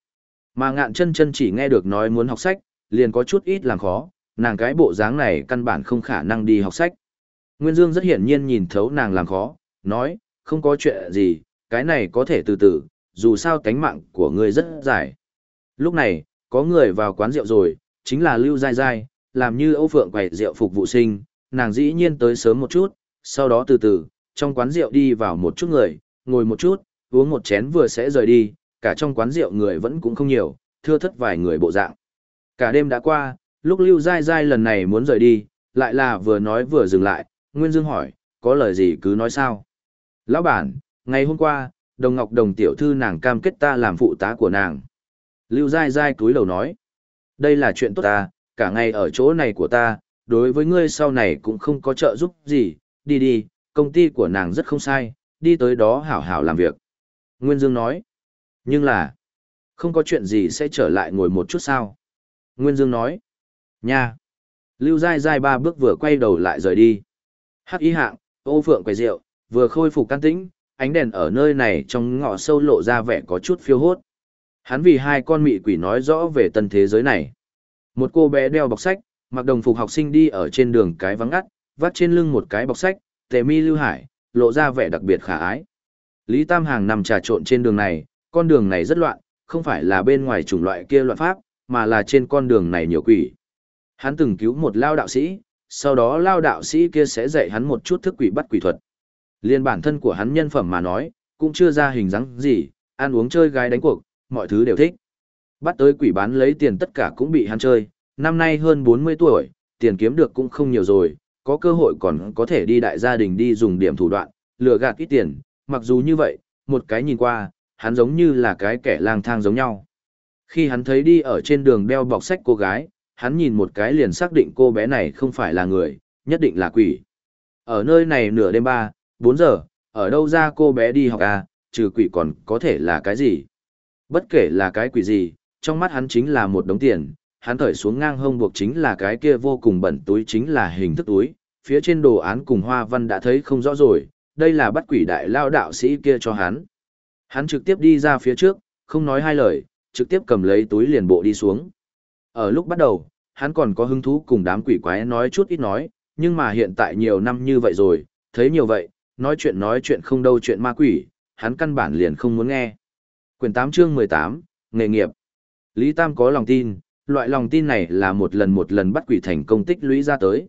mà ngạn chân chân chỉ nghe được nói muốn học sách, liền có chút ít làm khó, nàng cái bộ dáng này căn bản không khả năng đi học sách. Nguyên Dương rất hiển nhiên nhìn thấu nàng làm khó, nói, không có chuyện gì, cái này có thể từ từ, dù sao tánh mạng của ngươi rất dài. Lúc này, có người vào quán rượu rồi, chính là Lưu Giai Giai, làm như Âu Phượng quầy rượu phục vụ sinh, nàng dĩ nhiên tới sớm một chút, sau đó từ từ, trong quán rượu đi vào một chút người, ngồi một chút, uống một chén vừa sẽ rời đi, cả trong quán rượu người vẫn cũng không nhiều, thưa thất vài người bộ dạng. Cả đêm đã qua, lúc Lưu Giai Giai lần này muốn rời đi, lại là vừa nói vừa dừng lại, Nguyên Dương hỏi, có lời gì cứ nói sao. Lão bản, ngày hôm qua, đồng ngọc đồng tiểu thư nàng cam kết ta làm phụ tá của nàng. Lưu Giai Giai túi đầu nói, đây là chuyện tốt ta, cả ngày ở chỗ này của ta, đối với ngươi sau này cũng không có trợ giúp gì, đi đi, công ty của nàng rất không sai, đi tới đó hảo hảo làm việc. Nguyên Dương nói, nhưng là, không có chuyện gì sẽ trở lại ngồi một chút sao. Nguyên Dương nói, nha. Lưu Giai Giai ba bước vừa quay đầu lại rời đi. Hắc ý hạng, ô phượng quầy rượu, vừa khôi phục can tĩnh, ánh đèn ở nơi này trong ngõ sâu lộ ra vẻ có chút phiêu hốt. Hắn vì hai con mị quỷ nói rõ về tân thế giới này. Một cô bé đeo bọc sách, mặc đồng phục học sinh đi ở trên đường cái vắng ngắt, vắt trên lưng một cái bọc sách, tề mi lưu hải, lộ ra vẻ đặc biệt khả ái. Lý Tam Hàng nằm trà trộn trên đường này, con đường này rất loạn, không phải là bên ngoài chủng loại kia loạn pháp, mà là trên con đường này nhiều quỷ. Hắn từng cứu một lao đạo sĩ, sau đó lao đạo sĩ kia sẽ dạy hắn một chút thức quỷ bắt quỷ thuật. Liên bản thân của hắn nhân phẩm mà nói, cũng chưa ra hình dáng gì, ăn uống chơi gái đánh cuộc, mọi thứ đều thích. Bắt tới quỷ bán lấy tiền tất cả cũng bị hắn chơi, năm nay hơn 40 tuổi, tiền kiếm được cũng không nhiều rồi, có cơ hội còn có thể đi đại gia đình đi dùng điểm thủ đoạn, lừa gạt ít tiền, mặc dù như vậy, một cái nhìn qua, hắn giống như là cái kẻ lang thang giống nhau. Khi hắn thấy đi ở trên đường đeo bọc sách cô gái, hắn nhìn một cái liền xác định cô bé này không phải là người, nhất định là quỷ. Ở nơi này nửa đêm ba, 4 giờ, ở đâu ra cô bé đi học à, trừ quỷ còn có thể là cái gì? Bất kể là cái quỷ gì, trong mắt hắn chính là một đống tiền, hắn thởi xuống ngang hông buộc chính là cái kia vô cùng bẩn túi chính là hình thức túi, phía trên đồ án cùng hoa văn đã thấy không rõ rồi, đây là bắt quỷ đại lao đạo sĩ kia cho hắn. Hắn trực tiếp đi ra phía trước, không nói hai lời, trực tiếp cầm lấy túi liền bộ đi xuống. Ở lúc bắt đầu, hắn còn có hứng thú cùng đám quỷ quái nói chút ít nói, nhưng mà hiện tại nhiều năm như vậy rồi, thấy nhiều vậy, nói chuyện nói chuyện không đâu chuyện ma quỷ, hắn căn bản liền không muốn nghe. Quyển 8 chương 18, nghề nghiệp. Lý Tam có lòng tin, loại lòng tin này là một lần một lần bắt quỷ thành công tích lũy ra tới.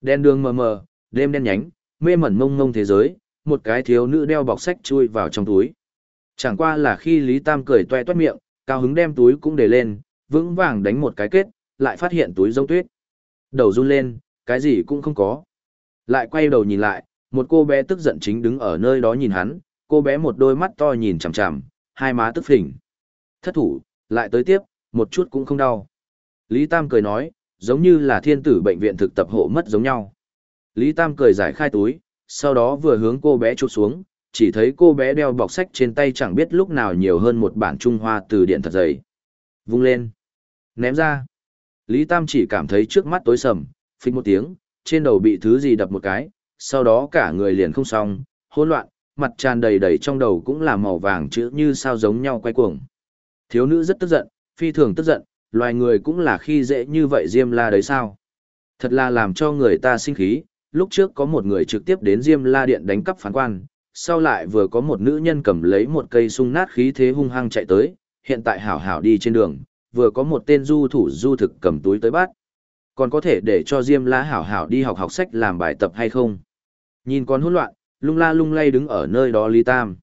Đen đường mờ mờ, đêm đen nhánh, mê mẩn mông mông thế giới, một cái thiếu nữ đeo bọc sách chui vào trong túi. Chẳng qua là khi Lý Tam cười toe toét miệng, cao hứng đem túi cũng để lên, vững vàng đánh một cái kết, lại phát hiện túi giống tuyết. Đầu run lên, cái gì cũng không có. Lại quay đầu nhìn lại, một cô bé tức giận chính đứng ở nơi đó nhìn hắn, cô bé một đôi mắt to nhìn chằm chằm, hai má tức phình. Thất thủ, lại tới tiếp, một chút cũng không đau. Lý Tam cười nói, giống như là thiên tử bệnh viện thực tập hộ mất giống nhau. Lý Tam cười giải khai túi, sau đó vừa hướng cô bé chụp xuống, chỉ thấy cô bé đeo bọc sách trên tay chẳng biết lúc nào nhiều hơn một bản Trung Hoa từ điện thật dày. Vung lên. Ném ra. Lý Tam chỉ cảm thấy trước mắt tối sầm, phích một tiếng, trên đầu bị thứ gì đập một cái, sau đó cả người liền không xong, hỗn loạn, mặt tràn đầy đầy trong đầu cũng là màu vàng chữ như sao giống nhau quay cuồng. Thiếu nữ rất tức giận, phi thường tức giận, loài người cũng là khi dễ như vậy Diêm La đấy sao? Thật là làm cho người ta sinh khí, lúc trước có một người trực tiếp đến Diêm La Điện đánh cắp phán quan, sau lại vừa có một nữ nhân cầm lấy một cây sung nát khí thế hung hăng chạy tới, hiện tại hảo hảo đi trên đường, vừa có một tên du thủ du thực cầm túi tới bắt. Còn có thể để cho Diêm La hảo hảo đi học học sách làm bài tập hay không? Nhìn con hỗn loạn, lung la lung lay đứng ở nơi đó Lý Tam.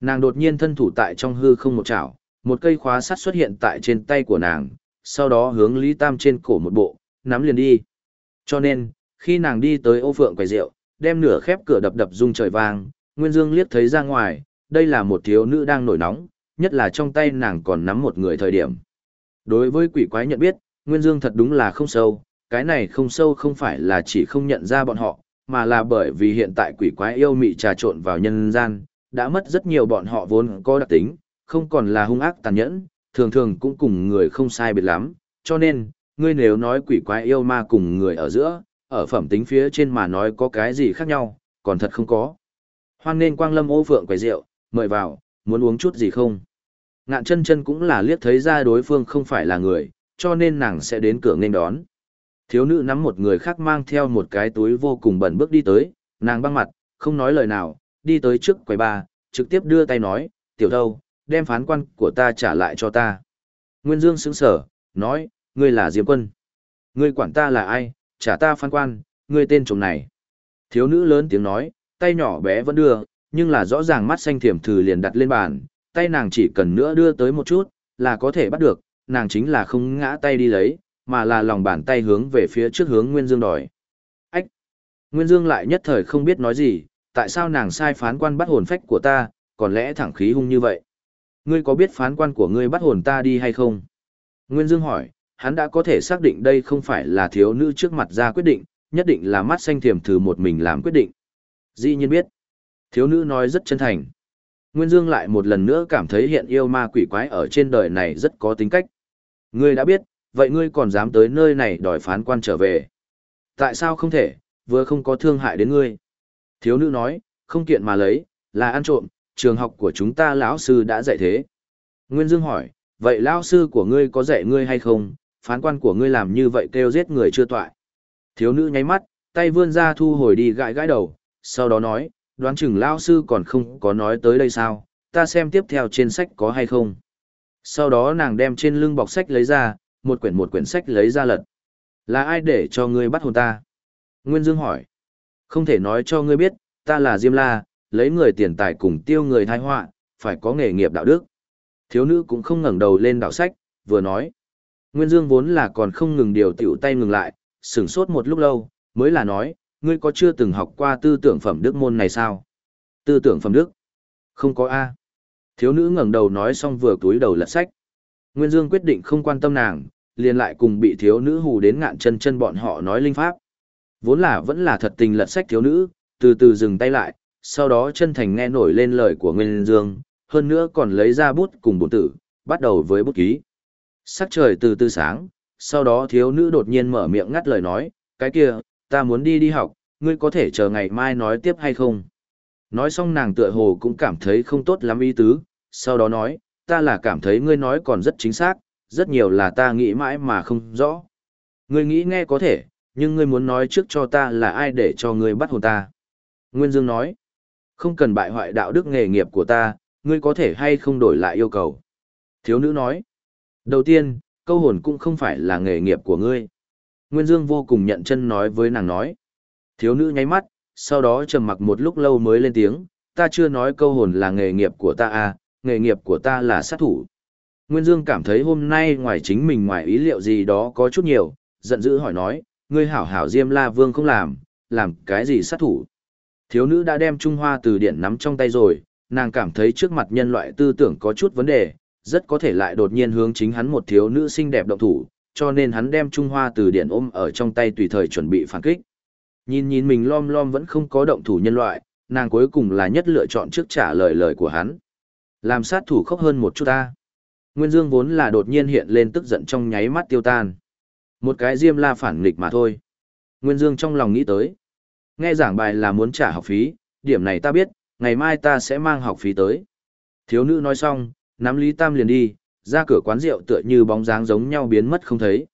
Nàng đột nhiên thân thủ tại trong hư không một chảo, một cây khóa sắt xuất hiện tại trên tay của nàng, sau đó hướng Lý Tam trên cổ một bộ, nắm liền đi. Cho nên, khi nàng đi tới ô phượng quầy rượu, đem nửa khép cửa đập đập rung trời vang, Nguyên Dương liếc thấy ra ngoài, đây là một thiếu nữ đang nổi nóng, nhất là trong tay nàng còn nắm một người thời điểm. Đối với quỷ quái nhận biết, Nguyên Dương thật đúng là không sâu, cái này không sâu không phải là chỉ không nhận ra bọn họ, mà là bởi vì hiện tại quỷ quái yêu mị trà trộn vào nhân gian, đã mất rất nhiều bọn họ vốn có đặc tính, không còn là hung ác tàn nhẫn, thường thường cũng cùng người không sai biệt lắm, cho nên, ngươi nếu nói quỷ quái yêu ma cùng người ở giữa, ở phẩm tính phía trên mà nói có cái gì khác nhau, còn thật không có. Hoan nên quang lâm ô phượng quầy rượu, mời vào, muốn uống chút gì không? Ngạn chân chân cũng là liếc thấy ra đối phương không phải là người, cho nên nàng sẽ đến cửa nghênh đón. Thiếu nữ nắm một người khác mang theo một cái túi vô cùng bẩn bước đi tới, nàng băng mặt, không nói lời nào, đi tới trước quầy ba, trực tiếp đưa tay nói, tiểu thâu, đem phán quan của ta trả lại cho ta. Nguyên Dương sững sở, nói, ngươi là Diêm Quân. Ngươi quản ta là ai, trả ta phán quan, ngươi tên chồng này. Thiếu nữ lớn tiếng nói, tay nhỏ bé vẫn đưa, nhưng là rõ ràng mắt xanh thiểm thử liền đặt lên bàn, tay nàng chỉ cần nữa đưa tới một chút, là có thể bắt được, nàng chính là không ngã tay đi lấy, mà là lòng bàn tay hướng về phía trước hướng Nguyên Dương đòi. Ách! Nguyên Dương lại nhất thời không biết nói gì, tại sao nàng sai phán quan bắt hồn phách của ta, còn lẽ thẳng khí hung như vậy. Ngươi có biết phán quan của ngươi bắt hồn ta đi hay không? Nguyên Dương hỏi, hắn đã có thể xác định đây không phải là thiếu nữ trước mặt ra quyết định, nhất định là mắt xanh thiềm thử một mình làm quyết định. Dĩ nhiên biết. Thiếu nữ nói rất chân thành. Nguyên Dương lại một lần nữa cảm thấy hiện yêu ma quỷ quái ở trên đời này rất có tính cách. Ngươi đã biết, vậy ngươi còn dám tới nơi này đòi phán quan trở về. Tại sao không thể, vừa không có thương hại đến ngươi. Thiếu nữ nói, không kiện mà lấy, là ăn trộm, trường học của chúng ta lão sư đã dạy thế. Nguyên Dương hỏi, vậy lão sư của ngươi có dạy ngươi hay không, phán quan của ngươi làm như vậy kêu giết người chưa toại. Thiếu nữ nháy mắt, tay vươn ra thu hồi đi gãi gãi đầu, sau đó nói, đoán chừng lão sư còn không có nói tới đây sao, ta xem tiếp theo trên sách có hay không. Sau đó nàng đem trên lưng bọc sách lấy ra, một quyển một quyển sách lấy ra lật. Là ai để cho ngươi bắt hồn ta? Nguyên Dương hỏi. Không thể nói cho ngươi biết, ta là Diêm La, lấy người tiền tài cùng tiêu người thai họa, phải có nghề nghiệp đạo đức. Thiếu nữ cũng không ngẩng đầu lên đảo sách, vừa nói. Nguyên Dương vốn là còn không ngừng điều tiểu tay ngừng lại, sửng sốt một lúc lâu, mới là nói, ngươi có chưa từng học qua tư tưởng phẩm đức môn này sao? Tư tưởng phẩm đức? Không có A. Thiếu nữ ngẩng đầu nói xong vừa túi đầu lật sách. Nguyên Dương quyết định không quan tâm nàng, liền lại cùng bị thiếu nữ hù đến ngạn chân chân bọn họ nói linh pháp. Vốn là vẫn là thật tình lật sách thiếu nữ, từ từ dừng tay lại, sau đó chân thành nghe nổi lên lời của Nguyên Dương, hơn nữa còn lấy ra bút cùng bổn tử, bắt đầu với bút ký. Sắc trời từ từ sáng, sau đó thiếu nữ đột nhiên mở miệng ngắt lời nói, cái kia, ta muốn đi đi học, ngươi có thể chờ ngày mai nói tiếp hay không? Nói xong nàng tựa hồ cũng cảm thấy không tốt lắm ý tứ, sau đó nói, ta là cảm thấy ngươi nói còn rất chính xác, rất nhiều là ta nghĩ mãi mà không rõ. Ngươi nghĩ nghe có thể, nhưng ngươi muốn nói trước cho ta là ai để cho ngươi bắt hồn ta. Nguyên Dương nói, không cần bại hoại đạo đức nghề nghiệp của ta, ngươi có thể hay không đổi lại yêu cầu. Thiếu nữ nói, đầu tiên, câu hồn cũng không phải là nghề nghiệp của ngươi. Nguyên Dương vô cùng nhận chân nói với nàng nói. Thiếu nữ nháy mắt, sau đó trầm mặc một lúc lâu mới lên tiếng, ta chưa nói câu hồn là nghề nghiệp của ta à, nghề nghiệp của ta là sát thủ. Nguyên Dương cảm thấy hôm nay ngoài chính mình ngoài ý liệu gì đó có chút nhiều, giận dữ hỏi nói, ngươi hảo hảo Diêm La Vương không làm, làm cái gì sát thủ. Thiếu nữ đã đem Trung Hoa từ điển nắm trong tay rồi, nàng cảm thấy trước mặt nhân loại tư tưởng có chút vấn đề, rất có thể lại đột nhiên hướng chính hắn một thiếu nữ xinh đẹp động thủ, cho nên hắn đem Trung Hoa từ điển ôm ở trong tay tùy thời chuẩn bị phản kích. Nhìn nhìn mình lom lom vẫn không có động thủ nhân loại, nàng cuối cùng là nhất lựa chọn trước trả lời lời của hắn. Làm sát thủ khốc hơn một chút ta. Nguyên Dương vốn là đột nhiên hiện lên tức giận trong nháy mắt tiêu tan. Một cái diêm la phản nghịch mà thôi. Nguyên Dương trong lòng nghĩ tới. Nghe giảng bài là muốn trả học phí, điểm này ta biết, ngày mai ta sẽ mang học phí tới. Thiếu nữ nói xong, nắm Lý Tam liền đi, ra cửa quán rượu tựa như bóng dáng giống nhau biến mất không thấy.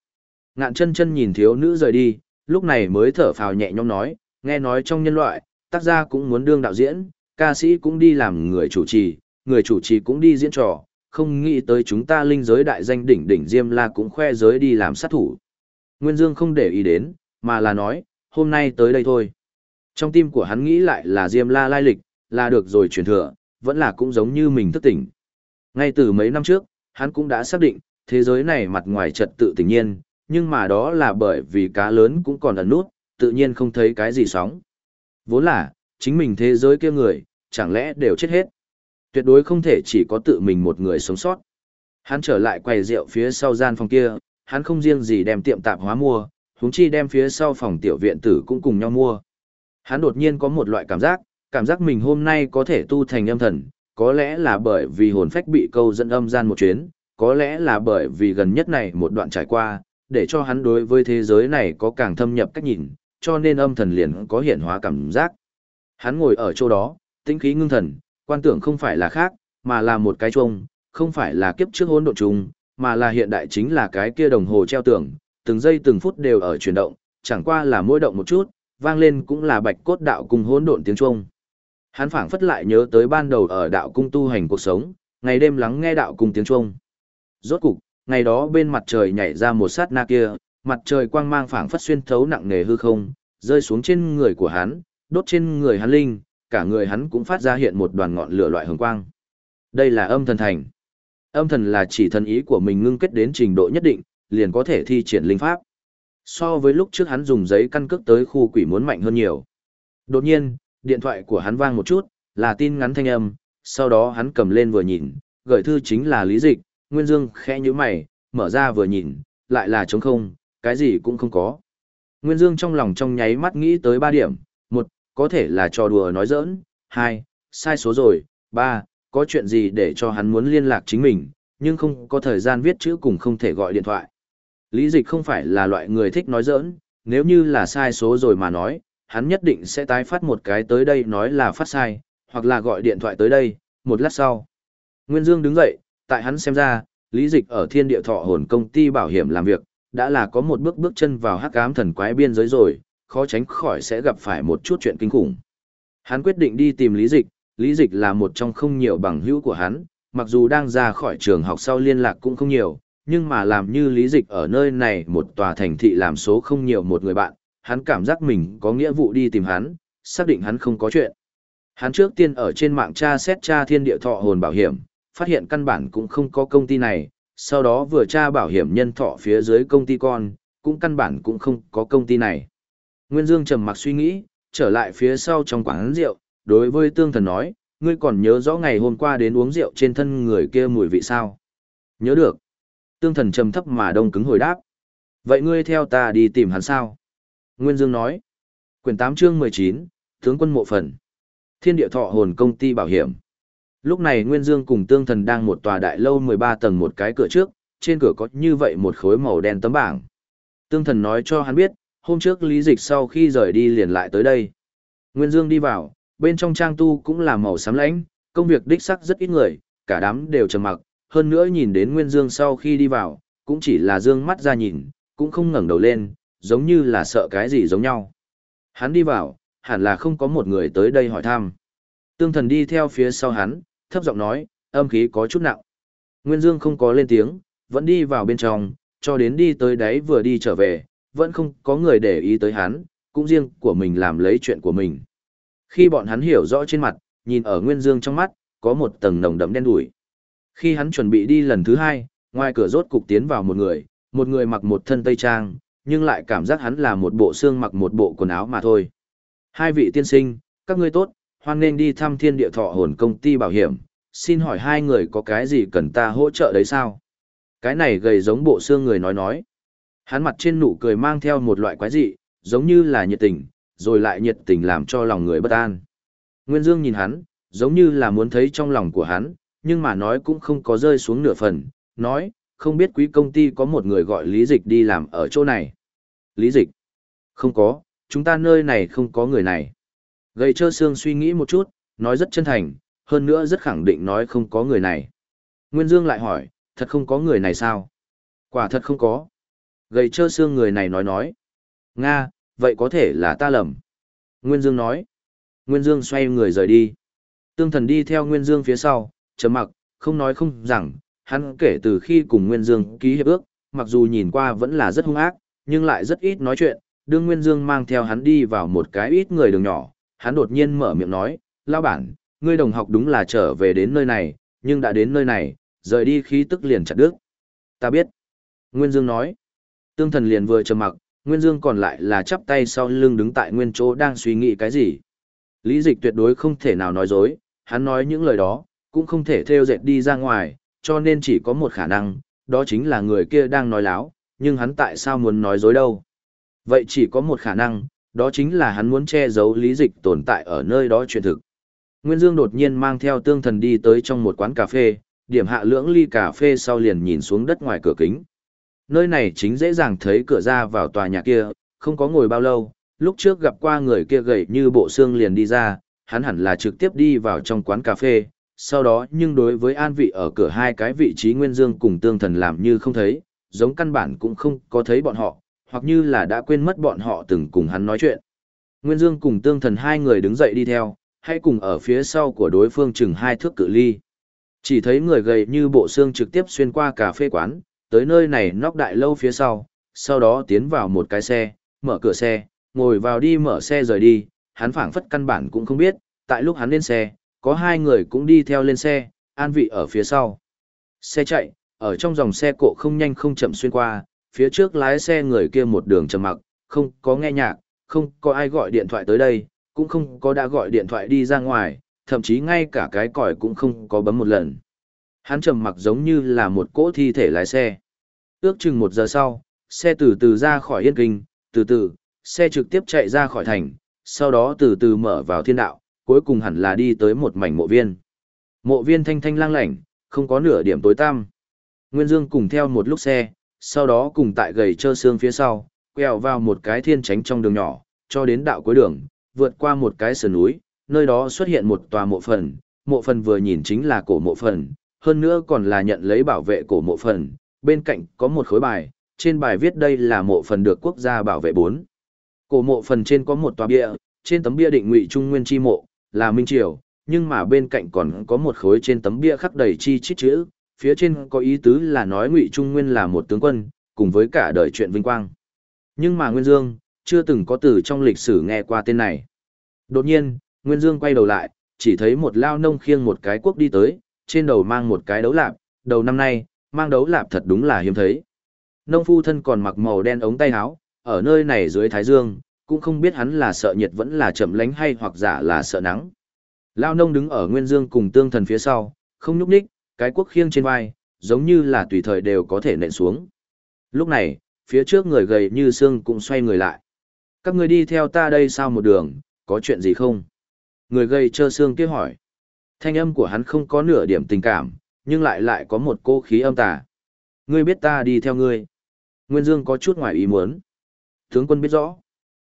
Ngạn chân chân nhìn thiếu nữ rời đi, lúc này mới thở phào nhẹ nhõm nói, nghe nói trong nhân loại, tác gia cũng muốn đương đạo diễn, ca sĩ cũng đi làm người chủ trì, người chủ trì cũng đi diễn trò, không nghĩ tới chúng ta linh giới đại danh đỉnh đỉnh Diêm La cũng khoe giới đi làm sát thủ. Nguyên Dương không để ý đến, mà là nói, hôm nay tới đây thôi. Trong tim của hắn nghĩ lại là Diêm La lai lịch, là được rồi truyền thừa, vẫn là cũng giống như mình thức tỉnh. Ngay từ mấy năm trước, hắn cũng đã xác định, thế giới này mặt ngoài trật tự tự nhiên, nhưng mà đó là bởi vì cá lớn cũng còn ẩn nút, tự nhiên không thấy cái gì sóng. Vốn là, chính mình thế giới kia người, chẳng lẽ đều chết hết. Tuyệt đối không thể chỉ có tự mình một người sống sót. Hắn trở lại quầy rượu phía sau gian phòng kia, hắn không riêng gì đem tiệm tạp hóa mua, huống chi đem phía sau phòng tiểu viện tử cũng cùng nhau mua. Hắn đột nhiên có một loại cảm giác, cảm giác mình hôm nay có thể tu thành âm thần, có lẽ là bởi vì hồn phách bị câu dẫn âm gian một chuyến, có lẽ là bởi vì gần nhất này một đoạn trải qua, để cho hắn đối với thế giới này có càng thâm nhập cách nhìn, cho nên âm thần liền có hiện hóa cảm giác. Hắn ngồi ở chỗ đó, tĩnh khí ngưng thần, quan tưởng không phải là khác, mà là một cái chuông, không phải là kiếp trước hỗn độn chung, mà là hiện đại chính là cái kia đồng hồ treo tường, từng giây từng phút đều ở chuyển động, chẳng qua là mỗi động một chút, vang lên cũng là bạch cốt đạo cùng hỗn độn tiếng chuông. Hắn phảng phất lại nhớ tới ban đầu ở đạo cung tu hành cuộc sống, ngày đêm lắng nghe đạo cung tiếng chuông. Rốt cục, ngày đó bên mặt trời nhảy ra một sát na kia, mặt trời quang mang phảng phất xuyên thấu nặng nề hư không, rơi xuống trên người của hắn, đốt trên người hắn linh, cả người hắn cũng phát ra hiện một đoàn ngọn lửa loại hồng quang. Đây là âm thần thành. Âm thần là chỉ thần ý của mình ngưng kết đến trình độ nhất định, liền có thể thi triển linh pháp. So với lúc trước hắn dùng giấy căn cước tới khu quỷ muốn mạnh hơn nhiều. Đột nhiên, điện thoại của hắn vang một chút, là tin ngắn thanh âm, sau đó hắn cầm lên vừa nhìn, gửi thư chính là Lý Dịch, Nguyên Dương khẽ nhíu mày, mở ra vừa nhìn, lại là trống không, cái gì cũng không có. Nguyên Dương trong lòng trong nháy mắt nghĩ tới ba điểm, một, có thể là trò đùa nói giỡn, hai, sai số rồi, ba, có chuyện gì để cho hắn muốn liên lạc chính mình, nhưng không có thời gian viết chữ cùng không thể gọi điện thoại. Lý Dịch không phải là loại người thích nói giỡn, nếu như là sai số rồi mà nói, hắn nhất định sẽ tái phát một cái tới đây nói là phát sai, hoặc là gọi điện thoại tới đây, một lát sau. Nguyên Dương đứng dậy, tại hắn xem ra, lý dịch ở thiên địa thọ hồn công ty bảo hiểm làm việc, đã là có một bước bước chân vào hắc ám thần quái biên giới rồi, khó tránh khỏi sẽ gặp phải một chút chuyện kinh khủng. Hắn quyết định đi tìm lý dịch, lý dịch là một trong không nhiều bằng hữu của hắn, mặc dù đang ra khỏi trường học sau liên lạc cũng không nhiều, nhưng mà làm như lý dịch ở nơi này một tòa thành thị làm số không nhiều một người bạn, hắn cảm giác mình có nghĩa vụ đi tìm hắn, xác định hắn không có chuyện. Hắn trước tiên ở trên mạng tra xét tra thiên địa thọ hồn bảo hiểm, phát hiện căn bản cũng không có công ty này, sau đó vừa tra bảo hiểm nhân thọ phía dưới công ty con, cũng căn bản cũng không có công ty này. Nguyên Dương trầm mặc suy nghĩ, trở lại phía sau trong quán rượu, đối với tương thần nói, ngươi còn nhớ rõ ngày hôm qua đến uống rượu trên thân người kia mùi vị sao? Nhớ được. Tương thần trầm thấp mà đông cứng hồi đáp. Vậy ngươi theo ta đi tìm hắn sao? Nguyên Dương nói. Quyển 8 chương 19, tướng quân mộ phần. Thiên địa thọ hồn công ty bảo hiểm. Lúc này Nguyên Dương cùng Tương Thần đang một tòa đại lâu 13 tầng một cái cửa trước, trên cửa có như vậy một khối màu đen tấm bảng. Tương Thần nói cho hắn biết, hôm trước Lý Dịch sau khi rời đi liền lại tới đây. Nguyên Dương đi vào, bên trong trang tu cũng là màu xám lãnh, công việc đích sắc rất ít người, cả đám đều trầm mặc, hơn nữa nhìn đến Nguyên Dương sau khi đi vào, cũng chỉ là dương mắt ra nhìn, cũng không ngẩng đầu lên, giống như là sợ cái gì giống nhau. Hắn đi vào, hẳn là không có một người tới đây hỏi thăm. Tương thần đi theo phía sau hắn, thấp giọng nói, âm khí có chút nặng. Nguyên Dương không có lên tiếng, vẫn đi vào bên trong, cho đến đi tới đấy vừa đi trở về, vẫn không có người để ý tới hắn, cũng riêng của mình làm lấy chuyện của mình. Khi bọn hắn hiểu rõ trên mặt, nhìn ở Nguyên Dương trong mắt, có một tầng nồng đậm đen đủi. Khi hắn chuẩn bị đi lần thứ hai, ngoài cửa rốt cục tiến vào một người, một người mặc một thân tây trang, nhưng lại cảm giác hắn là một bộ xương mặc một bộ quần áo mà thôi. Hai vị tiên sinh, các ngươi tốt, hoan nên đi thăm thiên địa thọ hồn công ty bảo hiểm, xin hỏi hai người có cái gì cần ta hỗ trợ đấy sao? Cái này gầy giống bộ xương người nói nói. Hắn mặt trên nụ cười mang theo một loại quái dị, giống như là nhiệt tình, rồi lại nhiệt tình làm cho lòng người bất an. Nguyên Dương nhìn hắn, giống như là muốn thấy trong lòng của hắn, nhưng mà nói cũng không có rơi xuống nửa phần, nói, không biết quý công ty có một người gọi Lý Dịch đi làm ở chỗ này. Lý Dịch? Không có, chúng ta nơi này không có người này. Gầy trơ xương suy nghĩ một chút, nói rất chân thành, hơn nữa rất khẳng định nói không có người này. Nguyên Dương lại hỏi, thật không có người này sao? Quả thật không có. Gầy trơ xương người này nói nói. Nga, vậy có thể là ta lầm. Nguyên Dương nói. Nguyên Dương xoay người rời đi. Tương thần đi theo Nguyên Dương phía sau, chấm mặc, không nói không rằng, hắn kể từ khi cùng Nguyên Dương ký hiệp ước, mặc dù nhìn qua vẫn là rất hung ác, nhưng lại rất ít nói chuyện, đương Nguyên Dương mang theo hắn đi vào một cái ít người đường nhỏ, hắn đột nhiên mở miệng nói, lao bản, ngươi đồng học đúng là trở về đến nơi này, nhưng đã đến nơi này, rời đi khí tức liền chặt đứt. Ta biết. Nguyên Dương nói. Tương thần liền vừa trầm mặc, Nguyên Dương còn lại là chắp tay sau lưng đứng tại nguyên chỗ đang suy nghĩ cái gì. Lý dịch tuyệt đối không thể nào nói dối, hắn nói những lời đó, cũng không thể theo dệt đi ra ngoài, cho nên chỉ có một khả năng, đó chính là người kia đang nói láo, nhưng hắn tại sao muốn nói dối đâu. Vậy chỉ có một khả năng, đó chính là hắn muốn che giấu lý dịch tồn tại ở nơi đó truyền thực. Nguyên Dương đột nhiên mang theo tương thần đi tới trong một quán cà phê, điểm hạ lưỡng ly cà phê sau liền nhìn xuống đất ngoài cửa kính. Nơi này chính dễ dàng thấy cửa ra vào tòa nhà kia, không có ngồi bao lâu, lúc trước gặp qua người kia gầy như bộ xương liền đi ra, hắn hẳn là trực tiếp đi vào trong quán cà phê, sau đó nhưng đối với an vị ở cửa hai cái vị trí Nguyên Dương cùng tương thần làm như không thấy, giống căn bản cũng không có thấy bọn họ, hoặc như là đã quên mất bọn họ từng cùng hắn nói chuyện. Nguyên Dương cùng tương thần hai người đứng dậy đi theo, hay cùng ở phía sau của đối phương chừng hai thước cự ly. Chỉ thấy người gầy như bộ xương trực tiếp xuyên qua cà phê quán, tới nơi này nóc đại lâu phía sau, sau đó tiến vào một cái xe, mở cửa xe, ngồi vào đi mở xe rời đi, hắn phảng phất căn bản cũng không biết, tại lúc hắn lên xe, có hai người cũng đi theo lên xe, an vị ở phía sau. Xe chạy, ở trong dòng xe cộ không nhanh không chậm xuyên qua, phía trước lái xe người kia một đường trầm mặc, không có nghe nhạc, không có ai gọi điện thoại tới đây, cũng không có đã gọi điện thoại đi ra ngoài, thậm chí ngay cả cái còi cũng không có bấm một lần. Hắn trầm mặc giống như là một cỗ thi thể lái xe. Ước chừng một giờ sau, xe từ từ ra khỏi yên kinh, từ từ, xe trực tiếp chạy ra khỏi thành, sau đó từ từ mở vào thiên đạo, cuối cùng hẳn là đi tới một mảnh mộ viên. Mộ viên thanh thanh lang lảnh, không có nửa điểm tối tăm. Nguyên Dương cùng theo một lúc xe, sau đó cùng tại gầy trơ xương phía sau, quẹo vào một cái thiên tránh trong đường nhỏ, cho đến đạo cuối đường, vượt qua một cái sườn núi, nơi đó xuất hiện một tòa mộ phần, mộ phần vừa nhìn chính là cổ mộ phần, hơn nữa còn là nhận lấy bảo vệ cổ mộ phần, bên cạnh có một khối bài, trên bài viết đây là mộ phần được quốc gia bảo vệ 4. Cổ mộ phần trên có một tòa bia, trên tấm bia định ngụy trung nguyên chi mộ, là Minh Triều, nhưng mà bên cạnh còn có một khối trên tấm bia khắc đầy chi chít chữ, phía trên có ý tứ là nói ngụy trung nguyên là một tướng quân, cùng với cả đời chuyện vinh quang. Nhưng mà Nguyên Dương, chưa từng có từ trong lịch sử nghe qua tên này. Đột nhiên, Nguyên Dương quay đầu lại, chỉ thấy một lao nông khiêng một cái quốc đi tới, trên đầu mang một cái đấu lạp, đầu năm nay, mang đấu lạp thật đúng là hiếm thấy. Nông phu thân còn mặc màu đen ống tay áo, ở nơi này dưới thái dương, cũng không biết hắn là sợ nhiệt vẫn là chậm lánh hay hoặc giả là sợ nắng. Lao nông đứng ở Nguyên Dương cùng tương thần phía sau, không nhúc ních cái quốc khiêng trên vai, giống như là tùy thời đều có thể nện xuống. Lúc này, phía trước người gầy như xương cũng xoay người lại. Các người đi theo ta đây sao một đường, có chuyện gì không? Người gầy trơ xương kia hỏi. Thanh âm của hắn không có nửa điểm tình cảm, nhưng lại lại có một cô khí âm tà. Ngươi biết ta đi theo ngươi. Nguyên Dương có chút ngoài ý muốn. Tướng quân biết rõ.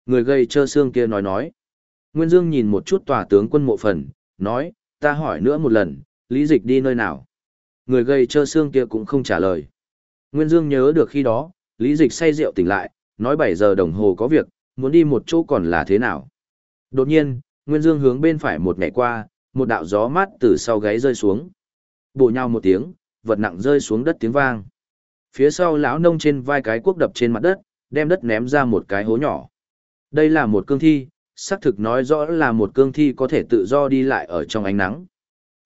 Người gầy trơ xương kia nói nói. Nguyên Dương nhìn một chút tòa tướng quân mộ phần, nói, ta hỏi nữa một lần, lý dịch đi nơi nào? Người gầy trơ xương kia cũng không trả lời. Nguyên Dương nhớ được khi đó, lý dịch say rượu tỉnh lại, nói 7 giờ đồng hồ có việc, muốn đi một chỗ còn là thế nào? Đột nhiên, Nguyên Dương hướng bên phải một ngày qua, một đạo gió mát từ sau gáy rơi xuống. Bổ nhau một tiếng, vật nặng rơi xuống đất tiếng vang. Phía sau lão nông trên vai cái cuốc đập trên mặt đất, đem đất ném ra một cái hố nhỏ. Đây là một cương thi, xác thực nói rõ là một cương thi có thể tự do đi lại ở trong ánh nắng.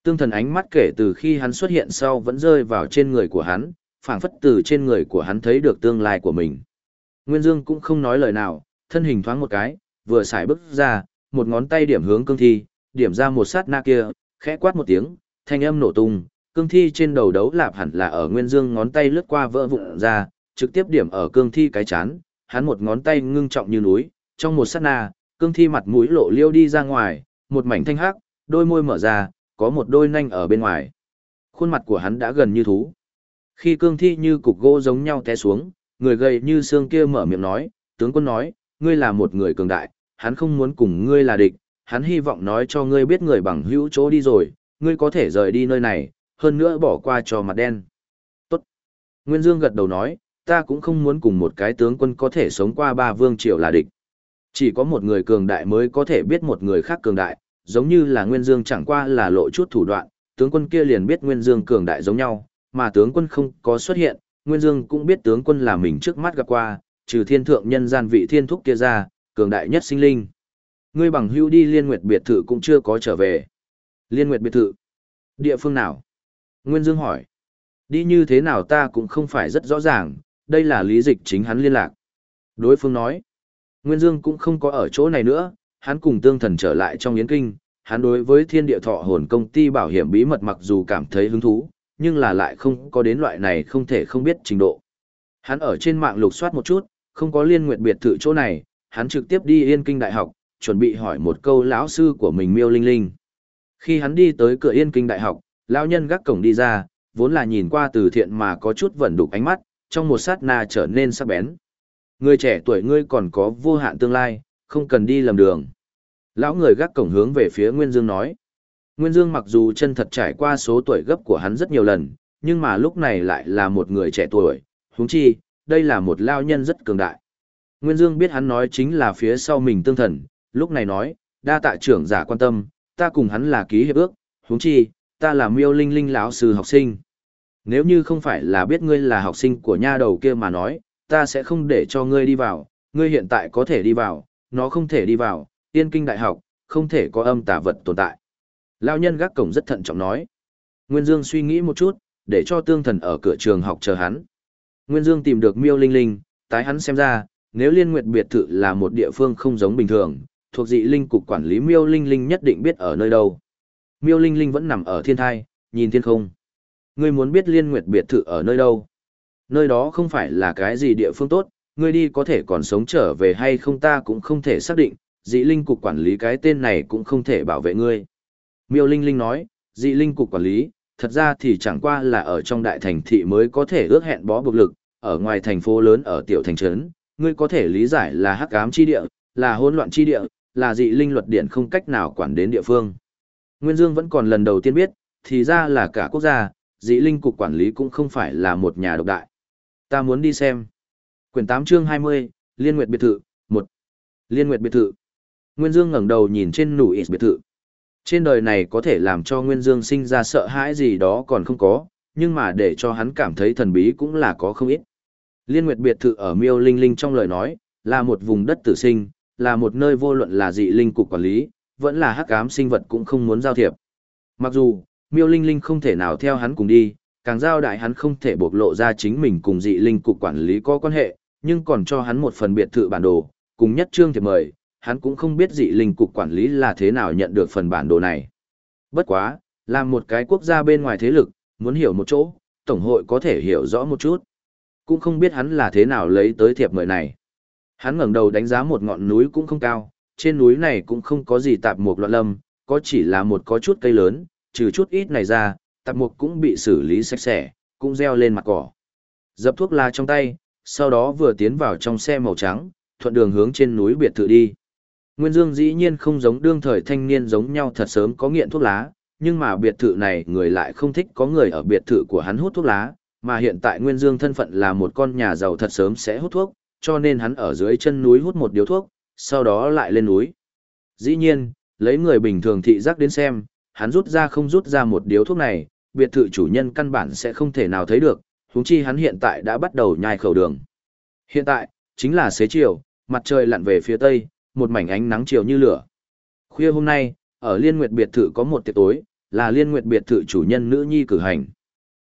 Tương thần ánh mắt kể từ khi hắn xuất hiện sau vẫn rơi vào trên người của hắn, phảng phất từ trên người của hắn thấy được tương lai của mình. Nguyên Dương cũng không nói lời nào, thân hình thoáng một cái, vừa xài bước ra, một ngón tay điểm hướng cương thi, điểm ra một sát na kia, khẽ quát một tiếng, thanh âm nổ tung, cương thi trên đầu đấu lạp hẳn là ở Nguyên Dương ngón tay lướt qua vỡ vụn ra, trực tiếp điểm ở cương thi cái chán, hắn một ngón tay ngưng trọng như núi, trong một sát na, cương thi mặt mũi lộ liêu đi ra ngoài, một mảnh thanh hắc, đôi môi mở ra, có một đôi nanh ở bên ngoài. Khuôn mặt của hắn đã gần như thú. Khi cương thi như cục gỗ giống nhau té xuống, người gầy như xương kia mở miệng nói, tướng quân nói, ngươi là một người cường đại, hắn không muốn cùng ngươi là địch, hắn hy vọng nói cho ngươi biết người bằng hữu chỗ đi rồi, ngươi có thể rời đi nơi này, hơn nữa bỏ qua cho mặt đen. Tốt. Nguyên Dương gật đầu nói, ta cũng không muốn cùng một cái tướng quân có thể sống qua ba vương triều là địch. Chỉ có một người cường đại mới có thể biết một người khác cường đại, giống như là Nguyên Dương chẳng qua là lộ chút thủ đoạn, tướng quân kia liền biết Nguyên Dương cường đại giống nhau, mà tướng quân không có xuất hiện, Nguyên Dương cũng biết tướng quân là mình trước mắt gặp qua, trừ thiên thượng nhân gian vị thiên thúc kia ra, cường đại nhất sinh linh. Ngươi bằng hưu đi liên nguyệt biệt thự cũng chưa có trở về. Liên nguyệt biệt thự? Địa phương nào? Nguyên Dương hỏi. Đi như thế nào ta cũng không phải rất rõ ràng, đây là lý dịch chính hắn liên lạc. Đối phương nói. Nguyên Dương cũng không có ở chỗ này nữa, hắn cùng tương thần trở lại trong yến kinh, hắn đối với thiên địa thọ hồn công ty bảo hiểm bí mật mặc dù cảm thấy hứng thú, nhưng là lại không có đến loại này không thể không biết trình độ. Hắn ở trên mạng lục soát một chút, không có liên nguyện biệt thự chỗ này, hắn trực tiếp đi Yên Kinh Đại học, chuẩn bị hỏi một câu lão sư của mình Miêu Linh Linh. Khi hắn đi tới cửa Yên Kinh Đại học, lão nhân gác cổng đi ra, vốn là nhìn qua từ thiện mà có chút vẩn đục ánh mắt, trong một sát na trở nên sắc bén. Người trẻ tuổi ngươi còn có vô hạn tương lai, không cần đi lầm đường. Lão người gác cổng hướng về phía Nguyên Dương nói. Nguyên Dương mặc dù chân thật trải qua số tuổi gấp của hắn rất nhiều lần, nhưng mà lúc này lại là một người trẻ tuổi, huống chi, đây là một lao nhân rất cường đại. Nguyên Dương biết hắn nói chính là phía sau mình tương thần, lúc này nói, đa tạ trưởng giả quan tâm, ta cùng hắn là ký hiệp ước, huống chi, ta là miêu linh linh lão sư học sinh. Nếu như không phải là biết ngươi là học sinh của nha đầu kia mà nói, ta sẽ không để cho ngươi đi vào, ngươi hiện tại có thể đi vào, nó không thể đi vào, tiên kinh đại học, không thể có âm tà vật tồn tại. Lao nhân gác cổng rất thận trọng nói. Nguyên Dương suy nghĩ một chút, để cho tương thần ở cửa trường học chờ hắn. Nguyên Dương tìm được miêu linh linh, tái hắn xem ra, nếu liên nguyệt biệt thự là một địa phương không giống bình thường, thuộc dị linh cục quản lý miêu linh linh nhất định biết ở nơi đâu. Miêu linh linh vẫn nằm ở thiên thai, nhìn thiên không. Ngươi muốn biết liên nguyệt biệt thự ở nơi đâu? Nơi đó không phải là cái gì địa phương tốt, ngươi đi có thể còn sống trở về hay không ta cũng không thể xác định, dị linh cục quản lý cái tên này cũng không thể bảo vệ ngươi. Miêu Linh Linh nói, dị linh cục quản lý, thật ra thì chẳng qua là ở trong đại thành thị mới có thể ước hẹn bó buộc lực, ở ngoài thành phố lớn ở tiểu thành trấn, ngươi có thể lý giải là hắc ám chi địa, là hỗn loạn chi địa, là dị linh luật điện không cách nào quản đến địa phương. Nguyên Dương vẫn còn lần đầu tiên biết, thì ra là cả quốc gia, dị linh cục quản lý cũng không phải là một nhà độc đại. Ta muốn đi xem. Quyển 8 chương 20, Liên Nguyệt biệt thự, 1. Liên Nguyệt biệt thự. Nguyên Dương ngẩng đầu nhìn trên nụ ít biệt thự. Trên đời này có thể làm cho Nguyên Dương sinh ra sợ hãi gì đó còn không có, nhưng mà để cho hắn cảm thấy thần bí cũng là có không ít. Liên Nguyệt biệt thự ở Miêu Linh Linh trong lời nói, là một vùng đất tử sinh, là một nơi vô luận là dị linh cục quản lý, vẫn là hắc ám sinh vật cũng không muốn giao thiệp. Mặc dù, Miêu Linh Linh không thể nào theo hắn cùng đi, càng giao đại hắn không thể bộc lộ ra chính mình cùng dị linh cục quản lý có quan hệ, nhưng còn cho hắn một phần biệt thự bản đồ, cùng nhất trương thiệp mời, hắn cũng không biết dị linh cục quản lý là thế nào nhận được phần bản đồ này. Bất quá, làm một cái quốc gia bên ngoài thế lực, muốn hiểu một chỗ, Tổng hội có thể hiểu rõ một chút. Cũng không biết hắn là thế nào lấy tới thiệp mời này. Hắn ngẩng đầu đánh giá một ngọn núi cũng không cao, trên núi này cũng không có gì tạp mục loạn lâm, có chỉ là một có chút cây lớn, trừ chút ít này ra, tạp mục cũng bị xử lý sạch sẽ, cũng gieo lên mặt cỏ. Dập thuốc lá trong tay, sau đó vừa tiến vào trong xe màu trắng, thuận đường hướng trên núi biệt thự đi. Nguyên Dương dĩ nhiên không giống đương thời thanh niên giống nhau thật sớm có nghiện thuốc lá, nhưng mà biệt thự này người lại không thích có người ở biệt thự của hắn hút thuốc lá, mà hiện tại Nguyên Dương thân phận là một con nhà giàu thật sớm sẽ hút thuốc, cho nên hắn ở dưới chân núi hút một điếu thuốc, sau đó lại lên núi. Dĩ nhiên, lấy người bình thường thị giác đến xem, hắn rút ra không rút ra một điếu thuốc này, biệt thự chủ nhân căn bản sẽ không thể nào thấy được, huống chi hắn hiện tại đã bắt đầu nhai khẩu đường. Hiện tại, chính là xế chiều, mặt trời lặn về phía tây, một mảnh ánh nắng chiều như lửa. Khuya hôm nay, ở Liên Nguyệt biệt thự có một tiệc tối, là Liên Nguyệt biệt thự chủ nhân nữ nhi cử hành.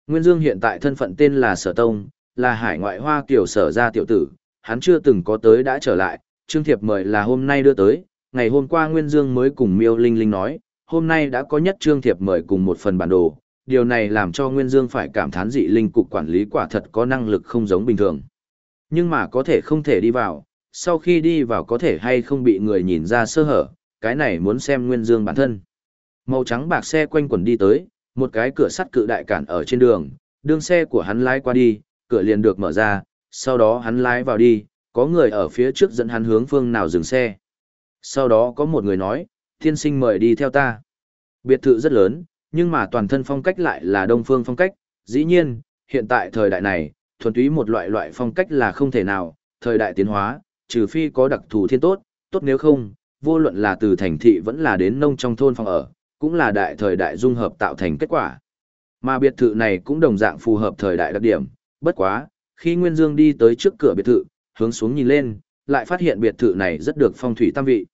Nguyên Dương hiện tại thân phận tên là Sở Tông, là hải ngoại hoa kiểu sở gia tiểu tử, hắn chưa từng có tới đã trở lại, Trương Thiệp mời là hôm nay đưa tới, ngày hôm qua Nguyên Dương mới cùng Miêu Linh Linh nói, hôm nay đã có nhất trương thiệp mời cùng một phần bản đồ, điều này làm cho Nguyên Dương phải cảm thán dị linh cục quản lý quả thật có năng lực không giống bình thường. Nhưng mà có thể không thể đi vào, sau khi đi vào có thể hay không bị người nhìn ra sơ hở, cái này muốn xem Nguyên Dương bản thân. Màu trắng bạc xe quanh quần đi tới, một cái cửa sắt cự đại cản ở trên đường, đường xe của hắn lái qua đi, cửa liền được mở ra, sau đó hắn lái vào đi, có người ở phía trước dẫn hắn hướng phương nào dừng xe. Sau đó có một người nói, thiên sinh mời đi theo ta. Biệt thự rất lớn, nhưng mà toàn thân phong cách lại là đông phương phong cách, dĩ nhiên, hiện tại thời đại này, thuần túy một loại loại phong cách là không thể nào, thời đại tiến hóa, trừ phi có đặc thù thiên tốt, tốt nếu không, vô luận là từ thành thị vẫn là đến nông trong thôn phòng ở, cũng là đại thời đại dung hợp tạo thành kết quả. Mà biệt thự này cũng đồng dạng phù hợp thời đại đặc điểm, bất quá, khi Nguyên Dương đi tới trước cửa biệt thự, hướng xuống nhìn lên, lại phát hiện biệt thự này rất được phong thủy tam vị.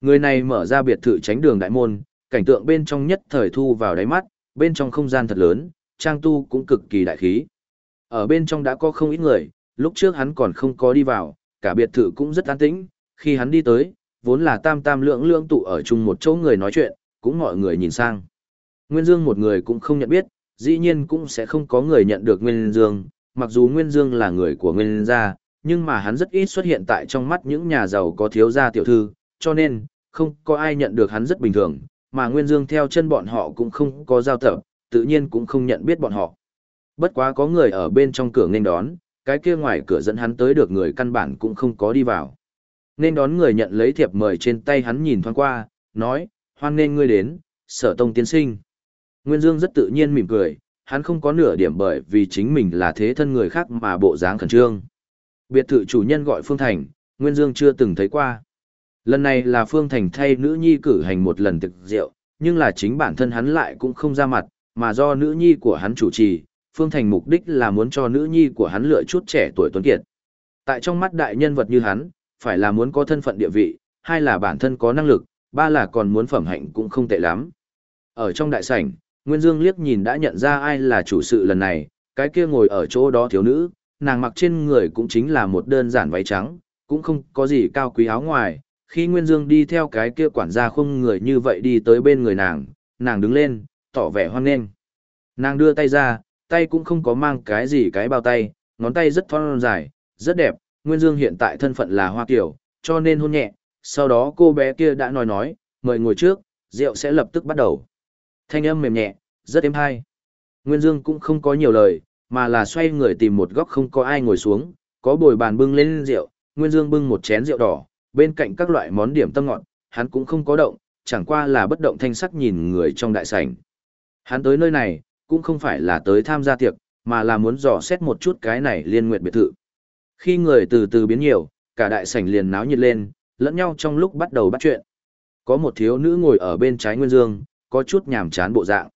Người này mở ra biệt thự tránh đường đại môn, cảnh tượng bên trong nhất thời thu vào đáy mắt, bên trong không gian thật lớn, trang tu cũng cực kỳ đại khí. Ở bên trong đã có không ít người, lúc trước hắn còn không có đi vào, cả biệt thự cũng rất an tĩnh, khi hắn đi tới, vốn là tam tam lượng lượng tụ ở chung một chỗ người nói chuyện, cũng mọi người nhìn sang. Nguyên Dương một người cũng không nhận biết, dĩ nhiên cũng sẽ không có người nhận được Nguyên Dương, mặc dù Nguyên Dương là người của Nguyên gia, nhưng mà hắn rất ít xuất hiện tại trong mắt những nhà giàu có thiếu gia tiểu thư, cho nên, không có ai nhận được hắn rất bình thường, mà Nguyên Dương theo chân bọn họ cũng không có giao tập, tự nhiên cũng không nhận biết bọn họ. Bất quá có người ở bên trong cửa nên đón, cái kia ngoài cửa dẫn hắn tới được người căn bản cũng không có đi vào. Nên đón người nhận lấy thiệp mời trên tay hắn nhìn thoáng qua, nói, hoan nên ngươi đến, sở tông tiến sinh. Nguyên Dương rất tự nhiên mỉm cười, hắn không có nửa điểm bởi vì chính mình là thế thân người khác mà bộ dáng khẩn trương. Biệt thự chủ nhân gọi Phương Thành, Nguyên Dương chưa từng thấy qua. Lần này là Phương Thành thay nữ nhi cử hành một lần thực rượu, nhưng là chính bản thân hắn lại cũng không ra mặt, mà do nữ nhi của hắn chủ trì, Phương Thành mục đích là muốn cho nữ nhi của hắn lựa chút trẻ tuổi tuấn kiệt. Tại trong mắt đại nhân vật như hắn, phải là muốn có thân phận địa vị, hai là bản thân có năng lực, ba là còn muốn phẩm hạnh cũng không tệ lắm. Ở trong đại sảnh, Nguyên Dương liếc nhìn đã nhận ra ai là chủ sự lần này, cái kia ngồi ở chỗ đó thiếu nữ, nàng mặc trên người cũng chính là một đơn giản váy trắng, cũng không có gì cao quý áo ngoài. Khi Nguyên Dương đi theo cái kia quản gia không người như vậy đi tới bên người nàng, nàng đứng lên, tỏ vẻ hoan nghênh. Nàng đưa tay ra, tay cũng không có mang cái gì cái bao tay, ngón tay rất thon dài, rất đẹp. Nguyên Dương hiện tại thân phận là Hoa Kiều, cho nên hôn nhẹ. Sau đó cô bé kia đã nói nói, mời ngồi trước, rượu sẽ lập tức bắt đầu. Thanh âm mềm nhẹ, rất êm hay. Nguyên Dương cũng không có nhiều lời, mà là xoay người tìm một góc không có ai ngồi xuống, có bồi bàn bưng lên rượu, Nguyên Dương bưng một chén rượu đỏ, bên cạnh các loại món điểm tâm ngọt, hắn cũng không có động, chẳng qua là bất động thanh sắc nhìn người trong đại sảnh. Hắn tới nơi này, cũng không phải là tới tham gia tiệc, mà là muốn dò xét một chút cái này liên nguyện biệt thự. Khi người từ từ biến nhiều, cả đại sảnh liền náo nhiệt lên, lẫn nhau trong lúc bắt đầu bắt chuyện. Có một thiếu nữ ngồi ở bên trái Nguyên Dương, có chút nhàm chán bộ dạng.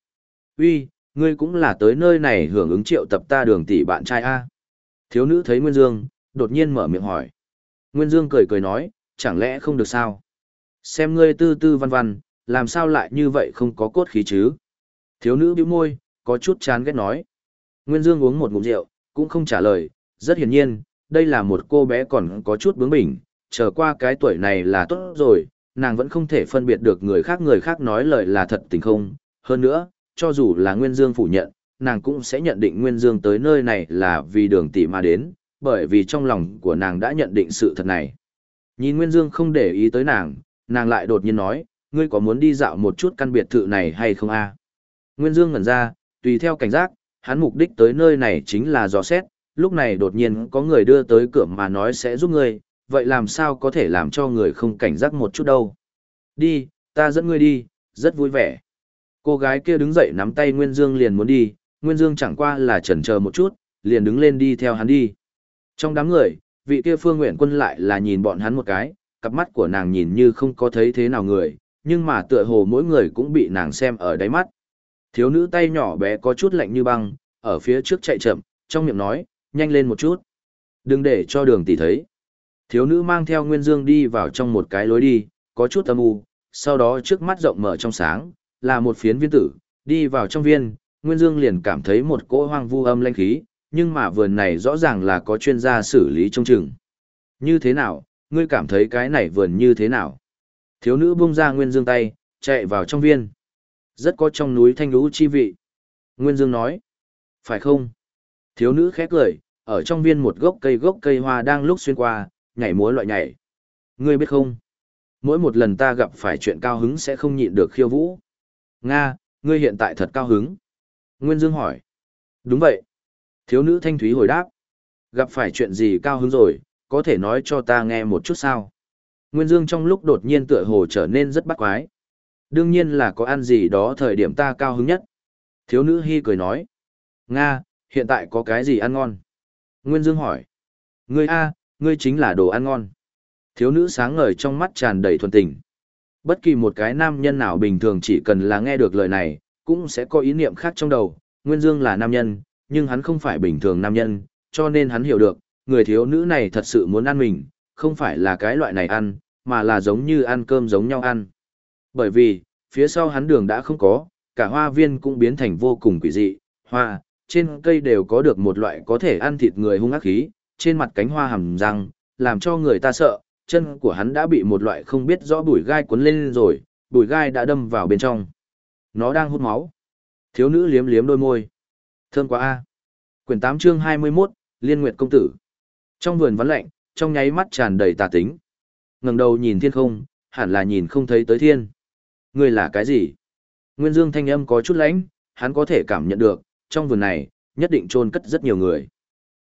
Uy, ngươi cũng là tới nơi này hưởng ứng triệu tập ta đường tỷ bạn trai A. Thiếu nữ thấy Nguyên Dương, đột nhiên mở miệng hỏi. Nguyên Dương cười cười nói, chẳng lẽ không được sao? Xem ngươi tư tư văn văn, làm sao lại như vậy không có cốt khí chứ? Thiếu nữ bĩu môi, có chút chán ghét nói. Nguyên Dương uống một ngụm rượu, cũng không trả lời, rất hiển nhiên, đây là một cô bé còn có chút bướng bỉnh, chờ qua cái tuổi này là tốt rồi, nàng vẫn không thể phân biệt được người khác người khác nói lời là thật tình không. Hơn nữa, cho dù là Nguyên Dương phủ nhận, nàng cũng sẽ nhận định Nguyên Dương tới nơi này là vì đường tỷ mà đến, bởi vì trong lòng của nàng đã nhận định sự thật này. Nhìn Nguyên Dương không để ý tới nàng, nàng lại đột nhiên nói, ngươi có muốn đi dạo một chút căn biệt thự này hay không a? Nguyên Dương ngẩn ra, tùy theo cảnh giác, hắn mục đích tới nơi này chính là dò xét, lúc này đột nhiên có người đưa tới cửa mà nói sẽ giúp ngươi, vậy làm sao có thể làm cho người không cảnh giác một chút đâu. Đi, ta dẫn ngươi đi, rất vui vẻ. Cô gái kia đứng dậy nắm tay Nguyên Dương liền muốn đi, Nguyên Dương chẳng qua là chần chờ một chút, liền đứng lên đi theo hắn đi. Trong đám người, vị kia Phương Nguyện Quân lại là nhìn bọn hắn một cái, cặp mắt của nàng nhìn như không có thấy thế nào người, nhưng mà tựa hồ mỗi người cũng bị nàng xem ở đáy mắt. Thiếu nữ tay nhỏ bé có chút lạnh như băng, ở phía trước chạy chậm, trong miệng nói, nhanh lên một chút. Đừng để cho đường tỷ thấy. Thiếu nữ mang theo Nguyên Dương đi vào trong một cái lối đi, có chút âm u, sau đó trước mắt rộng mở trong sáng, là một phiến viên tử, đi vào trong viên, Nguyên Dương liền cảm thấy một cỗ hoang vu âm lanh khí, nhưng mà vườn này rõ ràng là có chuyên gia xử lý trông chừng. Như thế nào, ngươi cảm thấy cái này vườn như thế nào? Thiếu nữ buông ra Nguyên Dương tay, chạy vào trong viên. Rất có trong núi thanh lũ chi vị. Nguyên Dương nói, phải không? Thiếu nữ khẽ cười, ở trong viên một gốc cây gốc cây hoa đang lúc xuyên qua, nhảy múa loại nhảy. Ngươi biết không? Mỗi một lần ta gặp phải chuyện cao hứng sẽ không nhịn được khiêu vũ. Nga, ngươi hiện tại thật cao hứng. Nguyên Dương hỏi. Đúng vậy. Thiếu nữ thanh thúy hồi đáp. Gặp phải chuyện gì cao hứng rồi, có thể nói cho ta nghe một chút sao? Nguyên Dương trong lúc đột nhiên tựa hồ trở nên rất bắt quái. Đương nhiên là có ăn gì đó thời điểm ta cao hứng nhất. Thiếu nữ hy cười nói. Nga, hiện tại có cái gì ăn ngon? Nguyên Dương hỏi. Ngươi A, ngươi chính là đồ ăn ngon. Thiếu nữ sáng ngời trong mắt tràn đầy thuần tình. Bất kỳ một cái nam nhân nào bình thường chỉ cần là nghe được lời này, cũng sẽ có ý niệm khác trong đầu. Nguyên Dương là nam nhân, nhưng hắn không phải bình thường nam nhân, cho nên hắn hiểu được, người thiếu nữ này thật sự muốn ăn mình, không phải là cái loại này ăn, mà là giống như ăn cơm giống nhau ăn. Bởi vì, phía sau hắn đường đã không có, cả hoa viên cũng biến thành vô cùng quỷ dị, hoa, trên cây đều có được một loại có thể ăn thịt người hung ác khí, trên mặt cánh hoa hầm răng, làm cho người ta sợ, chân của hắn đã bị một loại không biết rõ bụi gai cuốn lên rồi, bụi gai đã đâm vào bên trong. Nó đang hút máu. Thiếu nữ liếm liếm đôi môi. Thơm quá a. Quyển 8 chương 21, Liên Nguyệt công tử. Trong vườn vắng lạnh, trong nháy mắt tràn đầy tà tính. Ngẩng đầu nhìn thiên không, hẳn là nhìn không thấy tới thiên. Người là cái gì? Nguyên Dương thanh âm có chút lãnh, hắn có thể cảm nhận được, trong vườn này, nhất định chôn cất rất nhiều người.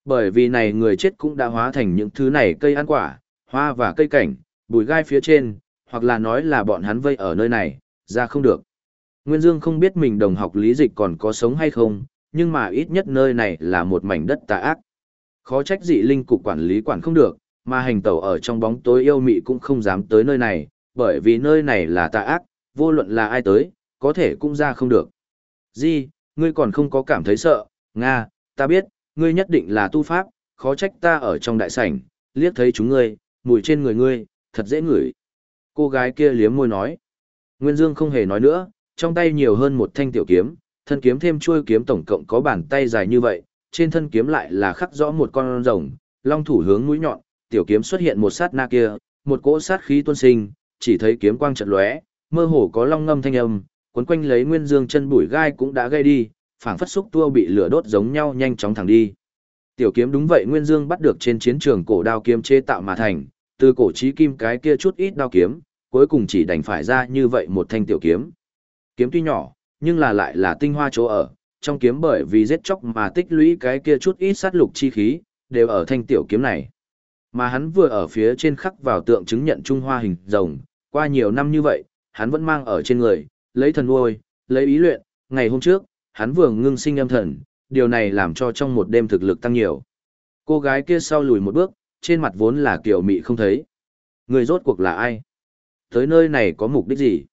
Bởi vì này người chết cũng đã hóa thành những thứ này cây ăn quả, hoa và cây cảnh, bùi gai phía trên, hoặc là nói là bọn hắn vây ở nơi này, ra không được. Nguyên Dương không biết mình đồng học lý dịch còn có sống hay không, nhưng mà ít nhất nơi này là một mảnh đất tà ác. Khó trách dị linh cục quản lý quản không được, mà hành tẩu ở trong bóng tối yêu mị cũng không dám tới nơi này, bởi vì nơi này là tà ác, vô luận là ai tới, có thể cũng ra không được. Di, ngươi còn không có cảm thấy sợ, Nga, ta biết, ngươi nhất định là tu pháp, khó trách ta ở trong đại sảnh, liếc thấy chúng ngươi, mùi trên người ngươi, thật dễ ngửi. Cô gái kia liếm môi nói. Nguyên Dương không hề nói nữa, trong tay nhiều hơn một thanh tiểu kiếm, thân kiếm thêm chuôi kiếm tổng cộng có bàn tay dài như vậy, trên thân kiếm lại là khắc rõ một con rồng, long thủ hướng mũi nhọn, tiểu kiếm xuất hiện một sát na kia, một cỗ sát khí tuôn sinh, chỉ thấy kiếm quang chợt lóe, mơ hồ có long ngâm thanh âm, cuốn quanh lấy Nguyên Dương chân bụi gai cũng đã gây đi, phảng phất xúc tua bị lửa đốt giống nhau nhanh chóng thẳng đi. Tiểu kiếm đúng vậy Nguyên Dương bắt được trên chiến trường cổ đao kiếm chế tạo mà thành, từ cổ chí kim cái kia chút ít đao kiếm, cuối cùng chỉ đành phải ra như vậy một thanh tiểu kiếm. Kiếm tuy nhỏ, nhưng là lại là tinh hoa chỗ ở, trong kiếm bởi vì giết chóc mà tích lũy cái kia chút ít sát lục chi khí, đều ở thanh tiểu kiếm này. Mà hắn vừa ở phía trên khắc vào tượng chứng nhận Trung Hoa hình rồng, qua nhiều năm như vậy, hắn vẫn mang ở trên người, lấy thần nuôi, lấy ý luyện, ngày hôm trước, hắn vừa ngưng sinh âm thần, điều này làm cho trong một đêm thực lực tăng nhiều. Cô gái kia sau lùi một bước, trên mặt vốn là kiểu mị không thấy. Người rốt cuộc là ai? Tới nơi này có mục đích gì?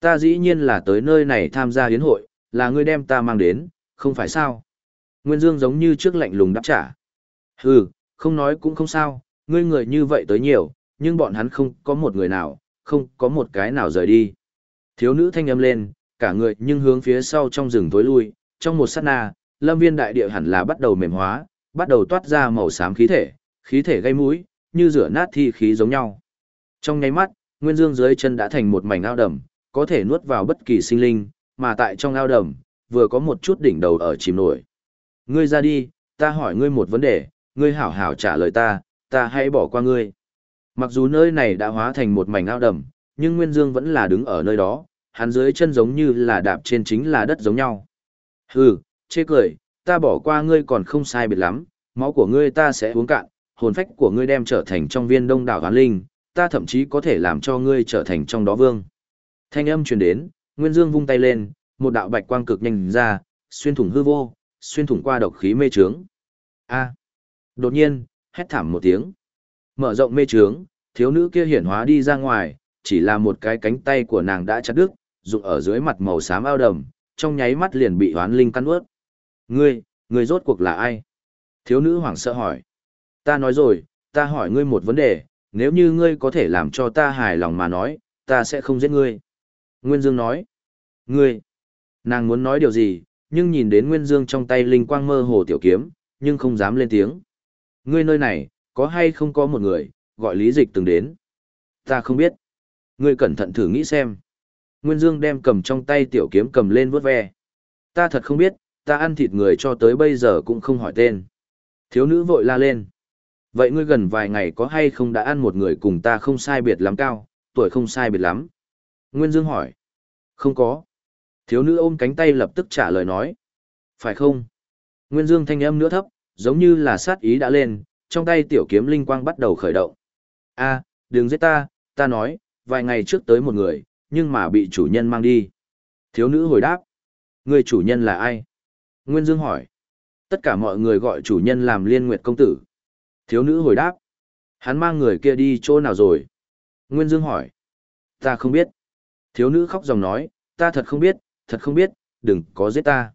Ta dĩ nhiên là tới nơi này tham gia hiến hội, là ngươi đem ta mang đến, không phải sao? Nguyên Dương giống như trước lạnh lùng đáp trả. Hừ, không nói cũng không sao, ngươi người như vậy tới nhiều, nhưng bọn hắn không có một người nào, không có một cái nào rời đi. Thiếu nữ thanh âm lên, cả người nhưng hướng phía sau trong rừng tối lui, trong một sát na, lâm viên đại địa hẳn là bắt đầu mềm hóa, bắt đầu toát ra màu xám khí thể, khí thể gây mũi, như rửa nát thi khí giống nhau. Trong nháy mắt, nguyên dương dưới chân đã thành một mảnh ao đầm, có thể nuốt vào bất kỳ sinh linh, mà tại trong ao đầm, vừa có một chút đỉnh đầu ở chìm nổi. Ngươi ra đi, ta hỏi ngươi một vấn đề, ngươi hảo hảo trả lời ta, ta hãy bỏ qua ngươi. Mặc dù nơi này đã hóa thành một mảnh ao đầm, nhưng Nguyên Dương vẫn là đứng ở nơi đó, hắn dưới chân giống như là đạp trên chính là đất giống nhau. Hừ, chê cười, ta bỏ qua ngươi còn không sai biệt lắm, máu của ngươi ta sẽ uống cạn, hồn phách của ngươi đem trở thành trong viên đông đảo hoán linh, ta thậm chí có thể làm cho ngươi trở thành trong đó vương. Thanh âm truyền đến, Nguyên Dương vung tay lên, một đạo bạch quang cực nhanh ra, xuyên thủng hư vô, xuyên thủng qua độc khí mê trướng. A. Đột nhiên, hét thảm một tiếng. Mở rộng mê trướng, thiếu nữ kia hiển hóa đi ra ngoài, chỉ là một cái cánh tay của nàng đã chặt đứt, dụng ở dưới mặt màu xám ao đầm, trong nháy mắt liền bị hoán linh căn ướt. Ngươi, ngươi rốt cuộc là ai? Thiếu nữ hoảng sợ hỏi. Ta nói rồi, ta hỏi ngươi một vấn đề, nếu như ngươi có thể làm cho ta hài lòng mà nói, ta sẽ không giết ngươi. Nguyên Dương nói. Ngươi, nàng muốn nói điều gì, nhưng nhìn đến Nguyên Dương trong tay linh quang mơ hồ tiểu kiếm, nhưng không dám lên tiếng. Ngươi nơi này, có hay không có một người, gọi lý dịch từng đến? Ta không biết. Ngươi cẩn thận thử nghĩ xem. Nguyên Dương đem cầm trong tay tiểu kiếm cầm lên vuốt ve. Ta thật không biết, ta ăn thịt người cho tới bây giờ cũng không hỏi tên. Thiếu nữ vội la lên. Vậy ngươi gần vài ngày có hay không đã ăn một người cùng ta không sai biệt lắm cao, tuổi không sai biệt lắm? Nguyên Dương hỏi. Không có. Thiếu nữ ôm cánh tay lập tức trả lời nói. Phải không? Nguyên Dương thanh âm nữa thấp, giống như là sát ý đã lên, trong tay tiểu kiếm linh quang bắt đầu khởi động. A, đừng giết ta, ta nói, vài ngày trước tới một người, nhưng mà bị chủ nhân mang đi. Thiếu nữ hồi đáp. Người chủ nhân là ai? Nguyên Dương hỏi. Tất cả mọi người gọi chủ nhân làm liên nguyệt công tử. Thiếu nữ hồi đáp. Hắn mang người kia đi chỗ nào rồi? Nguyên Dương hỏi. Ta không biết. Thiếu nữ khóc dòng nói, ta thật không biết, thật không biết, đừng có giết ta.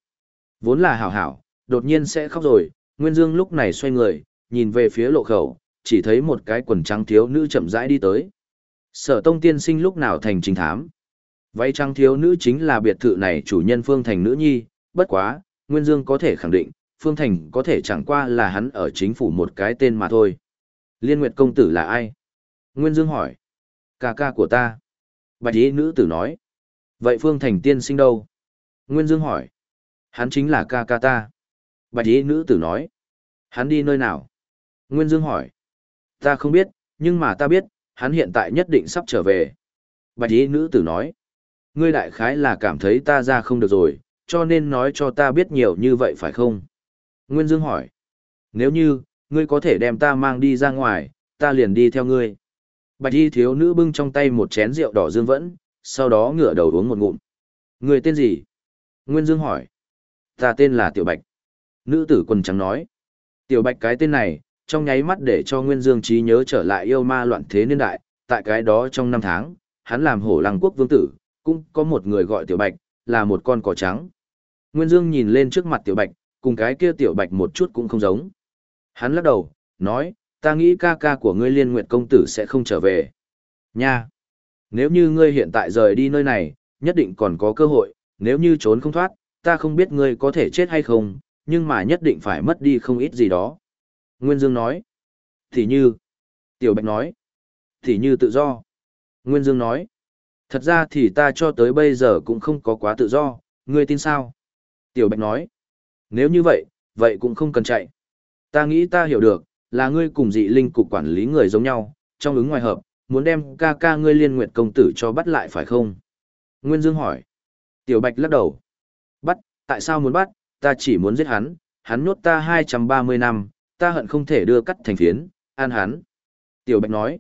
Vốn là hảo hảo, đột nhiên sẽ khóc rồi, Nguyên Dương lúc này xoay người, nhìn về phía lộ khẩu, chỉ thấy một cái quần trắng thiếu nữ chậm rãi đi tới. Sở tông tiên sinh lúc nào thành chính thám. Váy trắng thiếu nữ chính là biệt thự này chủ nhân Phương Thành nữ nhi, bất quá, Nguyên Dương có thể khẳng định, Phương Thành có thể chẳng qua là hắn ở chính phủ một cái tên mà thôi. Liên Nguyệt công tử là ai? Nguyên Dương hỏi. Ca ca của ta. Bạch ý nữ tử nói. Vậy Phương Thành tiên sinh đâu? Nguyên Dương hỏi. Hắn chính là ca ca ta. Bạch ý nữ tử nói. Hắn đi nơi nào? Nguyên Dương hỏi. Ta không biết, nhưng mà ta biết, hắn hiện tại nhất định sắp trở về. Bạch ý nữ tử nói. Ngươi đại khái là cảm thấy ta ra không được rồi, cho nên nói cho ta biết nhiều như vậy phải không? Nguyên Dương hỏi. Nếu như, ngươi có thể đem ta mang đi ra ngoài, ta liền đi theo ngươi. Bạch y thiếu nữ bưng trong tay một chén rượu đỏ dương vẫn, sau đó ngửa đầu uống một ngụm. Người tên gì? Nguyên Dương hỏi. Ta tên là Tiểu Bạch. Nữ tử quần trắng nói. Tiểu Bạch cái tên này, trong nháy mắt để cho Nguyên Dương trí nhớ trở lại yêu ma loạn thế niên đại, tại cái đó trong năm tháng, hắn làm hổ lăng quốc vương tử, cũng có một người gọi Tiểu Bạch, là một con cỏ trắng. Nguyên Dương nhìn lên trước mặt Tiểu Bạch, cùng cái kia Tiểu Bạch một chút cũng không giống. Hắn lắc đầu, nói, ta nghĩ ca ca của ngươi liên nguyệt công tử sẽ không trở về. Nha! Nếu như ngươi hiện tại rời đi nơi này, nhất định còn có cơ hội, nếu như trốn không thoát, ta không biết ngươi có thể chết hay không, nhưng mà nhất định phải mất đi không ít gì đó. Nguyên Dương nói. Thì như. Tiểu Bạch nói. Thì như tự do. Nguyên Dương nói. Thật ra thì ta cho tới bây giờ cũng không có quá tự do, ngươi tin sao? Tiểu Bạch nói. Nếu như vậy, vậy cũng không cần chạy. Ta nghĩ ta hiểu được, là ngươi cùng dị linh cục quản lý người giống nhau, trong ứng ngoài hợp, muốn đem ca ca ngươi liên Nguyệt công tử cho bắt lại phải không? Nguyên Dương hỏi. Tiểu Bạch lắc đầu. Bắt, tại sao muốn bắt, ta chỉ muốn giết hắn, hắn nhốt ta 230 năm, ta hận không thể đưa cắt thành phiến, an hắn. Tiểu Bạch nói.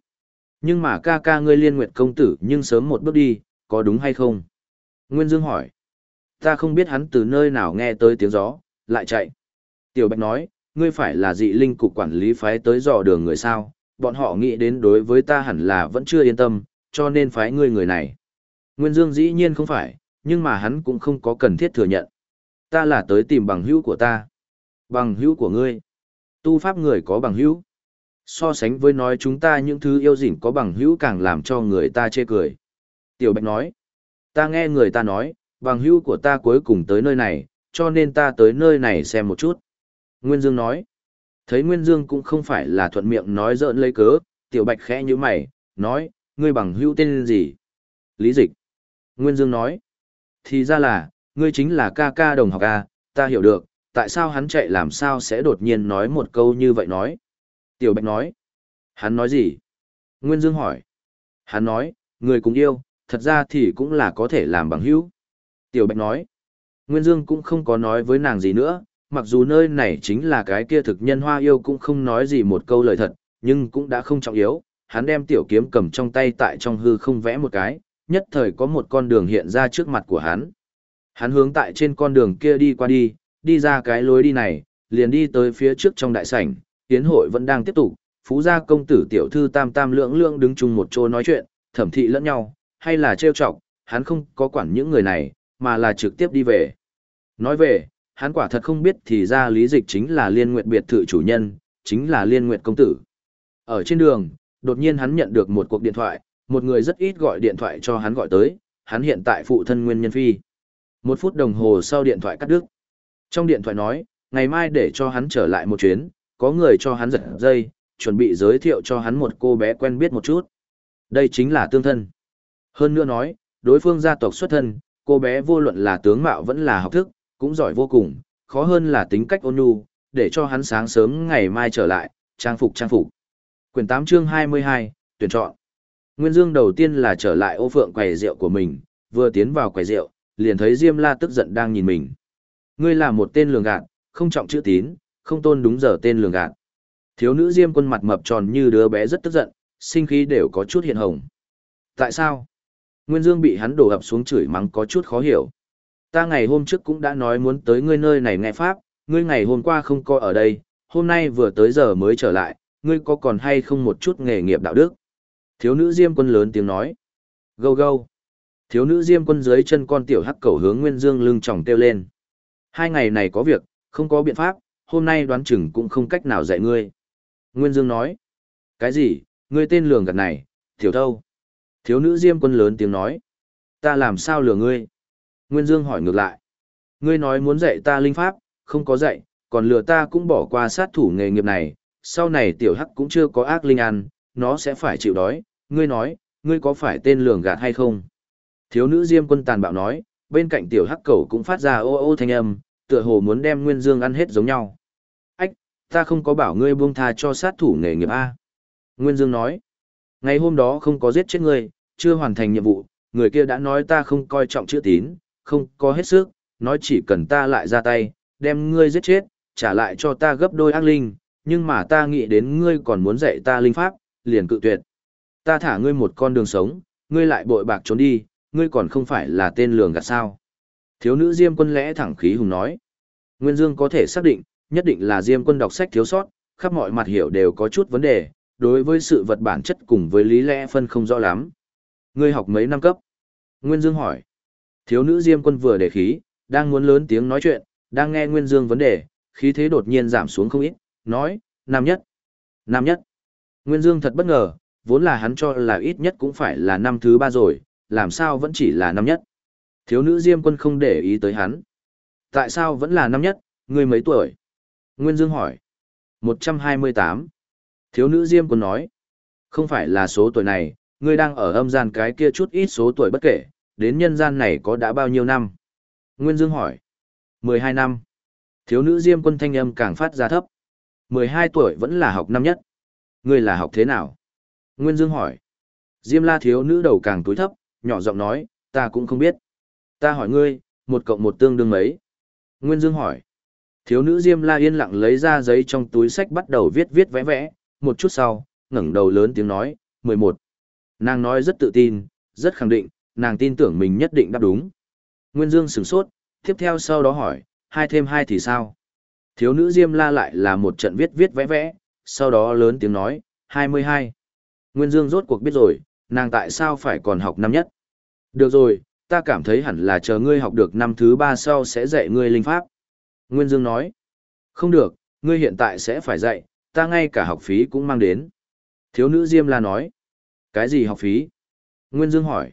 Nhưng mà ca ca ngươi liên nguyện công tử nhưng sớm một bước đi, có đúng hay không? Nguyên Dương hỏi. Ta không biết hắn từ nơi nào nghe tới tiếng gió, lại chạy. Tiểu Bạch nói, ngươi phải là dị linh cục quản lý phái tới dò đường người sao, bọn họ nghĩ đến đối với ta hẳn là vẫn chưa yên tâm, cho nên phái ngươi người này. Nguyên Dương dĩ nhiên không phải, nhưng mà hắn cũng không có cần thiết thừa nhận. Ta là tới tìm bằng hữu của ta. Bằng hữu của ngươi. Tu pháp người có bằng hữu. So sánh với nói chúng ta những thứ yêu dỉn có bằng hữu càng làm cho người ta chê cười. Tiểu Bạch nói. Ta nghe người ta nói, bằng hữu của ta cuối cùng tới nơi này, cho nên ta tới nơi này xem một chút. Nguyên Dương nói. Thấy Nguyên Dương cũng không phải là thuận miệng nói giỡn lấy cớ, Tiểu Bạch khẽ như mày, nói, ngươi bằng hữu tên gì? Lý Dịch. Nguyên Dương nói. Thì ra là, ngươi chính là ca ca đồng học A, ta hiểu được, tại sao hắn chạy làm sao sẽ đột nhiên nói một câu như vậy nói. Tiểu Bạch nói. Hắn nói gì? Nguyên Dương hỏi. Hắn nói, người cùng yêu, thật ra thì cũng là có thể làm bằng hữu. Tiểu Bạch nói. Nguyên Dương cũng không có nói với nàng gì nữa, mặc dù nơi này chính là cái kia thực nhân hoa yêu cũng không nói gì một câu lời thật, nhưng cũng đã không trọng yếu, hắn đem tiểu kiếm cầm trong tay tại trong hư không vẽ một cái, nhất thời có một con đường hiện ra trước mặt của hắn. Hắn hướng tại trên con đường kia đi qua đi, đi ra cái lối đi này, liền đi tới phía trước trong đại sảnh, tiến hội vẫn đang tiếp tục, phú gia công tử tiểu thư tam tam lượng lượng đứng chung một chỗ nói chuyện, thẩm thị lẫn nhau, hay là trêu chọc, hắn không có quản những người này, mà là trực tiếp đi về. Nói về, hắn quả thật không biết thì ra lý dịch chính là liên nguyệt biệt thự chủ nhân, chính là liên nguyệt công tử. Ở trên đường, đột nhiên hắn nhận được một cuộc điện thoại, một người rất ít gọi điện thoại cho hắn gọi tới, hắn hiện tại phụ thân nguyên nhân phi. Một phút đồng hồ sau điện thoại cắt đứt. Trong điện thoại nói, ngày mai để cho hắn trở lại một chuyến, có người cho hắn giật dây, chuẩn bị giới thiệu cho hắn một cô bé quen biết một chút. Đây chính là tương thân. Hơn nữa nói, đối phương gia tộc xuất thân, cô bé vô luận là tướng mạo vẫn là học thức, cũng giỏi vô cùng, khó hơn là tính cách ôn nhu, để cho hắn sáng sớm ngày mai trở lại, trang phục trang phục. Quyển 8 chương 22, tuyển chọn. Nguyên Dương đầu tiên là trở lại ô phượng quầy rượu của mình, vừa tiến vào quầy rượu, liền thấy Diêm La tức giận đang nhìn mình. Ngươi là một tên lường gạt, không trọng chữ tín, không tôn đúng giờ tên lường gạt. Thiếu nữ Diêm quân mặt mập tròn như đứa bé rất tức giận, sinh khí đều có chút hiện hồng. Tại sao? Nguyên Dương bị hắn đổ ập xuống chửi mắng có chút khó hiểu. Ta ngày hôm trước cũng đã nói muốn tới ngươi nơi này nghe pháp, ngươi ngày hôm qua không coi ở đây, hôm nay vừa tới giờ mới trở lại, ngươi có còn hay không một chút nghề nghiệp đạo đức? Thiếu nữ Diêm quân lớn tiếng nói. Gâu gâu. Thiếu nữ Diêm quân dưới chân con tiểu hắc cầu hướng Nguyên Dương lưng tròng kêu lên. Hai ngày này có việc, không có biện pháp, hôm nay đoán chừng cũng không cách nào dạy ngươi. Nguyên Dương nói. Cái gì, ngươi tên lường gạt này, tiểu thâu. Thiếu nữ Diêm quân lớn tiếng nói. Ta làm sao lừa ngươi? Nguyên Dương hỏi ngược lại. Ngươi nói muốn dạy ta linh pháp, không có dạy, còn lừa ta cũng bỏ qua sát thủ nghề nghiệp này, sau này tiểu hắc cũng chưa có ác linh ăn, nó sẽ phải chịu đói, ngươi nói, ngươi có phải tên lường gạt hay không? Thiếu nữ Diêm quân tàn bạo nói, bên cạnh tiểu hắc cầu cũng phát ra ô ô thanh âm, tựa hồ muốn đem Nguyên Dương ăn hết giống nhau. Ách, ta không có bảo ngươi buông tha cho sát thủ nghề nghiệp A. Nguyên Dương nói, ngày hôm đó không có giết chết ngươi, chưa hoàn thành nhiệm vụ, người kia đã nói ta không coi trọng chữ tín, không có hết sức, nói chỉ cần ta lại ra tay, đem ngươi giết chết, trả lại cho ta gấp đôi ác linh, nhưng mà ta nghĩ đến ngươi còn muốn dạy ta linh pháp, liền cự tuyệt. Ta thả ngươi một con đường sống, ngươi lại bội bạc trốn đi, ngươi còn không phải là tên lường gạt sao. Thiếu nữ Diêm quân lẽ thẳng khí hùng nói. Nguyên Dương có thể xác định, nhất định là Diêm quân đọc sách thiếu sót, khắp mọi mặt hiểu đều có chút vấn đề, đối với sự vật bản chất cùng với lý lẽ phân không rõ lắm. Ngươi học mấy năm cấp? Nguyên Dương hỏi. Thiếu nữ Diêm quân vừa để khí, đang muốn lớn tiếng nói chuyện, đang nghe Nguyên Dương vấn đề, khí thế đột nhiên giảm xuống không ít, nói, nam nhất. Nam nhất. Nguyên Dương thật bất ngờ, vốn là hắn cho là ít nhất cũng phải là năm thứ ba rồi, làm sao vẫn chỉ là năm nhất. Thiếu nữ Diêm quân không để ý tới hắn. Tại sao vẫn là năm nhất, ngươi mấy tuổi? Nguyên Dương hỏi. 128. Thiếu nữ Diêm quân nói. Không phải là số tuổi này, ngươi đang ở âm gian cái kia chút ít số tuổi bất kể, đến nhân gian này có đã bao nhiêu năm? Nguyên Dương hỏi. 12 năm. Thiếu nữ Diêm quân thanh âm càng phát ra thấp. 12 tuổi vẫn là học năm nhất. Ngươi là học thế nào? Nguyên Dương hỏi. Diêm la thiếu nữ đầu càng túi thấp, nhỏ giọng nói, ta cũng không biết. Ta hỏi ngươi, một cộng một tương đương mấy? Nguyên Dương hỏi. Thiếu nữ Diêm la yên lặng lấy ra giấy trong túi sách bắt đầu viết viết vẽ vẽ, một chút sau, ngẩng đầu lớn tiếng nói, 11. Nàng nói rất tự tin, rất khẳng định, nàng tin tưởng mình nhất định đáp đúng. Nguyên Dương sửng sốt, tiếp theo sau đó hỏi, hai thêm hai thì sao? Thiếu nữ Diêm la lại là một trận viết viết vẽ vẽ, sau đó lớn tiếng nói, 22. Nguyên Dương rốt cuộc biết rồi, nàng tại sao phải còn học năm nhất. Được rồi, ta cảm thấy hẳn là chờ ngươi học được năm thứ ba sau sẽ dạy ngươi linh pháp. Nguyên Dương nói, không được, ngươi hiện tại sẽ phải dạy, ta ngay cả học phí cũng mang đến. Thiếu nữ Diêm La nói, cái gì học phí? Nguyên Dương hỏi.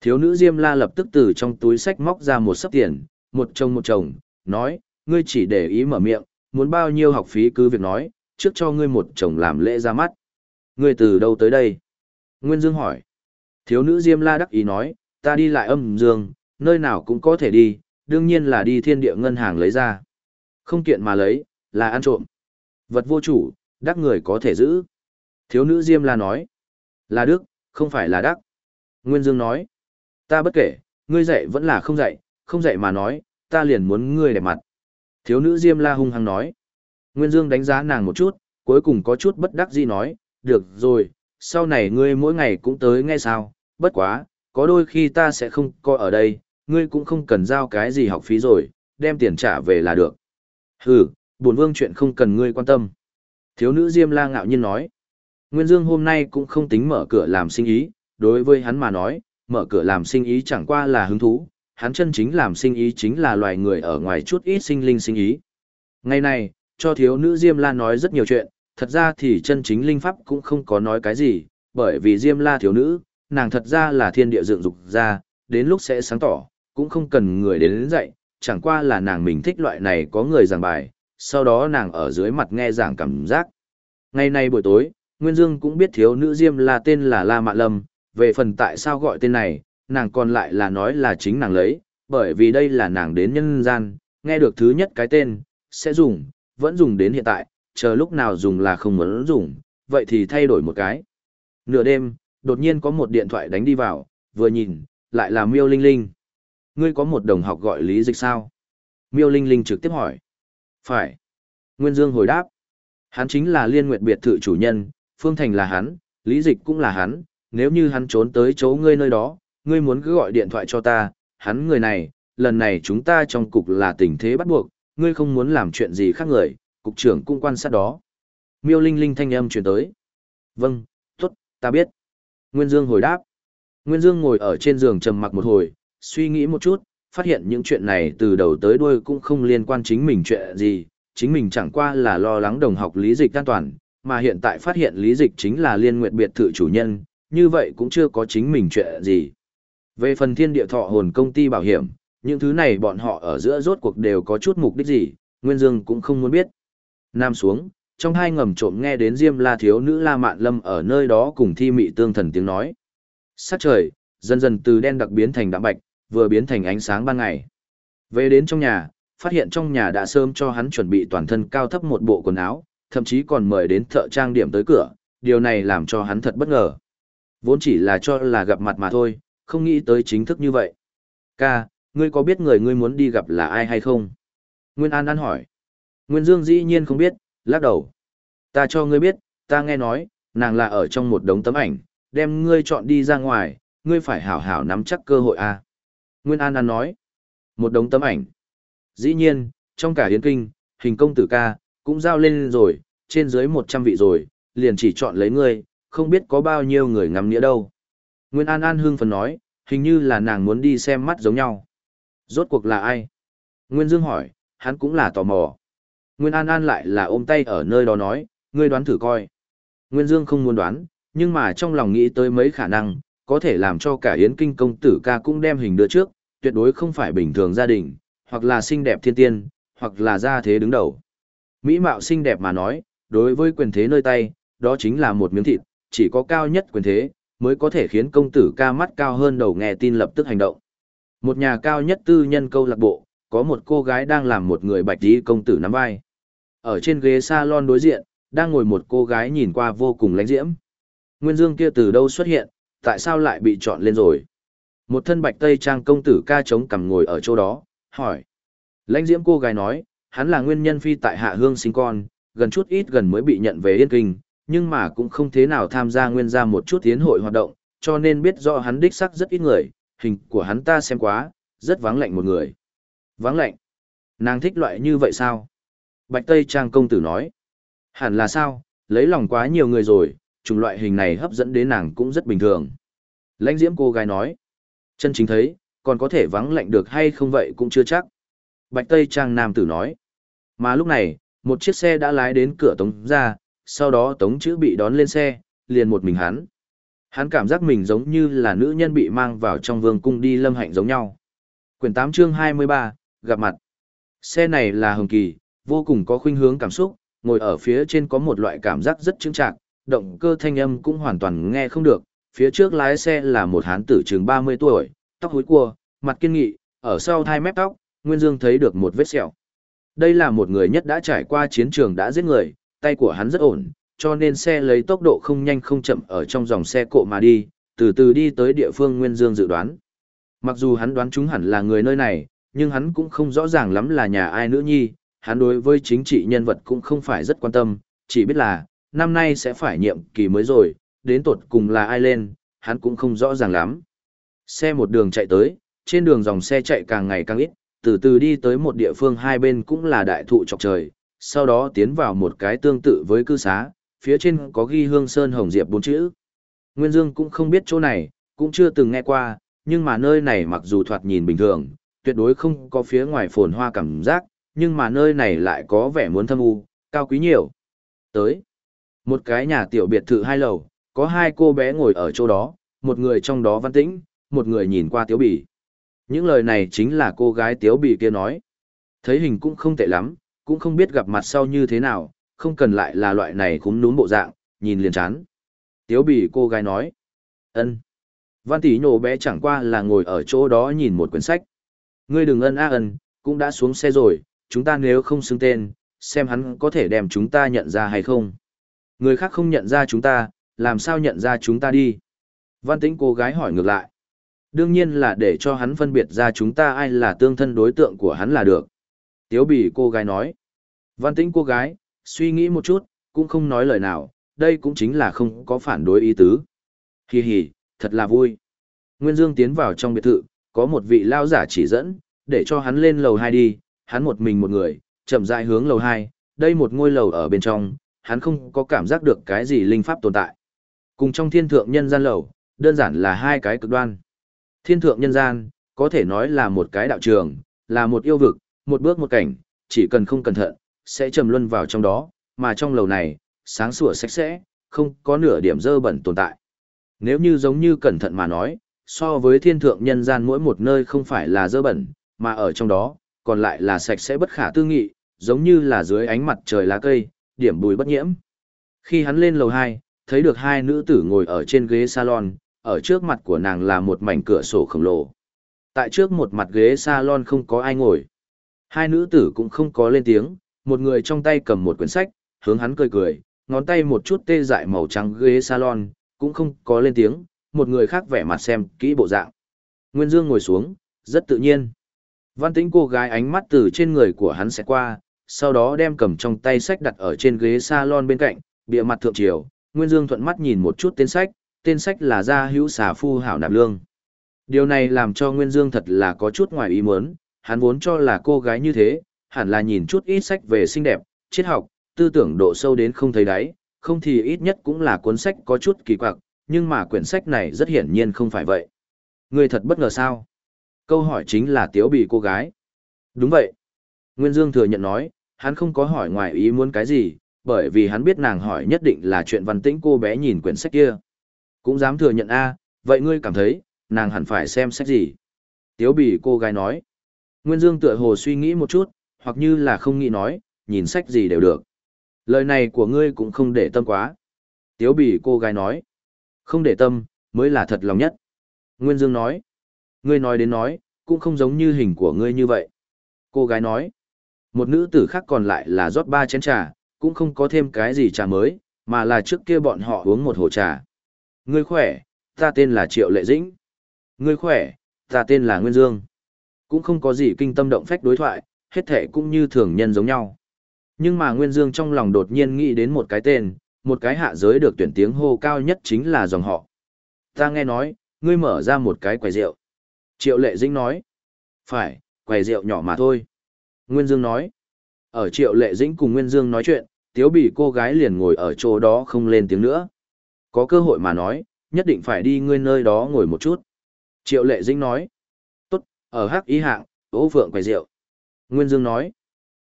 Thiếu nữ Diêm La lập tức từ trong túi sách móc ra một sấp tiền, một chồng một chồng, nói, ngươi chỉ để ý mở miệng, muốn bao nhiêu học phí cứ việc nói, trước cho ngươi một chồng làm lễ ra mắt. Ngươi từ đâu tới đây? Nguyên Dương hỏi. Thiếu nữ Diêm La đắc ý nói, ta đi lại âm dương, nơi nào cũng có thể đi, đương nhiên là đi thiên địa ngân hàng lấy ra. Không kiện mà lấy, là ăn trộm. Vật vô chủ, đắc người có thể giữ. Thiếu nữ Diêm La nói. Là đức, không phải là đắc. Nguyên Dương nói. Ta bất kể, ngươi dạy vẫn là không dạy, không dạy mà nói, ta liền muốn ngươi đẹp mặt. Thiếu nữ Diêm La hung hăng nói. Nguyên Dương đánh giá nàng một chút, cuối cùng có chút bất đắc dĩ nói, được rồi, sau này ngươi mỗi ngày cũng tới nghe sao, bất quá, có đôi khi ta sẽ không coi ở đây, ngươi cũng không cần giao cái gì học phí rồi, đem tiền trả về là được. Hừ, buồn vương chuyện không cần ngươi quan tâm. Thiếu nữ Diêm La ngạo nhiên nói. Nguyên Dương hôm nay cũng không tính mở cửa làm sinh ý, đối với hắn mà nói, mở cửa làm sinh ý chẳng qua là hứng thú, hắn chân chính làm sinh ý chính là loài người ở ngoài chút ít sinh linh sinh ý. Ngày này, cho thiếu nữ Diêm La nói rất nhiều chuyện, thật ra thì chân chính linh pháp cũng không có nói cái gì, bởi vì Diêm La thiếu nữ, nàng thật ra là thiên địa dựng dục ra, đến lúc sẽ sáng tỏ, cũng không cần người đến, đến dạy, chẳng qua là nàng mình thích loại này có người giảng bài, sau đó nàng ở dưới mặt nghe giảng cảm giác. Ngày nay buổi tối, Nguyên Dương cũng biết thiếu nữ Diêm là tên là La Mạ Lâm, về phần tại sao gọi tên này, nàng còn lại là nói là chính nàng lấy, bởi vì đây là nàng đến nhân gian, nghe được thứ nhất cái tên, sẽ dùng, vẫn dùng đến hiện tại, chờ lúc nào dùng là không muốn dùng, vậy thì thay đổi một cái. Nửa đêm, đột nhiên có một điện thoại đánh đi vào, vừa nhìn, lại là Miêu Linh Linh. Ngươi có một đồng học gọi Lý Dịch sao? Miêu Linh Linh trực tiếp hỏi. Phải. Nguyên Dương hồi đáp. Hắn chính là liên nguyệt biệt thự chủ nhân, Phương Thành là hắn, Lý Dịch cũng là hắn, nếu như hắn trốn tới chỗ ngươi nơi đó, ngươi muốn cứ gọi điện thoại cho ta, hắn người này, lần này chúng ta trong cục là tình thế bắt buộc, ngươi không muốn làm chuyện gì khác người, cục trưởng cũng quan sát đó. Miêu Linh Linh thanh âm truyền tới. Vâng, tốt, ta biết. Nguyên Dương hồi đáp. Nguyên Dương ngồi ở trên giường trầm mặc một hồi, suy nghĩ một chút, phát hiện những chuyện này từ đầu tới đuôi cũng không liên quan chính mình chuyện gì, chính mình chẳng qua là lo lắng đồng học lý dịch an toàn, mà hiện tại phát hiện lý dịch chính là liên nguyện biệt thự chủ nhân, như vậy cũng chưa có chính mình chuyện gì. Về phần thiên địa thọ hồn công ty bảo hiểm, những thứ này bọn họ ở giữa rốt cuộc đều có chút mục đích gì, Nguyên Dương cũng không muốn biết. Nam xuống, trong hai ngầm trộm nghe đến Diêm La thiếu nữ La Mạn Lâm ở nơi đó cùng thi mị tương thần tiếng nói. Sát trời, dần dần từ đen đặc biến thành đạm bạch, vừa biến thành ánh sáng ban ngày. Về đến trong nhà, phát hiện trong nhà đã sớm cho hắn chuẩn bị toàn thân cao thấp một bộ quần áo, thậm chí còn mời đến thợ trang điểm tới cửa, điều này làm cho hắn thật bất ngờ. Vốn chỉ là cho là gặp mặt mà thôi, không nghĩ tới chính thức như vậy. Ca, ngươi có biết người ngươi muốn đi gặp là ai hay không? Nguyên An An hỏi. Nguyên Dương dĩ nhiên không biết, lắc đầu. Ta cho ngươi biết, ta nghe nói, nàng là ở trong một đống tấm ảnh, đem ngươi chọn đi ra ngoài, ngươi phải hảo hảo nắm chắc cơ hội a. À. Nguyên An An nói. Một đống tấm ảnh. Dĩ nhiên, trong cả hiến kinh, hình công tử ca, cũng giao lên rồi, trên dưới 100 vị rồi, liền chỉ chọn lấy ngươi, không biết có bao nhiêu người ngắm nghĩa đâu. Nguyên An An hương phần nói, hình như là nàng muốn đi xem mắt giống nhau. Rốt cuộc là ai? Nguyên Dương hỏi, hắn cũng là tò mò. Nguyên An An lại là ôm tay ở nơi đó nói, ngươi đoán thử coi. Nguyên Dương không muốn đoán, nhưng mà trong lòng nghĩ tới mấy khả năng, có thể làm cho cả Yến Kinh công tử ca cũng đem hình đưa trước, tuyệt đối không phải bình thường gia đình, hoặc là xinh đẹp thiên tiên, hoặc là gia thế đứng đầu. Mỹ mạo xinh đẹp mà nói, đối với quyền thế nơi tay, đó chính là một miếng thịt, chỉ có cao nhất quyền thế, mới có thể khiến công tử ca mắt cao hơn đầu nghe tin lập tức hành động. Một nhà cao nhất tư nhân câu lạc bộ, có một cô gái đang làm một người bạch đi công tử nắm vai. Ở trên ghế salon đối diện, đang ngồi một cô gái nhìn qua vô cùng lánh diễm. Nguyên Dương kia từ đâu xuất hiện, tại sao lại bị chọn lên rồi? Một thân bạch tây trang công tử ca trống cằm ngồi ở chỗ đó, hỏi. Lãnh diễm cô gái nói, hắn là nguyên nhân phi tại hạ hương sinh con, gần chút ít gần mới bị nhận về yên kinh, nhưng mà cũng không thế nào tham gia nguyên gia một chút tiến hội hoạt động, cho nên biết rõ hắn đích sắc rất ít người, hình của hắn ta xem quá, rất vắng lạnh một người. Vắng lạnh? Nàng thích loại như vậy sao? Bạch Tây Trang công tử nói. Hẳn là sao, lấy lòng quá nhiều người rồi, chủng loại hình này hấp dẫn đến nàng cũng rất bình thường. Lãnh diễm cô gái nói. Chân chính thấy, còn có thể vắng lạnh được hay không vậy cũng chưa chắc. Bạch Tây Trang nam tử nói. Mà lúc này, một chiếc xe đã lái đến cửa tống ra, sau đó tống chữ bị đón lên xe, liền một mình hắn. Hắn cảm giác mình giống như là nữ nhân bị mang vào trong vương cung đi lâm hạnh giống nhau. Quyển 8 chương 23, gặp mặt. Xe này là hồng kỳ, vô cùng có khuynh hướng cảm xúc, ngồi ở phía trên có một loại cảm giác rất trưng trạng, động cơ thanh âm cũng hoàn toàn nghe không được. Phía trước lái xe là một hán tử chừng 30 tuổi, tóc húi cua, mặt kiên nghị, ở sau hai mép tóc, Nguyên Dương thấy được một vết sẹo. Đây là một người nhất đã trải qua chiến trường đã giết người, tay của hắn rất ổn, cho nên xe lấy tốc độ không nhanh không chậm ở trong dòng xe cộ mà đi, từ từ đi tới địa phương Nguyên Dương dự đoán. Mặc dù hắn đoán chúng hẳn là người nơi này, nhưng hắn cũng không rõ ràng lắm là nhà ai nữ nhi, hắn đối với chính trị nhân vật cũng không phải rất quan tâm, chỉ biết là, năm nay sẽ phải nhiệm kỳ mới rồi, đến tột cùng là ai lên, hắn cũng không rõ ràng lắm. Xe một đường chạy tới, trên đường dòng xe chạy càng ngày càng ít, từ từ đi tới một địa phương hai bên cũng là đại thụ chọc trời, sau đó tiến vào một cái tương tự với cư xá, phía trên có ghi hương sơn hồng diệp bốn chữ. Nguyên Dương cũng không biết chỗ này, cũng chưa từng nghe qua, nhưng mà nơi này mặc dù thoạt nhìn bình thường, tuyệt đối không có phía ngoài phồn hoa cảm giác, nhưng mà nơi này lại có vẻ muốn thâm u, cao quý nhiều. Tới, một cái nhà tiểu biệt thự hai lầu, có hai cô bé ngồi ở chỗ đó, một người trong đó văn tĩnh, một người nhìn qua tiếu bỉ. Những lời này chính là cô gái tiếu bỉ kia nói. Thấy hình cũng không tệ lắm, cũng không biết gặp mặt sau như thế nào, không cần lại là loại này cũng núm bộ dạng, nhìn liền chán. Tiếu bỉ cô gái nói. ân Văn tỷ nhổ bé chẳng qua là ngồi ở chỗ đó nhìn một quyển sách. Ngươi đừng ân a ân, cũng đã xuống xe rồi, chúng ta nếu không xưng tên, xem hắn có thể đem chúng ta nhận ra hay không. Người khác không nhận ra chúng ta, làm sao nhận ra chúng ta đi? Văn tĩnh cô gái hỏi ngược lại. Đương nhiên là để cho hắn phân biệt ra chúng ta ai là tương thân đối tượng của hắn là được. Tiếu bỉ cô gái nói. Văn tĩnh cô gái, suy nghĩ một chút, cũng không nói lời nào, đây cũng chính là không có phản đối ý tứ. Hì hì, thật là vui. Nguyên Dương tiến vào trong biệt thự, có một vị lao giả chỉ dẫn, để cho hắn lên lầu 2 đi, hắn một mình một người, chậm rãi hướng lầu 2, đây một ngôi lầu ở bên trong, hắn không có cảm giác được cái gì linh pháp tồn tại. Cùng trong thiên thượng nhân gian lầu, đơn giản là hai cái cực đoan. Thiên thượng nhân gian, có thể nói là một cái đạo trường, là một yêu vực, một bước một cảnh, chỉ cần không cẩn thận, sẽ trầm luân vào trong đó, mà trong lầu này, sáng sủa sạch sẽ, không có nửa điểm dơ bẩn tồn tại. Nếu như giống như cẩn thận mà nói, so với thiên thượng nhân gian mỗi một nơi không phải là dơ bẩn, mà ở trong đó, còn lại là sạch sẽ bất khả tư nghị, giống như là dưới ánh mặt trời lá cây, điểm bùi bất nhiễm. Khi hắn lên lầu 2, thấy được hai nữ tử ngồi ở trên ghế salon, ở trước mặt của nàng là một mảnh cửa sổ khổng lồ. Tại trước một mặt ghế salon không có ai ngồi. Hai nữ tử cũng không có lên tiếng, một người trong tay cầm một quyển sách, hướng hắn cười cười, ngón tay một chút tê dại màu trắng ghế salon, cũng không có lên tiếng, một người khác vẻ mặt xem kỹ bộ dạng. Nguyên Dương ngồi xuống, rất tự nhiên. Văn tĩnh cô gái ánh mắt từ trên người của hắn sẽ qua, sau đó đem cầm trong tay sách đặt ở trên ghế salon bên cạnh, bịa mặt thượng triều. Nguyên Dương thuận mắt nhìn một chút tên sách, tên sách là Gia Hữu Xà Phu Hảo Nạp Lương. Điều này làm cho Nguyên Dương thật là có chút ngoài ý muốn, hắn vốn cho là cô gái như thế, hẳn là nhìn chút ít sách về xinh đẹp, triết học, tư tưởng độ sâu đến không thấy đáy, không thì ít nhất cũng là cuốn sách có chút kỳ quặc, nhưng mà quyển sách này rất hiển nhiên không phải vậy. Người thật bất ngờ sao? Câu hỏi chính là tiếu bị cô gái. Đúng vậy. Nguyên Dương thừa nhận nói, hắn không có hỏi ngoài ý muốn cái gì, bởi vì hắn biết nàng hỏi nhất định là chuyện văn tĩnh cô bé nhìn quyển sách kia. Cũng dám thừa nhận a à, vậy ngươi cảm thấy, nàng hẳn phải xem sách gì? Tiếu bỉ cô gái nói. Nguyên Dương tựa hồ suy nghĩ một chút, hoặc như là không nghĩ nói, nhìn sách gì đều được. Lời này của ngươi cũng không để tâm quá. Tiếu bỉ cô gái nói. Không để tâm, mới là thật lòng nhất. Nguyên Dương nói. Ngươi nói đến nói, cũng không giống như hình của ngươi như vậy. Cô gái nói. Một nữ tử khác còn lại là rót ba chén trà, cũng không có thêm cái gì trà mới, mà là trước kia bọn họ uống một hồ trà. Ngươi khỏe, ta tên là Triệu Lệ Dĩnh. Ngươi khỏe, ta tên là Nguyên Dương. Cũng không có gì kinh tâm động phách đối thoại, hết thể cũng như thường nhân giống nhau. Nhưng mà Nguyên Dương trong lòng đột nhiên nghĩ đến một cái tên, một cái hạ giới được tuyển tiếng hô cao nhất chính là dòng họ. Ta nghe nói, ngươi mở ra một cái quầy rượu. Triệu Lệ Dĩnh nói. Phải, quầy rượu nhỏ mà thôi. Nguyên Dương nói. Ở Triệu Lệ Dĩnh cùng Nguyên Dương nói chuyện, Tiếu Bỉ cô gái liền ngồi ở chỗ đó không lên tiếng nữa. Có cơ hội mà nói, nhất định phải đi ngươi nơi đó ngồi một chút. Triệu Lệ Dĩnh nói. Tốt, ở hắc ý hạng, ố vượng quầy rượu. Nguyên Dương nói.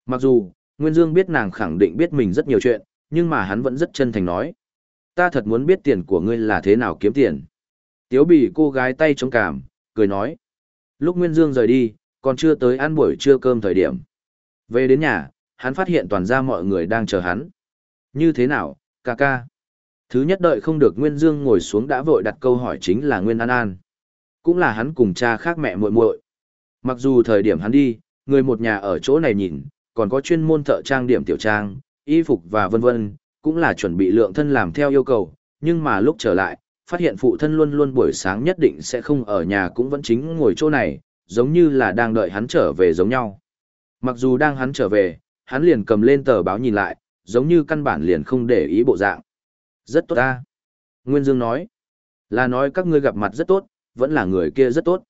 Mặc dù, Nguyên Dương biết nàng khẳng định biết mình rất nhiều chuyện, nhưng mà hắn vẫn rất chân thành nói. Ta thật muốn biết tiền của ngươi là thế nào kiếm tiền. Tiếu Bỉ cô gái tay chống cảm, cười nói. Lúc Nguyên Dương rời đi, còn chưa tới ăn buổi trưa cơm thời điểm. Về đến nhà, hắn phát hiện toàn ra mọi người đang chờ hắn. Như thế nào, ca ca? Thứ nhất đợi không được Nguyên Dương ngồi xuống đã vội đặt câu hỏi chính là Nguyên An An. Cũng là hắn cùng cha khác mẹ muội muội. Mặc dù thời điểm hắn đi, người một nhà ở chỗ này nhìn, còn có chuyên môn thợ trang điểm tiểu trang, y phục và vân vân, cũng là chuẩn bị lượng thân làm theo yêu cầu, nhưng mà lúc trở lại, phát hiện phụ thân luôn luôn buổi sáng nhất định sẽ không ở nhà cũng vẫn chính ngồi chỗ này, giống như là đang đợi hắn trở về giống nhau. Mặc dù đang hắn trở về, hắn liền cầm lên tờ báo nhìn lại, giống như căn bản liền không để ý bộ dạng. Rất tốt ta. Nguyên Dương nói. Là nói các ngươi gặp mặt rất tốt, vẫn là người kia rất tốt.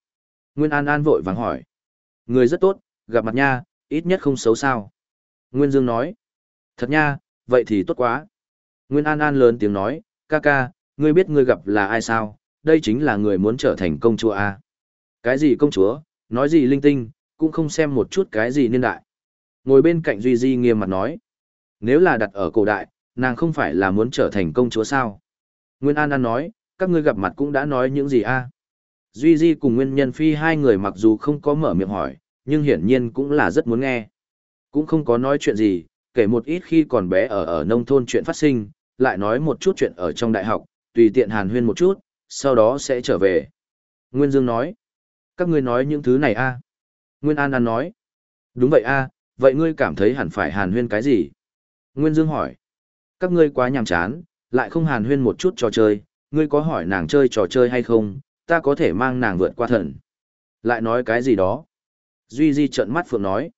Nguyên An An vội vàng hỏi. Người rất tốt, gặp mặt nha, ít nhất không xấu sao. Nguyên Dương nói. Thật nha, vậy thì tốt quá. Nguyên An An lớn tiếng nói, ca ca, ngươi biết ngươi gặp là ai sao, đây chính là người muốn trở thành công chúa A. Cái gì công chúa, nói gì linh tinh, cũng không xem một chút cái gì niên đại. Ngồi bên cạnh Duy Di nghiêm mặt nói, nếu là đặt ở cổ đại, nàng không phải là muốn trở thành công chúa sao. Nguyên An An nói, các ngươi gặp mặt cũng đã nói những gì a? Duy Di cùng Nguyên Nhân Phi hai người mặc dù không có mở miệng hỏi, nhưng hiển nhiên cũng là rất muốn nghe. Cũng không có nói chuyện gì, kể một ít khi còn bé ở ở nông thôn chuyện phát sinh, lại nói một chút chuyện ở trong đại học, tùy tiện hàn huyên một chút, sau đó sẽ trở về. Nguyên Dương nói, các ngươi nói những thứ này a Nguyên An An nói, đúng vậy a vậy ngươi cảm thấy hẳn phải hàn huyên cái gì? Nguyên Dương hỏi, các ngươi quá nhàm chán, lại không hàn huyên một chút trò chơi, ngươi có hỏi nàng chơi trò chơi hay không, ta có thể mang nàng vượt qua thần. Lại nói cái gì đó? Duy Di trợn mắt phượng nói.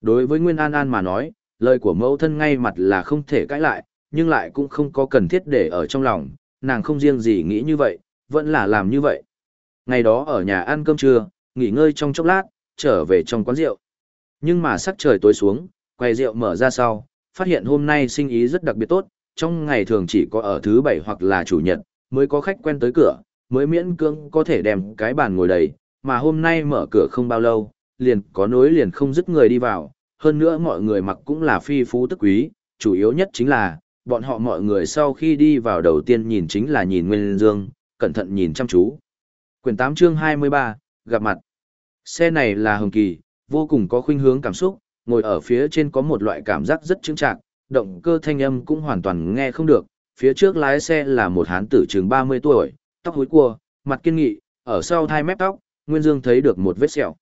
Đối với Nguyên An An mà nói, lời của mẫu thân ngay mặt là không thể cãi lại, nhưng lại cũng không có cần thiết để ở trong lòng, nàng không riêng gì nghĩ như vậy, vẫn là làm như vậy. Ngày đó ở nhà ăn cơm trưa, nghỉ ngơi trong chốc lát, trở về trong quán rượu. Nhưng mà sắc trời tối xuống, quầy rượu mở ra sau, phát hiện hôm nay sinh ý rất đặc biệt tốt, trong ngày thường chỉ có ở thứ bảy hoặc là chủ nhật, mới có khách quen tới cửa, mới miễn cưỡng có thể đem cái bàn ngồi đầy, mà hôm nay mở cửa không bao lâu, liền có nối liền không dứt người đi vào, hơn nữa mọi người mặc cũng là phi phú tức quý, chủ yếu nhất chính là, bọn họ mọi người sau khi đi vào đầu tiên nhìn chính là nhìn Nguyên Dương, cẩn thận nhìn chăm chú. Quyển 8 chương 23, gặp mặt. Xe này là hồng kỳ, vô cùng có khuynh hướng cảm xúc, ngồi ở phía trên có một loại cảm giác rất chứng trạng, động cơ thanh âm cũng hoàn toàn nghe không được. Phía trước lái xe là một hán tử chừng 30 tuổi, tóc hối cua, mặt kiên nghị, ở sau thai mép tóc, Nguyên Dương thấy được một vết sẹo.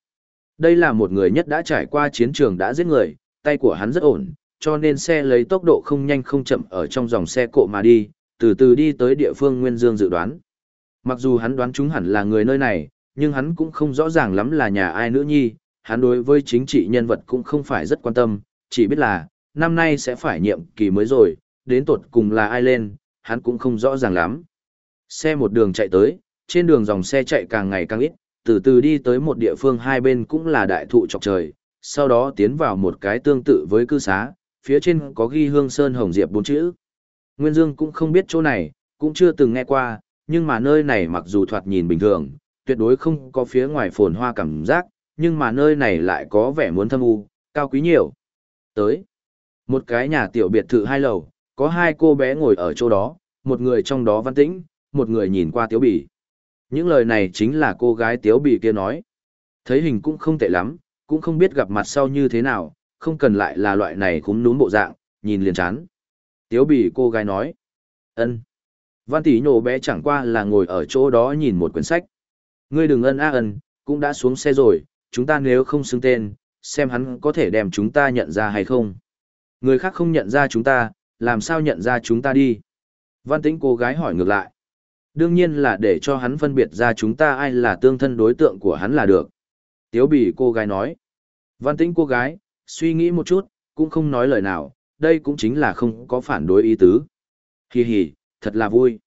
Đây là một người nhất đã trải qua chiến trường đã giết người, tay của hắn rất ổn, cho nên xe lấy tốc độ không nhanh không chậm ở trong dòng xe cộ mà đi, từ từ đi tới địa phương Nguyên Dương dự đoán. Mặc dù hắn đoán chúng hẳn là người nơi này, nhưng hắn cũng không rõ ràng lắm là nhà ai nữ nhi, hắn đối với chính trị nhân vật cũng không phải rất quan tâm, chỉ biết là, năm nay sẽ phải nhiệm kỳ mới rồi, đến tột cùng là ai lên, hắn cũng không rõ ràng lắm. Xe một đường chạy tới, trên đường dòng xe chạy càng ngày càng ít, từ từ đi tới một địa phương hai bên cũng là đại thụ chọc trời, sau đó tiến vào một cái tương tự với cư xá, phía trên có ghi hương sơn hồng diệp bốn chữ. Nguyên Dương cũng không biết chỗ này, cũng chưa từng nghe qua, nhưng mà nơi này mặc dù thoạt nhìn bình thường, tuyệt đối không có phía ngoài phồn hoa cảm giác, nhưng mà nơi này lại có vẻ muốn thâm u, cao quý nhiều. Tới, một cái nhà tiểu biệt thự hai lầu, có hai cô bé ngồi ở chỗ đó, một người trong đó văn tĩnh, một người nhìn qua tiếu bỉ. Những lời này chính là cô gái tiếu bỉ kia nói. Thấy hình cũng không tệ lắm, cũng không biết gặp mặt sau như thế nào, không cần lại là loại này khúm núm bộ dạng, nhìn liền chán. Tiếu bỉ cô gái nói. ân Văn tỷ nhổ bé chẳng qua là ngồi ở chỗ đó nhìn một quyển sách. Ngươi đừng ân a ân, cũng đã xuống xe rồi, chúng ta nếu không xưng tên, xem hắn có thể đem chúng ta nhận ra hay không. Người khác không nhận ra chúng ta, làm sao nhận ra chúng ta đi? Văn tĩnh cô gái hỏi ngược lại. Đương nhiên là để cho hắn phân biệt ra chúng ta ai là tương thân đối tượng của hắn là được. Tiếu bỉ cô gái nói. Văn tĩnh cô gái, suy nghĩ một chút, cũng không nói lời nào, đây cũng chính là không có phản đối ý tứ. Hì hì, thật là vui.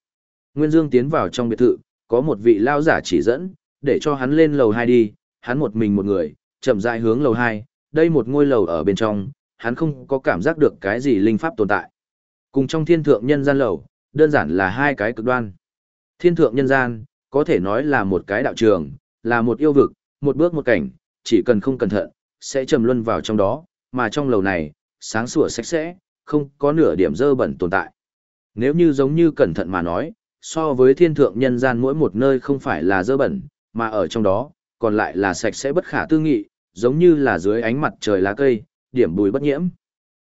Nguyên Dương tiến vào trong biệt thự, có một vị lao giả chỉ dẫn, để cho hắn lên lầu 2 đi, hắn một mình một người, chậm rãi hướng lầu 2, đây một ngôi lầu ở bên trong, hắn không có cảm giác được cái gì linh pháp tồn tại. Cùng trong thiên thượng nhân gian lầu, đơn giản là hai cái cực đoan. Thiên thượng nhân gian, có thể nói là một cái đạo trường, là một yêu vực, một bước một cảnh, chỉ cần không cẩn thận, sẽ trầm luân vào trong đó, mà trong lầu này, sáng sủa sạch sẽ, không có nửa điểm dơ bẩn tồn tại. Nếu như giống như cẩn thận mà nói, so với thiên thượng nhân gian mỗi một nơi không phải là dơ bẩn, mà ở trong đó, còn lại là sạch sẽ bất khả tư nghị, giống như là dưới ánh mặt trời lá cây, điểm bùi bất nhiễm.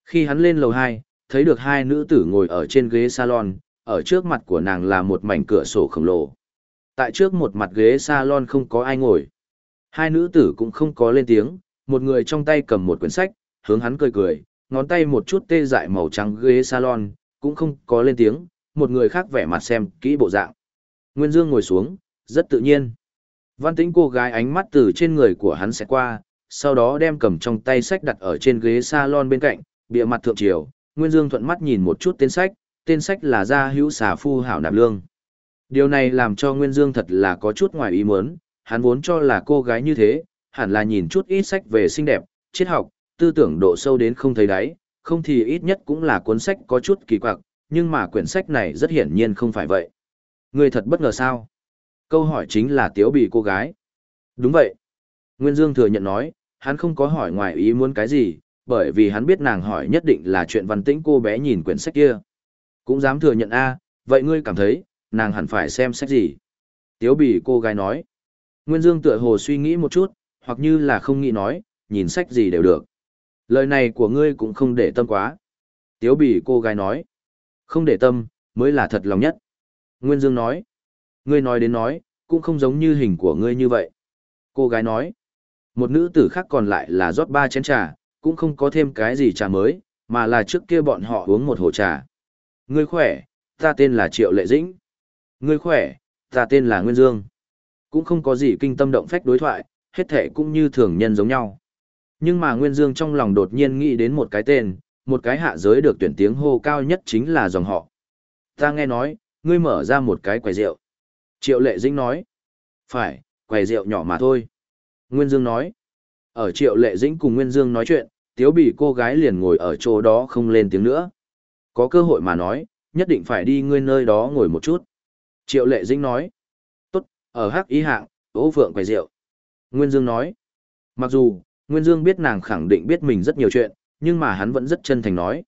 Khi hắn lên lầu 2, thấy được hai nữ tử ngồi ở trên ghế salon, ở trước mặt của nàng là một mảnh cửa sổ khổng lồ. Tại trước một mặt ghế salon không có ai ngồi. Hai nữ tử cũng không có lên tiếng, một người trong tay cầm một quyển sách, hướng hắn cười cười, ngón tay một chút tê dại màu trắng ghế salon, cũng không có lên tiếng, một người khác vẻ mặt xem kỹ bộ dạng. Nguyên Dương ngồi xuống, rất tự nhiên. Văn tĩnh cô gái ánh mắt từ trên người của hắn sẽ qua, sau đó đem cầm trong tay sách đặt ở trên ghế salon bên cạnh, bịa mặt thượng triều. Nguyên Dương thuận mắt nhìn một chút tên sách, tên sách là Gia Hữu Xà Phu Hảo Nạp Lương. Điều này làm cho Nguyên Dương thật là có chút ngoài ý muốn, hắn vốn cho là cô gái như thế, hẳn là nhìn chút ít sách về xinh đẹp, triết học, tư tưởng độ sâu đến không thấy đáy, không thì ít nhất cũng là cuốn sách có chút kỳ quặc, nhưng mà quyển sách này rất hiển nhiên không phải vậy. Người thật bất ngờ sao? Câu hỏi chính là tiếu bị cô gái. Đúng vậy. Nguyên Dương thừa nhận nói, hắn không có hỏi ngoài ý muốn cái gì, bởi vì hắn biết nàng hỏi nhất định là chuyện văn tĩnh cô bé nhìn quyển sách kia. Cũng dám thừa nhận a vậy ngươi cảm thấy, nàng hẳn phải xem sách gì? Tiếu bị cô gái nói. Nguyên Dương tựa hồ suy nghĩ một chút, hoặc như là không nghĩ nói, nhìn sách gì đều được. Lời này của ngươi cũng không để tâm quá. Tiếu bỉ cô gái nói. Không để tâm, mới là thật lòng nhất. Nguyên Dương nói. Ngươi nói đến nói, cũng không giống như hình của ngươi như vậy. Cô gái nói. Một nữ tử khác còn lại là rót ba chén trà, cũng không có thêm cái gì trà mới, mà là trước kia bọn họ uống một hồ trà. Ngươi khỏe, ta tên là Triệu Lệ Dĩnh. Ngươi khỏe, ta tên là Nguyên Dương. Cũng không có gì kinh tâm động phách đối thoại, hết thệ cũng như thường nhân giống nhau. Nhưng mà Nguyên Dương trong lòng đột nhiên nghĩ đến một cái tên, một cái hạ giới được tuyển tiếng hô cao nhất chính là dòng họ. Ta nghe nói, ngươi mở ra một cái quầy rượu. Triệu Lệ Dĩnh nói. Phải, quầy rượu nhỏ mà thôi. Nguyên Dương nói. Ở Triệu Lệ Dĩnh cùng Nguyên Dương nói chuyện, tiếu bị cô gái liền ngồi ở chỗ đó không lên tiếng nữa. Có cơ hội mà nói, nhất định phải đi ngươi nơi đó ngồi một chút. Triệu Lệ Dĩnh nói. Tốt, ở hắc ý hạng, ố phượng quầy rượu. Nguyên Dương nói. Mặc dù, Nguyên Dương biết nàng khẳng định biết mình rất nhiều chuyện, nhưng mà hắn vẫn rất chân thành nói.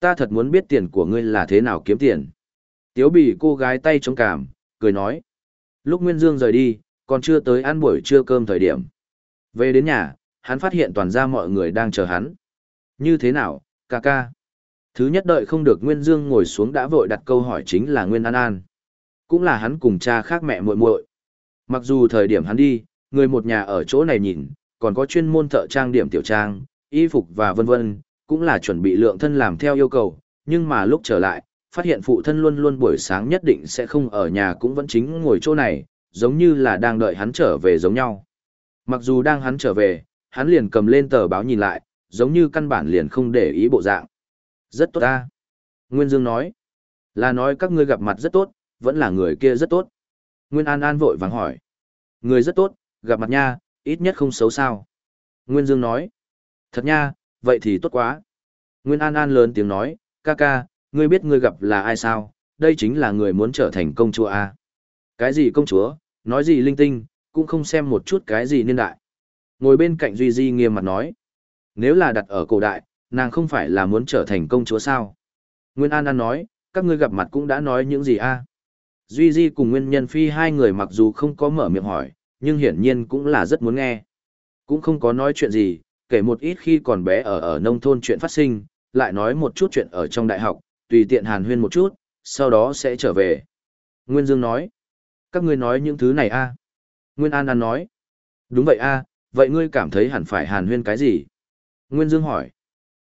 Ta thật muốn biết tiền của ngươi là thế nào kiếm tiền. Tiếu bị cô gái tay chống cảm, cười nói. Lúc Nguyên Dương rời đi, còn chưa tới ăn buổi trưa cơm thời điểm. Về đến nhà, hắn phát hiện toàn ra mọi người đang chờ hắn. Như thế nào, ca ca? Thứ nhất đợi không được Nguyên Dương ngồi xuống đã vội đặt câu hỏi chính là Nguyên An An. Cũng là hắn cùng cha khác mẹ muội muội. Mặc dù thời điểm hắn đi, người một nhà ở chỗ này nhìn, còn có chuyên môn thợ trang điểm tiểu trang, y phục và vân vân, cũng là chuẩn bị lượng thân làm theo yêu cầu, nhưng mà lúc trở lại, phát hiện phụ thân luôn luôn buổi sáng nhất định sẽ không ở nhà cũng vẫn chính ngồi chỗ này, giống như là đang đợi hắn trở về giống nhau. Mặc dù đang hắn trở về, hắn liền cầm lên tờ báo nhìn lại, giống như căn bản liền không để ý bộ dạng. Rất tốt ta. Nguyên Dương nói. Là nói các ngươi gặp mặt rất tốt, vẫn là người kia rất tốt. Nguyên An An vội vàng hỏi. Người rất tốt, gặp mặt nha, ít nhất không xấu sao. Nguyên Dương nói. Thật nha, vậy thì tốt quá. Nguyên An An lớn tiếng nói, ca ca, ngươi biết ngươi gặp là ai sao, đây chính là người muốn trở thành công chúa A. Cái gì công chúa, nói gì linh tinh, cũng không xem một chút cái gì niên đại. Ngồi bên cạnh Duy Di nghiêm mặt nói, nếu là đặt ở cổ đại, nàng không phải là muốn trở thành công chúa sao. Nguyên An An nói, các ngươi gặp mặt cũng đã nói những gì a? Duy Di cùng Nguyên Nhân Phi hai người mặc dù không có mở miệng hỏi, nhưng hiển nhiên cũng là rất muốn nghe. Cũng không có nói chuyện gì, kể một ít khi còn bé ở ở nông thôn chuyện phát sinh, lại nói một chút chuyện ở trong đại học, tùy tiện hàn huyên một chút, sau đó sẽ trở về. Nguyên Dương nói, các ngươi nói những thứ này a Nguyên An An nói, đúng vậy a vậy ngươi cảm thấy hẳn phải hàn huyên cái gì? Nguyên Dương hỏi,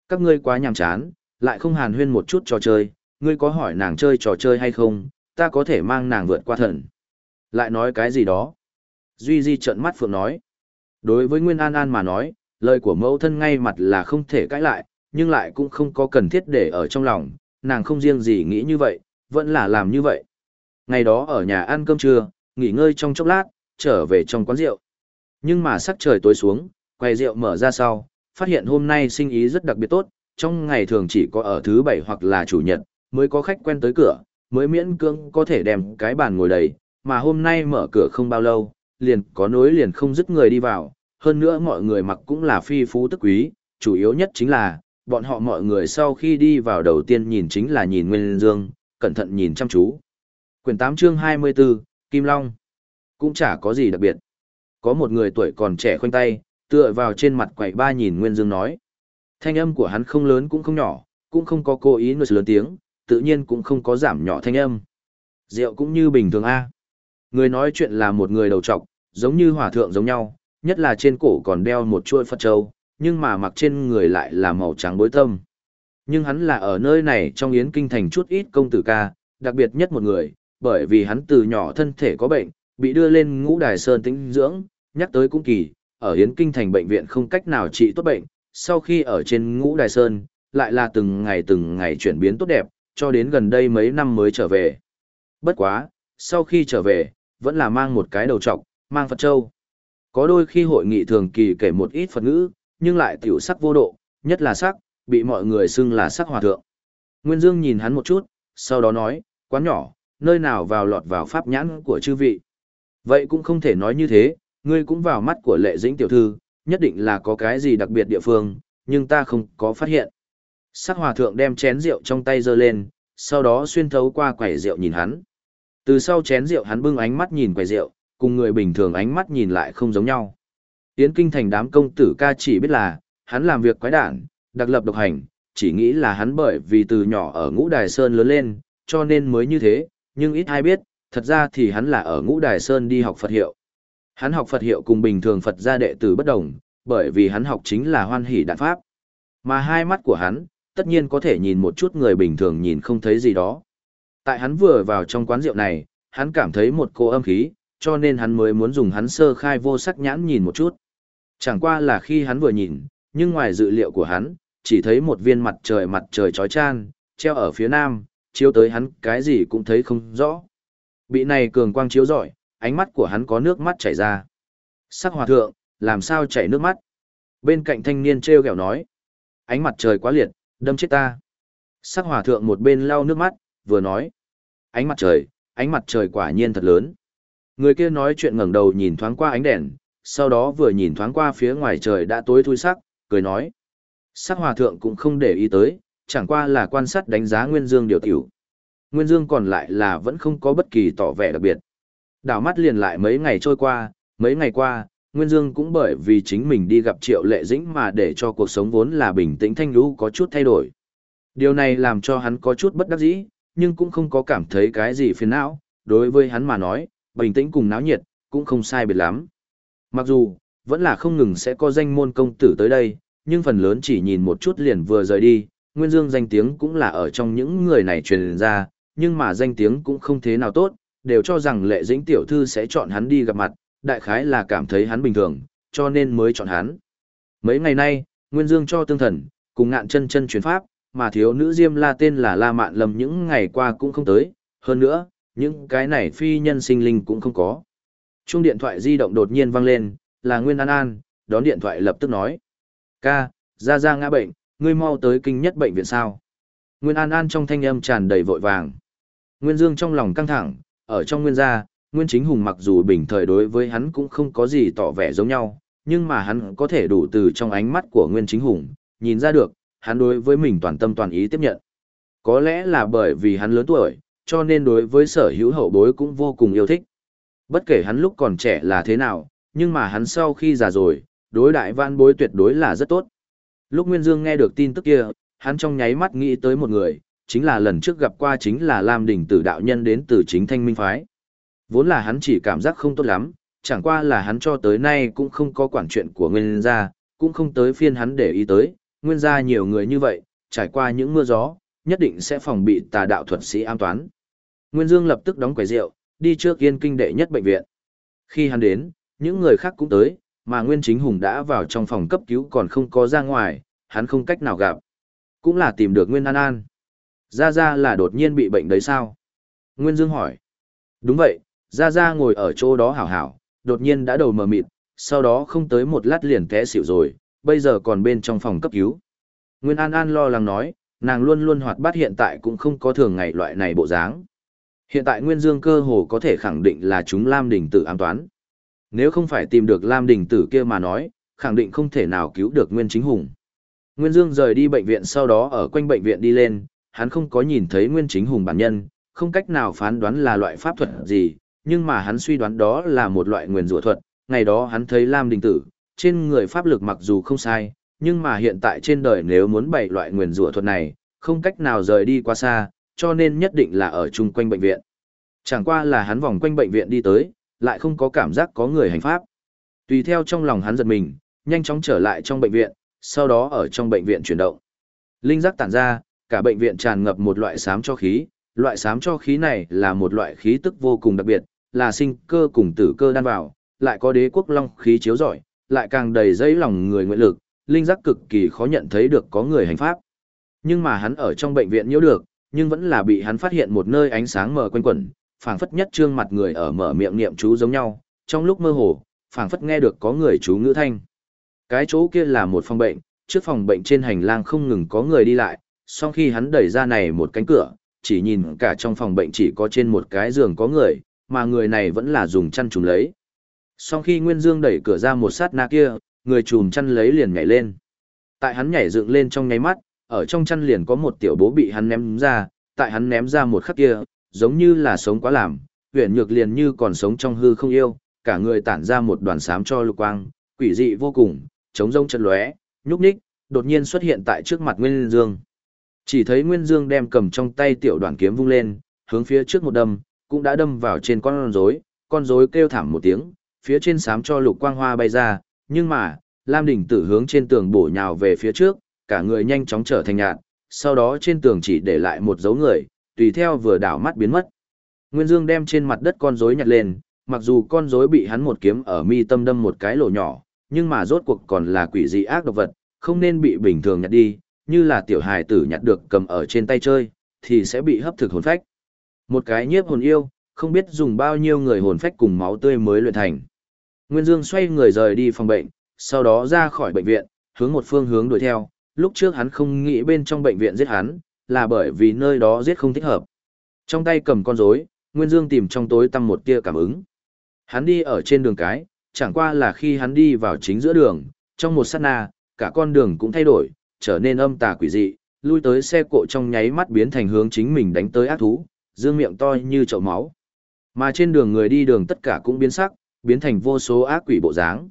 các ngươi quá nhàm chán, lại không hàn huyên một chút trò chơi, ngươi có hỏi nàng chơi trò chơi hay không, ta có thể mang nàng vượt qua thần. Lại nói cái gì đó? Duy Di trợn mắt phượng nói. Đối với Nguyên An An mà nói, lời của mẫu thân ngay mặt là không thể cãi lại, nhưng lại cũng không có cần thiết để ở trong lòng, nàng không riêng gì nghĩ như vậy, vẫn là làm như vậy. Ngày đó ở nhà ăn cơm trưa, nghỉ ngơi trong chốc lát, trở về trong quán rượu. Nhưng mà sắc trời tối xuống, quầy rượu mở ra sau, phát hiện hôm nay sinh ý rất đặc biệt tốt, trong ngày thường chỉ có ở thứ bảy hoặc là chủ nhật, mới có khách quen tới cửa, mới miễn cưỡng có thể đem cái bàn ngồi đầy, mà hôm nay mở cửa không bao lâu, liền có nối liền không dứt người đi vào, hơn nữa mọi người mặc cũng là phi phú tức quý, chủ yếu nhất chính là, bọn họ mọi người sau khi đi vào đầu tiên nhìn chính là nhìn Nguyên Dương, cẩn thận nhìn chăm chú. Quyển 8 chương 24, Kim Long. Cũng chả có gì đặc biệt. Có một người tuổi còn trẻ khoanh tay, tựa vào trên mặt quầy ba nhìn Nguyên Dương nói. Thanh âm của hắn không lớn cũng không nhỏ, cũng không có cố ý nuôi lớn tiếng, tự nhiên cũng không có giảm nhỏ thanh âm. Rượu cũng như bình thường A. Người nói chuyện là một người đầu trọc, giống như hòa thượng giống nhau, nhất là trên cổ còn đeo một chuôi Phật Châu, nhưng mà mặc trên người lại là màu trắng bối tâm. Nhưng hắn là ở nơi này trong yến kinh thành chút ít công tử ca, đặc biệt nhất một người, bởi vì hắn từ nhỏ thân thể có bệnh, bị đưa lên ngũ đài sơn tĩnh dưỡng, nhắc tới cũng kỳ, ở yến kinh thành bệnh viện không cách nào trị tốt bệnh, sau khi ở trên ngũ đài sơn, lại là từng ngày từng ngày chuyển biến tốt đẹp, cho đến gần đây mấy năm mới trở về. Bất quá, sau khi trở về, vẫn là mang một cái đầu trọc, mang Phật Châu. Có đôi khi hội nghị thường kỳ kể một ít Phật ngữ, nhưng lại tiểu sắc vô độ, nhất là sắc, bị mọi người xưng là sắc hòa thượng. Nguyên Dương nhìn hắn một chút, sau đó nói, quán nhỏ, nơi nào vào lọt vào pháp nhãn của chư vị. Vậy cũng không thể nói như thế, ngươi cũng vào mắt của lệ dĩnh tiểu thư, nhất định là có cái gì đặc biệt địa phương, nhưng ta không có phát hiện. Sắc hòa thượng đem chén rượu trong tay giơ lên, sau đó xuyên thấu qua quẻ rượu nhìn hắn. Từ sau chén rượu hắn bưng ánh mắt nhìn quầy rượu, cùng người bình thường ánh mắt nhìn lại không giống nhau. Yến kinh thành đám công tử ca chỉ biết là, hắn làm việc quái đản, đặc lập độc hành, chỉ nghĩ là hắn bởi vì từ nhỏ ở ngũ đài sơn lớn lên, cho nên mới như thế, nhưng ít ai biết, thật ra thì hắn là ở ngũ đài sơn đi học Phật hiệu. Hắn học Phật hiệu cùng bình thường Phật gia đệ tử bất đồng, bởi vì hắn học chính là hoan hỷ đạn pháp. Mà hai mắt của hắn, tất nhiên có thể nhìn một chút người bình thường nhìn không thấy gì đó. Tại hắn vừa vào trong quán rượu này, hắn cảm thấy một cô âm khí, cho nên hắn mới muốn dùng hắn sơ khai vô sắc nhãn nhìn một chút. Chẳng qua là khi hắn vừa nhìn, nhưng ngoài dự liệu của hắn, chỉ thấy một viên mặt trời mặt trời chói chan, treo ở phía nam, chiếu tới hắn cái gì cũng thấy không rõ. Bị này cường quang chiếu rọi, ánh mắt của hắn có nước mắt chảy ra. Sắc hòa thượng, làm sao chảy nước mắt? Bên cạnh thanh niên treo gẹo nói. Ánh mặt trời quá liệt, đâm chết ta. Sắc hòa thượng một bên lau nước mắt, vừa nói. Ánh mặt trời, ánh mặt trời quả nhiên thật lớn. Người kia nói chuyện ngẩng đầu nhìn thoáng qua ánh đèn, sau đó vừa nhìn thoáng qua phía ngoài trời đã tối thui sắc, cười nói. Sắc hòa thượng cũng không để ý tới, chẳng qua là quan sát đánh giá Nguyên Dương điều tiểu. Nguyên Dương còn lại là vẫn không có bất kỳ tỏ vẻ đặc biệt. Đảo mắt liền lại mấy ngày trôi qua, mấy ngày qua, Nguyên Dương cũng bởi vì chính mình đi gặp Triệu Lệ Dĩnh mà để cho cuộc sống vốn là bình tĩnh thanh lũ có chút thay đổi. Điều này làm cho hắn có chút bất đắc dĩ, nhưng cũng không có cảm thấy cái gì phiền não, đối với hắn mà nói, bình tĩnh cùng náo nhiệt, cũng không sai biệt lắm. Mặc dù, vẫn là không ngừng sẽ có danh môn công tử tới đây, nhưng phần lớn chỉ nhìn một chút liền vừa rời đi, Nguyên Dương danh tiếng cũng là ở trong những người này truyền ra, nhưng mà danh tiếng cũng không thế nào tốt, đều cho rằng lệ dĩnh tiểu thư sẽ chọn hắn đi gặp mặt, đại khái là cảm thấy hắn bình thường, cho nên mới chọn hắn. Mấy ngày nay, Nguyên Dương cho tương thần, cùng ngạn chân chân truyền pháp, mà thiếu nữ Diêm La tên là La Mạn Lâm những ngày qua cũng không tới, hơn nữa, những cái này phi nhân sinh linh cũng không có. Chuông điện thoại di động đột nhiên vang lên, là Nguyên An An, đón điện thoại lập tức nói. Ca, ra ra ngã bệnh, ngươi mau tới kinh nhất bệnh viện sao. Nguyên An An trong thanh âm tràn đầy vội vàng. Nguyên Dương trong lòng căng thẳng, ở trong Nguyên gia, Nguyên Chính Hùng mặc dù bình thời đối với hắn cũng không có gì tỏ vẻ giống nhau, nhưng mà hắn có thể đủ từ trong ánh mắt của Nguyên Chính Hùng, nhìn ra được, hắn đối với mình toàn tâm toàn ý tiếp nhận. Có lẽ là bởi vì hắn lớn tuổi, cho nên đối với sở hữu hậu bối cũng vô cùng yêu thích. Bất kể hắn lúc còn trẻ là thế nào, nhưng mà hắn sau khi già rồi, đối đại văn bối tuyệt đối là rất tốt. Lúc Nguyên Dương nghe được tin tức kia, hắn trong nháy mắt nghĩ tới một người, chính là lần trước gặp qua chính là Lam Đình tử đạo nhân đến từ chính thanh minh phái. Vốn là hắn chỉ cảm giác không tốt lắm, chẳng qua là hắn cho tới nay cũng không có quản chuyện của Nguyên gia, cũng không tới phiên hắn để ý tới, Nguyên ra nhiều người như vậy, trải qua những mưa gió, nhất định sẽ phòng bị tà đạo thuật sĩ an toán. Nguyên Dương lập tức đóng quầy rượu, đi trước yên kinh đệ nhất bệnh viện. Khi hắn đến, những người khác cũng tới, mà Nguyên Chính Hùng đã vào trong phòng cấp cứu còn không có ra ngoài, hắn không cách nào gặp. Cũng là tìm được Nguyên An An. Ra Ra là đột nhiên bị bệnh đấy sao? Nguyên Dương hỏi. Đúng vậy, Ra Ra ngồi ở chỗ đó hảo hảo, đột nhiên đã đầu mờ mịt, sau đó không tới một lát liền té xỉu rồi, bây giờ còn bên trong phòng cấp cứu. Nguyên An An lo lắng nói, nàng luôn luôn hoạt bát hiện tại cũng không có thường ngày loại này bộ dáng. Hiện tại Nguyên Dương cơ hồ có thể khẳng định là chúng Lam Đình Tử ám toán. Nếu không phải tìm được Lam Đình Tử kia mà nói, khẳng định không thể nào cứu được Nguyên Chính Hùng. Nguyên Dương rời đi bệnh viện sau đó ở quanh bệnh viện đi lên, hắn không có nhìn thấy Nguyên Chính Hùng bản nhân, không cách nào phán đoán là loại pháp thuật gì, nhưng mà hắn suy đoán đó là một loại nguyên rủa thuật. Ngày đó hắn thấy Lam Đình Tử, trên người pháp lực mặc dù không sai, nhưng mà hiện tại trên đời nếu muốn bày loại nguyền rủa thuật này, không cách nào rời đi quá xa, cho nên nhất định là ở chung quanh bệnh viện. Chẳng qua là hắn vòng quanh bệnh viện đi tới, lại không có cảm giác có người hành pháp. Tùy theo trong lòng hắn giật mình, nhanh chóng trở lại trong bệnh viện, sau đó ở trong bệnh viện chuyển động. Linh giác tản ra, cả bệnh viện tràn ngập một loại xám cho khí, loại xám cho khí này là một loại khí tức vô cùng đặc biệt, là sinh cơ cùng tử cơ đan vào, lại có đế quốc long khí chiếu rọi, lại càng đầy dây lòng người nguyện lực, linh giác cực kỳ khó nhận thấy được có người hành pháp. Nhưng mà hắn ở trong bệnh viện nhiễu được, nhưng vẫn là bị hắn phát hiện một nơi ánh sáng mờ quanh quẩn, phảng phất nhất trương mặt người ở mở miệng niệm chú giống nhau, trong lúc mơ hồ, phảng phất nghe được có người chú ngữ thanh. Cái chỗ kia là một phòng bệnh, trước phòng bệnh trên hành lang không ngừng có người đi lại, sau khi hắn đẩy ra này một cánh cửa, chỉ nhìn cả trong phòng bệnh chỉ có trên một cái giường có người, mà người này vẫn là dùng chăn trùm lấy. Sau khi Nguyên Dương đẩy cửa ra một sát na kia, người chùm chăn lấy liền nhảy lên. Tại hắn nhảy dựng lên trong nháy mắt, ở trong chăn liền có một tiểu bố bị hắn ném ra, tại hắn ném ra một khắc kia, giống như là sống quá làm, huyền nhược liền như còn sống trong hư không yêu, cả người tản ra một đoàn sám cho lục quang, quỷ dị vô cùng, chống rông chân lóe, nhúc nhích, đột nhiên xuất hiện tại trước mặt Nguyên Dương. Chỉ thấy Nguyên Dương đem cầm trong tay tiểu đoàn kiếm vung lên, hướng phía trước một đâm, cũng đã đâm vào trên con rối, con rối kêu thảm một tiếng, phía trên sám cho lục quang hoa bay ra, nhưng mà, Lam Đình Tử hướng trên tường bổ nhào về phía trước, cả người nhanh chóng trở thành nhạt, sau đó trên tường chỉ để lại một dấu người, tùy theo vừa đảo mắt biến mất. Nguyên Dương đem trên mặt đất con rối nhặt lên, mặc dù con rối bị hắn một kiếm ở mi tâm đâm một cái lỗ nhỏ, nhưng mà rốt cuộc còn là quỷ dị ác độc vật, không nên bị bình thường nhặt đi, như là tiểu hài tử nhặt được cầm ở trên tay chơi, thì sẽ bị hấp thực hồn phách. Một cái nhiếp hồn yêu, không biết dùng bao nhiêu người hồn phách cùng máu tươi mới luyện thành. Nguyên Dương xoay người rời đi phòng bệnh, sau đó ra khỏi bệnh viện, hướng một phương hướng đuổi theo, lúc trước hắn không nghĩ bên trong bệnh viện giết hắn, là bởi vì nơi đó giết không thích hợp. Trong tay cầm con rối, Nguyên Dương tìm trong tối tăm một tia cảm ứng. Hắn đi ở trên đường cái, chẳng qua là khi hắn đi vào chính giữa đường, trong một sát na, cả con đường cũng thay đổi, trở nên âm tà quỷ dị, lui tới xe cộ trong nháy mắt biến thành hướng chính mình đánh tới ác thú, dương miệng to như chậu máu. Mà trên đường người đi đường tất cả cũng biến sắc, biến thành vô số ác quỷ bộ dáng.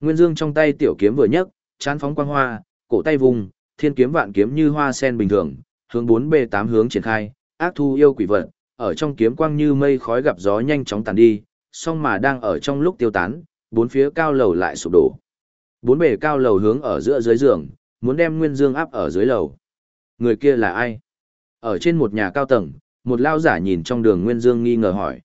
Nguyên Dương trong tay tiểu kiếm vừa nhấc, chán phóng quang hoa, cổ tay vùng, thiên kiếm vạn kiếm như hoa sen bình thường, hướng bốn bề tám hướng triển khai, ác thu yêu quỷ vật, ở trong kiếm quang như mây khói gặp gió nhanh chóng tàn đi, song mà đang ở trong lúc tiêu tán, bốn phía cao lầu lại sụp đổ. Bốn bề cao lầu hướng ở giữa dưới giường, muốn đem Nguyên Dương áp ở dưới lầu. Người kia là ai? Ở trên một nhà cao tầng, một lao giả nhìn trong đường Nguyên Dương nghi ngờ hỏi.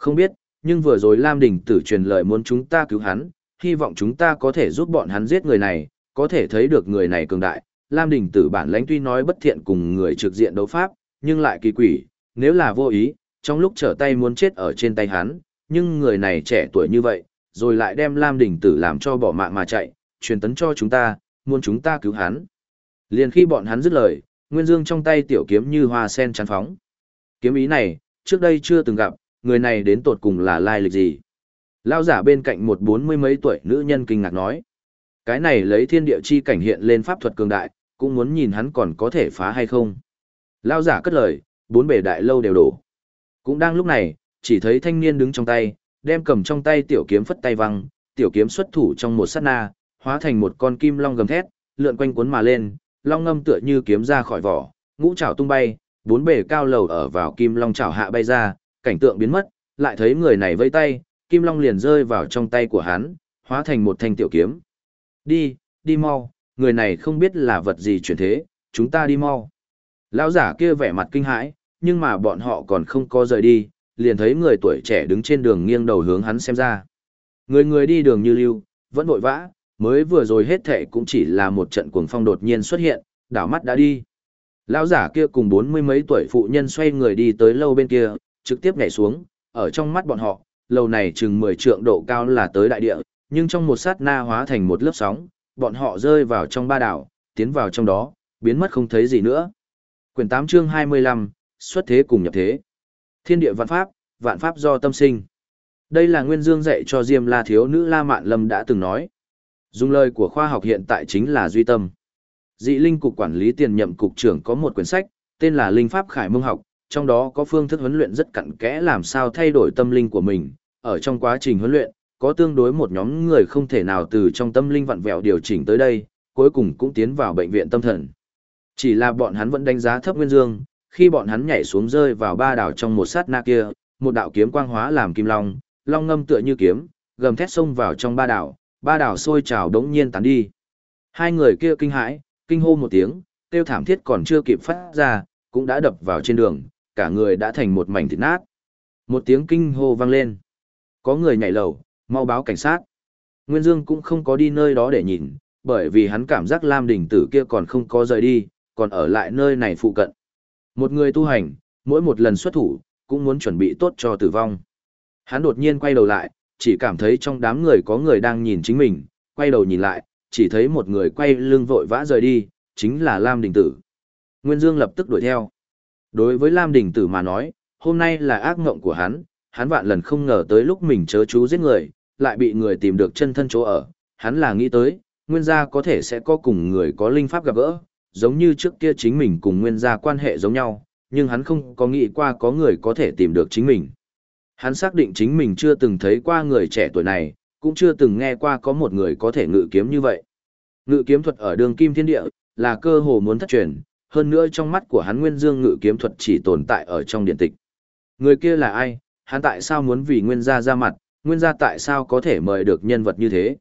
Không biết, nhưng vừa rồi Lam Đình tử truyền lời muốn chúng ta cứu hắn, hy vọng chúng ta có thể giúp bọn hắn giết người này, có thể thấy được người này cường đại. Lam Đình tử bản lãnh tuy nói bất thiện cùng người trực diện đấu pháp, nhưng lại kỳ quỷ, nếu là vô ý, trong lúc trở tay muốn chết ở trên tay hắn, nhưng người này trẻ tuổi như vậy, rồi lại đem Lam Đình tử làm cho bỏ mạng mà chạy, truyền tấn cho chúng ta, muốn chúng ta cứu hắn. Liền khi bọn hắn dứt lời, Nguyên Dương trong tay tiểu kiếm như hoa sen chán phóng. Kiếm ý này, trước đây chưa từng gặp, người này đến tột cùng là lai lịch gì. Lao giả bên cạnh một bốn mươi mấy tuổi nữ nhân kinh ngạc nói. Cái này lấy thiên địa chi cảnh hiện lên pháp thuật cường đại, cũng muốn nhìn hắn còn có thể phá hay không. Lao giả cất lời, bốn bể đại lâu đều đổ. Cũng đang lúc này, chỉ thấy thanh niên đứng trong tay, đem cầm trong tay tiểu kiếm phất tay văng, tiểu kiếm xuất thủ trong một sát na, hóa thành một con kim long gầm thét, lượn quanh cuốn mà lên, long ngâm tựa như kiếm ra khỏi vỏ, ngũ trảo tung bay, bốn bể cao lầu ở vào kim long trảo hạ bay ra, cảnh tượng biến mất, lại thấy người này vây tay, kim long liền rơi vào trong tay của hắn, hóa thành một thanh tiểu kiếm. Đi, đi mau, người này không biết là vật gì chuyển thế, chúng ta đi mau. Lão giả kia vẻ mặt kinh hãi, nhưng mà bọn họ còn không có rời đi, liền thấy người tuổi trẻ đứng trên đường nghiêng đầu hướng hắn xem ra. Người người đi đường như lưu, vẫn vội vã, mới vừa rồi hết thệ cũng chỉ là một trận cuồng phong đột nhiên xuất hiện, đảo mắt đã đi. Lão giả kia cùng bốn mươi mấy tuổi phụ nhân xoay người đi tới lâu bên kia, trực tiếp nhảy xuống, ở trong mắt bọn họ, lâu này chừng 10 trượng độ cao là tới đại địa, nhưng trong một sát na hóa thành một lớp sóng, bọn họ rơi vào trong ba đảo, tiến vào trong đó, biến mất không thấy gì nữa. Quyển 8 chương 25, xuất thế cùng nhập thế. Thiên địa vạn pháp, vạn pháp do tâm sinh. Đây là nguyên dương dạy cho Diêm La thiếu nữ La Mạn Lâm đã từng nói. Dùng lời của khoa học hiện tại chính là duy tâm. Dị linh cục quản lý tiền nhậm cục trưởng có một quyển sách, tên là Linh Pháp Khải Mông học, trong đó có phương thức huấn luyện rất cặn kẽ làm sao thay đổi tâm linh của mình. Ở trong quá trình huấn luyện, có tương đối một nhóm người không thể nào từ trong tâm linh vặn vẹo điều chỉnh tới đây, cuối cùng cũng tiến vào bệnh viện tâm thần. Chỉ là bọn hắn vẫn đánh giá thấp Nguyên Dương, khi bọn hắn nhảy xuống rơi vào ba đảo trong một sát na kia, một đạo kiếm quang hóa làm kim long, long ngâm tựa như kiếm, gầm thét xông vào trong ba đảo, ba đảo sôi trào đống nhiên tán đi. Hai người kia kinh hãi, kinh hô một tiếng, tiêu thảm thiết còn chưa kịp phát ra, cũng đã đập vào trên đường, cả người đã thành một mảnh thịt nát. Một tiếng kinh hô vang lên. Có người nhảy lầu, mau báo cảnh sát. Nguyên Dương cũng không có đi nơi đó để nhìn, bởi vì hắn cảm giác Lam Đình Tử kia còn không có rời đi, còn ở lại nơi này phụ cận. Một người tu hành, mỗi một lần xuất thủ, cũng muốn chuẩn bị tốt cho tử vong. Hắn đột nhiên quay đầu lại, chỉ cảm thấy trong đám người có người đang nhìn chính mình, quay đầu nhìn lại, chỉ thấy một người quay lưng vội vã rời đi, chính là Lam Đình Tử. Nguyên Dương lập tức đuổi theo. Đối với Lam Đình Tử mà nói, hôm nay là ác ngộng của hắn, hắn vạn lần không ngờ tới lúc mình chớ chú giết người, lại bị người tìm được chân thân chỗ ở, hắn là nghĩ tới, nguyên gia có thể sẽ có cùng người có linh pháp gặp gỡ, giống như trước kia chính mình cùng nguyên gia quan hệ giống nhau, nhưng hắn không có nghĩ qua có người có thể tìm được chính mình. Hắn xác định chính mình chưa từng thấy qua người trẻ tuổi này, cũng chưa từng nghe qua có một người có thể ngự kiếm như vậy. Ngự kiếm thuật ở đường kim thiên địa, là cơ hồ muốn thất truyền, hơn nữa trong mắt của hắn nguyên dương ngự kiếm thuật chỉ tồn tại ở trong điện tịch. Người kia là ai, hắn tại sao muốn vì nguyên gia ra mặt, nguyên gia tại sao có thể mời được nhân vật như thế.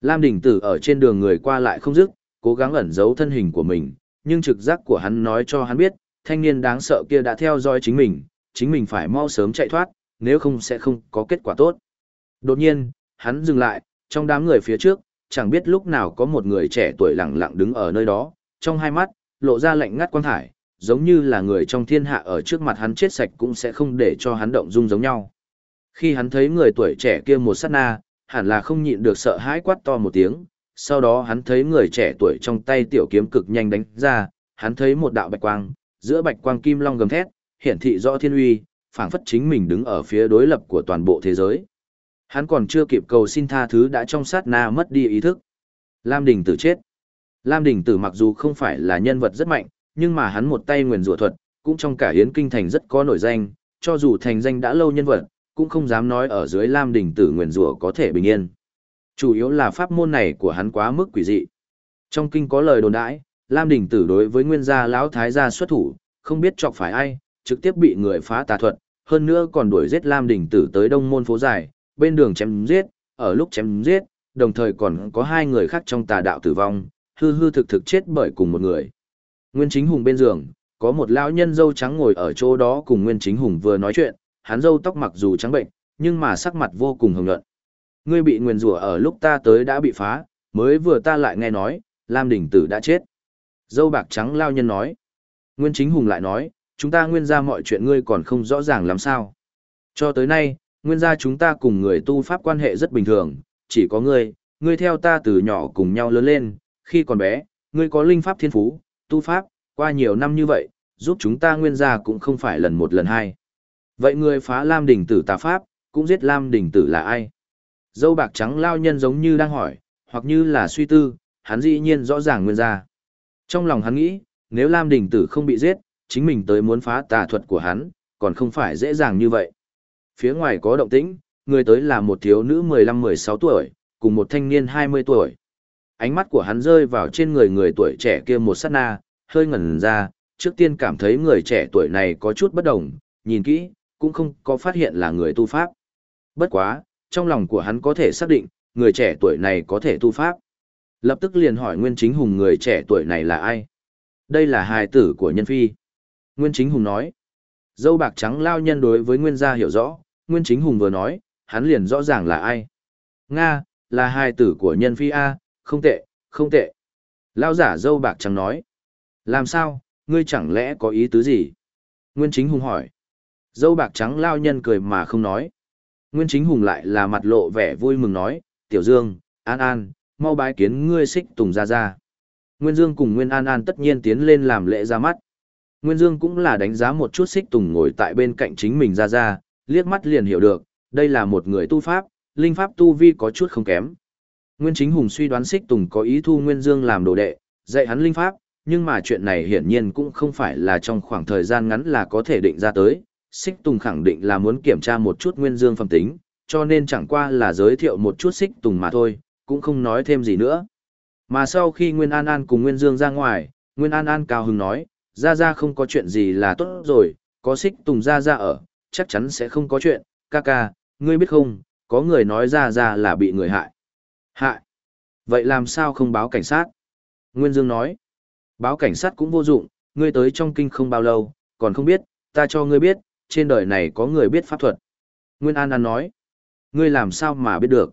Lam Đình Tử ở trên đường người qua lại không dứt, cố gắng ẩn giấu thân hình của mình, nhưng trực giác của hắn nói cho hắn biết, thanh niên đáng sợ kia đã theo dõi chính mình, chính mình phải mau sớm chạy thoát, nếu không sẽ không có kết quả tốt. Đột nhiên, hắn dừng lại, trong đám người phía trước, chẳng biết lúc nào có một người trẻ tuổi lặng lặng đứng ở nơi đó, trong hai mắt, lộ ra lạnh ngắt quan thải, giống như là người trong thiên hạ ở trước mặt hắn chết sạch cũng sẽ không để cho hắn động dung giống nhau. Khi hắn thấy người tuổi trẻ kia một sát na, hẳn là không nhịn được sợ hãi quát to một tiếng, sau đó hắn thấy người trẻ tuổi trong tay tiểu kiếm cực nhanh đánh ra, hắn thấy một đạo bạch quang, giữa bạch quang kim long gầm thét, hiển thị rõ thiên uy, phảng phất chính mình đứng ở phía đối lập của toàn bộ thế giới. Hắn còn chưa kịp cầu xin tha thứ đã trong sát na mất đi ý thức. Lam Đình tử chết. Lam Đình tử mặc dù không phải là nhân vật rất mạnh, nhưng mà hắn một tay nguyền rủa thuật, cũng trong cả hiến kinh thành rất có nổi danh, cho dù thành danh đã lâu nhân vật, cũng không dám nói ở dưới Lam Đình tử nguyền rủa có thể bình yên. Chủ yếu là pháp môn này của hắn quá mức quỷ dị. Trong kinh có lời đồn đãi, Lam Đình tử đối với nguyên gia lão thái gia xuất thủ, không biết chọc phải ai, trực tiếp bị người phá tà thuật, hơn nữa còn đuổi giết Lam Đình tử tới đông môn phố dài, bên đường chém giết, ở lúc chém giết, đồng thời còn có hai người khác trong tà đạo tử vong, hư hư thực thực chết bởi cùng một người. Nguyên Chính Hùng bên giường, có một lão nhân dâu trắng ngồi ở chỗ đó cùng Nguyên Chính Hùng vừa nói chuyện, hắn dâu tóc mặc dù trắng bệnh, nhưng mà sắc mặt vô cùng hồng nhuận. Ngươi bị nguyền rủa ở lúc ta tới đã bị phá, mới vừa ta lại nghe nói, Lam Đình Tử đã chết. Dâu bạc trắng lao nhân nói. Nguyên Chính Hùng lại nói, chúng ta nguyên ra mọi chuyện ngươi còn không rõ ràng làm sao. Cho tới nay, nguyên gia chúng ta cùng người tu pháp quan hệ rất bình thường, chỉ có ngươi, ngươi theo ta từ nhỏ cùng nhau lớn lên, khi còn bé, ngươi có linh pháp thiên phú, tu pháp, qua nhiều năm như vậy, giúp chúng ta nguyên gia cũng không phải lần một lần hai. Vậy ngươi phá Lam đỉnh tử tà pháp, cũng giết Lam đỉnh tử là ai? Dâu bạc trắng lao nhân giống như đang hỏi, hoặc như là suy tư, hắn dĩ nhiên rõ ràng nguyên gia. Trong lòng hắn nghĩ, nếu Lam đỉnh tử không bị giết, chính mình tới muốn phá tà thuật của hắn, còn không phải dễ dàng như vậy. Phía ngoài có động tĩnh, người tới là một thiếu nữ 15-16 tuổi, cùng một thanh niên 20 tuổi. Ánh mắt của hắn rơi vào trên người người tuổi trẻ kia một sát na, hơi ngẩn ra, trước tiên cảm thấy người trẻ tuổi này có chút bất đồng, nhìn kỹ, cũng không có phát hiện là người tu pháp. Bất quá, trong lòng của hắn có thể xác định, người trẻ tuổi này có thể tu pháp. Lập tức liền hỏi Nguyên Chính Hùng người trẻ tuổi này là ai? Đây là hài tử của nhân phi. Nguyên Chính Hùng nói. Dâu bạc trắng lao nhân đối với Nguyên gia hiểu rõ, Nguyên Chính Hùng vừa nói, hắn liền rõ ràng là ai. Nga, là hài tử của nhân phi A, không tệ, không tệ. Lao giả dâu bạc trắng nói. Làm sao, ngươi chẳng lẽ có ý tứ gì? Nguyên Chính Hùng hỏi. Dâu bạc trắng lao nhân cười mà không nói. Nguyên Chính Hùng lại là mặt lộ vẻ vui mừng nói, Tiểu Dương, An An, mau bái kiến ngươi xích tùng ra ra. Nguyên Dương cùng Nguyên An An tất nhiên tiến lên làm lễ ra mắt. Nguyên Dương cũng là đánh giá một chút xích tùng ngồi tại bên cạnh chính mình ra ra, liếc mắt liền hiểu được, đây là một người tu pháp, linh pháp tu vi có chút không kém. Nguyên Chính Hùng suy đoán xích tùng có ý thu Nguyên Dương làm đồ đệ, dạy hắn linh pháp, nhưng mà chuyện này hiển nhiên cũng không phải là trong khoảng thời gian ngắn là có thể định ra tới. Xích Tùng khẳng định là muốn kiểm tra một chút Nguyên Dương phẩm tính, cho nên chẳng qua là giới thiệu một chút Xích Tùng mà thôi, cũng không nói thêm gì nữa. Mà sau khi Nguyên An An cùng Nguyên Dương ra ngoài, Nguyên An An cao hứng nói, ra ra không có chuyện gì là tốt rồi, có Xích Tùng ra ra ở, chắc chắn sẽ không có chuyện, ca ca, ngươi biết không, có người nói ra ra là bị người hại. Hại? Vậy làm sao không báo cảnh sát? Nguyên Dương nói, báo cảnh sát cũng vô dụng, ngươi tới trong kinh không bao lâu, còn không biết, ta cho ngươi biết, trên đời này có người biết pháp thuật. Nguyên An An nói, ngươi làm sao mà biết được?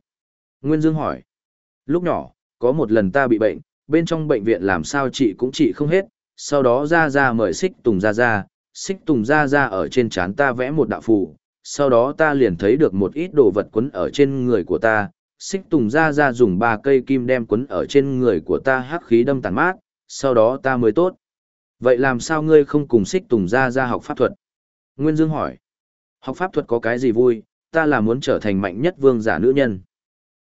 Nguyên Dương hỏi, lúc nhỏ, có một lần ta bị bệnh, bên trong bệnh viện làm sao trị cũng trị không hết, sau đó ra ra mời xích tùng ra ra, xích tùng ra ra ở trên trán ta vẽ một đạo phù, sau đó ta liền thấy được một ít đồ vật quấn ở trên người của ta, xích tùng ra ra dùng ba cây kim đem quấn ở trên người của ta hắc khí đâm tàn mát, sau đó ta mới tốt. Vậy làm sao ngươi không cùng xích tùng ra ra học pháp thuật? Nguyên Dương hỏi. Học pháp thuật có cái gì vui, ta là muốn trở thành mạnh nhất vương giả nữ nhân.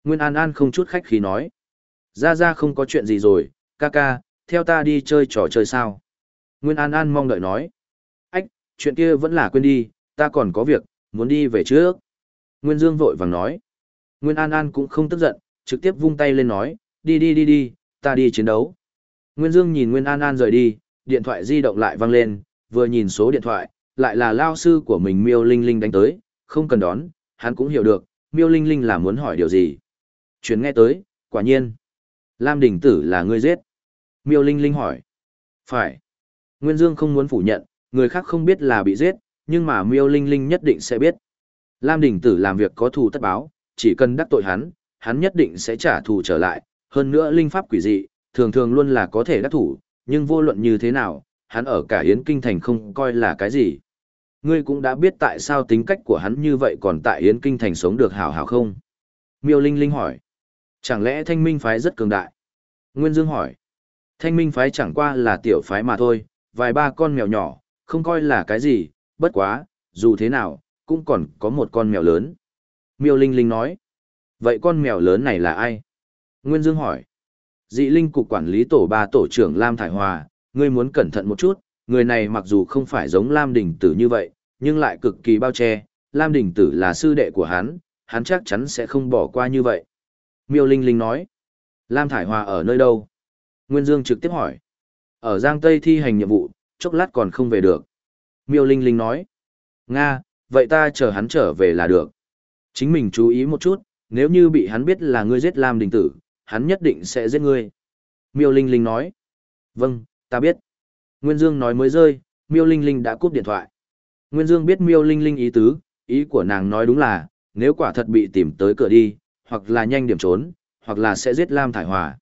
Nguyên An An không chút khách khí nói. Ra ra không có chuyện gì rồi, ca ca, theo ta đi chơi trò chơi sao? Nguyên An An mong đợi nói Ách, chuyện kia vẫn là quên đi, ta còn có việc, muốn đi về trước. Nguyên Dương vội vàng nói. Nguyên An An cũng không tức giận, trực tiếp vung tay lên nói, đi đi đi đi, ta đi chiến đấu. Nguyên Dương nhìn Nguyên An An rời đi, điện thoại di động lại vang lên, vừa nhìn số điện thoại, lại là lao sư của mình Miêu Linh Linh đánh tới, không cần đón, hắn cũng hiểu được, Miêu Linh Linh là muốn hỏi điều gì. Chuyển nghe tới, quả nhiên. Lam Đình Tử là người giết. Miêu Linh Linh hỏi. Phải. Nguyên Dương không muốn phủ nhận, người khác không biết là bị giết, nhưng mà Miêu Linh Linh nhất định sẽ biết. Lam Đình Tử làm việc có thù tất báo, chỉ cần đắc tội hắn, hắn nhất định sẽ trả thù trở lại, hơn nữa linh pháp quỷ dị, thường thường luôn là có thể đắc thủ, nhưng vô luận như thế nào, hắn ở cả Yến Kinh Thành không coi là cái gì. Ngươi cũng đã biết tại sao tính cách của hắn như vậy còn tại Yến Kinh Thành sống được hảo hảo không? Miêu Linh Linh hỏi. Chẳng lẽ thanh minh phái rất cường đại? Nguyên Dương hỏi. Thanh minh phái chẳng qua là tiểu phái mà thôi, vài ba con mèo nhỏ, không coi là cái gì, bất quá, dù thế nào, cũng còn có một con mèo lớn. Miêu Linh Linh nói. Vậy con mèo lớn này là ai? Nguyên Dương hỏi. Dị Linh cục quản lý tổ ba tổ trưởng Lam Thải Hòa, ngươi muốn cẩn thận một chút, người này mặc dù không phải giống Lam Đình Tử như vậy, nhưng lại cực kỳ bao che, Lam Đình Tử là sư đệ của hắn, hắn chắc chắn sẽ không bỏ qua như vậy. Miêu Linh Linh nói. Lam Thải Hòa ở nơi đâu? Nguyên Dương trực tiếp hỏi. Ở Giang Tây thi hành nhiệm vụ, chốc lát còn không về được. Miêu Linh Linh nói. Nga, vậy ta chờ hắn trở về là được. Chính mình chú ý một chút, nếu như bị hắn biết là ngươi giết Lam Đình Tử, hắn nhất định sẽ giết ngươi. Miêu Linh Linh nói. Vâng, ta biết. Nguyên Dương nói mới rơi, Miêu Linh Linh đã cúp điện thoại. Nguyên Dương biết Miêu Linh Linh ý tứ, ý của nàng nói đúng là, nếu quả thật bị tìm tới cửa đi, hoặc là nhanh điểm trốn, hoặc là sẽ giết Lam Thải Hòa.